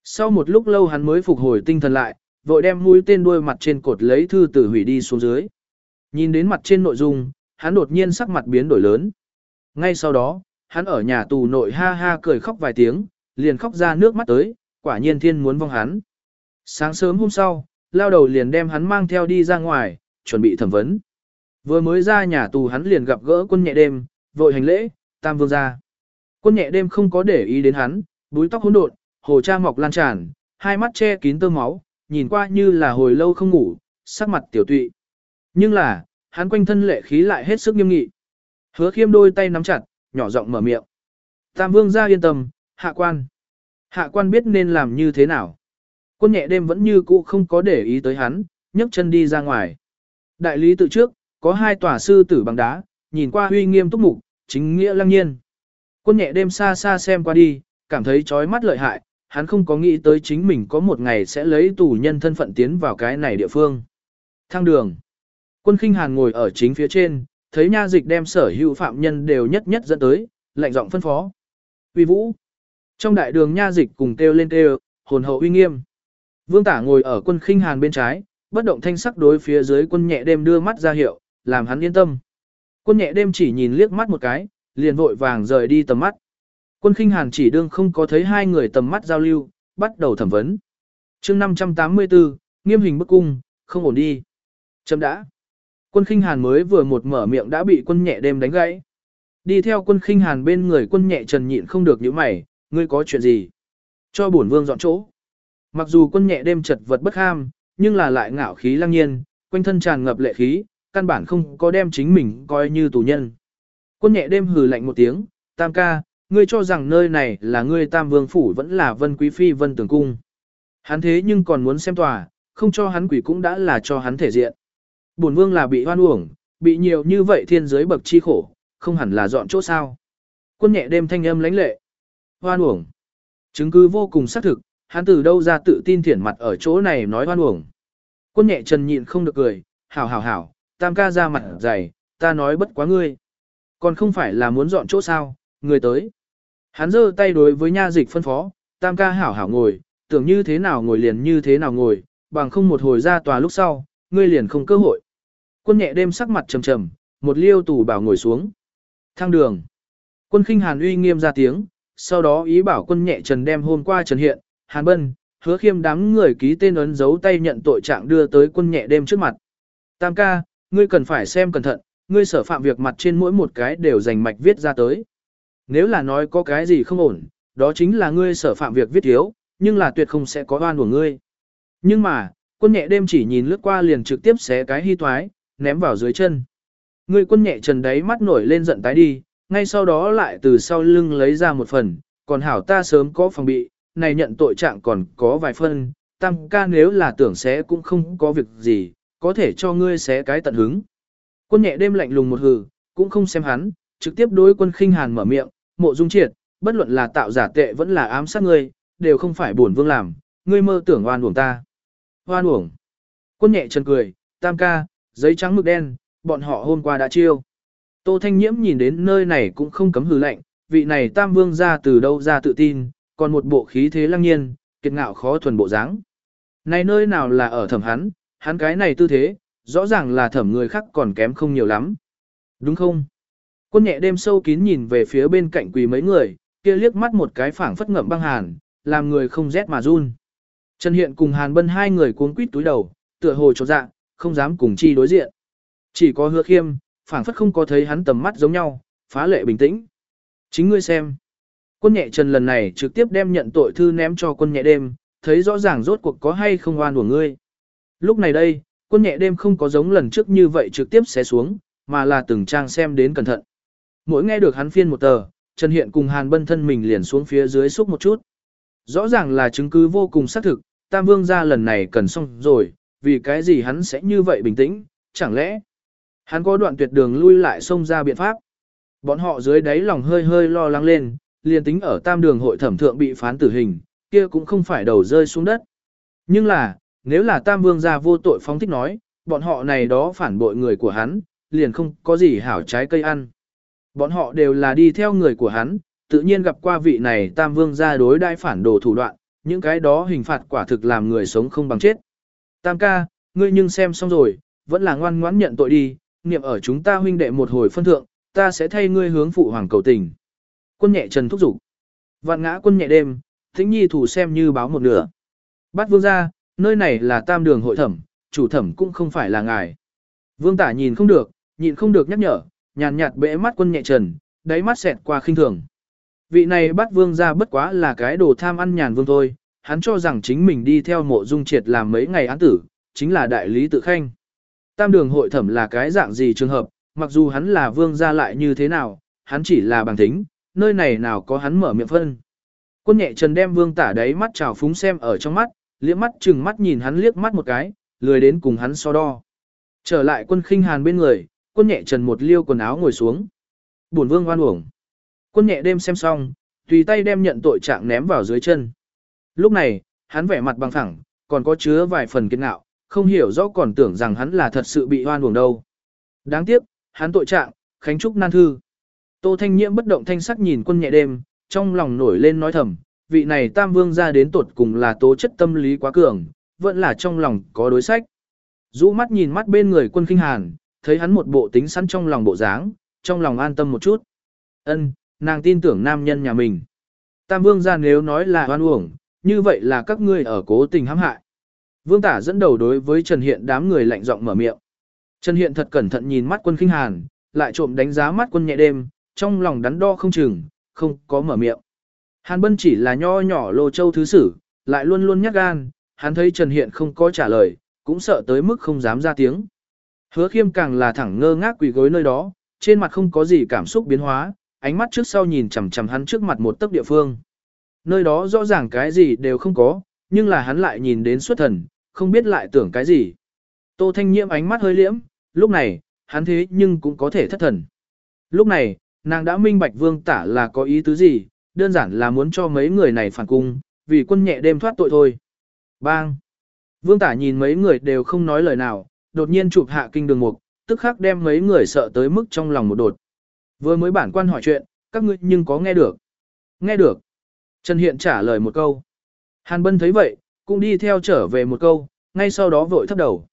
Sau một lúc lâu hắn mới phục hồi tinh thần lại, vội đem mũi tên đuôi mặt trên cột lấy thư tử hủy đi xuống dưới. Nhìn đến mặt trên nội dung, hắn đột nhiên sắc mặt biến đổi lớn. Ngay sau đó, hắn ở nhà tù nội ha ha cười khóc vài tiếng, liền khóc ra nước mắt tới, quả nhiên thiên muốn vong hắn. Sáng sớm hôm sau, lao đầu liền đem hắn mang theo đi ra ngoài, chuẩn bị thẩm vấn. Vừa mới ra nhà tù hắn liền gặp gỡ quân nhẹ đêm, vội hành lễ, tam vương ra. Quân nhẹ đêm không có để ý đến hắn, búi tóc hỗn độn, hồ cha mọc lan tràn, hai mắt che kín tơ máu, nhìn qua như là hồi lâu không ngủ, sắc mặt tiểu tụy. Nhưng là, hắn quanh thân lệ khí lại hết sức nghiêm nghị. Hứa khiêm đôi tay nắm chặt, nhỏ giọng mở miệng. Tam vương ra yên tâm, hạ quan. Hạ quan biết nên làm như thế nào. Quân nhẹ đêm vẫn như cũ không có để ý tới hắn, nhấc chân đi ra ngoài. Đại lý tự trước, có hai tòa sư tử bằng đá, nhìn qua huy nghiêm túc mục, chính nghĩa lăng nhiên. Quân nhẹ đêm xa xa xem qua đi, cảm thấy chói mắt lợi hại, hắn không có nghĩ tới chính mình có một ngày sẽ lấy tù nhân thân phận tiến vào cái này địa phương. Thang đường. Quân khinh hàn ngồi ở chính phía trên, thấy nha dịch đem sở hữu phạm nhân đều nhất nhất dẫn tới, lạnh giọng phân phó. Uy vũ. Trong đại đường nha dịch cùng kêu lên kêu, hồn hậu uy nghiêm. Vương tả ngồi ở quân khinh hàn bên trái, bất động thanh sắc đối phía dưới quân nhẹ đêm đưa mắt ra hiệu, làm hắn yên tâm. Quân nhẹ đêm chỉ nhìn liếc mắt một cái, liền vội vàng rời đi tầm mắt. Quân khinh hàn chỉ đương không có thấy hai người tầm mắt giao lưu, bắt đầu thẩm vấn. chương 584, nghiêm hình bức cung, không ổn đi. Chấm đã. Quân khinh hàn mới vừa một mở miệng đã bị quân nhẹ đêm đánh gãy. Đi theo quân khinh hàn bên người quân nhẹ trần nhịn không được những mày, ngươi có chuyện gì? Cho bổn vương dọn chỗ. Mặc dù quân nhẹ đêm chật vật bất ham, nhưng là lại ngạo khí lăng nhiên, quanh thân tràn ngập lệ khí, căn bản không có đem chính mình coi như tù nhân. Quân nhẹ đêm hừ lạnh một tiếng, tam ca, ngươi cho rằng nơi này là ngươi tam vương phủ vẫn là vân quý phi vân tường cung. Hắn thế nhưng còn muốn xem tòa, không cho hắn quỷ cũng đã là cho hắn thể diện. Bổn vương là bị hoan uổng, bị nhiều như vậy thiên giới bậc chi khổ, không hẳn là dọn chỗ sao. Quân nhẹ đêm thanh âm lãnh lệ. Hoan uổng. Chứng cứ vô cùng xác thực, hắn từ đâu ra tự tin thiển mặt ở chỗ này nói hoan uổng. Quân nhẹ trần nhịn không được cười, hảo hảo hảo, tam ca ra mặt dày, ta nói bất quá ngươi. Còn không phải là muốn dọn chỗ sao, người tới. Hắn giơ tay đối với nha dịch phân phó, tam ca hảo hảo ngồi, tưởng như thế nào ngồi liền như thế nào ngồi, bằng không một hồi ra tòa lúc sau, ngươi liền không cơ hội. Quân nhẹ đêm sắc mặt trầm trầm, một liêu tủ bảo ngồi xuống. Thang đường. Quân khinh hàn uy nghiêm ra tiếng, sau đó ý bảo quân nhẹ trần đem hôm qua trần hiện, hàn bân, hứa khiêm đám người ký tên ấn dấu tay nhận tội trạng đưa tới quân nhẹ đêm trước mặt. Tam ca, ngươi cần phải xem cẩn thận, ngươi sở phạm việc mặt trên mỗi một cái đều dành mạch viết ra tới. Nếu là nói có cái gì không ổn, đó chính là ngươi sở phạm việc viết thiếu, nhưng là tuyệt không sẽ có oan của ngươi. Nhưng mà, quân nhẹ đêm chỉ nhìn lướt qua liền trực tiếp xé cái hy thoái, ném vào dưới chân. Ngươi quân nhẹ trần đấy mắt nổi lên giận tái đi, ngay sau đó lại từ sau lưng lấy ra một phần, còn hảo ta sớm có phòng bị, này nhận tội trạng còn có vài phân, tam ca nếu là tưởng xé cũng không có việc gì, có thể cho ngươi xé cái tận hứng. Quân nhẹ đêm lạnh lùng một hừ, cũng không xem hắn, trực tiếp đối quân khinh hàn mở miệng, mộ dung triệt, bất luận là tạo giả tệ vẫn là ám sát ngươi, đều không phải bổn vương làm, ngươi mơ tưởng oan uổng ta. Oan uổng. Quân nhẹ chân cười, tam ca, giấy trắng mực đen, bọn họ hôm qua đã chiêu. Tô Thanh Nhiễm nhìn đến nơi này cũng không cấm hừ lạnh, vị này tam vương ra từ đâu ra tự tin, còn một bộ khí thế lăng nhiên, kiệt ngạo khó thuần bộ dáng. Này nơi nào là ở thẩm hắn, hắn cái này tư thế, rõ ràng là thẩm người khác còn kém không nhiều lắm. Đúng không? Quân nhẹ đêm sâu kín nhìn về phía bên cạnh quỳ mấy người, kia liếc mắt một cái phảng phất ngậm băng hàn, làm người không rét mà run. Trần Hiện cùng Hàn Bân hai người cuống quýt túi đầu, tựa hồ cho dạ, không dám cùng chi đối diện. Chỉ có hứa khiêm, phảng phất không có thấy hắn tầm mắt giống nhau, phá lệ bình tĩnh. Chính ngươi xem. Quân nhẹ trần lần này trực tiếp đem nhận tội thư ném cho quân nhẹ đêm, thấy rõ ràng rốt cuộc có hay không oan của ngươi. Lúc này đây, quân nhẹ đêm không có giống lần trước như vậy trực tiếp xé xuống, mà là từng trang xem đến cẩn thận. Mỗi nghe được hắn phiên một tờ, Trần Hiện cùng Hàn Bân thân mình liền xuống phía dưới xúc một chút. Rõ ràng là chứng cứ vô cùng xác thực, Tam Vương ra lần này cần xong rồi, vì cái gì hắn sẽ như vậy bình tĩnh, chẳng lẽ hắn có đoạn tuyệt đường lui lại xông ra biện pháp. Bọn họ dưới đáy lòng hơi hơi lo lắng lên, liền tính ở tam đường hội thẩm thượng bị phán tử hình, kia cũng không phải đầu rơi xuống đất. Nhưng là, nếu là Tam Vương gia vô tội phóng thích nói, bọn họ này đó phản bội người của hắn, liền không có gì hảo trái cây ăn. Bọn họ đều là đi theo người của hắn, tự nhiên gặp qua vị này Tam Vương gia đối đai phản đồ thủ đoạn, những cái đó hình phạt quả thực làm người sống không bằng chết. Tam ca, ngươi nhưng xem xong rồi, vẫn là ngoan ngoãn nhận tội đi, niệm ở chúng ta huynh đệ một hồi phân thượng, ta sẽ thay ngươi hướng phụ hoàng cầu tình. Quân nhẹ trần thúc giục. Vạn ngã quân nhẹ đêm, thính nhi thủ xem như báo một nửa. Bắt vương ra, nơi này là tam đường hội thẩm, chủ thẩm cũng không phải là ngài. Vương tả nhìn không được, nhịn không được nhắc nhở, nhàn nhạt bẽ mắt quân nhẹ trần, đáy mắt xẹt qua khinh thường. Vị này bắt vương ra bất quá là cái đồ tham ăn nhàn vương thôi, hắn cho rằng chính mình đi theo mộ dung triệt làm mấy ngày án tử, chính là đại lý tự khanh. Tam đường hội thẩm là cái dạng gì trường hợp, mặc dù hắn là vương gia lại như thế nào, hắn chỉ là bằng tính nơi này nào có hắn mở miệng phân. Quân nhẹ trần đem vương tả đáy mắt trào phúng xem ở trong mắt, liếc mắt chừng mắt nhìn hắn liếc mắt một cái, lười đến cùng hắn so đo. Trở lại quân khinh hàn bên người, quân nhẹ trần một liêu quần áo ngồi xuống. Bổn vương oan uổng. Quân nhẹ đêm xem xong, tùy tay đem nhận tội trạng ném vào dưới chân. Lúc này, hắn vẻ mặt bằng phẳng, còn có chứa vài phần kiên ngạo, không hiểu rõ còn tưởng rằng hắn là thật sự bị oan uổng đâu. Đáng tiếc, hắn tội trạng, khánh trúc nan thư. Tô Thanh Nhiễm bất động thanh sắc nhìn quân nhẹ đêm, trong lòng nổi lên nói thầm, vị này tam vương ra đến tột cùng là tố chất tâm lý quá cường, vẫn là trong lòng có đối sách. Dũ mắt nhìn mắt bên người quân kinh hàn, thấy hắn một bộ tính sẵn trong lòng bộ dáng, trong lòng an tâm một chút. Ân, nàng tin tưởng nam nhân nhà mình. Tam vương ra nếu nói là hoan uổng, như vậy là các ngươi ở cố tình hãm hại. Vương tả dẫn đầu đối với Trần Hiện đám người lạnh giọng mở miệng. Trần Hiện thật cẩn thận nhìn mắt quân kinh hàn, lại trộm đánh giá mắt quân nhẹ đêm, trong lòng đắn đo không chừng, không có mở miệng. Hàn Bân chỉ là nho nhỏ lô châu thứ sử, lại luôn luôn nhắc gan, hắn thấy Trần Hiện không có trả lời, cũng sợ tới mức không dám ra tiếng. Hứa khiêm càng là thẳng ngơ ngác quỳ gối nơi đó, trên mặt không có gì cảm xúc biến hóa, ánh mắt trước sau nhìn chằm chằm hắn trước mặt một tấc địa phương. Nơi đó rõ ràng cái gì đều không có, nhưng là hắn lại nhìn đến xuất thần, không biết lại tưởng cái gì. Tô Thanh Nhiễm ánh mắt hơi liễm, lúc này, hắn thế nhưng cũng có thể thất thần. Lúc này, nàng đã minh bạch vương tả là có ý tứ gì, đơn giản là muốn cho mấy người này phản cung, vì quân nhẹ đêm thoát tội thôi. Bang! Vương tả nhìn mấy người đều không nói lời nào, đột nhiên chụp hạ kinh đường mục, tức khắc đem mấy người sợ tới mức trong lòng một đột. Vừa mới bản quan hỏi chuyện, các ngươi nhưng có nghe được? Nghe được. Trần Hiện trả lời một câu. Hàn Bân thấy vậy, cũng đi theo trở về một câu, ngay sau đó vội thấp đầu.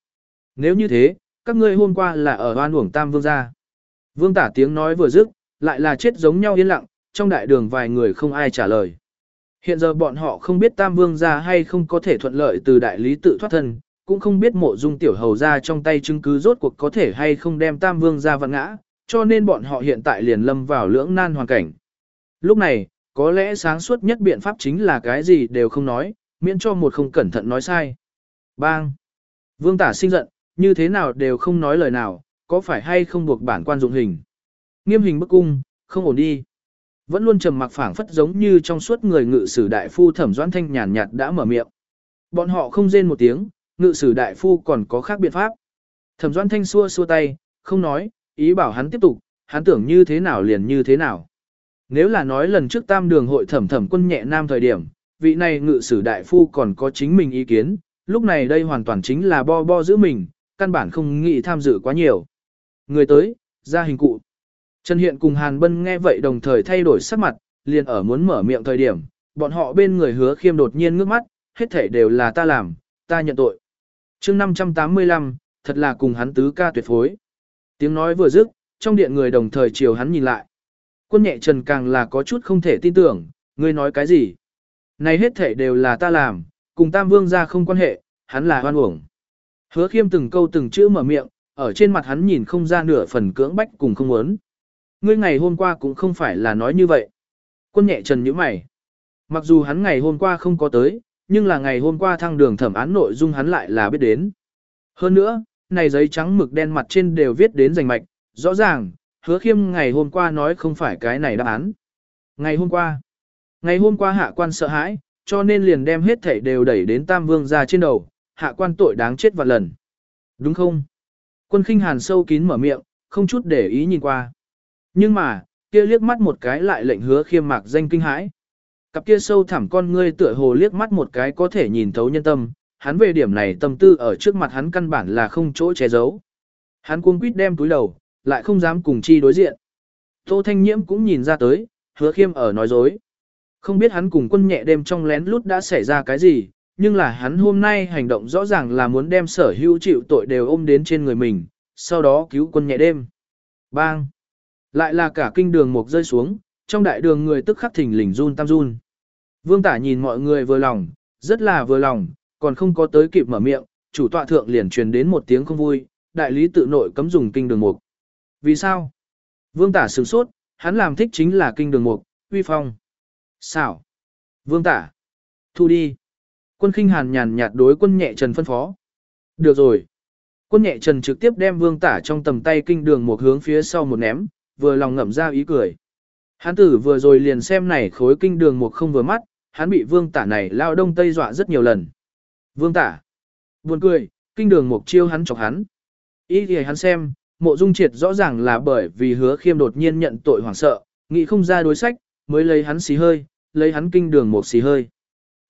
Nếu như thế, các ngươi hôm qua là ở oan uổng tam vương gia. Vương tả tiếng nói vừa dứt, lại là chết giống nhau yên lặng, trong đại đường vài người không ai trả lời. Hiện giờ bọn họ không biết tam vương gia hay không có thể thuận lợi từ đại lý tự thoát thân, cũng không biết mộ dung tiểu hầu ra trong tay chứng cứ rốt cuộc có thể hay không đem tam vương ra vặn ngã, cho nên bọn họ hiện tại liền lâm vào lưỡng nan hoàn cảnh. Lúc này, có lẽ sáng suốt nhất biện pháp chính là cái gì đều không nói, miễn cho một không cẩn thận nói sai. Bang! Vương tả sinh giận, như thế nào đều không nói lời nào, có phải hay không buộc bản quan dụng hình. Nghiêm hình bức cung, không ổn đi. Vẫn luôn trầm mặc phảng phất giống như trong suốt người ngự sử đại phu thẩm doãn thanh nhàn nhạt đã mở miệng. Bọn họ không rên một tiếng, ngự sử đại phu còn có khác biện pháp. Thẩm Doan thanh xua xua tay, không nói, ý bảo hắn tiếp tục, hắn tưởng như thế nào liền như thế nào. Nếu là nói lần trước tam đường hội thẩm thẩm quân nhẹ nam thời điểm, vị này ngự sử đại phu còn có chính mình ý kiến, lúc này đây hoàn toàn chính là bo bo giữ mình, căn bản không nghĩ tham dự quá nhiều. Người tới, ra hình cụ. Trần Hiện cùng Hàn Bân nghe vậy đồng thời thay đổi sắc mặt, liền ở muốn mở miệng thời điểm, bọn họ bên người hứa khiêm đột nhiên ngước mắt, hết thể đều là ta làm, ta nhận tội chương 585, thật là cùng hắn tứ ca tuyệt phối. Tiếng nói vừa dứt, trong điện người đồng thời chiều hắn nhìn lại. Quân nhẹ trần càng là có chút không thể tin tưởng, ngươi nói cái gì? Này hết thể đều là ta làm, cùng tam vương ra không quan hệ, hắn là hoan uổng. Hứa khiêm từng câu từng chữ mở miệng, ở trên mặt hắn nhìn không ra nửa phần cưỡng bách cùng không muốn. Ngươi ngày hôm qua cũng không phải là nói như vậy. Quân nhẹ trần như mày. Mặc dù hắn ngày hôm qua không có tới, nhưng là ngày hôm qua thăng đường thẩm án nội dung hắn lại là biết đến. Hơn nữa, này giấy trắng mực đen mặt trên đều viết đến rành mạch, rõ ràng, hứa khiêm ngày hôm qua nói không phải cái này đáp án. Ngày hôm qua, ngày hôm qua hạ quan sợ hãi, cho nên liền đem hết thảy đều đẩy đến tam vương ra trên đầu, hạ quan tội đáng chết vạn lần. Đúng không? Quân khinh hàn sâu kín mở miệng, không chút để ý nhìn qua. Nhưng mà, kia liếc mắt một cái lại lệnh hứa khiêm mạc danh kinh hãi. Cặp kia sâu thẳm con ngươi tựa hồ liếc mắt một cái có thể nhìn thấu nhân tâm, hắn về điểm này tâm tư ở trước mặt hắn căn bản là không chỗ che giấu. Hắn cuống quýt đem túi đầu, lại không dám cùng chi đối diện. Tô Thanh Nhiễm cũng nhìn ra tới, hứa khiêm ở nói dối. Không biết hắn cùng quân nhẹ đêm trong lén lút đã xảy ra cái gì, nhưng là hắn hôm nay hành động rõ ràng là muốn đem sở hữu chịu tội đều ôm đến trên người mình, sau đó cứu quân nhẹ đêm. Bang! Lại là cả kinh đường một rơi xuống, trong đại đường người tức khắc thỉnh lình run tam run. Vương tả nhìn mọi người vừa lòng, rất là vừa lòng, còn không có tới kịp mở miệng, chủ tọa thượng liền truyền đến một tiếng không vui, đại lý tự nội cấm dùng kinh đường mục. Vì sao? Vương tả sửng sốt, hắn làm thích chính là kinh đường mục, uy phong. Sao? Vương tả. Thu đi. Quân khinh hàn nhàn nhạt đối quân nhẹ trần phân phó. Được rồi. Quân nhẹ trần trực tiếp đem vương tả trong tầm tay kinh đường một hướng phía sau một ném, vừa lòng ngậm ra ý cười. Hắn tử vừa rồi liền xem này khối kinh đường một không vừa mắt, hắn bị vương tả này lao đông tây dọa rất nhiều lần. Vương tả. Buồn cười, kinh đường một chiêu hắn chọc hắn. Ý thì hắn xem, mộ dung triệt rõ ràng là bởi vì hứa khiêm đột nhiên nhận tội hoảng sợ, nghĩ không ra đối sách, mới lấy hắn xì hơi, lấy hắn kinh đường một xì hơi.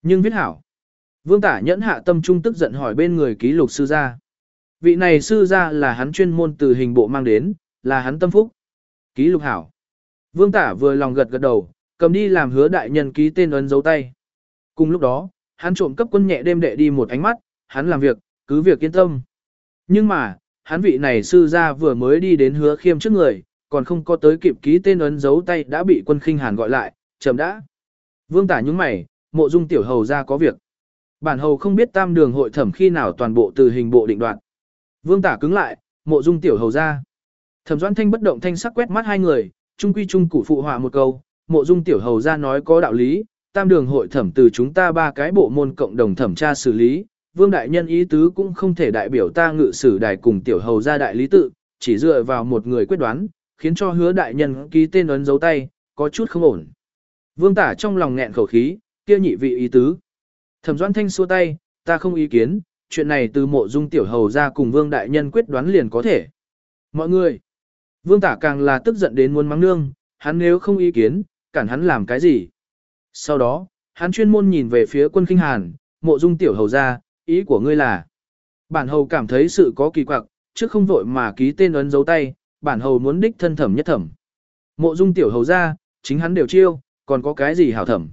Nhưng viết hảo. Vương tả nhẫn hạ tâm trung tức giận hỏi bên người ký lục sư gia. Vị này sư gia là hắn chuyên môn từ hình bộ mang đến, là hắn tâm phúc. Ký lục hảo. Vương tả vừa lòng gật gật đầu, cầm đi làm hứa đại nhân ký tên ấn dấu tay. Cùng lúc đó, hắn trộm cấp quân nhẹ đêm đệ đi một ánh mắt, hắn làm việc, cứ việc yên tâm. Nhưng mà, hắn vị này sư gia vừa mới đi đến hứa khiêm trước người, còn không có tới kịp ký tên ấn dấu tay đã bị quân khinh hàn gọi lại, chậm đã. Vương tả nhúng mày, mộ dung tiểu hầu ra có việc. Bản hầu không biết tam đường hội thẩm khi nào toàn bộ từ hình bộ định đoạn. Vương tả cứng lại, mộ dung tiểu hầu ra. Thẩm doãn thanh bất động thanh sắc quét mắt hai người, trung quy trung cụ phụ họa một câu, mộ dung tiểu hầu ra nói có đạo lý, tam đường hội thẩm từ chúng ta ba cái bộ môn cộng đồng thẩm tra xử lý, vương đại nhân ý tứ cũng không thể đại biểu ta ngự sử đài cùng tiểu hầu ra đại lý tự, chỉ dựa vào một người quyết đoán, khiến cho hứa đại nhân ký tên ấn dấu tay, có chút không ổn. Vương tả trong lòng nghẹn khẩu khí, kia nhị vị ý tứ. Thẩm Doãn Thanh xua tay, ta không ý kiến, chuyện này từ mộ dung tiểu hầu ra cùng vương đại nhân quyết đoán liền có thể. Mọi người, vương tả càng là tức giận đến muốn mắng nương, hắn nếu không ý kiến, cản hắn làm cái gì. Sau đó, hắn chuyên môn nhìn về phía quân kinh hàn, mộ dung tiểu hầu ra, ý của ngươi là. Bản hầu cảm thấy sự có kỳ quặc, trước không vội mà ký tên ấn dấu tay, bản hầu muốn đích thân thẩm nhất thẩm. Mộ dung tiểu hầu ra, chính hắn đều chiêu, còn có cái gì hảo thẩm.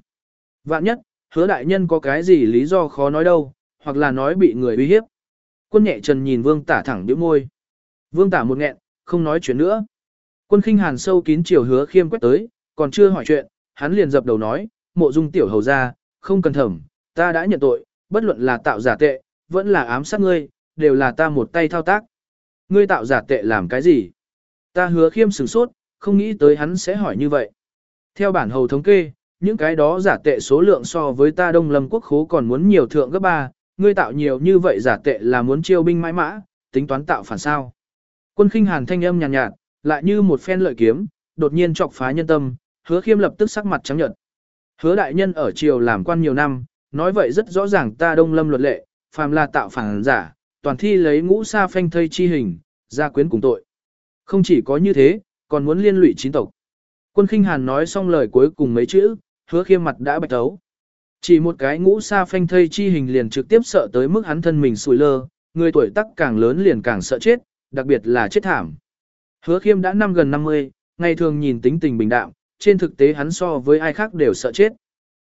Vạn nhất, hứa đại nhân có cái gì lý do khó nói đâu, hoặc là nói bị người uy hiếp. Quân nhẹ trần nhìn vương tả thẳng biểu môi. Vương tả một nghẹn, không nói chuyện nữa. Quân khinh hàn sâu kín chiều hứa khiêm quét tới, còn chưa hỏi chuyện, hắn liền dập đầu nói, mộ dung tiểu hầu ra, không cần thẩm, ta đã nhận tội, bất luận là tạo giả tệ, vẫn là ám sát ngươi, đều là ta một tay thao tác. Ngươi tạo giả tệ làm cái gì? Ta hứa khiêm sửng sốt, không nghĩ tới hắn sẽ hỏi như vậy. Theo bản hầu thống kê, những cái đó giả tệ số lượng so với ta đông lâm quốc khố còn muốn nhiều thượng gấp ba, ngươi tạo nhiều như vậy giả tệ là muốn chiêu binh mãi mã, tính toán tạo phản sao. Quân khinh hàn thanh âm nhàn nhạt, nhạt, lại như một phen lợi kiếm, đột nhiên chọc phá nhân tâm, hứa khiêm lập tức sắc mặt trắng nhợt. Hứa đại nhân ở triều làm quan nhiều năm, nói vậy rất rõ ràng ta đông lâm luật lệ, phàm là tạo phản giả, toàn thi lấy ngũ sa phanh thây chi hình, ra quyến cùng tội. Không chỉ có như thế, còn muốn liên lụy chín tộc. Quân khinh hàn nói xong lời cuối cùng mấy chữ, hứa khiêm mặt đã bạch tấu. Chỉ một cái ngũ sa phanh thây chi hình liền trực tiếp sợ tới mức hắn thân mình sùi lơ, người tuổi tác càng lớn liền càng sợ chết, đặc biệt là chết thảm. Hứa khiêm đã năm gần 50, ngày thường nhìn tính tình bình đạm, trên thực tế hắn so với ai khác đều sợ chết.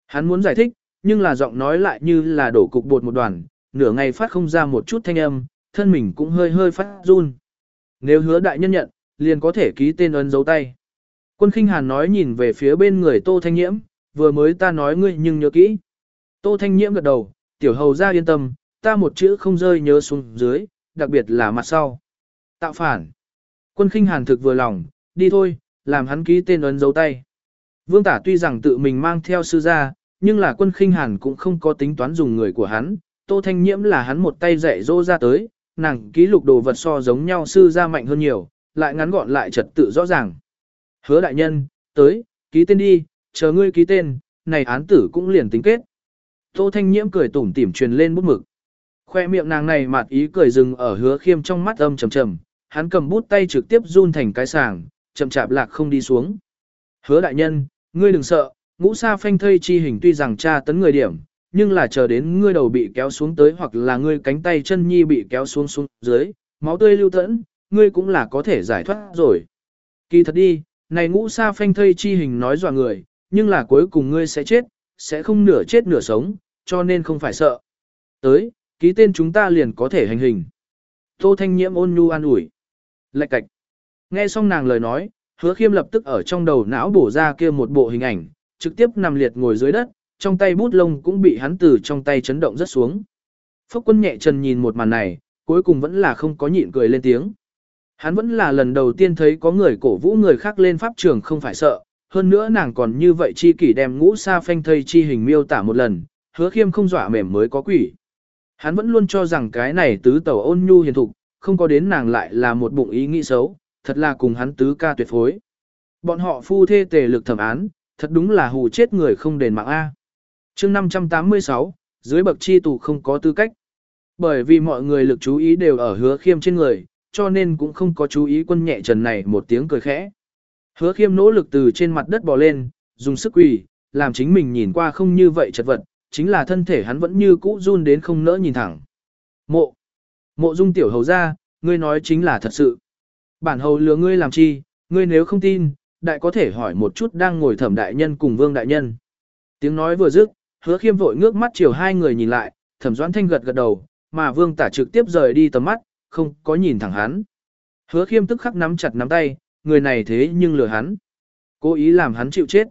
Hắn muốn giải thích, nhưng là giọng nói lại như là đổ cục bột một đoàn, nửa ngày phát không ra một chút thanh âm, thân mình cũng hơi hơi phát run. Nếu hứa đại nhân nhận, liền có thể ký tên ấn dấu tay. Quân khinh hàn nói nhìn về phía bên người Tô Thanh Nhiễm, vừa mới ta nói ngươi nhưng nhớ kỹ. Tô Thanh Nhiễm gật đầu, tiểu hầu ra yên tâm, ta một chữ không rơi nhớ xuống dưới, đặc biệt là mặt sau. Tạo phản. Quân khinh hàn thực vừa lòng, đi thôi, làm hắn ký tên ấn dấu tay. Vương tả tuy rằng tự mình mang theo sư gia, nhưng là quân khinh hàn cũng không có tính toán dùng người của hắn. Tô Thanh Nhiễm là hắn một tay dạy dỗ ra tới, nàng ký lục đồ vật so giống nhau sư gia mạnh hơn nhiều, lại ngắn gọn lại trật tự rõ ràng. Hứa đại nhân, tới, ký tên đi, chờ ngươi ký tên, này án tử cũng liền tính kết. Tô Thanh Nhiễm cười tủm tỉm truyền lên bút mực. Khoe miệng nàng này mặt ý cười dừng ở hứa khiêm trong mắt âm trầm trầm, hắn cầm bút tay trực tiếp run thành cái sàng, chậm chạp lạc không đi xuống. Hứa đại nhân, ngươi đừng sợ, ngũ sa phanh thây chi hình tuy rằng tra tấn người điểm, nhưng là chờ đến ngươi đầu bị kéo xuống tới hoặc là ngươi cánh tay chân nhi bị kéo xuống xuống dưới, máu tươi lưu tẫn, ngươi cũng là có thể giải thoát rồi. Kỳ thật đi, này ngũ sa phanh thây chi hình nói dọa người, nhưng là cuối cùng ngươi sẽ chết, sẽ không nửa chết nửa sống, cho nên không phải sợ. Tới, ký tên chúng ta liền có thể hành hình. Tô Thanh Nhiễm ôn nhu an ủi. Lạch cạch. Nghe xong nàng lời nói, hứa khiêm lập tức ở trong đầu não bổ ra kia một bộ hình ảnh, trực tiếp nằm liệt ngồi dưới đất, trong tay bút lông cũng bị hắn từ trong tay chấn động rất xuống. Phúc quân nhẹ chân nhìn một màn này, cuối cùng vẫn là không có nhịn cười lên tiếng. Hắn vẫn là lần đầu tiên thấy có người cổ vũ người khác lên pháp trường không phải sợ, hơn nữa nàng còn như vậy chi kỷ đem ngũ sa phanh thây chi hình miêu tả một lần, hứa khiêm không dọa mềm mới có quỷ. Hắn vẫn luôn cho rằng cái này tứ tẩu ôn nhu hiền thục, không có đến nàng lại là một bụng ý nghĩ xấu, thật là cùng hắn tứ ca tuyệt phối. Bọn họ phu thê tề lực thẩm án, thật đúng là hù chết người không đền mạng A. chương 586, dưới bậc chi tù không có tư cách. Bởi vì mọi người lực chú ý đều ở hứa khiêm trên người, cho nên cũng không có chú ý quân nhẹ trần này một tiếng cười khẽ. Hứa khiêm nỗ lực từ trên mặt đất bò lên, dùng sức quỳ, làm chính mình nhìn qua không như vậy chật vật, chính là thân thể hắn vẫn như cũ run đến không nỡ nhìn thẳng. Mộ, mộ dung tiểu hầu ra, ngươi nói chính là thật sự. Bản hầu lừa ngươi làm chi, ngươi nếu không tin, đại có thể hỏi một chút đang ngồi thẩm đại nhân cùng vương đại nhân. Tiếng nói vừa dứt, hứa khiêm vội ngước mắt chiều hai người nhìn lại, thẩm doãn thanh gật gật đầu, mà vương tả trực tiếp rời đi tầm mắt, không có nhìn thẳng hắn. Hứa khiêm tức khắc nắm chặt nắm tay, người này thế nhưng lừa hắn. Cố ý làm hắn chịu chết.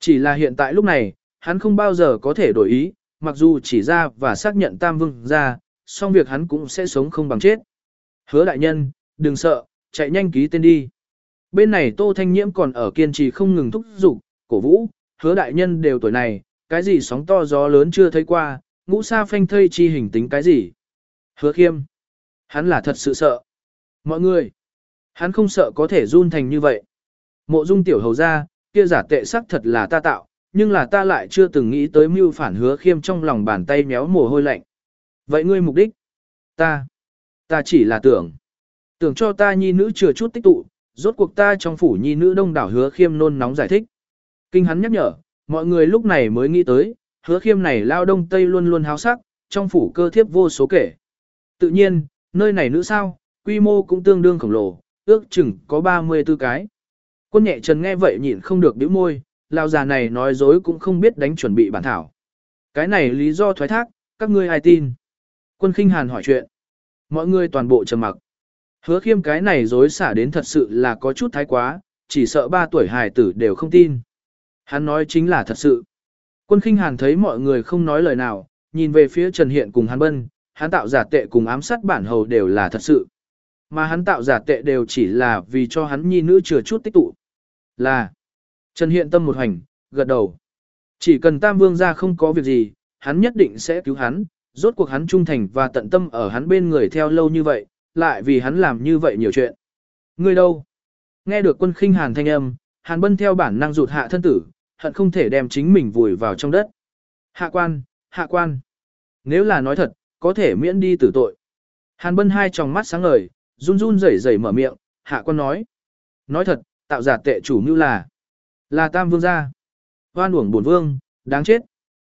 Chỉ là hiện tại lúc này, hắn không bao giờ có thể đổi ý, mặc dù chỉ ra và xác nhận tam vương ra, song việc hắn cũng sẽ sống không bằng chết. Hứa đại nhân, đừng sợ, chạy nhanh ký tên đi. Bên này Tô Thanh Nhiễm còn ở kiên trì không ngừng thúc giục, cổ vũ, hứa đại nhân đều tuổi này, cái gì sóng to gió lớn chưa thấy qua, ngũ sa phanh thây chi hình tính cái gì. Hứa khiêm, hắn là thật sự sợ. Mọi người, hắn không sợ có thể run thành như vậy. Mộ dung tiểu hầu ra, kia giả tệ sắc thật là ta tạo, nhưng là ta lại chưa từng nghĩ tới mưu phản hứa khiêm trong lòng bàn tay méo mồ hôi lạnh. Vậy ngươi mục đích? Ta, ta chỉ là tưởng. Tưởng cho ta nhi nữ chừa chút tích tụ, rốt cuộc ta trong phủ nhi nữ đông đảo hứa khiêm nôn nóng giải thích. Kinh hắn nhắc nhở, mọi người lúc này mới nghĩ tới, hứa khiêm này lao đông tây luôn luôn háo sắc, trong phủ cơ thiếp vô số kể. Tự nhiên, nơi này nữ sao, quy mô cũng tương đương khổng lồ, ước chừng có 34 cái. Quân nhẹ trần nghe vậy nhịn không được bĩu môi, lao già này nói dối cũng không biết đánh chuẩn bị bản thảo. Cái này lý do thoái thác, các ngươi ai tin? Quân khinh hàn hỏi chuyện. Mọi người toàn bộ trầm mặc. Hứa khiêm cái này dối xả đến thật sự là có chút thái quá, chỉ sợ ba tuổi hài tử đều không tin. Hắn nói chính là thật sự. Quân khinh hàn thấy mọi người không nói lời nào, nhìn về phía Trần Hiện cùng hắn bân, hắn tạo giả tệ cùng ám sát bản hầu đều là thật sự. Mà hắn tạo giả tệ đều chỉ là vì cho hắn nhi nữ chừa chút tích tụ. Là. Trần Hiện tâm một hành, gật đầu. Chỉ cần Tam Vương ra không có việc gì, hắn nhất định sẽ cứu hắn, rốt cuộc hắn trung thành và tận tâm ở hắn bên người theo lâu như vậy, lại vì hắn làm như vậy nhiều chuyện. Ngươi đâu? Nghe được quân khinh hàn thanh âm, hàn bân theo bản năng rụt hạ thân tử, hận không thể đem chính mình vùi vào trong đất. Hạ quan, hạ quan. Nếu là nói thật, có thể miễn đi tử tội. Hàn bân hai tròng mắt sáng ngời, run run rẩy rẩy mở miệng, hạ quan nói. Nói thật, tạo giả tệ chủ như là, là tam vương gia. Hoan uổng bổn vương, đáng chết.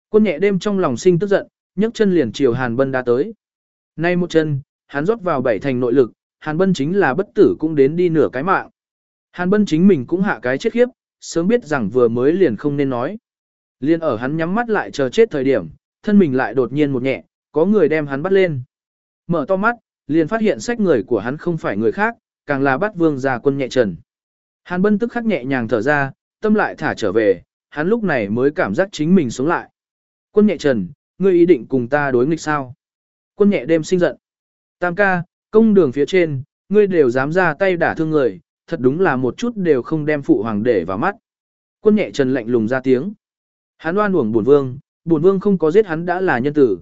Quân nhẹ đêm trong lòng sinh tức giận, nhấc chân liền chiều Hàn Bân đã tới. Nay một chân, hắn rót vào bảy thành nội lực, Hàn Bân chính là bất tử cũng đến đi nửa cái mạng. Hàn Bân chính mình cũng hạ cái chết khiếp, sớm biết rằng vừa mới liền không nên nói. Liên ở hắn nhắm mắt lại chờ chết thời điểm, thân mình lại đột nhiên một nhẹ, có người đem hắn bắt lên. Mở to mắt, liền phát hiện sách người của hắn không phải người khác, càng là bắt vương gia quân nhẹ trần. Hàn Bân tức khắc nhẹ nhàng thở ra, tâm lại thả trở về, hắn lúc này mới cảm giác chính mình sống lại. Quân nhẹ trần, ngươi ý định cùng ta đối nghịch sao? Quân nhẹ đêm sinh giận. Tam ca, công đường phía trên, ngươi đều dám ra tay đả thương người, thật đúng là một chút đều không đem phụ hoàng để vào mắt. Quân nhẹ trần lạnh lùng ra tiếng. Hắn oan uổng buồn vương, buồn vương không có giết hắn đã là nhân tử.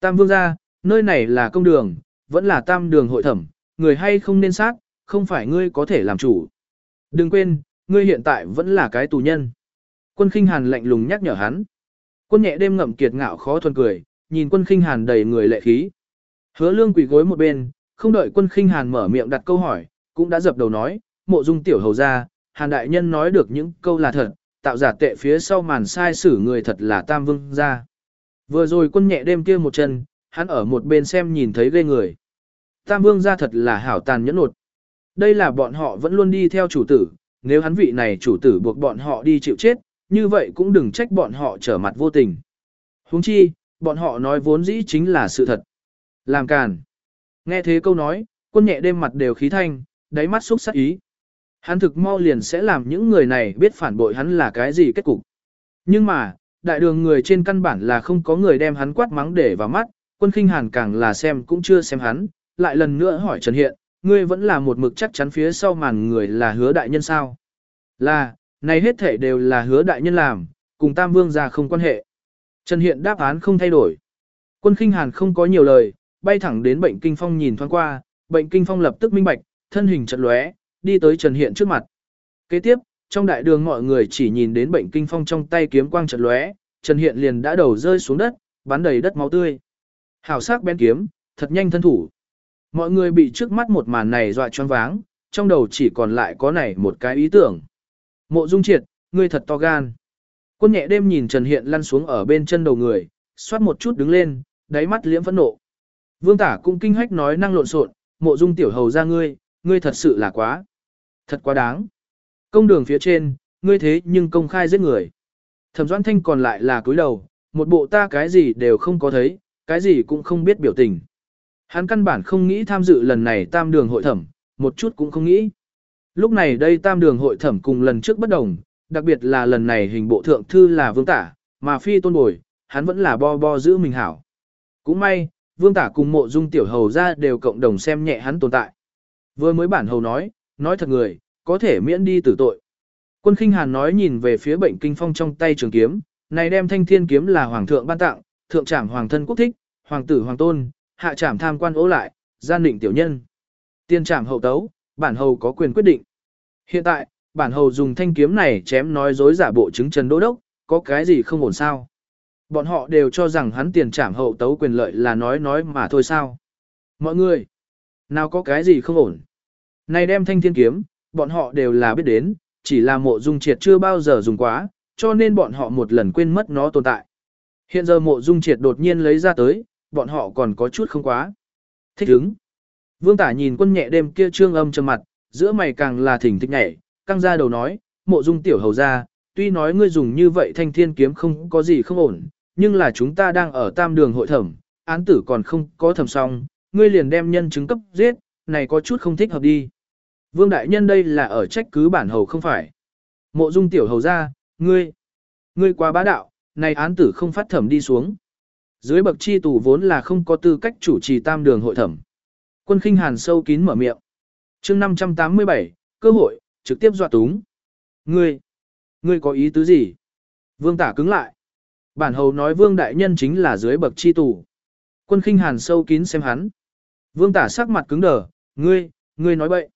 Tam vương ra, nơi này là công đường, vẫn là tam đường hội thẩm, người hay không nên sát, không phải ngươi có thể làm chủ. Đừng quên, ngươi hiện tại vẫn là cái tù nhân. Quân khinh hàn lạnh lùng nhắc nhở hắn. Quân nhẹ đêm ngậm kiệt ngạo khó thuần cười, nhìn quân khinh hàn đầy người lệ khí. Hứa lương quỳ gối một bên, không đợi quân khinh hàn mở miệng đặt câu hỏi, cũng đã dập đầu nói, mộ dung tiểu hầu ra, hàn đại nhân nói được những câu là thật, tạo giả tệ phía sau màn sai xử người thật là tam vương ra. Vừa rồi quân nhẹ đêm kia một chân, hắn ở một bên xem nhìn thấy ghê người. Tam vương ra thật là hảo tàn nhẫn nột. Đây là bọn họ vẫn luôn đi theo chủ tử, nếu hắn vị này chủ tử buộc bọn họ đi chịu chết, như vậy cũng đừng trách bọn họ trở mặt vô tình. Huống chi, bọn họ nói vốn dĩ chính là sự thật. Làm càn. Nghe thế câu nói, quân nhẹ đêm mặt đều khí thanh, đáy mắt xúc sắc ý. Hắn thực mau liền sẽ làm những người này biết phản bội hắn là cái gì kết cục. Nhưng mà, đại đường người trên căn bản là không có người đem hắn quát mắng để vào mắt, quân khinh hàn càng là xem cũng chưa xem hắn, lại lần nữa hỏi Trần Hiện, ngươi vẫn là một mực chắc chắn phía sau màn người là hứa đại nhân sao? Là, này hết thể đều là hứa đại nhân làm, cùng Tam Vương ra không quan hệ. Trần Hiện đáp án không thay đổi. Quân khinh hàn không có nhiều lời, bay thẳng đến bệnh kinh phong nhìn thoáng qua, bệnh kinh phong lập tức minh bạch, thân hình chật lóe, đi tới Trần Hiện trước mặt. Kế tiếp, trong đại đường mọi người chỉ nhìn đến bệnh kinh phong trong tay kiếm quang chật lóe, Trần Hiện liền đã đầu rơi xuống đất, bắn đầy đất máu tươi. Hảo sắc bén kiếm, thật nhanh thân thủ. Mọi người bị trước mắt một màn này dọa choáng váng, trong đầu chỉ còn lại có này một cái ý tưởng. Mộ Dung Triệt, ngươi thật to gan. Quân nhẹ đêm nhìn Trần Hiện lăn xuống ở bên chân đầu người, xoát một chút đứng lên, đáy mắt liễm phẫn nộ. Vương Tả cũng kinh hách nói năng lộn xộn, Mộ Dung tiểu hầu ra ngươi, ngươi thật sự là quá, thật quá đáng. Công đường phía trên, ngươi thế nhưng công khai giết người. Thẩm doan Thanh còn lại là cúi đầu, một bộ ta cái gì đều không có thấy, cái gì cũng không biết biểu tình. Hắn căn bản không nghĩ tham dự lần này tam đường hội thẩm, một chút cũng không nghĩ. Lúc này đây tam đường hội thẩm cùng lần trước bất đồng, đặc biệt là lần này hình bộ thượng thư là vương tả, mà phi tôn bồi, hắn vẫn là bo bo giữ mình hảo. Cũng may, vương tả cùng mộ dung tiểu hầu ra đều cộng đồng xem nhẹ hắn tồn tại. Vừa mới bản hầu nói, nói thật người, có thể miễn đi tử tội. Quân khinh hàn nói nhìn về phía bệnh kinh phong trong tay trường kiếm, này đem thanh thiên kiếm là hoàng thượng ban tặng, thượng trảm hoàng thân quốc thích, hoàng tử hoàng tôn, hạ trảm tham quan ố lại, gian định tiểu nhân. Tiên trảm hậu tấu, bản hầu có quyền quyết định. Hiện tại, bản hầu dùng thanh kiếm này chém nói dối giả bộ chứng trần đô đốc, có cái gì không ổn sao? Bọn họ đều cho rằng hắn tiền trảm hậu tấu quyền lợi là nói nói mà thôi sao? Mọi người, nào có cái gì không ổn? Này đem thanh thiên kiếm, bọn họ đều là biết đến, chỉ là mộ dung triệt chưa bao giờ dùng quá, cho nên bọn họ một lần quên mất nó tồn tại. Hiện giờ mộ dung triệt đột nhiên lấy ra tới, bọn họ còn có chút không quá. Thích ứng. Vương tả nhìn quân nhẹ đêm kia trương âm trầm mặt, giữa mày càng là thỉnh thích nhảy, căng ra đầu nói, mộ dung tiểu hầu ra, tuy nói ngươi dùng như vậy thanh thiên kiếm không có gì không ổn, nhưng là chúng ta đang ở tam đường hội thẩm, án tử còn không có thẩm xong, ngươi liền đem nhân chứng cấp giết, này có chút không thích hợp đi. Vương đại nhân đây là ở trách cứ bản hầu không phải. Mộ dung tiểu hầu ra, ngươi, ngươi quá bá đạo, này án tử không phát thẩm đi xuống. Dưới bậc chi tù vốn là không có tư cách chủ trì tam đường hội thẩm. Quân khinh hàn sâu kín mở miệng. chương 587, cơ hội, trực tiếp dọa túng. Ngươi, ngươi có ý tứ gì? Vương tả cứng lại. Bản hầu nói vương đại nhân chính là dưới bậc chi tù. Quân khinh hàn sâu kín xem hắn. Vương tả sắc mặt cứng đờ, ngươi, ngươi nói bậy.